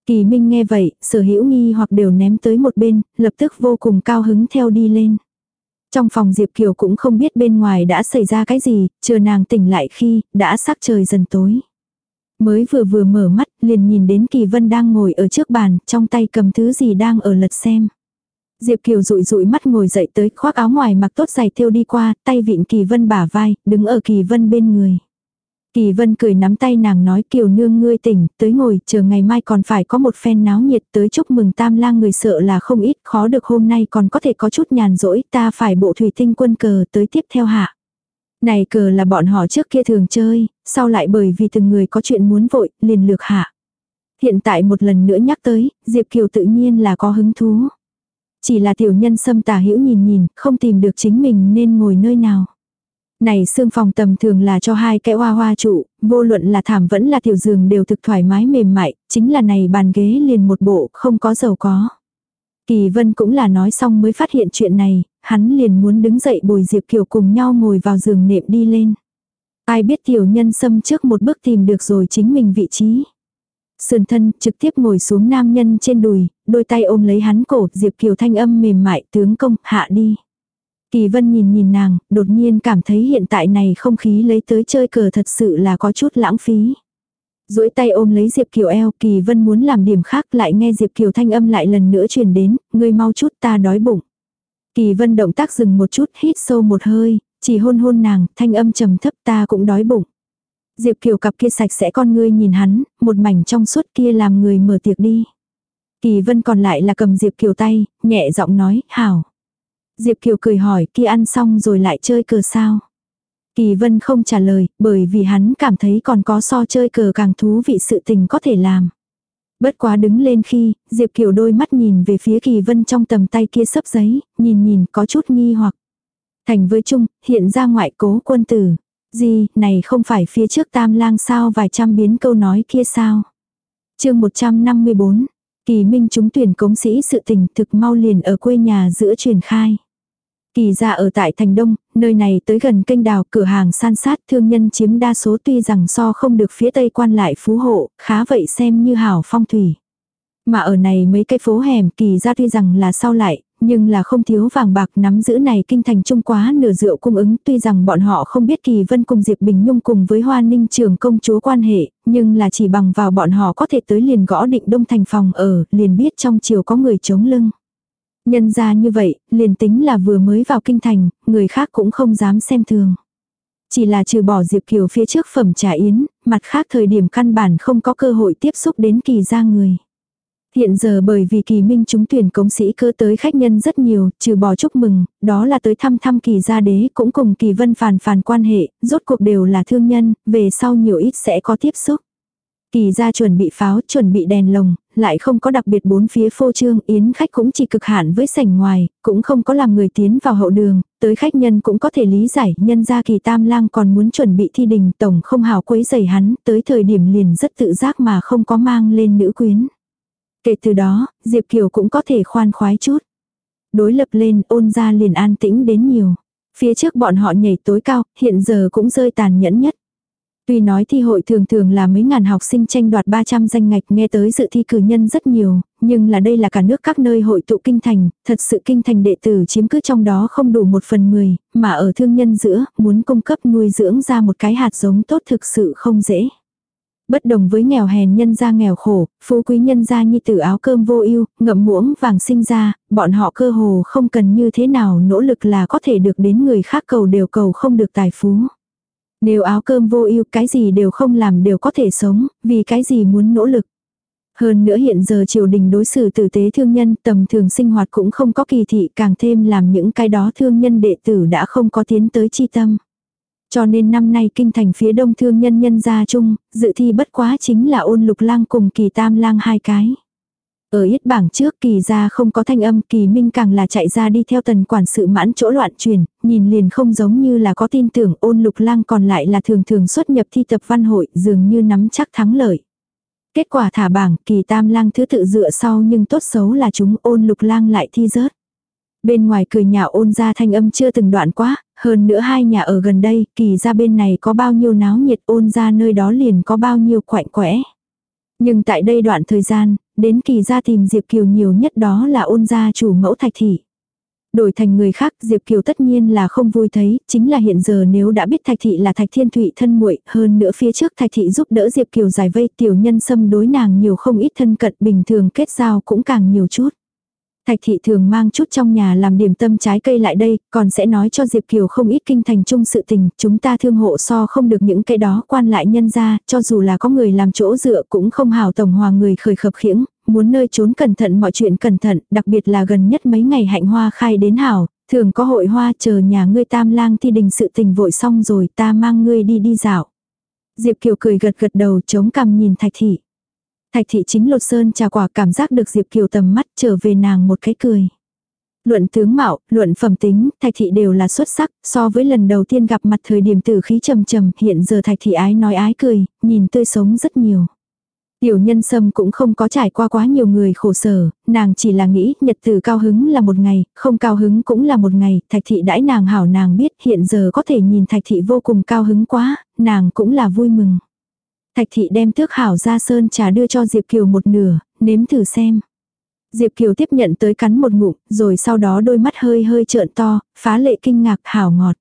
Kỳ Minh nghe vậy, sở hữu nghi hoặc đều ném tới một bên, lập tức vô cùng cao hứng theo đi lên. Trong phòng Diệp Kiều cũng không biết bên ngoài đã xảy ra cái gì, chờ nàng tỉnh lại khi, đã sắc trời dần tối. Mới vừa vừa mở mắt, liền nhìn đến Kỳ Vân đang ngồi ở trước bàn, trong tay cầm thứ gì đang ở lật xem. Diệp Kiều rụi rụi mắt ngồi dậy tới, khoác áo ngoài mặc tốt giày thêu đi qua, tay vịn Kỳ Vân bả vai, đứng ở Kỳ Vân bên người. Kỳ Vân cười nắm tay nàng nói Kiều nương ngươi tỉnh, tới ngồi, chờ ngày mai còn phải có một phen náo nhiệt tới chúc mừng tam lang người sợ là không ít, khó được hôm nay còn có thể có chút nhàn rỗi, ta phải bộ thủy tinh quân cờ tới tiếp theo hạ. Này cờ là bọn họ trước kia thường chơi, sau lại bởi vì từng người có chuyện muốn vội, liền lược hạ. Hiện tại một lần nữa nhắc tới, Diệp Kiều tự nhiên là có hứng thú. Chỉ là tiểu nhân xâm tà hữu nhìn nhìn, không tìm được chính mình nên ngồi nơi nào. Này xương phòng tầm thường là cho hai cái hoa hoa trụ, vô luận là thảm vẫn là tiểu giường đều thực thoải mái mềm mại, chính là này bàn ghế liền một bộ, không có giàu có. Kỳ vân cũng là nói xong mới phát hiện chuyện này, hắn liền muốn đứng dậy bồi Diệp Kiều cùng nhau ngồi vào giường nệm đi lên. Ai biết tiểu nhân xâm trước một bước tìm được rồi chính mình vị trí. Sườn thân trực tiếp ngồi xuống nam nhân trên đùi, đôi tay ôm lấy hắn cổ, Diệp Kiều thanh âm mềm mại tướng công, hạ đi. Kỳ vân nhìn nhìn nàng, đột nhiên cảm thấy hiện tại này không khí lấy tới chơi cờ thật sự là có chút lãng phí. duỗi tay ôm lấy Diệp Kiều eo, Kỳ vân muốn làm điểm khác lại nghe Diệp Kiều thanh âm lại lần nữa truyền đến, ngươi mau chút ta đói bụng. Kỳ vân động tác dừng một chút, hít sâu một hơi, chỉ hôn hôn nàng, thanh âm trầm thấp ta cũng đói bụng. Diệp Kiều cặp kia sạch sẽ con ngươi nhìn hắn, một mảnh trong suốt kia làm người mở tiệc đi. Kỳ vân còn lại là cầm Diệp Kiều tay, nhẹ giọng nói, hảo. Diệp Kiều cười hỏi, kia ăn xong rồi lại chơi cờ sao? Kỳ vân không trả lời, bởi vì hắn cảm thấy còn có so chơi cờ càng thú vị sự tình có thể làm. Bất quá đứng lên khi, Diệp Kiều đôi mắt nhìn về phía Kỳ Vân trong tầm tay kia sấp giấy, nhìn nhìn có chút nghi hoặc. Thành với chung, hiện ra ngoại cố quân tử. Gì, này không phải phía trước tam lang sao vài trăm biến câu nói kia sao. chương 154, Kỳ Minh chúng tuyển cống sĩ sự tình thực mau liền ở quê nhà giữa truyền khai. Kỳ ra ở tại Thành Đông, nơi này tới gần kênh đào cửa hàng san sát thương nhân chiếm đa số tuy rằng so không được phía tây quan lại phú hộ, khá vậy xem như hảo phong thủy. Mà ở này mấy cái phố hẻm kỳ ra tuy rằng là sau lại, nhưng là không thiếu vàng bạc nắm giữ này kinh thành trung quá nửa rượu cung ứng tuy rằng bọn họ không biết kỳ vân cùng Diệp Bình Nhung cùng với hoa ninh trường công chúa quan hệ, nhưng là chỉ bằng vào bọn họ có thể tới liền gõ định đông thành phòng ở, liền biết trong chiều có người chống lưng. Nhân ra như vậy, liền tính là vừa mới vào kinh thành, người khác cũng không dám xem thường. Chỉ là trừ bỏ Diệp Kiều phía trước phẩm trà yến, mặt khác thời điểm căn bản không có cơ hội tiếp xúc đến kỳ gia người. Hiện giờ bởi vì kỳ minh chúng tuyển cống sĩ cơ tới khách nhân rất nhiều, trừ bỏ chúc mừng, đó là tới thăm thăm kỳ gia đế cũng cùng kỳ vân phàn phàn quan hệ, rốt cuộc đều là thương nhân, về sau nhiều ít sẽ có tiếp xúc. Kỳ ra chuẩn bị pháo, chuẩn bị đèn lồng, lại không có đặc biệt bốn phía phô trương, yến khách cũng chỉ cực hạn với sảnh ngoài, cũng không có làm người tiến vào hậu đường, tới khách nhân cũng có thể lý giải, nhân gia kỳ tam lang còn muốn chuẩn bị thi đình, tổng không hào quấy giày hắn, tới thời điểm liền rất tự giác mà không có mang lên nữ quyến. Kể từ đó, Diệp Kiều cũng có thể khoan khoái chút. Đối lập lên, ôn ra liền an tĩnh đến nhiều. Phía trước bọn họ nhảy tối cao, hiện giờ cũng rơi tàn nhẫn nhất. Tuy nói thi hội thường thường là mấy ngàn học sinh tranh đoạt 300 danh ngạch nghe tới dự thi cử nhân rất nhiều, nhưng là đây là cả nước các nơi hội tụ kinh thành, thật sự kinh thành đệ tử chiếm cứ trong đó không đủ một phần mười, mà ở thương nhân giữa, muốn cung cấp nuôi dưỡng ra một cái hạt giống tốt thực sự không dễ. Bất đồng với nghèo hèn nhân gia nghèo khổ, phú quý nhân gia như tử áo cơm vô ưu, ngậm muỗng vàng sinh ra, bọn họ cơ hồ không cần như thế nào nỗ lực là có thể được đến người khác cầu đều cầu không được tài phú. Nếu áo cơm vô ưu cái gì đều không làm đều có thể sống, vì cái gì muốn nỗ lực. Hơn nữa hiện giờ triều đình đối xử tử tế thương nhân tầm thường sinh hoạt cũng không có kỳ thị càng thêm làm những cái đó thương nhân đệ tử đã không có tiến tới chi tâm. Cho nên năm nay kinh thành phía đông thương nhân nhân gia chung, dự thi bất quá chính là ôn lục lang cùng kỳ tam lang hai cái. Ở ít bảng trước kỳ ra không có thanh âm kỳ minh càng là chạy ra đi theo tần quản sự mãn chỗ loạn truyền, nhìn liền không giống như là có tin tưởng ôn lục lang còn lại là thường thường xuất nhập thi tập văn hội dường như nắm chắc thắng lợi. Kết quả thả bảng kỳ tam lang thứ tự dựa sau nhưng tốt xấu là chúng ôn lục lang lại thi rớt. Bên ngoài cười nhạo ôn ra thanh âm chưa từng đoạn quá, hơn nữa hai nhà ở gần đây, kỳ ra bên này có bao nhiêu náo nhiệt ôn ra nơi đó liền có bao nhiêu quạnh quẽ. Nhưng tại đây đoạn thời gian, đến kỳ ra tìm Diệp Kiều nhiều nhất đó là ôn gia chủ mẫu thạch thị. Đổi thành người khác Diệp Kiều tất nhiên là không vui thấy, chính là hiện giờ nếu đã biết Thạch Thị là Thạch Thiên Thụy thân muội hơn nữa phía trước Thạch Thị giúp đỡ Diệp Kiều giải vây tiểu nhân xâm đối nàng nhiều không ít thân cận bình thường kết giao cũng càng nhiều chút. Thạch thị thường mang chút trong nhà làm điểm tâm trái cây lại đây, còn sẽ nói cho Diệp Kiều không ít kinh thành chung sự tình, chúng ta thương hộ so không được những cái đó quan lại nhân ra, cho dù là có người làm chỗ dựa cũng không hào tổng hòa người khởi khập khiễng, muốn nơi trốn cẩn thận mọi chuyện cẩn thận, đặc biệt là gần nhất mấy ngày hạnh hoa khai đến hảo, thường có hội hoa chờ nhà ngươi tam lang thi đình sự tình vội xong rồi ta mang ngươi đi đi dạo. Diệp Kiều cười gật gật đầu chống cằm nhìn Thạch thị. Thạch thị chính lột sơn trà quả cảm giác được Diệp Kiều tầm mắt trở về nàng một cái cười. Luận tướng mạo, luận phẩm tính, thạch thị đều là xuất sắc, so với lần đầu tiên gặp mặt thời điểm tử khí trầm trầm, hiện giờ thạch thị ái nói ái cười, nhìn tươi sống rất nhiều. Tiểu nhân sâm cũng không có trải qua quá nhiều người khổ sở, nàng chỉ là nghĩ nhật tử cao hứng là một ngày, không cao hứng cũng là một ngày, thạch thị đãi nàng hảo nàng biết hiện giờ có thể nhìn thạch thị vô cùng cao hứng quá, nàng cũng là vui mừng. Thạch thị đem thước hảo ra sơn trà đưa cho Diệp Kiều một nửa, nếm thử xem. Diệp Kiều tiếp nhận tới cắn một ngụm, rồi sau đó đôi mắt hơi hơi trợn to, phá lệ kinh ngạc hảo ngọt.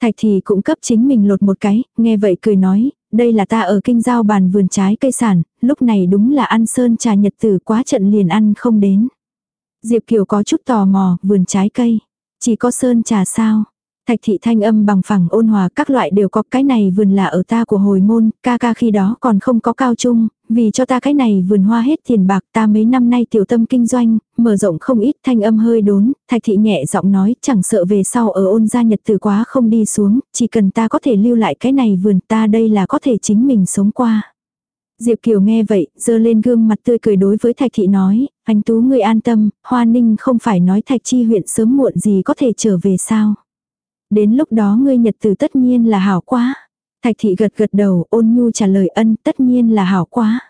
Thạch thị cũng cấp chính mình lột một cái, nghe vậy cười nói, đây là ta ở kinh giao bàn vườn trái cây sản, lúc này đúng là ăn sơn trà nhật tử quá trận liền ăn không đến. Diệp Kiều có chút tò mò, vườn trái cây. Chỉ có sơn trà sao? Thạch thị thanh âm bằng phẳng ôn hòa các loại đều có cái này vườn là ở ta của hồi môn, ca ca khi đó còn không có cao trung, vì cho ta cái này vườn hoa hết tiền bạc ta mấy năm nay tiểu tâm kinh doanh, mở rộng không ít thanh âm hơi đốn, thạch thị nhẹ giọng nói chẳng sợ về sau ở ôn gia nhật từ quá không đi xuống, chỉ cần ta có thể lưu lại cái này vườn ta đây là có thể chính mình sống qua. Diệp Kiều nghe vậy, dơ lên gương mặt tươi cười đối với Thạch Thị nói, anh Tú ngươi an tâm, Hoa Ninh không phải nói Thạch Chi huyện sớm muộn gì có thể trở về sao. Đến lúc đó ngươi nhật từ tất nhiên là hảo quá. Thạch thị gật gật đầu ôn nhu trả lời ân tất nhiên là hảo quá.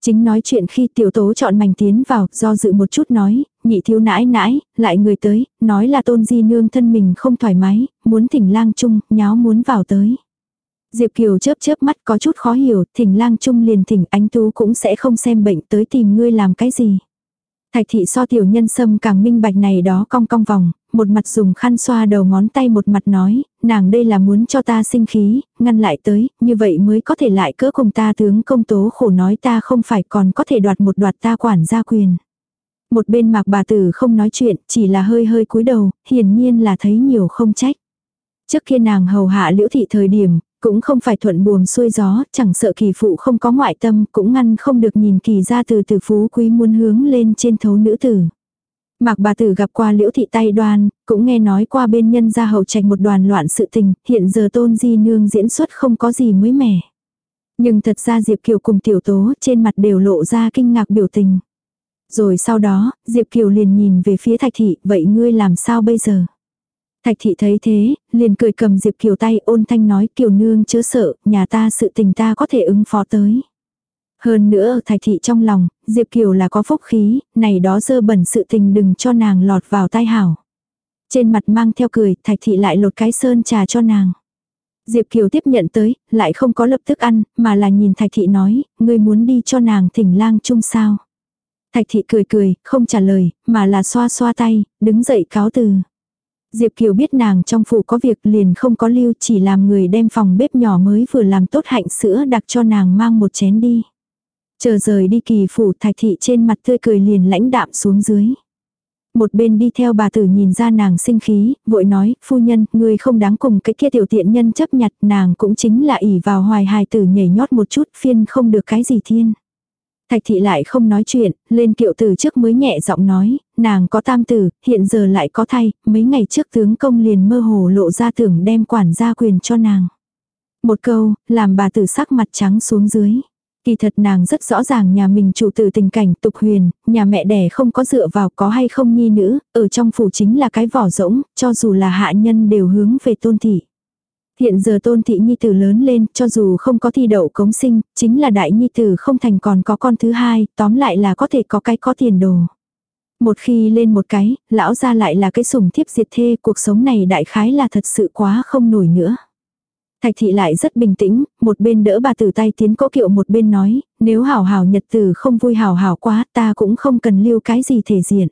Chính nói chuyện khi tiểu tố chọn mảnh tiến vào, do dự một chút nói, nhị thiếu nãi nãi, lại người tới, nói là tôn di nương thân mình không thoải mái, muốn thỉnh lang chung, nháo muốn vào tới. Diệp Kiều chớp chớp mắt có chút khó hiểu, thỉnh lang chung liền thỉnh ánh tú cũng sẽ không xem bệnh tới tìm ngươi làm cái gì. Thạch thị so tiểu nhân sâm càng minh bạch này đó cong cong vòng, một mặt dùng khăn xoa đầu ngón tay một mặt nói, nàng đây là muốn cho ta sinh khí, ngăn lại tới, như vậy mới có thể lại cỡ cùng ta tướng công tố khổ nói ta không phải còn có thể đoạt một đoạt ta quản gia quyền. Một bên mạc bà tử không nói chuyện, chỉ là hơi hơi cúi đầu, hiển nhiên là thấy nhiều không trách. Trước khi nàng hầu hạ liễu thị thời điểm, cũng không phải thuận buồm xuôi gió, chẳng sợ kỳ phụ không có ngoại tâm, cũng ngăn không được nhìn kỳ ra từ từ phú quý muốn hướng lên trên thấu nữ tử. Mạc bà tử gặp qua liễu thị tay đoan, cũng nghe nói qua bên nhân gia hậu trạch một đoàn loạn sự tình, hiện giờ tôn di nương diễn xuất không có gì mới mẻ. Nhưng thật ra Diệp Kiều cùng tiểu tố trên mặt đều lộ ra kinh ngạc biểu tình. Rồi sau đó, Diệp Kiều liền nhìn về phía thạch thị, vậy ngươi làm sao bây giờ? Thạch thị thấy thế, liền cười cầm Diệp Kiều tay ôn thanh nói Kiều nương chớ sợ, nhà ta sự tình ta có thể ứng phó tới. Hơn nữa thạch thị trong lòng, Diệp Kiều là có phúc khí, này đó dơ bẩn sự tình đừng cho nàng lọt vào tai hảo. Trên mặt mang theo cười, thạch thị lại lột cái sơn trà cho nàng. Diệp Kiều tiếp nhận tới, lại không có lập tức ăn, mà là nhìn Thạch Thị nói, ngươi muốn đi cho nàng thỉnh lang chung sao. Thạch Thị cười cười, không trả lời, mà là xoa xoa tay, đứng dậy cáo từ. Diệp Kiều biết nàng trong phủ có việc liền không có lưu chỉ làm người đem phòng bếp nhỏ mới vừa làm tốt hạnh sữa đặc cho nàng mang một chén đi. Chờ rời đi kỳ phủ thạch thị trên mặt tươi cười liền lãnh đạm xuống dưới. Một bên đi theo bà tử nhìn ra nàng sinh khí, vội nói, phu nhân, người không đáng cùng cái kia tiểu tiện nhân chấp nhặt, nàng cũng chính là ỉ vào hoài hài tử nhảy nhót một chút phiên không được cái gì thiên. Thạch thị lại không nói chuyện, lên kiệu tử trước mới nhẹ giọng nói, nàng có tam tử, hiện giờ lại có thay, mấy ngày trước tướng công liền mơ hồ lộ ra tưởng đem quản gia quyền cho nàng. Một câu, làm bà tử sắc mặt trắng xuống dưới. Kỳ thật nàng rất rõ ràng nhà mình chủ tử tình cảnh tục huyền, nhà mẹ đẻ không có dựa vào có hay không nhi nữ, ở trong phủ chính là cái vỏ rỗng, cho dù là hạ nhân đều hướng về tôn thị. Hiện giờ tôn thị nhi tử lớn lên, cho dù không có thi đậu cống sinh, chính là đại nhi tử không thành còn có con thứ hai, tóm lại là có thể có cái có tiền đồ. Một khi lên một cái, lão ra lại là cái sủng thiếp diệt thê, cuộc sống này đại khái là thật sự quá không nổi nữa. Thạch thị lại rất bình tĩnh, một bên đỡ bà tử tay tiến cỗ kiệu một bên nói, nếu hảo hảo nhật tử không vui hảo hảo quá ta cũng không cần lưu cái gì thể diện.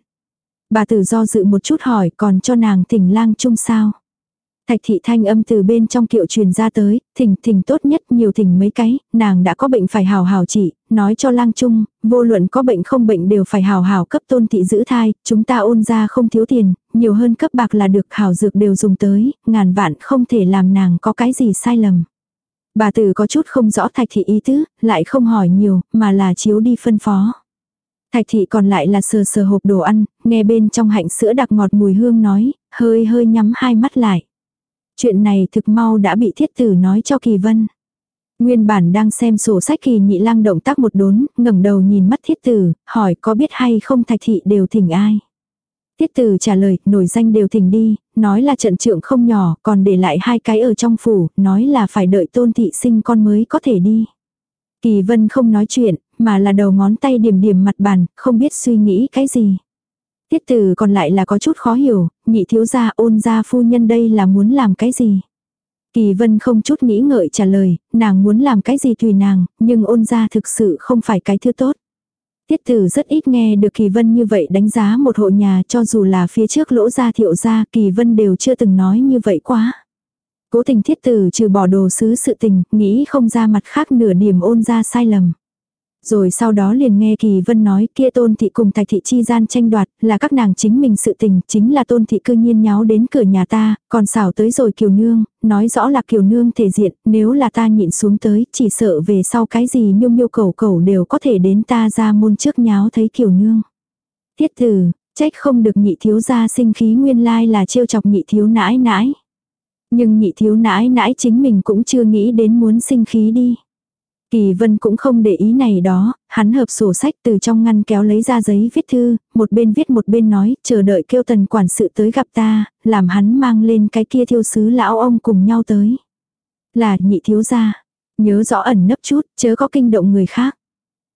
Bà tử do dự một chút hỏi còn cho nàng thỉnh lang chung sao. Thạch thị thanh âm từ bên trong kiệu truyền ra tới, thỉnh thỉnh tốt nhất nhiều thỉnh mấy cái, nàng đã có bệnh phải hào hào trị, nói cho lang trung, vô luận có bệnh không bệnh đều phải hào hào cấp tôn thị giữ thai, chúng ta ôn ra không thiếu tiền, nhiều hơn cấp bạc là được hào dược đều dùng tới, ngàn vạn không thể làm nàng có cái gì sai lầm. Bà tử có chút không rõ thạch thị ý tứ, lại không hỏi nhiều, mà là chiếu đi phân phó. Thạch thị còn lại là sờ sờ hộp đồ ăn, nghe bên trong hạnh sữa đặc ngọt mùi hương nói, hơi hơi nhắm hai mắt lại. Chuyện này thực mau đã bị thiết tử nói cho Kỳ Vân. Nguyên bản đang xem sổ sách kỳ nhị lang động tác một đốn, ngẩng đầu nhìn mắt thiết tử, hỏi có biết hay không thạch thị đều thỉnh ai. Thiết tử trả lời, nổi danh đều thỉnh đi, nói là trận trượng không nhỏ, còn để lại hai cái ở trong phủ, nói là phải đợi tôn thị sinh con mới có thể đi. Kỳ vân không nói chuyện, mà là đầu ngón tay điểm điểm mặt bàn, không biết suy nghĩ cái gì. Tiết tử còn lại là có chút khó hiểu, nhị thiếu gia ôn gia phu nhân đây là muốn làm cái gì. Kỳ vân không chút nghĩ ngợi trả lời, nàng muốn làm cái gì tùy nàng, nhưng ôn gia thực sự không phải cái thứ tốt. Tiết tử rất ít nghe được kỳ vân như vậy đánh giá một hộ nhà cho dù là phía trước lỗ gia thiệu gia kỳ vân đều chưa từng nói như vậy quá. Cố tình thiết tử trừ bỏ đồ sứ sự tình, nghĩ không ra mặt khác nửa điểm ôn ra sai lầm. Rồi sau đó liền nghe Kỳ Vân nói kia tôn thị cùng thạch thị chi gian tranh đoạt là các nàng chính mình sự tình, chính là tôn thị cư nhiên nháo đến cửa nhà ta, còn xảo tới rồi kiều nương, nói rõ là kiều nương thể diện, nếu là ta nhịn xuống tới, chỉ sợ về sau cái gì miêu miêu cầu cầu đều có thể đến ta ra môn trước nháo thấy kiều nương. Tiết tử, trách không được nhị thiếu gia sinh khí nguyên lai là trêu chọc nhị thiếu nãi nãi. Nhưng nhị thiếu nãi nãi chính mình cũng chưa nghĩ đến muốn sinh khí đi. Kỳ vân cũng không để ý này đó, hắn hợp sổ sách từ trong ngăn kéo lấy ra giấy viết thư, một bên viết một bên nói, chờ đợi kêu tần quản sự tới gặp ta, làm hắn mang lên cái kia thiêu sứ lão ông cùng nhau tới. Là nhị thiếu gia, nhớ rõ ẩn nấp chút, chớ có kinh động người khác.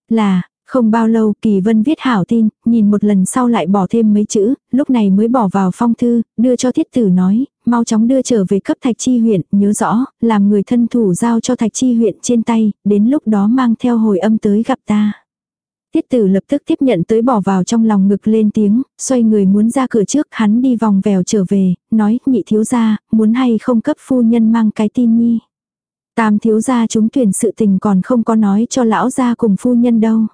Là, không bao lâu Kỳ Vân viết hảo tin, nhìn một lần sau lại bỏ thêm mấy chữ, lúc này mới bỏ vào phong thư, đưa cho thiết tử nói, mau chóng đưa trở về cấp thạch chi huyện, nhớ rõ, làm người thân thủ giao cho thạch chi huyện trên tay, đến lúc đó mang theo hồi âm tới gặp ta. Tiết tử lập tức tiếp nhận tới bỏ vào trong lòng ngực lên tiếng, xoay người muốn ra cửa trước, hắn đi vòng vèo trở về, nói, nhị thiếu gia, muốn hay không cấp phu nhân mang cái tin nhi. Tam thiếu gia chúng tuyển sự tình còn không có nói cho lão gia cùng phu nhân đâu.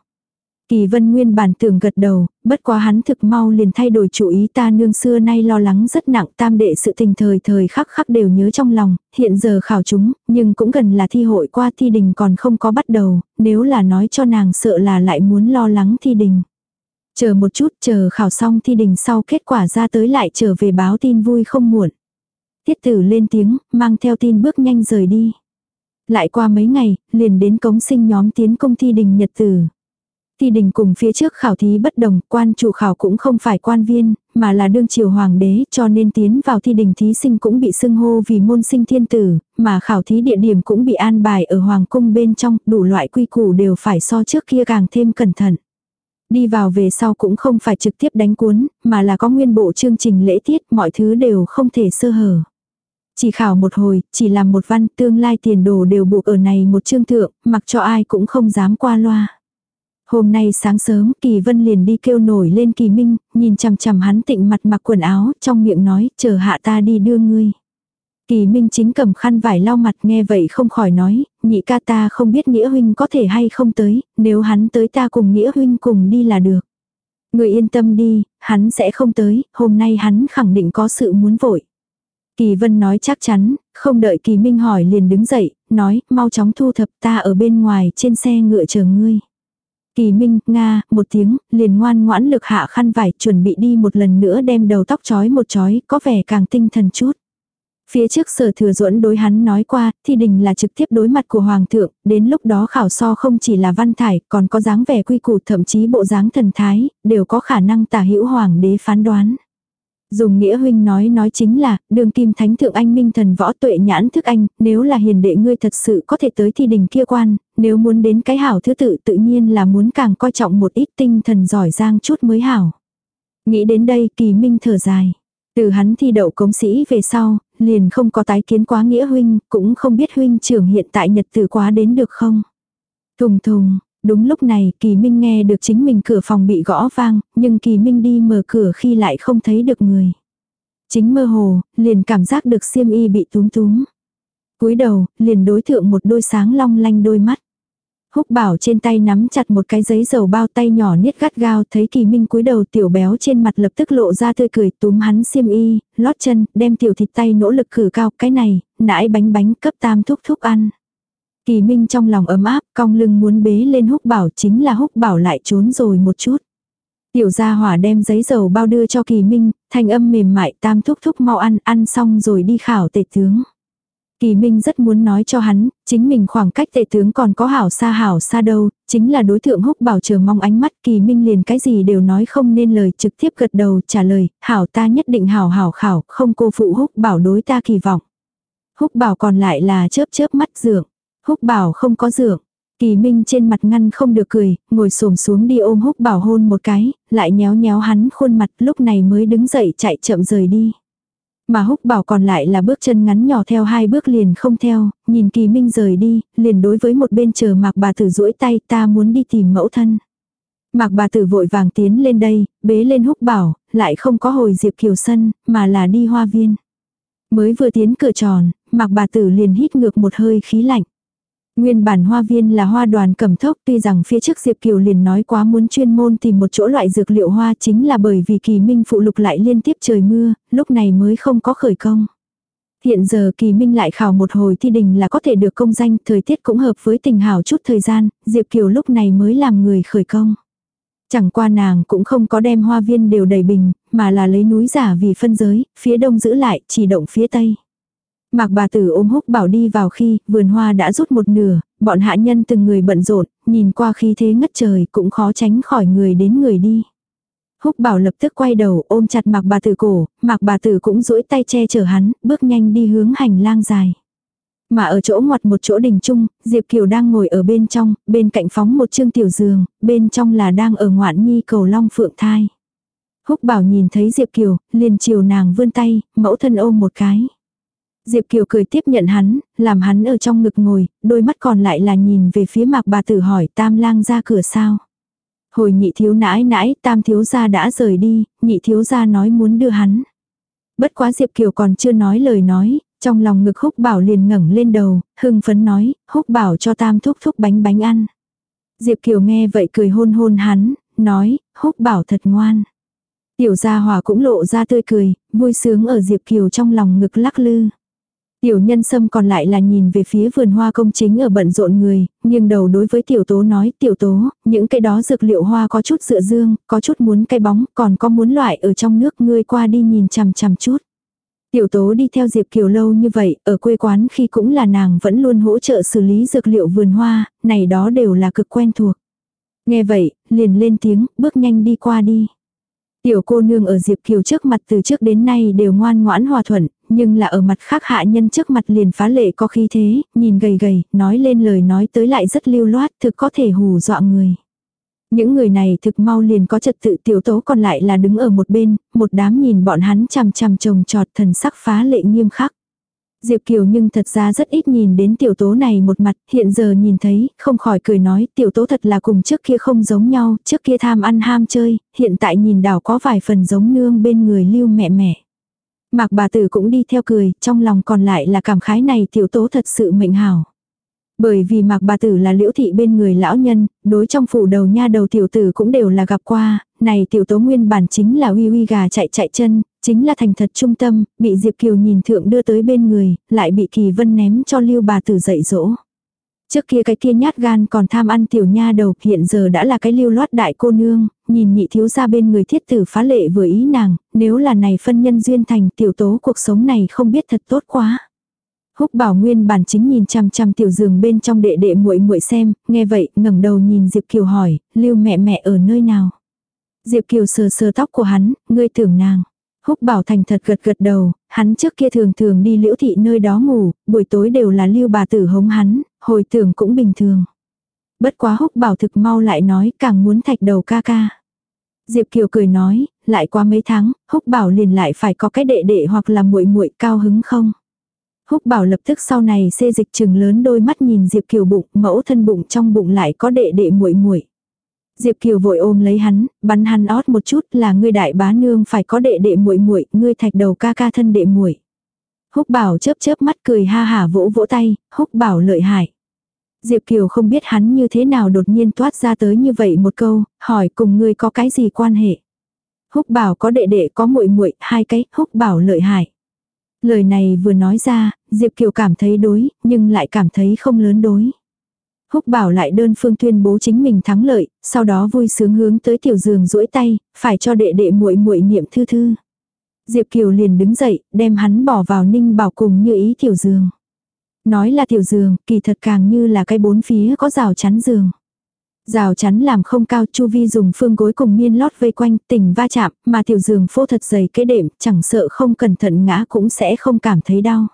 Kỳ vân nguyên bản tưởng gật đầu, bất quá hắn thực mau liền thay đổi chủ ý ta nương xưa nay lo lắng rất nặng tam đệ sự tình thời thời khắc khắc đều nhớ trong lòng, hiện giờ khảo chúng, nhưng cũng gần là thi hội qua thi đình còn không có bắt đầu, nếu là nói cho nàng sợ là lại muốn lo lắng thi đình. Chờ một chút chờ khảo xong thi đình sau kết quả ra tới lại trở về báo tin vui không muộn. Tiết tử lên tiếng, mang theo tin bước nhanh rời đi. Lại qua mấy ngày, liền đến cống sinh nhóm tiến công thi đình nhật tử. Thi đình cùng phía trước khảo thí bất đồng, quan chủ khảo cũng không phải quan viên, mà là đương triều hoàng đế, cho nên tiến vào thi đình thí sinh cũng bị xưng hô vì môn sinh thiên tử, mà khảo thí địa điểm cũng bị an bài ở hoàng cung bên trong, đủ loại quy củ đều phải so trước kia càng thêm cẩn thận. Đi vào về sau cũng không phải trực tiếp đánh cuốn, mà là có nguyên bộ chương trình lễ tiết, mọi thứ đều không thể sơ hở. Chỉ khảo một hồi, chỉ làm một văn tương lai tiền đồ đều buộc ở này một chương thượng, mặc cho ai cũng không dám qua loa. Hôm nay sáng sớm Kỳ Vân liền đi kêu nổi lên Kỳ Minh, nhìn chằm chằm hắn tịnh mặt mặc quần áo, trong miệng nói, chờ hạ ta đi đưa ngươi. Kỳ Minh chính cầm khăn vải lau mặt nghe vậy không khỏi nói, nhị ca ta không biết Nghĩa Huynh có thể hay không tới, nếu hắn tới ta cùng Nghĩa Huynh cùng đi là được. Người yên tâm đi, hắn sẽ không tới, hôm nay hắn khẳng định có sự muốn vội. Kỳ Vân nói chắc chắn, không đợi Kỳ Minh hỏi liền đứng dậy, nói, mau chóng thu thập ta ở bên ngoài trên xe ngựa chờ ngươi. Kỳ Minh, Nga, một tiếng, liền ngoan ngoãn lực hạ khăn vải, chuẩn bị đi một lần nữa đem đầu tóc chói một chói, có vẻ càng tinh thần chút. Phía trước sở thừa duẫn đối hắn nói qua, thi đình là trực tiếp đối mặt của hoàng thượng, đến lúc đó khảo so không chỉ là văn thải, còn có dáng vẻ quy củ thậm chí bộ dáng thần thái, đều có khả năng tả hữu hoàng đế phán đoán. Dùng nghĩa huynh nói nói chính là, đường kim thánh thượng anh minh thần võ tuệ nhãn thức anh, nếu là hiền đệ ngươi thật sự có thể tới thi đình kia quan, nếu muốn đến cái hảo thứ tự tự nhiên là muốn càng coi trọng một ít tinh thần giỏi giang chút mới hảo. Nghĩ đến đây kỳ minh thở dài. Từ hắn thi đậu cống sĩ về sau, liền không có tái kiến quá nghĩa huynh, cũng không biết huynh trưởng hiện tại nhật từ quá đến được không. Thùng thùng, đúng lúc này kỳ minh nghe được chính mình cửa phòng bị gõ vang, nhưng kỳ minh đi mở cửa khi lại không thấy được người. Chính mơ hồ, liền cảm giác được xiêm y bị túm túm. cúi đầu, liền đối thượng một đôi sáng long lanh đôi mắt. Húc bảo trên tay nắm chặt một cái giấy dầu bao tay nhỏ niết gắt gao thấy kỳ minh cúi đầu tiểu béo trên mặt lập tức lộ ra tươi cười túm hắn xiêm y, lót chân, đem tiểu thịt tay nỗ lực khử cao cái này, nãi bánh bánh cấp tam thúc thúc ăn. Kỳ minh trong lòng ấm áp, cong lưng muốn bế lên húc bảo chính là húc bảo lại trốn rồi một chút. Tiểu gia hỏa đem giấy dầu bao đưa cho kỳ minh, thanh âm mềm mại tam thúc thúc mau ăn, ăn xong rồi đi khảo tể tướng. Kỳ Minh rất muốn nói cho hắn, chính mình khoảng cách tệ tướng còn có hảo xa hảo xa đâu, chính là đối tượng húc bảo chờ mong ánh mắt Kỳ Minh liền cái gì đều nói không nên lời trực tiếp gật đầu trả lời, hảo ta nhất định hảo hảo khảo, không cô phụ húc bảo đối ta kỳ vọng. Húc bảo còn lại là chớp chớp mắt dượng, húc bảo không có dượng. Kỳ Minh trên mặt ngăn không được cười, ngồi xổm xuống đi ôm húc bảo hôn một cái, lại nhéo nhéo hắn khuôn mặt lúc này mới đứng dậy chạy chậm rời đi. Mà húc bảo còn lại là bước chân ngắn nhỏ theo hai bước liền không theo, nhìn kỳ minh rời đi, liền đối với một bên chờ mạc bà tử duỗi tay ta muốn đi tìm mẫu thân. Mạc bà tử vội vàng tiến lên đây, bế lên húc bảo, lại không có hồi diệp kiều sân, mà là đi hoa viên. Mới vừa tiến cửa tròn, mạc bà tử liền hít ngược một hơi khí lạnh. Nguyên bản hoa viên là hoa đoàn cầm thốc tuy rằng phía trước Diệp Kiều liền nói quá muốn chuyên môn tìm một chỗ loại dược liệu hoa chính là bởi vì kỳ minh phụ lục lại liên tiếp trời mưa, lúc này mới không có khởi công. Hiện giờ kỳ minh lại khảo một hồi thi đình là có thể được công danh, thời tiết cũng hợp với tình hảo chút thời gian, Diệp Kiều lúc này mới làm người khởi công. Chẳng qua nàng cũng không có đem hoa viên đều đầy bình, mà là lấy núi giả vì phân giới, phía đông giữ lại, chỉ động phía tây. Mạc bà tử ôm húc bảo đi vào khi vườn hoa đã rút một nửa, bọn hạ nhân từng người bận rộn, nhìn qua khi thế ngất trời cũng khó tránh khỏi người đến người đi. Húc bảo lập tức quay đầu ôm chặt mạc bà tử cổ, mạc bà tử cũng duỗi tay che chở hắn, bước nhanh đi hướng hành lang dài. Mà ở chỗ ngoặt một chỗ đình trung, Diệp Kiều đang ngồi ở bên trong, bên cạnh phóng một chương tiểu giường, bên trong là đang ở ngoạn nhi cầu long phượng thai. Húc bảo nhìn thấy Diệp Kiều, liền chiều nàng vươn tay, mẫu thân ôm một cái. Diệp Kiều cười tiếp nhận hắn, làm hắn ở trong ngực ngồi, đôi mắt còn lại là nhìn về phía mạc bà tử hỏi tam lang ra cửa sao. Hồi nhị thiếu nãi nãi, tam thiếu gia đã rời đi, nhị thiếu gia nói muốn đưa hắn. Bất quá Diệp Kiều còn chưa nói lời nói, trong lòng ngực húc bảo liền ngẩng lên đầu, hưng phấn nói, húc bảo cho tam thúc thúc bánh bánh ăn. Diệp Kiều nghe vậy cười hôn hôn hắn, nói, húc bảo thật ngoan. Tiểu gia hòa cũng lộ ra tươi cười, vui sướng ở Diệp Kiều trong lòng ngực lắc lư. Tiểu nhân sâm còn lại là nhìn về phía vườn hoa công chính ở bận rộn người, nhưng đầu đối với tiểu tố nói tiểu tố, những cái đó dược liệu hoa có chút dựa dương, có chút muốn cây bóng, còn có muốn loại ở trong nước ngươi qua đi nhìn chằm chằm chút. Tiểu tố đi theo Diệp Kiều lâu như vậy, ở quê quán khi cũng là nàng vẫn luôn hỗ trợ xử lý dược liệu vườn hoa, này đó đều là cực quen thuộc. Nghe vậy, liền lên tiếng, bước nhanh đi qua đi. Tiểu cô nương ở Diệp Kiều trước mặt từ trước đến nay đều ngoan ngoãn hòa thuận, nhưng là ở mặt khác hạ nhân trước mặt liền phá lệ có khí thế, nhìn gầy gầy, nói lên lời nói tới lại rất lưu loát, thực có thể hù dọa người. Những người này thực mau liền có trật tự tiểu tố còn lại là đứng ở một bên, một đám nhìn bọn hắn chằm chằm trồng trọt thần sắc phá lệ nghiêm khắc. Diệp Kiều nhưng thật ra rất ít nhìn đến tiểu tố này một mặt, hiện giờ nhìn thấy, không khỏi cười nói, tiểu tố thật là cùng trước kia không giống nhau, trước kia tham ăn ham chơi, hiện tại nhìn đảo có vài phần giống nương bên người lưu mẹ mẹ. Mạc bà tử cũng đi theo cười, trong lòng còn lại là cảm khái này tiểu tố thật sự mệnh hảo. Bởi vì mạc bà tử là liễu thị bên người lão nhân, đối trong phủ đầu nha đầu tiểu tử cũng đều là gặp qua, này tiểu tố nguyên bản chính là uy uy gà chạy chạy chân, chính là thành thật trung tâm, bị Diệp Kiều nhìn thượng đưa tới bên người, lại bị Kỳ Vân ném cho lưu bà tử dạy dỗ. Trước kia cái kia nhát gan còn tham ăn tiểu nha đầu, hiện giờ đã là cái lưu loát đại cô nương, nhìn nhị thiếu ra bên người thiết tử phá lệ vừa ý nàng, nếu là này phân nhân duyên thành tiểu tố cuộc sống này không biết thật tốt quá. Húc Bảo Nguyên bản chính nhìn chăm chăm tiểu giường bên trong đệ đệ muội muội xem, nghe vậy, ngẩng đầu nhìn Diệp Kiều hỏi, "Lưu mẹ mẹ ở nơi nào?" Diệp Kiều sờ sờ tóc của hắn, "Ngươi tưởng nàng?" Húc Bảo thành thật gật gật đầu, hắn trước kia thường thường đi Liễu thị nơi đó ngủ, buổi tối đều là Lưu bà tử hống hắn, hồi tưởng cũng bình thường. Bất quá Húc Bảo thực mau lại nói, càng muốn thạch đầu ca ca. Diệp Kiều cười nói, lại qua mấy tháng, Húc Bảo liền lại phải có cái đệ đệ hoặc là muội muội cao hứng không? Húc bảo lập tức sau này xê dịch trừng lớn đôi mắt nhìn Diệp Kiều bụng, mẫu thân bụng trong bụng lại có đệ đệ muội muội. Diệp Kiều vội ôm lấy hắn, bắn hắn ót một chút là ngươi đại bá nương phải có đệ đệ muội muội, ngươi thạch đầu ca ca thân đệ muội. Húc bảo chớp chớp mắt cười ha hả vỗ vỗ tay, húc bảo lợi hại. Diệp Kiều không biết hắn như thế nào đột nhiên toát ra tới như vậy một câu, hỏi cùng ngươi có cái gì quan hệ. Húc bảo có đệ đệ có muội muội hai cái, húc bảo lợi hại. Lời này vừa nói ra, Diệp Kiều cảm thấy đối, nhưng lại cảm thấy không lớn đối. Húc bảo lại đơn phương tuyên bố chính mình thắng lợi, sau đó vui sướng hướng tới tiểu giường duỗi tay, phải cho đệ đệ muội muội niệm thư thư. Diệp Kiều liền đứng dậy, đem hắn bỏ vào ninh bảo cùng như ý tiểu giường. Nói là tiểu giường, kỳ thật càng như là cái bốn phía có rào chắn giường. Rào chắn làm không cao chu vi dùng phương gối cùng miên lót vây quanh tình va chạm mà tiểu giường phô thật dày cái đệm chẳng sợ không cẩn thận ngã cũng sẽ không cảm thấy đau.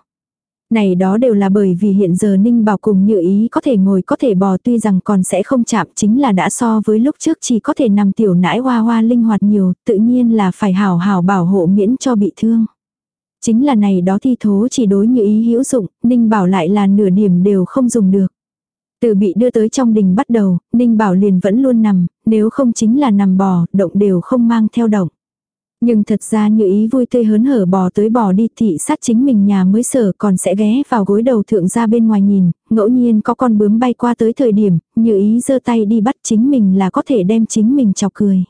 Này đó đều là bởi vì hiện giờ Ninh Bảo cùng như ý có thể ngồi có thể bò tuy rằng còn sẽ không chạm chính là đã so với lúc trước chỉ có thể nằm tiểu nãi hoa hoa linh hoạt nhiều, tự nhiên là phải hào hào bảo hộ miễn cho bị thương. Chính là này đó thi thố chỉ đối như ý hữu dụng, Ninh Bảo lại là nửa điểm đều không dùng được. Từ bị đưa tới trong đình bắt đầu, Ninh Bảo liền vẫn luôn nằm, nếu không chính là nằm bò, động đều không mang theo động. Nhưng thật ra như ý vui tươi hớn hở bò tới bò đi thị sát chính mình nhà mới sở còn sẽ ghé vào gối đầu thượng ra bên ngoài nhìn, ngẫu nhiên có con bướm bay qua tới thời điểm, như ý giơ tay đi bắt chính mình là có thể đem chính mình chọc cười.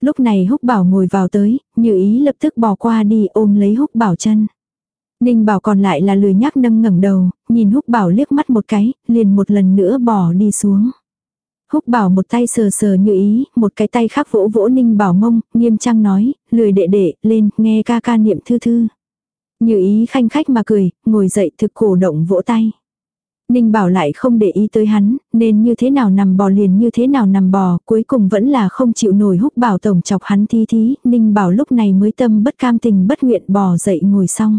Lúc này húc bảo ngồi vào tới, như ý lập tức bò qua đi ôm lấy húc bảo chân. Ninh bảo còn lại là lười nhác nâng ngẩng đầu, nhìn húc bảo liếc mắt một cái, liền một lần nữa bỏ đi xuống. Húc bảo một tay sờ sờ như ý, một cái tay khác vỗ vỗ ninh bảo mông, nghiêm trang nói, lười đệ đệ, lên, nghe ca ca niệm thư thư. Như ý khanh khách mà cười, ngồi dậy thực cổ động vỗ tay. Ninh bảo lại không để ý tới hắn, nên như thế nào nằm bò liền như thế nào nằm bò, cuối cùng vẫn là không chịu nổi húc bảo tổng chọc hắn thi thí, Ninh bảo lúc này mới tâm bất cam tình bất nguyện bò dậy ngồi xong.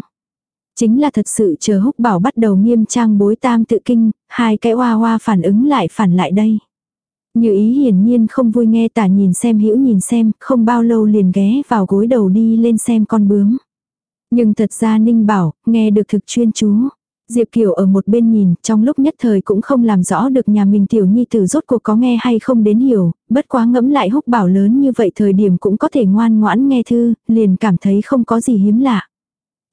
Chính là thật sự chờ húc bảo bắt đầu nghiêm trang bối tam tự kinh, hai cái hoa hoa phản ứng lại phản lại đây. Như ý hiển nhiên không vui nghe tả nhìn xem hữu nhìn xem, không bao lâu liền ghé vào gối đầu đi lên xem con bướm. Nhưng thật ra Ninh bảo, nghe được thực chuyên chú. Diệp Kiều ở một bên nhìn, trong lúc nhất thời cũng không làm rõ được nhà mình tiểu nhi tử rốt cuộc có nghe hay không đến hiểu, bất quá ngẫm lại húc bảo lớn như vậy thời điểm cũng có thể ngoan ngoãn nghe thư, liền cảm thấy không có gì hiếm lạ.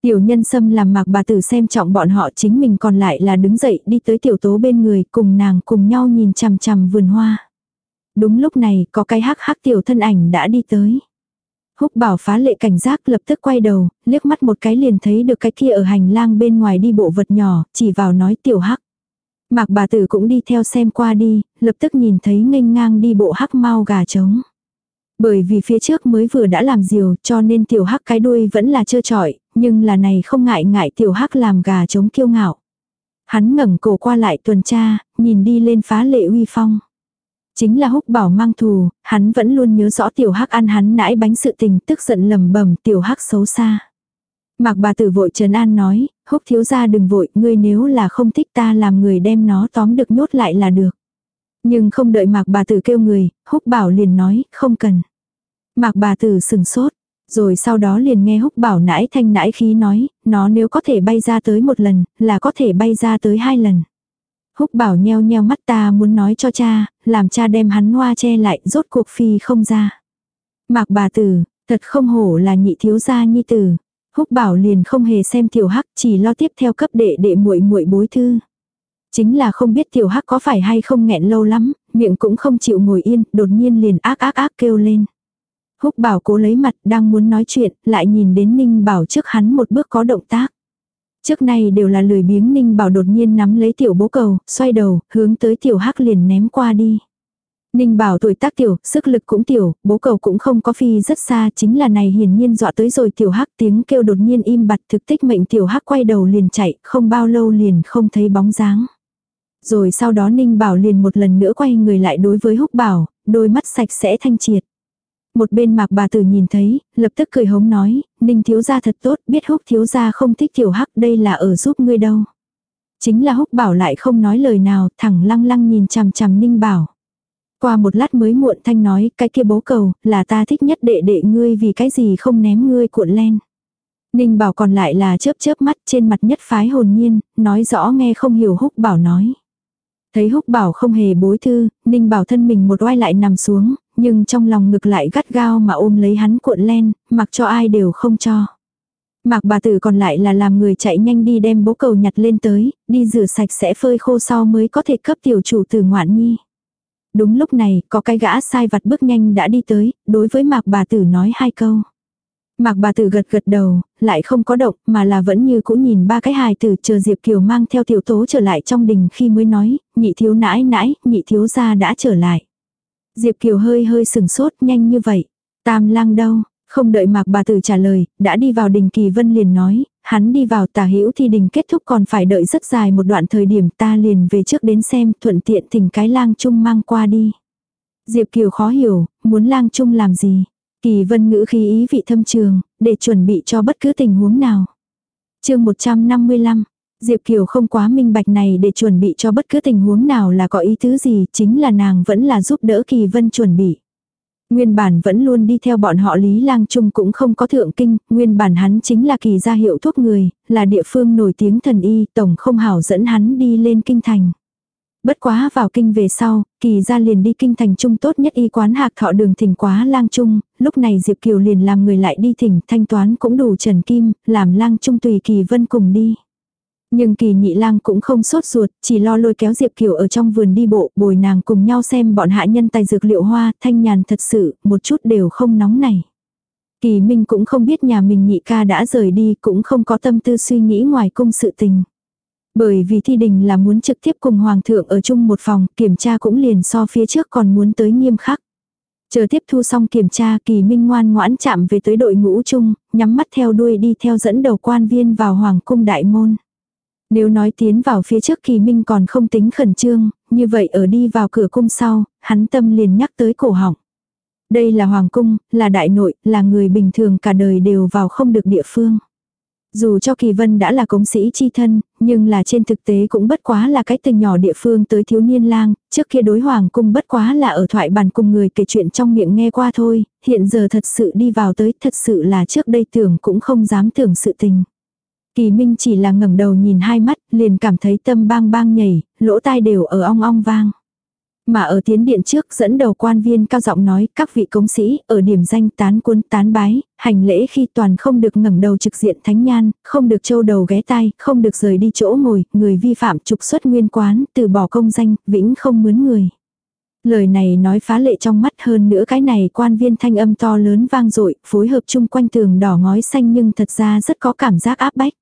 Tiểu nhân xâm làm mạc bà tử xem trọng bọn họ chính mình còn lại là đứng dậy đi tới tiểu tố bên người cùng nàng cùng nhau nhìn chằm chằm vườn hoa. Đúng lúc này có cái hắc hắc tiểu thân ảnh đã đi tới. Húc bảo phá lệ cảnh giác lập tức quay đầu, liếc mắt một cái liền thấy được cái kia ở hành lang bên ngoài đi bộ vật nhỏ, chỉ vào nói tiểu hắc. Mạc bà tử cũng đi theo xem qua đi, lập tức nhìn thấy nghênh ngang đi bộ hắc mau gà trống. Bởi vì phía trước mới vừa đã làm diều cho nên tiểu hắc cái đuôi vẫn là trơ trọi, nhưng là này không ngại ngại tiểu hắc làm gà trống kiêu ngạo. Hắn ngẩng cổ qua lại tuần tra, nhìn đi lên phá lệ uy phong. Chính là húc bảo mang thù, hắn vẫn luôn nhớ rõ tiểu hắc ăn hắn nãi bánh sự tình tức giận lầm bầm tiểu hắc xấu xa. Mạc bà tử vội trấn an nói, húc thiếu ra đừng vội, ngươi nếu là không thích ta làm người đem nó tóm được nhốt lại là được. Nhưng không đợi mạc bà tử kêu người, húc bảo liền nói, không cần. Mạc bà tử sừng sốt, Rồi sau đó liền nghe húc bảo nãi thanh nãi khí nói, nó nếu có thể bay ra tới một lần, là có thể bay ra tới hai lần. Húc bảo nheo nheo mắt ta muốn nói cho cha, làm cha đem hắn hoa che lại, rốt cuộc phi không ra. Mạc bà tử, thật không hổ là nhị thiếu gia nhi tử. Húc bảo liền không hề xem tiểu hắc, chỉ lo tiếp theo cấp đệ đệ muội muội bối thư. Chính là không biết tiểu hắc có phải hay không nghẹn lâu lắm, miệng cũng không chịu ngồi yên, đột nhiên liền ác ác ác kêu lên. Húc bảo cố lấy mặt đang muốn nói chuyện, lại nhìn đến Ninh bảo trước hắn một bước có động tác. Trước nay đều là lười biếng Ninh bảo đột nhiên nắm lấy tiểu bố cầu, xoay đầu, hướng tới tiểu hắc liền ném qua đi. Ninh bảo tuổi tác tiểu, sức lực cũng tiểu, bố cầu cũng không có phi rất xa, chính là này hiển nhiên dọa tới rồi tiểu hắc tiếng kêu đột nhiên im bặt thực tích mệnh tiểu hắc quay đầu liền chạy, không bao lâu liền không thấy bóng dáng. Rồi sau đó Ninh bảo liền một lần nữa quay người lại đối với húc bảo, đôi mắt sạch sẽ thanh triệt. Một bên mạc bà tử nhìn thấy, lập tức cười hống nói, Ninh thiếu gia thật tốt, biết húc thiếu gia không thích tiểu hắc đây là ở giúp ngươi đâu. Chính là húc bảo lại không nói lời nào, thẳng lăng lăng nhìn chằm chằm Ninh bảo. Qua một lát mới muộn thanh nói, cái kia bố cầu, là ta thích nhất đệ đệ ngươi vì cái gì không ném ngươi cuộn len. Ninh bảo còn lại là chớp chớp mắt trên mặt nhất phái hồn nhiên, nói rõ nghe không hiểu húc bảo nói. Thấy húc bảo không hề bối thư, ninh bảo thân mình một oai lại nằm xuống, nhưng trong lòng ngực lại gắt gao mà ôm lấy hắn cuộn len, mặc cho ai đều không cho. Mạc bà tử còn lại là làm người chạy nhanh đi đem bố cầu nhặt lên tới, đi rửa sạch sẽ phơi khô sau mới có thể cấp tiểu chủ tử ngoạn nhi. Đúng lúc này, có cái gã sai vặt bước nhanh đã đi tới, đối với mạc bà tử nói hai câu. Mạc bà tử gật gật đầu, lại không có động, mà là vẫn như cũ nhìn ba cái hài tử chờ Diệp Kiều mang theo tiểu tố trở lại trong đình khi mới nói, nhị thiếu nãi nãi, nhị thiếu gia đã trở lại. Diệp Kiều hơi hơi sừng sốt nhanh như vậy. Tam lang đâu, không đợi mạc bà tử trả lời, đã đi vào đình kỳ vân liền nói, hắn đi vào tà hữu thì đình kết thúc còn phải đợi rất dài một đoạn thời điểm ta liền về trước đến xem thuận tiện thỉnh cái lang trung mang qua đi. Diệp Kiều khó hiểu, muốn lang trung làm gì? Kỳ vân ngữ khí ý vị thâm trường, để chuẩn bị cho bất cứ tình huống nào. chương 155, Diệp Kiều không quá minh bạch này để chuẩn bị cho bất cứ tình huống nào là có ý tứ gì, chính là nàng vẫn là giúp đỡ Kỳ Vân chuẩn bị. Nguyên bản vẫn luôn đi theo bọn họ Lý Lang Trung cũng không có thượng kinh, nguyên bản hắn chính là kỳ gia hiệu thuốc người, là địa phương nổi tiếng thần y, tổng không hảo dẫn hắn đi lên kinh thành. Bất quá vào kinh về sau, kỳ gia liền đi kinh thành trung tốt nhất y quán hạc thọ đường thỉnh quá lang trung, lúc này Diệp Kiều liền làm người lại đi thỉnh thanh toán cũng đủ trần kim, làm lang trung tùy kỳ vân cùng đi. Nhưng kỳ nhị lang cũng không sốt ruột, chỉ lo lôi kéo Diệp Kiều ở trong vườn đi bộ, bồi nàng cùng nhau xem bọn hạ nhân tài dược liệu hoa, thanh nhàn thật sự, một chút đều không nóng này. Kỳ Minh cũng không biết nhà mình nhị ca đã rời đi, cũng không có tâm tư suy nghĩ ngoài cung sự tình. Bởi vì thi đình là muốn trực tiếp cùng hoàng thượng ở chung một phòng, kiểm tra cũng liền so phía trước còn muốn tới nghiêm khắc. Chờ tiếp thu xong kiểm tra kỳ minh ngoan ngoãn chạm về tới đội ngũ chung, nhắm mắt theo đuôi đi theo dẫn đầu quan viên vào hoàng cung đại môn. Nếu nói tiến vào phía trước kỳ minh còn không tính khẩn trương, như vậy ở đi vào cửa cung sau, hắn tâm liền nhắc tới cổ họng. Đây là hoàng cung, là đại nội, là người bình thường cả đời đều vào không được địa phương. Dù cho Kỳ Vân đã là cống sĩ chi thân, nhưng là trên thực tế cũng bất quá là cái từ nhỏ địa phương tới thiếu niên lang, trước kia đối hoàng cung bất quá là ở thoại bàn cùng người kể chuyện trong miệng nghe qua thôi, hiện giờ thật sự đi vào tới thật sự là trước đây tưởng cũng không dám tưởng sự tình. Kỳ Minh chỉ là ngẩng đầu nhìn hai mắt, liền cảm thấy tâm bang bang nhảy, lỗ tai đều ở ong ong vang. Mà ở tiến điện trước dẫn đầu quan viên cao giọng nói các vị cống sĩ ở điểm danh tán quân tán bái, hành lễ khi toàn không được ngẩng đầu trực diện thánh nhan, không được trâu đầu ghé tai, không được rời đi chỗ ngồi, người vi phạm trục xuất nguyên quán, từ bỏ công danh, vĩnh không mướn người. Lời này nói phá lệ trong mắt hơn nữa cái này quan viên thanh âm to lớn vang dội phối hợp chung quanh tường đỏ ngói xanh nhưng thật ra rất có cảm giác áp bách.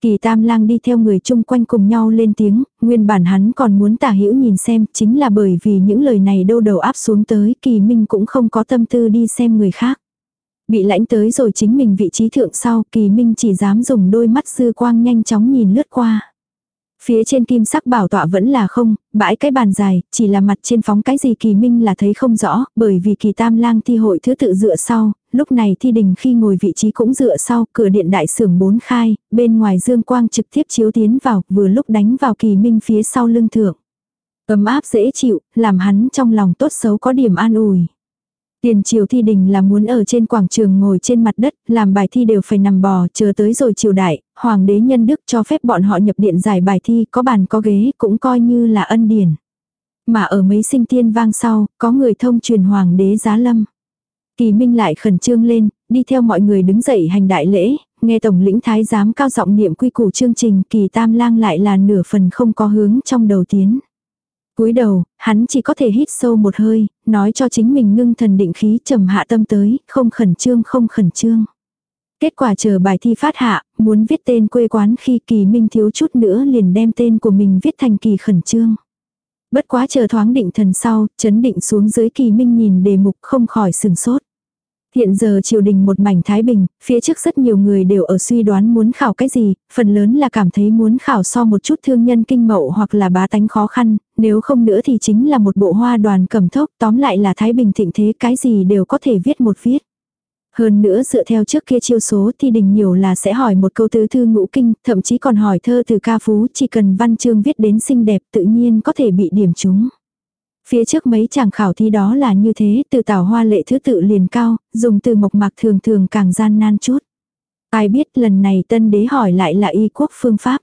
Kỳ tam lang đi theo người chung quanh cùng nhau lên tiếng, nguyên bản hắn còn muốn tả hữu nhìn xem, chính là bởi vì những lời này đâu đầu áp xuống tới, kỳ minh cũng không có tâm tư đi xem người khác. Bị lãnh tới rồi chính mình vị trí thượng sau, kỳ minh chỉ dám dùng đôi mắt dư quang nhanh chóng nhìn lướt qua. Phía trên kim sắc bảo tọa vẫn là không, bãi cái bàn dài, chỉ là mặt trên phóng cái gì kỳ minh là thấy không rõ, bởi vì kỳ tam lang thi hội thứ tự dựa sau, lúc này thi đình khi ngồi vị trí cũng dựa sau, cửa điện đại sưởng bốn khai, bên ngoài dương quang trực tiếp chiếu tiến vào, vừa lúc đánh vào kỳ minh phía sau lưng thượng. Ấm áp dễ chịu, làm hắn trong lòng tốt xấu có điểm an ủi. Tiền triều thi đình là muốn ở trên quảng trường ngồi trên mặt đất, làm bài thi đều phải nằm bò, chờ tới rồi triều đại, hoàng đế nhân đức cho phép bọn họ nhập điện giải bài thi, có bàn có ghế, cũng coi như là ân điển. Mà ở mấy sinh tiên vang sau, có người thông truyền hoàng đế giá lâm. Kỳ Minh lại khẩn trương lên, đi theo mọi người đứng dậy hành đại lễ, nghe tổng lĩnh thái giám cao giọng niệm quy củ chương trình, Kỳ Tam Lang lại là nửa phần không có hướng trong đầu tiến cúi đầu, hắn chỉ có thể hít sâu một hơi, nói cho chính mình ngưng thần định khí trầm hạ tâm tới, không khẩn trương không khẩn trương. Kết quả chờ bài thi phát hạ, muốn viết tên quê quán khi kỳ minh thiếu chút nữa liền đem tên của mình viết thành kỳ khẩn trương. Bất quá chờ thoáng định thần sau, chấn định xuống dưới kỳ minh nhìn đề mục không khỏi sừng sốt. Hiện giờ triều đình một mảnh thái bình, phía trước rất nhiều người đều ở suy đoán muốn khảo cái gì, phần lớn là cảm thấy muốn khảo so một chút thương nhân kinh mậu hoặc là bá tánh khó khăn, nếu không nữa thì chính là một bộ hoa đoàn cầm thốc, tóm lại là thái bình thịnh thế cái gì đều có thể viết một viết. Hơn nữa dựa theo trước kia chiêu số thì đình nhiều là sẽ hỏi một câu tứ thư ngũ kinh, thậm chí còn hỏi thơ từ ca phú, chỉ cần văn chương viết đến xinh đẹp tự nhiên có thể bị điểm trúng. Phía trước mấy chàng khảo thi đó là như thế, từ tảo hoa lệ thứ tự liền cao, dùng từ mộc mạc thường thường càng gian nan chút. Ai biết lần này tân đế hỏi lại là y quốc phương pháp.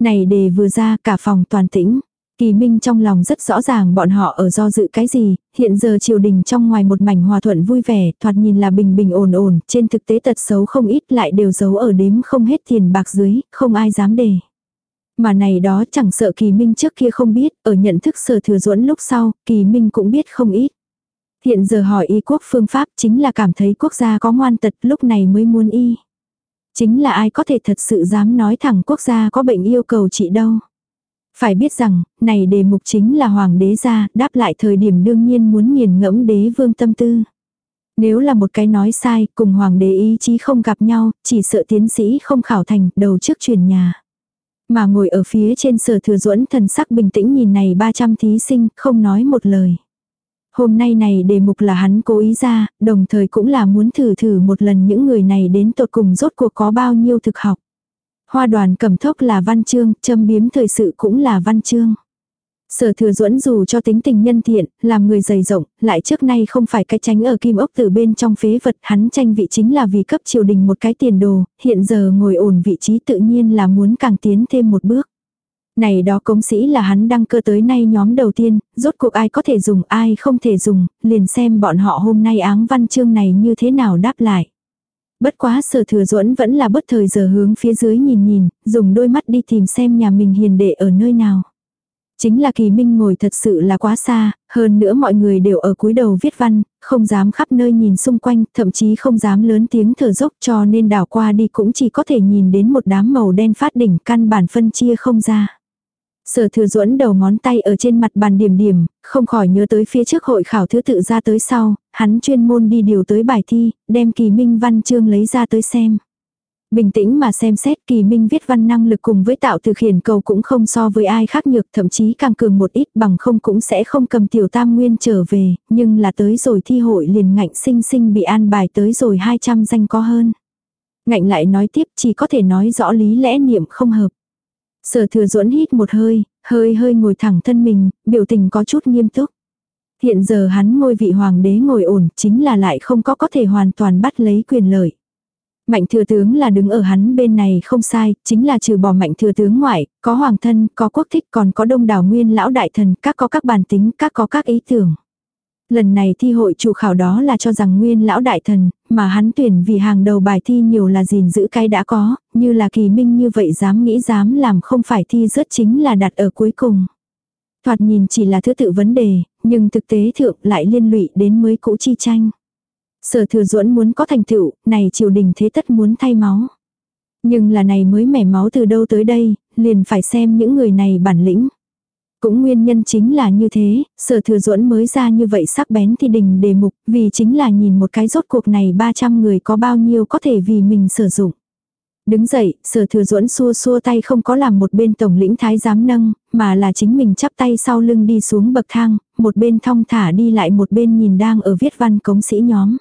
Này đề vừa ra cả phòng toàn tĩnh. Kỳ Minh trong lòng rất rõ ràng bọn họ ở do dự cái gì, hiện giờ triều đình trong ngoài một mảnh hòa thuận vui vẻ, thoạt nhìn là bình bình ổn ổn, trên thực tế tật xấu không ít lại đều giấu ở đếm không hết tiền bạc dưới, không ai dám đề. Mà này đó chẳng sợ kỳ minh trước kia không biết, ở nhận thức sở thừa duẫn lúc sau, kỳ minh cũng biết không ít. Hiện giờ hỏi y quốc phương pháp chính là cảm thấy quốc gia có ngoan tật lúc này mới muốn y. Chính là ai có thể thật sự dám nói thẳng quốc gia có bệnh yêu cầu trị đâu. Phải biết rằng, này đề mục chính là hoàng đế ra đáp lại thời điểm đương nhiên muốn nghiền ngẫm đế vương tâm tư. Nếu là một cái nói sai, cùng hoàng đế ý chí không gặp nhau, chỉ sợ tiến sĩ không khảo thành, đầu trước truyền nhà. Mà ngồi ở phía trên sở thừa duẫn thần sắc bình tĩnh nhìn này 300 thí sinh, không nói một lời. Hôm nay này đề mục là hắn cố ý ra, đồng thời cũng là muốn thử thử một lần những người này đến tột cùng rốt cuộc có bao nhiêu thực học. Hoa đoàn cầm thốc là văn chương, châm biếm thời sự cũng là văn chương. Sở thừa duẫn dù cho tính tình nhân thiện, làm người dày rộng, lại trước nay không phải cái tránh ở kim ốc từ bên trong phế vật, hắn tranh vị chính là vì cấp triều đình một cái tiền đồ, hiện giờ ngồi ổn vị trí tự nhiên là muốn càng tiến thêm một bước. Này đó công sĩ là hắn đăng cơ tới nay nhóm đầu tiên, rốt cuộc ai có thể dùng ai không thể dùng, liền xem bọn họ hôm nay áng văn chương này như thế nào đáp lại. Bất quá sở thừa duẫn vẫn là bất thời giờ hướng phía dưới nhìn nhìn, dùng đôi mắt đi tìm xem nhà mình hiền đệ ở nơi nào. Chính là kỳ minh ngồi thật sự là quá xa, hơn nữa mọi người đều ở cúi đầu viết văn, không dám khắp nơi nhìn xung quanh, thậm chí không dám lớn tiếng thở dốc cho nên đảo qua đi cũng chỉ có thể nhìn đến một đám màu đen phát đỉnh căn bản phân chia không ra. Sở thừa duẫn đầu ngón tay ở trên mặt bàn điểm điểm, không khỏi nhớ tới phía trước hội khảo thứ tự ra tới sau, hắn chuyên môn đi điều tới bài thi, đem kỳ minh văn chương lấy ra tới xem. Bình tĩnh mà xem xét kỳ minh viết văn năng lực cùng với tạo từ khiển cầu cũng không so với ai khác nhược thậm chí càng cường một ít bằng không cũng sẽ không cầm tiểu tam nguyên trở về, nhưng là tới rồi thi hội liền ngạnh sinh sinh bị an bài tới rồi 200 danh có hơn. Ngạnh lại nói tiếp chỉ có thể nói rõ lý lẽ niệm không hợp. Sở thừa duẫn hít một hơi, hơi hơi ngồi thẳng thân mình, biểu tình có chút nghiêm túc. Hiện giờ hắn ngôi vị hoàng đế ngồi ổn chính là lại không có có thể hoàn toàn bắt lấy quyền lợi. Mạnh thừa tướng là đứng ở hắn bên này không sai, chính là trừ bỏ mạnh thừa tướng ngoại, có hoàng thân, có quốc thích còn có đông đảo nguyên lão đại thần, các có các bản tính, các có các ý tưởng. Lần này thi hội chủ khảo đó là cho rằng nguyên lão đại thần, mà hắn tuyển vì hàng đầu bài thi nhiều là gìn giữ cái đã có, như là kỳ minh như vậy dám nghĩ dám làm không phải thi rất chính là đặt ở cuối cùng. Thoạt nhìn chỉ là thứ tự vấn đề, nhưng thực tế thượng lại liên lụy đến mới cũ chi tranh. Sở thừa duẫn muốn có thành tựu, này triều đình thế tất muốn thay máu. Nhưng là này mới mẻ máu từ đâu tới đây, liền phải xem những người này bản lĩnh. Cũng nguyên nhân chính là như thế, sở thừa duẫn mới ra như vậy sắc bén thì đình đề mục, vì chính là nhìn một cái rốt cuộc này 300 người có bao nhiêu có thể vì mình sử dụng. Đứng dậy, sở thừa duẫn xua xua tay không có làm một bên tổng lĩnh thái giám nâng, mà là chính mình chắp tay sau lưng đi xuống bậc thang, một bên thong thả đi lại một bên nhìn đang ở viết văn cống sĩ nhóm.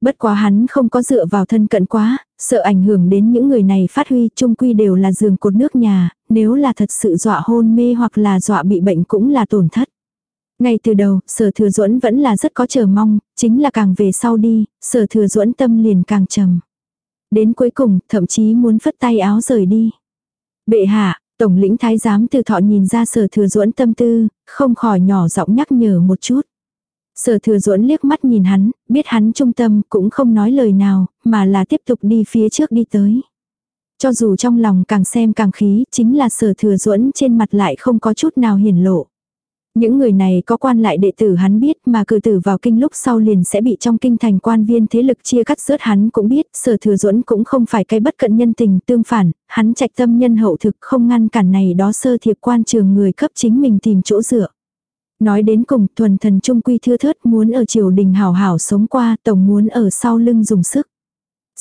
Bất quá hắn không có dựa vào thân cận quá, sợ ảnh hưởng đến những người này phát huy chung quy đều là giường cột nước nhà, nếu là thật sự dọa hôn mê hoặc là dọa bị bệnh cũng là tổn thất. Ngay từ đầu, sở thừa duẫn vẫn là rất có chờ mong, chính là càng về sau đi, sở thừa duẫn tâm liền càng trầm. Đến cuối cùng, thậm chí muốn phất tay áo rời đi. Bệ hạ, tổng lĩnh thái giám từ thọ nhìn ra sở thừa duẫn tâm tư, không khỏi nhỏ giọng nhắc nhở một chút. Sở thừa duẫn liếc mắt nhìn hắn, biết hắn trung tâm cũng không nói lời nào, mà là tiếp tục đi phía trước đi tới. Cho dù trong lòng càng xem càng khí, chính là sở thừa duẫn trên mặt lại không có chút nào hiển lộ. Những người này có quan lại đệ tử hắn biết mà cử tử vào kinh lúc sau liền sẽ bị trong kinh thành quan viên thế lực chia cắt rớt hắn cũng biết, sở thừa duẫn cũng không phải cái bất cận nhân tình tương phản, hắn trạch tâm nhân hậu thực không ngăn cản này đó sơ thiệp quan trường người cấp chính mình tìm chỗ dựa. Nói đến cùng thuần thần trung quy thưa thớt muốn ở triều đình hảo hảo sống qua tổng muốn ở sau lưng dùng sức.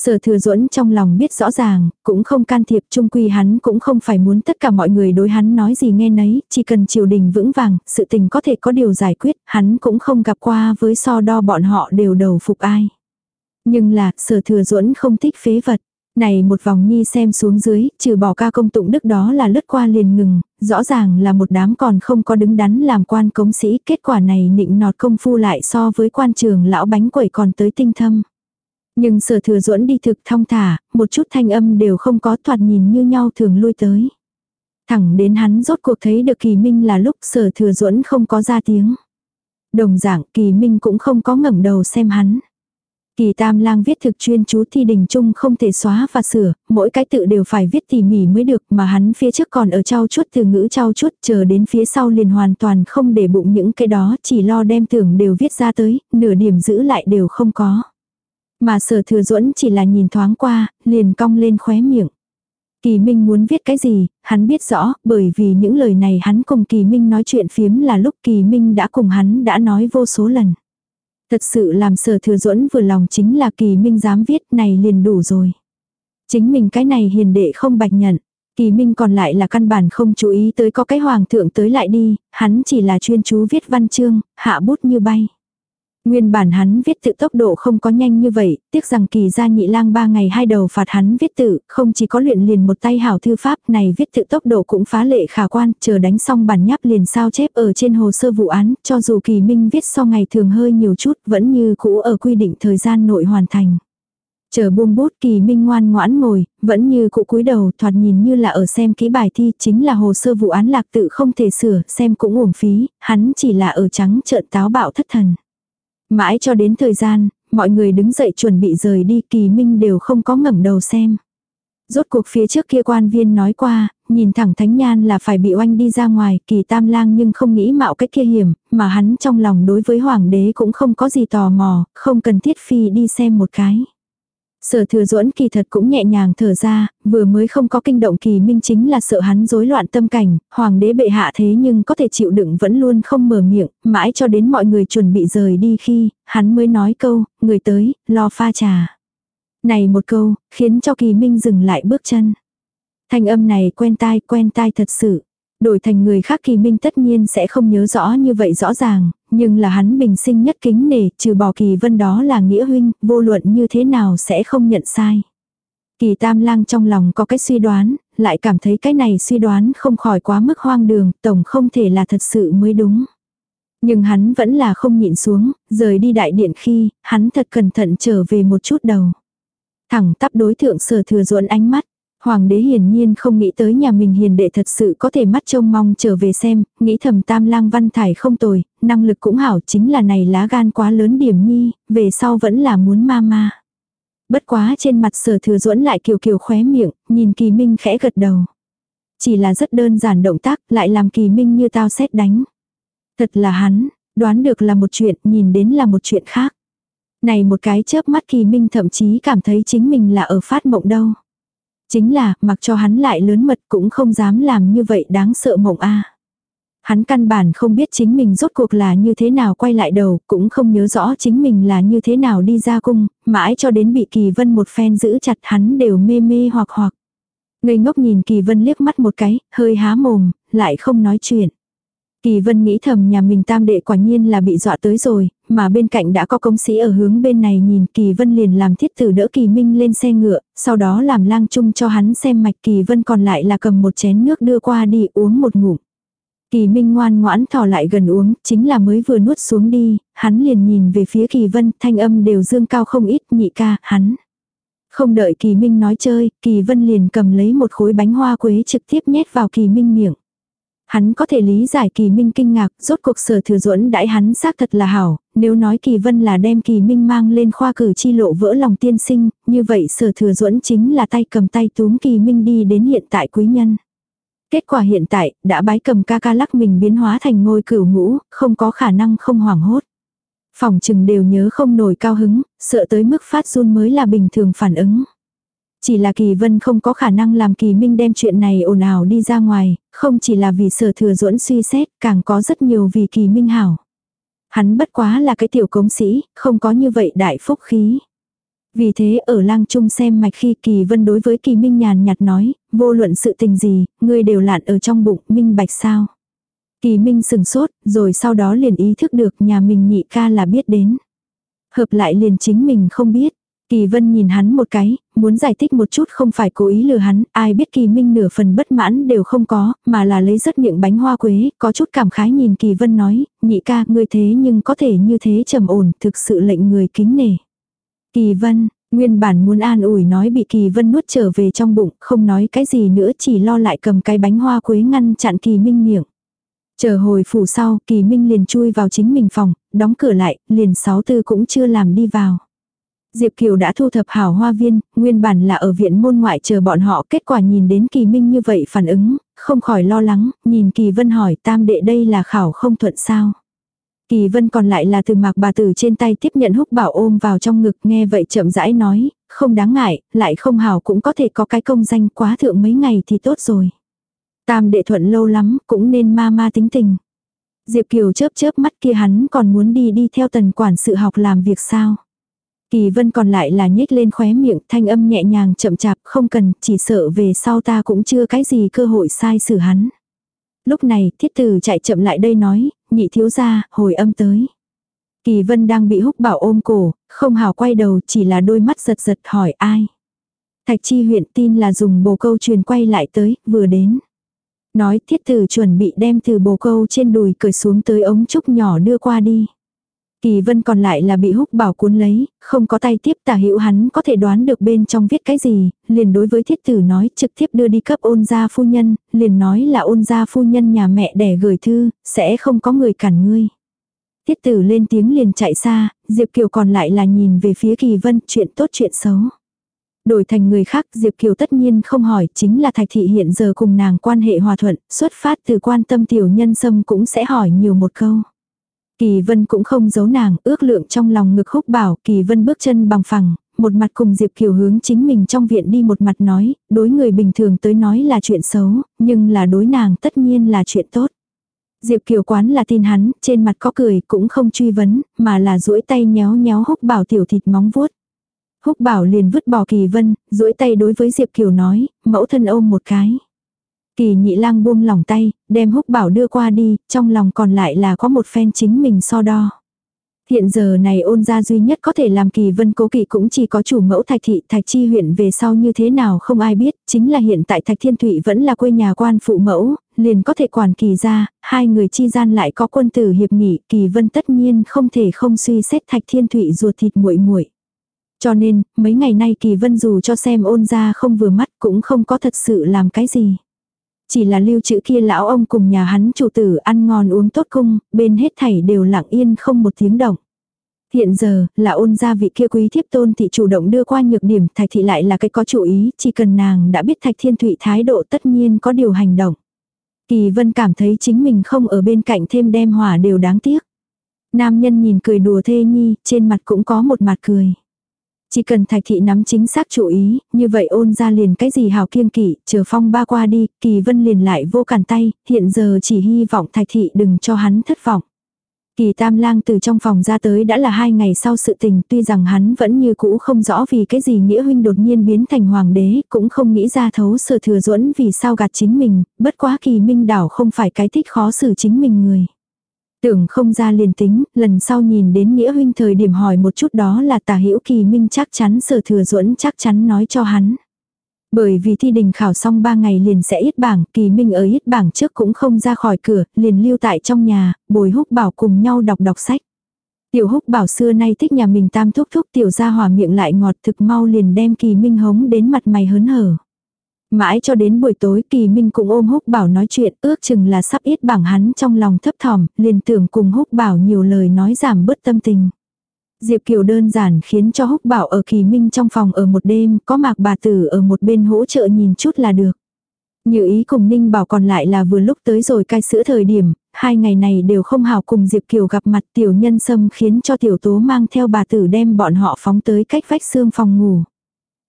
Sở thừa duẫn trong lòng biết rõ ràng, cũng không can thiệp trung quy hắn cũng không phải muốn tất cả mọi người đối hắn nói gì nghe nấy, chỉ cần triều đình vững vàng, sự tình có thể có điều giải quyết, hắn cũng không gặp qua với so đo bọn họ đều đầu phục ai. Nhưng là, sở thừa duẫn không thích phế vật. Này một vòng nhi xem xuống dưới, trừ bỏ ca công tụng đức đó là lướt qua liền ngừng, rõ ràng là một đám còn không có đứng đắn làm quan cống sĩ, kết quả này nịnh nọt công phu lại so với quan trường lão bánh quẩy còn tới tinh thâm. Nhưng sở thừa duẫn đi thực thong thả, một chút thanh âm đều không có thoạt nhìn như nhau thường lui tới. Thẳng đến hắn rốt cuộc thấy được kỳ minh là lúc sở thừa duẫn không có ra tiếng. Đồng dạng kỳ minh cũng không có ngẩng đầu xem hắn. Kỳ tam lang viết thực chuyên chú thi đình chung không thể xóa và sửa, mỗi cái tự đều phải viết tỉ mỉ mới được mà hắn phía trước còn ở trao chuốt từ ngữ trao chuốt chờ đến phía sau liền hoàn toàn không để bụng những cái đó chỉ lo đem tưởng đều viết ra tới, nửa điểm giữ lại đều không có. Mà sở thừa duẫn chỉ là nhìn thoáng qua, liền cong lên khóe miệng. Kỳ Minh muốn viết cái gì, hắn biết rõ, bởi vì những lời này hắn cùng Kỳ Minh nói chuyện phiếm là lúc Kỳ Minh đã cùng hắn đã nói vô số lần. Thật sự làm sở thừa duẫn vừa lòng chính là Kỳ Minh dám viết này liền đủ rồi. Chính mình cái này hiền đệ không bạch nhận. Kỳ Minh còn lại là căn bản không chú ý tới có cái hoàng thượng tới lại đi, hắn chỉ là chuyên chú viết văn chương, hạ bút như bay. Nguyên bản hắn viết tự tốc độ không có nhanh như vậy, tiếc rằng kỳ gia nhị lang ba ngày hai đầu phạt hắn viết tự, không chỉ có luyện liền một tay hảo thư pháp này viết tự tốc độ cũng phá lệ khả quan, chờ đánh xong bản nháp liền sao chép ở trên hồ sơ vụ án, cho dù kỳ minh viết sau ngày thường hơi nhiều chút vẫn như cũ ở quy định thời gian nội hoàn thành. Chờ buông bút kỳ minh ngoan ngoãn ngồi, vẫn như cụ cúi đầu thoạt nhìn như là ở xem kỹ bài thi chính là hồ sơ vụ án lạc tự không thể sửa, xem cũng uổng phí, hắn chỉ là ở trắng trợn táo bạo thất thần. Mãi cho đến thời gian, mọi người đứng dậy chuẩn bị rời đi kỳ minh đều không có ngẩng đầu xem. Rốt cuộc phía trước kia quan viên nói qua, nhìn thẳng thánh nhan là phải bị oanh đi ra ngoài, kỳ tam lang nhưng không nghĩ mạo cách kia hiểm, mà hắn trong lòng đối với hoàng đế cũng không có gì tò mò, không cần thiết phi đi xem một cái. Sở thừa duẫn kỳ thật cũng nhẹ nhàng thở ra, vừa mới không có kinh động kỳ minh chính là sợ hắn rối loạn tâm cảnh, hoàng đế bệ hạ thế nhưng có thể chịu đựng vẫn luôn không mở miệng, mãi cho đến mọi người chuẩn bị rời đi khi, hắn mới nói câu, người tới, lo pha trà. Này một câu, khiến cho kỳ minh dừng lại bước chân. Thanh âm này quen tai, quen tai thật sự. Đổi thành người khác kỳ minh tất nhiên sẽ không nhớ rõ như vậy rõ ràng, nhưng là hắn bình sinh nhất kính nể, trừ bỏ kỳ vân đó là nghĩa huynh, vô luận như thế nào sẽ không nhận sai. Kỳ tam lang trong lòng có cái suy đoán, lại cảm thấy cái này suy đoán không khỏi quá mức hoang đường, tổng không thể là thật sự mới đúng. Nhưng hắn vẫn là không nhịn xuống, rời đi đại điện khi, hắn thật cẩn thận trở về một chút đầu. Thẳng tắp đối thượng sở thừa ruộn ánh mắt. Hoàng đế hiển nhiên không nghĩ tới nhà mình hiền đệ thật sự có thể mắt trông mong trở về xem, nghĩ thầm tam lang văn thải không tồi, năng lực cũng hảo chính là này lá gan quá lớn điểm nhi, về sau vẫn là muốn ma ma. Bất quá trên mặt sở thừa duẫn lại kiều kiều khóe miệng, nhìn kỳ minh khẽ gật đầu. Chỉ là rất đơn giản động tác, lại làm kỳ minh như tao xét đánh. Thật là hắn, đoán được là một chuyện, nhìn đến là một chuyện khác. Này một cái chớp mắt kỳ minh thậm chí cảm thấy chính mình là ở phát mộng đâu. Chính là, mặc cho hắn lại lớn mật cũng không dám làm như vậy đáng sợ mộng a. Hắn căn bản không biết chính mình rốt cuộc là như thế nào quay lại đầu, cũng không nhớ rõ chính mình là như thế nào đi ra cung, mãi cho đến bị Kỳ Vân một phen giữ chặt hắn đều mê mê hoặc hoặc. Ngây ngốc nhìn Kỳ Vân liếc mắt một cái, hơi há mồm, lại không nói chuyện. Kỳ Vân nghĩ thầm nhà mình tam đệ quả nhiên là bị dọa tới rồi, mà bên cạnh đã có công sĩ ở hướng bên này nhìn Kỳ Vân liền làm thiết tử đỡ Kỳ Minh lên xe ngựa, sau đó làm lang chung cho hắn xem mạch Kỳ Vân còn lại là cầm một chén nước đưa qua đi uống một ngụm. Kỳ Minh ngoan ngoãn thò lại gần uống, chính là mới vừa nuốt xuống đi, hắn liền nhìn về phía Kỳ Vân, thanh âm đều dương cao không ít, nhị ca, hắn. Không đợi Kỳ Minh nói chơi, Kỳ Vân liền cầm lấy một khối bánh hoa quế trực tiếp nhét vào Kỳ Minh miệng. Hắn có thể lý giải Kỳ Minh kinh ngạc, rốt cuộc sở thừa duẫn đãi hắn xác thật là hảo, nếu nói Kỳ Vân là đem Kỳ Minh mang lên khoa cử chi lộ vỡ lòng tiên sinh, như vậy sở thừa duẫn chính là tay cầm tay túm Kỳ Minh đi đến hiện tại quý nhân. Kết quả hiện tại, đã bái cầm ca ca lắc mình biến hóa thành ngôi cửu ngũ, không có khả năng không hoảng hốt. Phòng chừng đều nhớ không nổi cao hứng, sợ tới mức phát run mới là bình thường phản ứng. Chỉ là kỳ vân không có khả năng làm kỳ minh đem chuyện này ồn ào đi ra ngoài, không chỉ là vì sở thừa duẫn suy xét, càng có rất nhiều vì kỳ minh hảo. Hắn bất quá là cái tiểu cống sĩ, không có như vậy đại phúc khí. Vì thế ở lang trung xem mạch khi kỳ vân đối với kỳ minh nhàn nhạt nói, vô luận sự tình gì, ngươi đều lạn ở trong bụng, minh bạch sao. Kỳ minh sừng sốt, rồi sau đó liền ý thức được nhà mình nhị ca là biết đến. Hợp lại liền chính mình không biết. Kỳ vân nhìn hắn một cái, muốn giải thích một chút không phải cố ý lừa hắn, ai biết kỳ minh nửa phần bất mãn đều không có, mà là lấy rất miệng bánh hoa quế, có chút cảm khái nhìn kỳ vân nói, nhị ca, ngươi thế nhưng có thể như thế trầm ổn, thực sự lệnh người kính nể. Kỳ vân, nguyên bản muốn an ủi nói bị kỳ vân nuốt trở về trong bụng, không nói cái gì nữa chỉ lo lại cầm cái bánh hoa quế ngăn chặn kỳ minh miệng. Chờ hồi phủ sau, kỳ minh liền chui vào chính mình phòng, đóng cửa lại, liền sáu tư cũng chưa làm đi vào. Diệp Kiều đã thu thập hảo hoa viên, nguyên bản là ở viện môn ngoại chờ bọn họ kết quả nhìn đến kỳ minh như vậy phản ứng, không khỏi lo lắng, nhìn kỳ vân hỏi tam đệ đây là khảo không thuận sao. Kỳ vân còn lại là từ mạc bà tử trên tay tiếp nhận húc bảo ôm vào trong ngực nghe vậy chậm rãi nói, không đáng ngại, lại không hảo cũng có thể có cái công danh quá thượng mấy ngày thì tốt rồi. Tam đệ thuận lâu lắm cũng nên ma ma tính tình. Diệp Kiều chớp chớp mắt kia hắn còn muốn đi đi theo tần quản sự học làm việc sao. Kỳ vân còn lại là nhếch lên khóe miệng thanh âm nhẹ nhàng chậm chạp không cần chỉ sợ về sau ta cũng chưa cái gì cơ hội sai xử hắn. Lúc này thiết tử chạy chậm lại đây nói nhị thiếu gia hồi âm tới. Kỳ vân đang bị húc bảo ôm cổ, không hào quay đầu chỉ là đôi mắt giật giật hỏi ai. Thạch chi huyện tin là dùng bồ câu truyền quay lại tới, vừa đến. Nói thiết tử chuẩn bị đem từ bồ câu trên đùi cởi xuống tới ống trúc nhỏ đưa qua đi. Kỳ vân còn lại là bị húc bảo cuốn lấy, không có tay tiếp tả hữu hắn có thể đoán được bên trong viết cái gì, liền đối với thiết tử nói trực tiếp đưa đi cấp ôn gia phu nhân, liền nói là ôn gia phu nhân nhà mẹ đẻ gửi thư, sẽ không có người cản ngươi. Thiết tử lên tiếng liền chạy xa, Diệp Kiều còn lại là nhìn về phía kỳ vân chuyện tốt chuyện xấu. Đổi thành người khác Diệp Kiều tất nhiên không hỏi chính là Thạch Thị hiện giờ cùng nàng quan hệ hòa thuận, xuất phát từ quan tâm tiểu nhân sâm cũng sẽ hỏi nhiều một câu. Kỳ Vân cũng không giấu nàng, ước lượng trong lòng ngực húc bảo, Kỳ Vân bước chân bằng phẳng, một mặt cùng Diệp Kiều hướng chính mình trong viện đi một mặt nói, đối người bình thường tới nói là chuyện xấu, nhưng là đối nàng tất nhiên là chuyện tốt. Diệp Kiều quán là tin hắn, trên mặt có cười cũng không truy vấn, mà là duỗi tay nhéo nhéo húc bảo tiểu thịt móng vuốt. Húc bảo liền vứt bỏ Kỳ Vân, duỗi tay đối với Diệp Kiều nói, mẫu thân ôm một cái. Kỳ nhị lang buông lòng tay, đem húc bảo đưa qua đi, trong lòng còn lại là có một phen chính mình so đo. Hiện giờ này ôn gia duy nhất có thể làm kỳ vân cố kỵ cũng chỉ có chủ mẫu thạch thị thạch chi huyện về sau như thế nào không ai biết, chính là hiện tại thạch thiên thụy vẫn là quê nhà quan phụ mẫu, liền có thể quản kỳ ra, hai người chi gian lại có quân tử hiệp nghị, kỳ vân tất nhiên không thể không suy xét thạch thiên thụy ruột thịt muội muội Cho nên, mấy ngày nay kỳ vân dù cho xem ôn gia không vừa mắt cũng không có thật sự làm cái gì. Chỉ là lưu trữ kia lão ông cùng nhà hắn chủ tử ăn ngon uống tốt cung, bên hết thảy đều lặng yên không một tiếng động. Hiện giờ, là ôn gia vị kia quý thiếp tôn thị chủ động đưa qua nhược điểm thạch thị lại là cái có chủ ý, chỉ cần nàng đã biết thạch thiên thụy thái độ tất nhiên có điều hành động. Kỳ vân cảm thấy chính mình không ở bên cạnh thêm đem hỏa đều đáng tiếc. Nam nhân nhìn cười đùa thê nhi, trên mặt cũng có một mặt cười. Chỉ cần thạch thị nắm chính xác chủ ý, như vậy ôn ra liền cái gì hào kiêng kỵ, chờ phong ba qua đi, kỳ vân liền lại vô cản tay, hiện giờ chỉ hy vọng thạch thị đừng cho hắn thất vọng. Kỳ tam lang từ trong phòng ra tới đã là hai ngày sau sự tình tuy rằng hắn vẫn như cũ không rõ vì cái gì nghĩa huynh đột nhiên biến thành hoàng đế, cũng không nghĩ ra thấu sở thừa duẫn vì sao gạt chính mình, bất quá kỳ minh đảo không phải cái thích khó xử chính mình người. Tưởng không ra liền tính, lần sau nhìn đến nghĩa huynh thời điểm hỏi một chút đó là tà hữu kỳ minh chắc chắn sở thừa duẫn chắc chắn nói cho hắn. Bởi vì thi đình khảo xong 3 ngày liền sẽ ít bảng, kỳ minh ở ít bảng trước cũng không ra khỏi cửa, liền lưu tại trong nhà, bồi húc bảo cùng nhau đọc đọc sách. Tiểu húc bảo xưa nay thích nhà mình tam thúc thúc tiểu ra hòa miệng lại ngọt thực mau liền đem kỳ minh hống đến mặt mày hớn hở. Mãi cho đến buổi tối kỳ minh cũng ôm húc bảo nói chuyện ước chừng là sắp ít bảng hắn trong lòng thấp thỏm, liền tưởng cùng húc bảo nhiều lời nói giảm bớt tâm tình. Diệp Kiều đơn giản khiến cho húc bảo ở kỳ minh trong phòng ở một đêm, có mạc bà tử ở một bên hỗ trợ nhìn chút là được. Như ý cùng Ninh bảo còn lại là vừa lúc tới rồi cai sữa thời điểm, hai ngày này đều không hào cùng Diệp Kiều gặp mặt tiểu nhân sâm khiến cho tiểu tố mang theo bà tử đem bọn họ phóng tới cách vách xương phòng ngủ.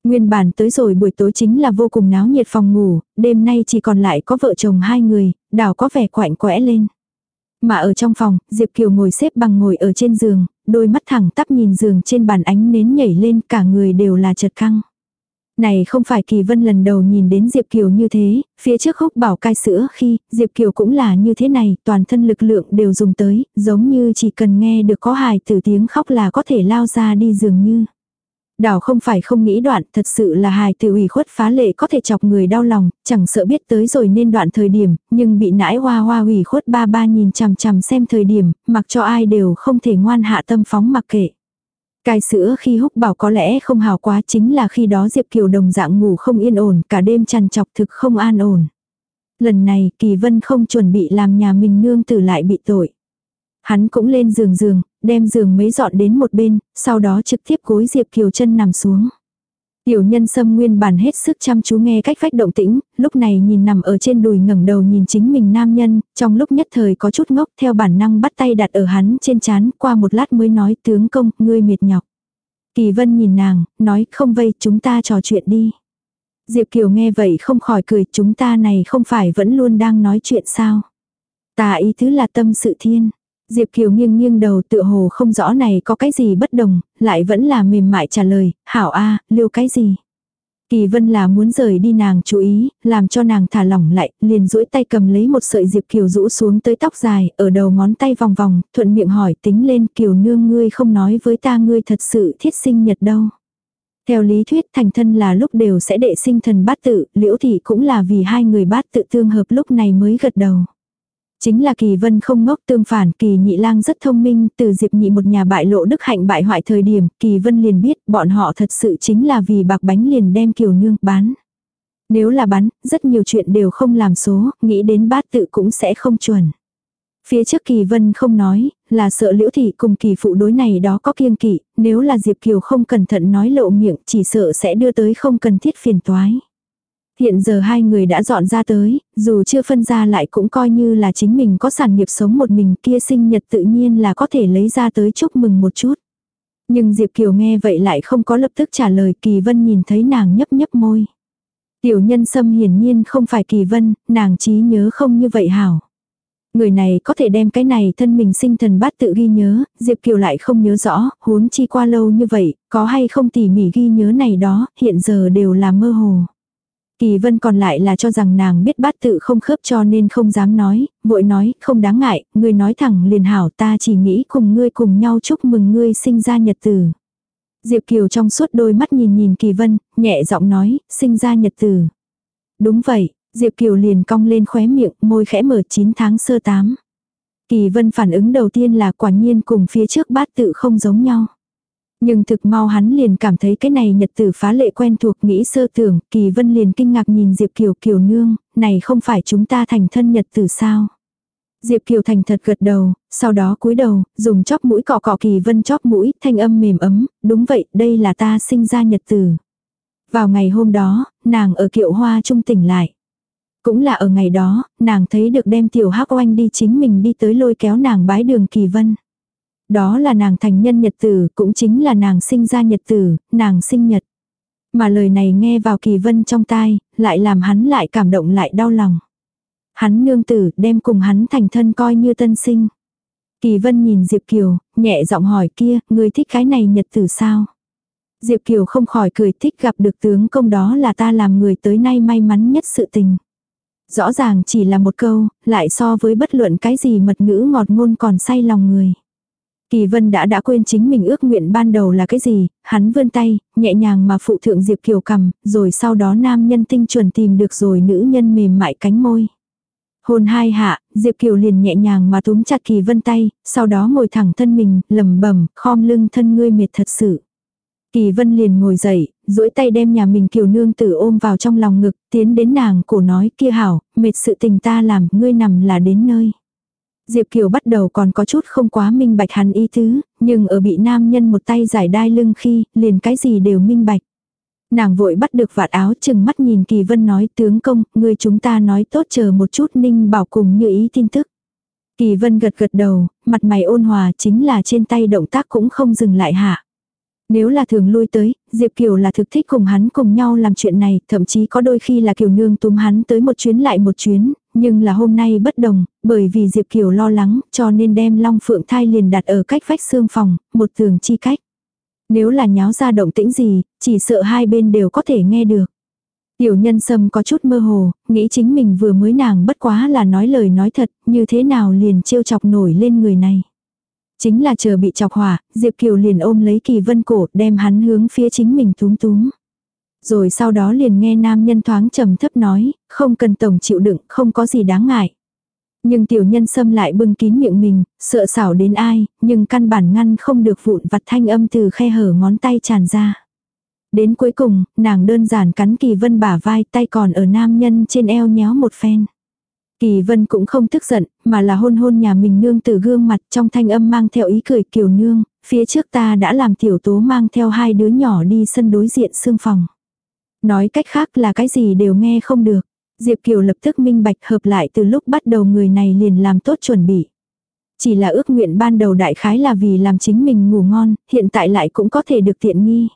Nguyên bản tới rồi buổi tối chính là vô cùng náo nhiệt phòng ngủ, đêm nay chỉ còn lại có vợ chồng hai người, đảo có vẻ quạnh quẽ lên. Mà ở trong phòng, Diệp Kiều ngồi xếp bằng ngồi ở trên giường, đôi mắt thẳng tắp nhìn giường trên bàn ánh nến nhảy lên cả người đều là chật căng. Này không phải Kỳ Vân lần đầu nhìn đến Diệp Kiều như thế, phía trước húc bảo cai sữa khi Diệp Kiều cũng là như thế này, toàn thân lực lượng đều dùng tới, giống như chỉ cần nghe được có hài từ tiếng khóc là có thể lao ra đi dường như. Đảo không phải không nghĩ đoạn, thật sự là hài từ ủy khuất phá lệ có thể chọc người đau lòng, chẳng sợ biết tới rồi nên đoạn thời điểm, nhưng bị nãi hoa hoa ủy khuất ba ba nhìn chằm chằm xem thời điểm, mặc cho ai đều không thể ngoan hạ tâm phóng mặc kệ. Cai sữa khi húc bảo có lẽ không hào quá chính là khi đó Diệp Kiều đồng dạng ngủ không yên ổn, cả đêm chằn chọc thực không an ổn. Lần này Kỳ Vân không chuẩn bị làm nhà mình nương tử lại bị tội. Hắn cũng lên giường giường, đem giường mấy dọn đến một bên, sau đó trực tiếp cối Diệp Kiều chân nằm xuống. Tiểu nhân sâm nguyên bản hết sức chăm chú nghe cách phách động tĩnh, lúc này nhìn nằm ở trên đùi ngẩng đầu nhìn chính mình nam nhân, trong lúc nhất thời có chút ngốc theo bản năng bắt tay đặt ở hắn trên chán, qua một lát mới nói tướng công, ngươi mệt nhọc. Kỳ vân nhìn nàng, nói không vây chúng ta trò chuyện đi. Diệp Kiều nghe vậy không khỏi cười, chúng ta này không phải vẫn luôn đang nói chuyện sao. Ta ý thứ là tâm sự thiên. Diệp Kiều nghiêng nghiêng đầu tựa hồ không rõ này có cái gì bất đồng, lại vẫn là mềm mại trả lời, hảo a lưu cái gì. Kỳ vân là muốn rời đi nàng chú ý, làm cho nàng thả lỏng lại, liền duỗi tay cầm lấy một sợi Diệp Kiều rũ xuống tới tóc dài, ở đầu ngón tay vòng vòng, thuận miệng hỏi tính lên Kiều nương ngươi không nói với ta ngươi thật sự thiết sinh nhật đâu. Theo lý thuyết thành thân là lúc đều sẽ đệ sinh thần bát tự, liễu thị cũng là vì hai người bát tự tương hợp lúc này mới gật đầu. Chính là kỳ vân không ngốc tương phản kỳ nhị lang rất thông minh từ diệp nhị một nhà bại lộ đức hạnh bại hoại thời điểm kỳ vân liền biết bọn họ thật sự chính là vì bạc bánh liền đem kiều nương bán. Nếu là bán, rất nhiều chuyện đều không làm số, nghĩ đến bát tự cũng sẽ không chuẩn. Phía trước kỳ vân không nói, là sợ liễu thị cùng kỳ phụ đối này đó có kiêng kỵ, nếu là Diệp Kiều không cẩn thận nói lộ miệng chỉ sợ sẽ đưa tới không cần thiết phiền toái. Hiện giờ hai người đã dọn ra tới, dù chưa phân ra lại cũng coi như là chính mình có sản nghiệp sống một mình kia sinh nhật tự nhiên là có thể lấy ra tới chúc mừng một chút. Nhưng Diệp Kiều nghe vậy lại không có lập tức trả lời Kỳ Vân nhìn thấy nàng nhấp nhấp môi. Tiểu nhân sâm hiển nhiên không phải Kỳ Vân, nàng trí nhớ không như vậy hảo. Người này có thể đem cái này thân mình sinh thần bát tự ghi nhớ, Diệp Kiều lại không nhớ rõ, huống chi qua lâu như vậy, có hay không tỉ mỉ ghi nhớ này đó, hiện giờ đều là mơ hồ. Kỳ vân còn lại là cho rằng nàng biết bát tự không khớp cho nên không dám nói, vội nói, không đáng ngại, ngươi nói thẳng liền hảo ta chỉ nghĩ cùng ngươi cùng nhau chúc mừng ngươi sinh ra nhật tử. Diệp Kiều trong suốt đôi mắt nhìn nhìn Kỳ Vân, nhẹ giọng nói, sinh ra nhật tử. Đúng vậy, Diệp Kiều liền cong lên khóe miệng, môi khẽ mở 9 tháng sơ tám. Kỳ Vân phản ứng đầu tiên là quả nhiên cùng phía trước bát tự không giống nhau. Nhưng thực mau hắn liền cảm thấy cái này nhật tử phá lệ quen thuộc nghĩ sơ tưởng, Kỳ Vân liền kinh ngạc nhìn Diệp Kiều Kiều nương, này không phải chúng ta thành thân nhật tử sao. Diệp Kiều thành thật gật đầu, sau đó cúi đầu, dùng chóp mũi cọ cọ Kỳ Vân chóp mũi, thanh âm mềm ấm, đúng vậy, đây là ta sinh ra nhật tử. Vào ngày hôm đó, nàng ở kiệu hoa trung tỉnh lại. Cũng là ở ngày đó, nàng thấy được đem tiểu hắc oanh đi chính mình đi tới lôi kéo nàng bái đường Kỳ Vân. Đó là nàng thành nhân nhật tử, cũng chính là nàng sinh ra nhật tử, nàng sinh nhật. Mà lời này nghe vào kỳ vân trong tai, lại làm hắn lại cảm động lại đau lòng. Hắn nương tử đem cùng hắn thành thân coi như tân sinh. Kỳ vân nhìn Diệp Kiều, nhẹ giọng hỏi kia, ngươi thích cái này nhật tử sao? Diệp Kiều không khỏi cười thích gặp được tướng công đó là ta làm người tới nay may mắn nhất sự tình. Rõ ràng chỉ là một câu, lại so với bất luận cái gì mật ngữ ngọt ngôn còn say lòng người. Kỳ Vân đã đã quên chính mình ước nguyện ban đầu là cái gì, hắn vươn tay, nhẹ nhàng mà phụ thượng Diệp Kiều cầm, rồi sau đó nam nhân tinh chuẩn tìm được rồi nữ nhân mềm mại cánh môi. Hôn hai hạ, Diệp Kiều liền nhẹ nhàng mà túm chặt Kỳ Vân tay, sau đó ngồi thẳng thân mình, lầm bẩm khom lưng thân ngươi mệt thật sự. Kỳ Vân liền ngồi dậy, duỗi tay đem nhà mình Kiều nương tử ôm vào trong lòng ngực, tiến đến nàng cổ nói kia hảo, mệt sự tình ta làm, ngươi nằm là đến nơi. Diệp Kiều bắt đầu còn có chút không quá minh bạch hắn ý tứ, nhưng ở bị nam nhân một tay giải đai lưng khi, liền cái gì đều minh bạch. Nàng vội bắt được vạt áo chừng mắt nhìn Kỳ Vân nói tướng công, người chúng ta nói tốt chờ một chút ninh bảo cùng như ý tin tức. Kỳ Vân gật gật đầu, mặt mày ôn hòa chính là trên tay động tác cũng không dừng lại hạ. Nếu là thường lui tới, Diệp Kiều là thực thích cùng hắn cùng nhau làm chuyện này, thậm chí có đôi khi là Kiều Nương túm hắn tới một chuyến lại một chuyến, nhưng là hôm nay bất đồng, bởi vì Diệp Kiều lo lắng, cho nên đem Long Phượng thai liền đặt ở cách vách xương phòng, một tường chi cách. Nếu là nháo ra động tĩnh gì, chỉ sợ hai bên đều có thể nghe được. Tiểu nhân sâm có chút mơ hồ, nghĩ chính mình vừa mới nàng bất quá là nói lời nói thật, như thế nào liền trêu chọc nổi lên người này. Chính là chờ bị chọc hỏa, Diệp Kiều liền ôm lấy kỳ vân cổ, đem hắn hướng phía chính mình túm túm. Rồi sau đó liền nghe nam nhân thoáng trầm thấp nói, không cần tổng chịu đựng, không có gì đáng ngại. Nhưng tiểu nhân xâm lại bưng kín miệng mình, sợ xảo đến ai, nhưng căn bản ngăn không được vụn vặt thanh âm từ khe hở ngón tay tràn ra. Đến cuối cùng, nàng đơn giản cắn kỳ vân bả vai tay còn ở nam nhân trên eo nhéo một phen. Kỳ vân cũng không tức giận, mà là hôn hôn nhà mình nương từ gương mặt trong thanh âm mang theo ý cười kiều nương, phía trước ta đã làm tiểu tố mang theo hai đứa nhỏ đi sân đối diện xương phòng. Nói cách khác là cái gì đều nghe không được. Diệp Kiều lập tức minh bạch hợp lại từ lúc bắt đầu người này liền làm tốt chuẩn bị. Chỉ là ước nguyện ban đầu đại khái là vì làm chính mình ngủ ngon, hiện tại lại cũng có thể được tiện nghi.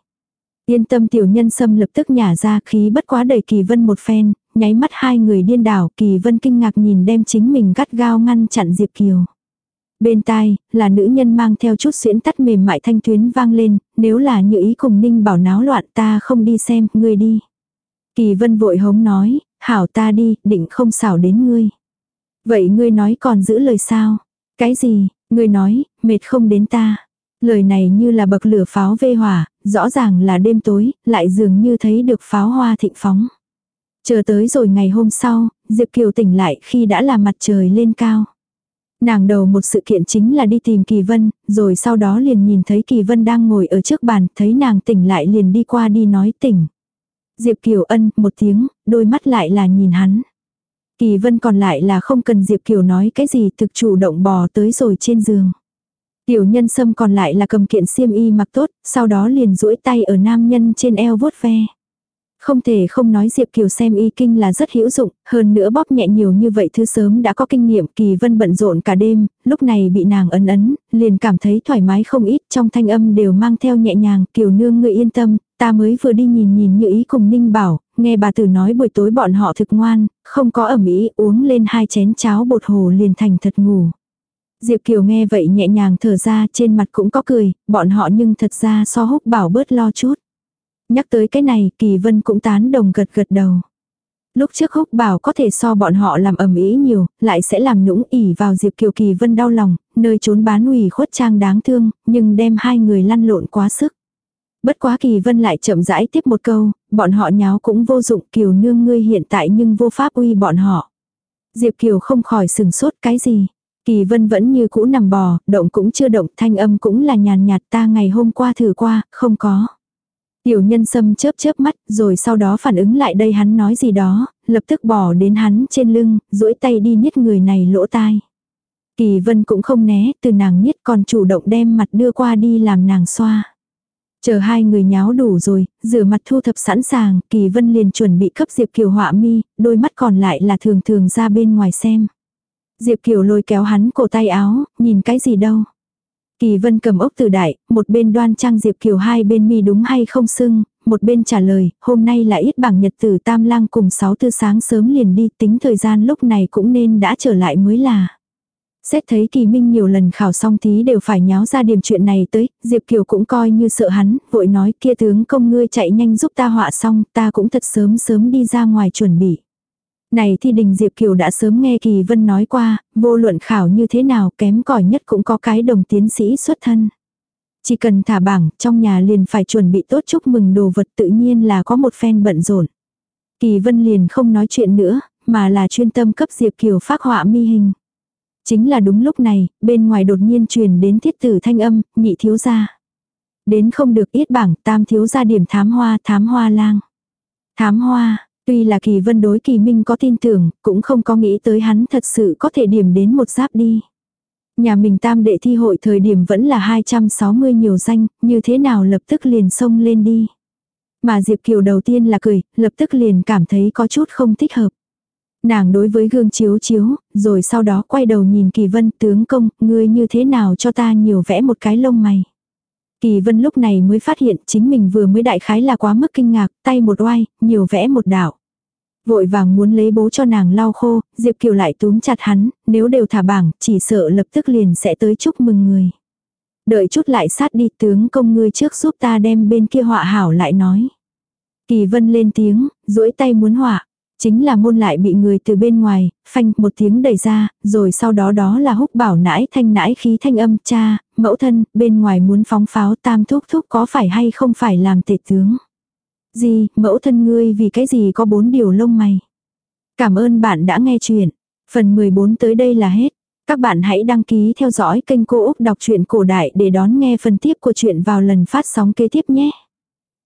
Yên tâm tiểu nhân sâm lập tức nhả ra khí bất quá đầy kỳ vân một phen, nháy mắt hai người điên đảo kỳ vân kinh ngạc nhìn đem chính mình gắt gao ngăn chặn Diệp Kiều. Bên tai, là nữ nhân mang theo chút xuyễn tắt mềm mại thanh tuyến vang lên, nếu là như ý cùng ninh bảo náo loạn ta không đi xem, ngươi đi. Kỳ vân vội hống nói, hảo ta đi, định không xảo đến ngươi. Vậy ngươi nói còn giữ lời sao? Cái gì, ngươi nói, mệt không đến ta. Lời này như là bậc lửa pháo vê hỏa, rõ ràng là đêm tối, lại dường như thấy được pháo hoa thịnh phóng. Chờ tới rồi ngày hôm sau, Diệp Kiều tỉnh lại khi đã là mặt trời lên cao. Nàng đầu một sự kiện chính là đi tìm Kỳ Vân, rồi sau đó liền nhìn thấy Kỳ Vân đang ngồi ở trước bàn, thấy nàng tỉnh lại liền đi qua đi nói tỉnh. Diệp Kiều ân một tiếng, đôi mắt lại là nhìn hắn. Kỳ Vân còn lại là không cần Diệp Kiều nói cái gì thực chủ động bò tới rồi trên giường. Tiểu nhân sâm còn lại là cầm kiện xiêm y mặc tốt, sau đó liền duỗi tay ở nam nhân trên eo vuốt ve. Không thể không nói Diệp Kiều xem y kinh là rất hữu dụng, hơn nữa bóp nhẹ nhiều như vậy thứ sớm đã có kinh nghiệm kỳ vân bận rộn cả đêm, lúc này bị nàng ấn ấn, liền cảm thấy thoải mái không ít, trong thanh âm đều mang theo nhẹ nhàng, Kiều nương người yên tâm, ta mới vừa đi nhìn nhìn như ý cùng Ninh bảo, nghe bà tử nói buổi tối bọn họ thực ngoan, không có ẩm ý uống lên hai chén cháo bột hồ liền thành thật ngủ. Diệp Kiều nghe vậy nhẹ nhàng thở ra trên mặt cũng có cười, bọn họ nhưng thật ra so húc bảo bớt lo chút. Nhắc tới cái này, Kỳ Vân cũng tán đồng gật gật đầu. Lúc trước húc bảo có thể so bọn họ làm ầm ĩ nhiều, lại sẽ làm nũng ỉ vào Diệp Kiều Kỳ Vân đau lòng, nơi trốn bán ủy khuất trang đáng thương, nhưng đem hai người lăn lộn quá sức. Bất quá Kỳ Vân lại chậm rãi tiếp một câu, bọn họ nháo cũng vô dụng Kiều nương ngươi hiện tại nhưng vô pháp uy bọn họ. Diệp Kiều không khỏi sừng sốt cái gì. Kỳ Vân vẫn như cũ nằm bò, động cũng chưa động, thanh âm cũng là nhàn nhạt ta ngày hôm qua thử qua, không có. Tiểu nhân sâm chớp chớp mắt, rồi sau đó phản ứng lại đây hắn nói gì đó, lập tức bỏ đến hắn trên lưng, duỗi tay đi niết người này lỗ tai. Kỳ vân cũng không né, từ nàng niết còn chủ động đem mặt đưa qua đi làm nàng xoa. Chờ hai người nháo đủ rồi, rửa mặt thu thập sẵn sàng, Kỳ Vân liền chuẩn bị cấp Diệp Kiều họa mi, đôi mắt còn lại là thường thường ra bên ngoài xem. Diệp Kiều lôi kéo hắn cổ tay áo, nhìn cái gì đâu. Kỳ vân cầm ốc từ đại, một bên đoan trang Diệp Kiều hai bên mi đúng hay không sưng, một bên trả lời, hôm nay là ít bảng nhật tử tam lang cùng sáu tư sáng sớm liền đi tính thời gian lúc này cũng nên đã trở lại mới là. Xét thấy kỳ minh nhiều lần khảo xong tí đều phải nháo ra điểm chuyện này tới, Diệp Kiều cũng coi như sợ hắn, vội nói kia tướng công ngươi chạy nhanh giúp ta họa xong, ta cũng thật sớm sớm đi ra ngoài chuẩn bị. Này thì đình Diệp Kiều đã sớm nghe Kỳ Vân nói qua, vô luận khảo như thế nào kém cỏi nhất cũng có cái đồng tiến sĩ xuất thân. Chỉ cần thả bảng, trong nhà liền phải chuẩn bị tốt chúc mừng đồ vật tự nhiên là có một phen bận rộn. Kỳ Vân liền không nói chuyện nữa, mà là chuyên tâm cấp Diệp Kiều phác họa mi hình. Chính là đúng lúc này, bên ngoài đột nhiên truyền đến thiết tử thanh âm, nhị thiếu gia. Đến không được ít bảng, tam thiếu gia điểm thám hoa, thám hoa lang. Thám hoa, tuy là kỳ vân đối kỳ minh có tin tưởng, cũng không có nghĩ tới hắn thật sự có thể điểm đến một giáp đi. Nhà mình tam đệ thi hội thời điểm vẫn là 260 nhiều danh, như thế nào lập tức liền xông lên đi. Mà Diệp Kiều đầu tiên là cười, lập tức liền cảm thấy có chút không thích hợp. Nàng đối với gương chiếu chiếu, rồi sau đó quay đầu nhìn Kỳ Vân tướng công, ngươi như thế nào cho ta nhiều vẽ một cái lông mày. Kỳ Vân lúc này mới phát hiện chính mình vừa mới đại khái là quá mức kinh ngạc, tay một oai, nhiều vẽ một đạo. Vội vàng muốn lấy bố cho nàng lau khô, Diệp Kiều lại túm chặt hắn, nếu đều thả bảng, chỉ sợ lập tức liền sẽ tới chúc mừng người. Đợi chút lại sát đi tướng công ngươi trước giúp ta đem bên kia họa hảo lại nói. Kỳ Vân lên tiếng, duỗi tay muốn họa. Chính là môn lại bị người từ bên ngoài, phanh một tiếng đẩy ra, rồi sau đó đó là húc bảo nãi thanh nãi khí thanh âm cha, mẫu thân, bên ngoài muốn phóng pháo tam thúc thúc có phải hay không phải làm tể tướng. Gì, mẫu thân ngươi vì cái gì có bốn điều lông mày. Cảm ơn bạn đã nghe chuyện. Phần 14 tới đây là hết. Các bạn hãy đăng ký theo dõi kênh Cô Úc Đọc truyện Cổ Đại để đón nghe phần tiếp của chuyện vào lần phát sóng kế tiếp nhé.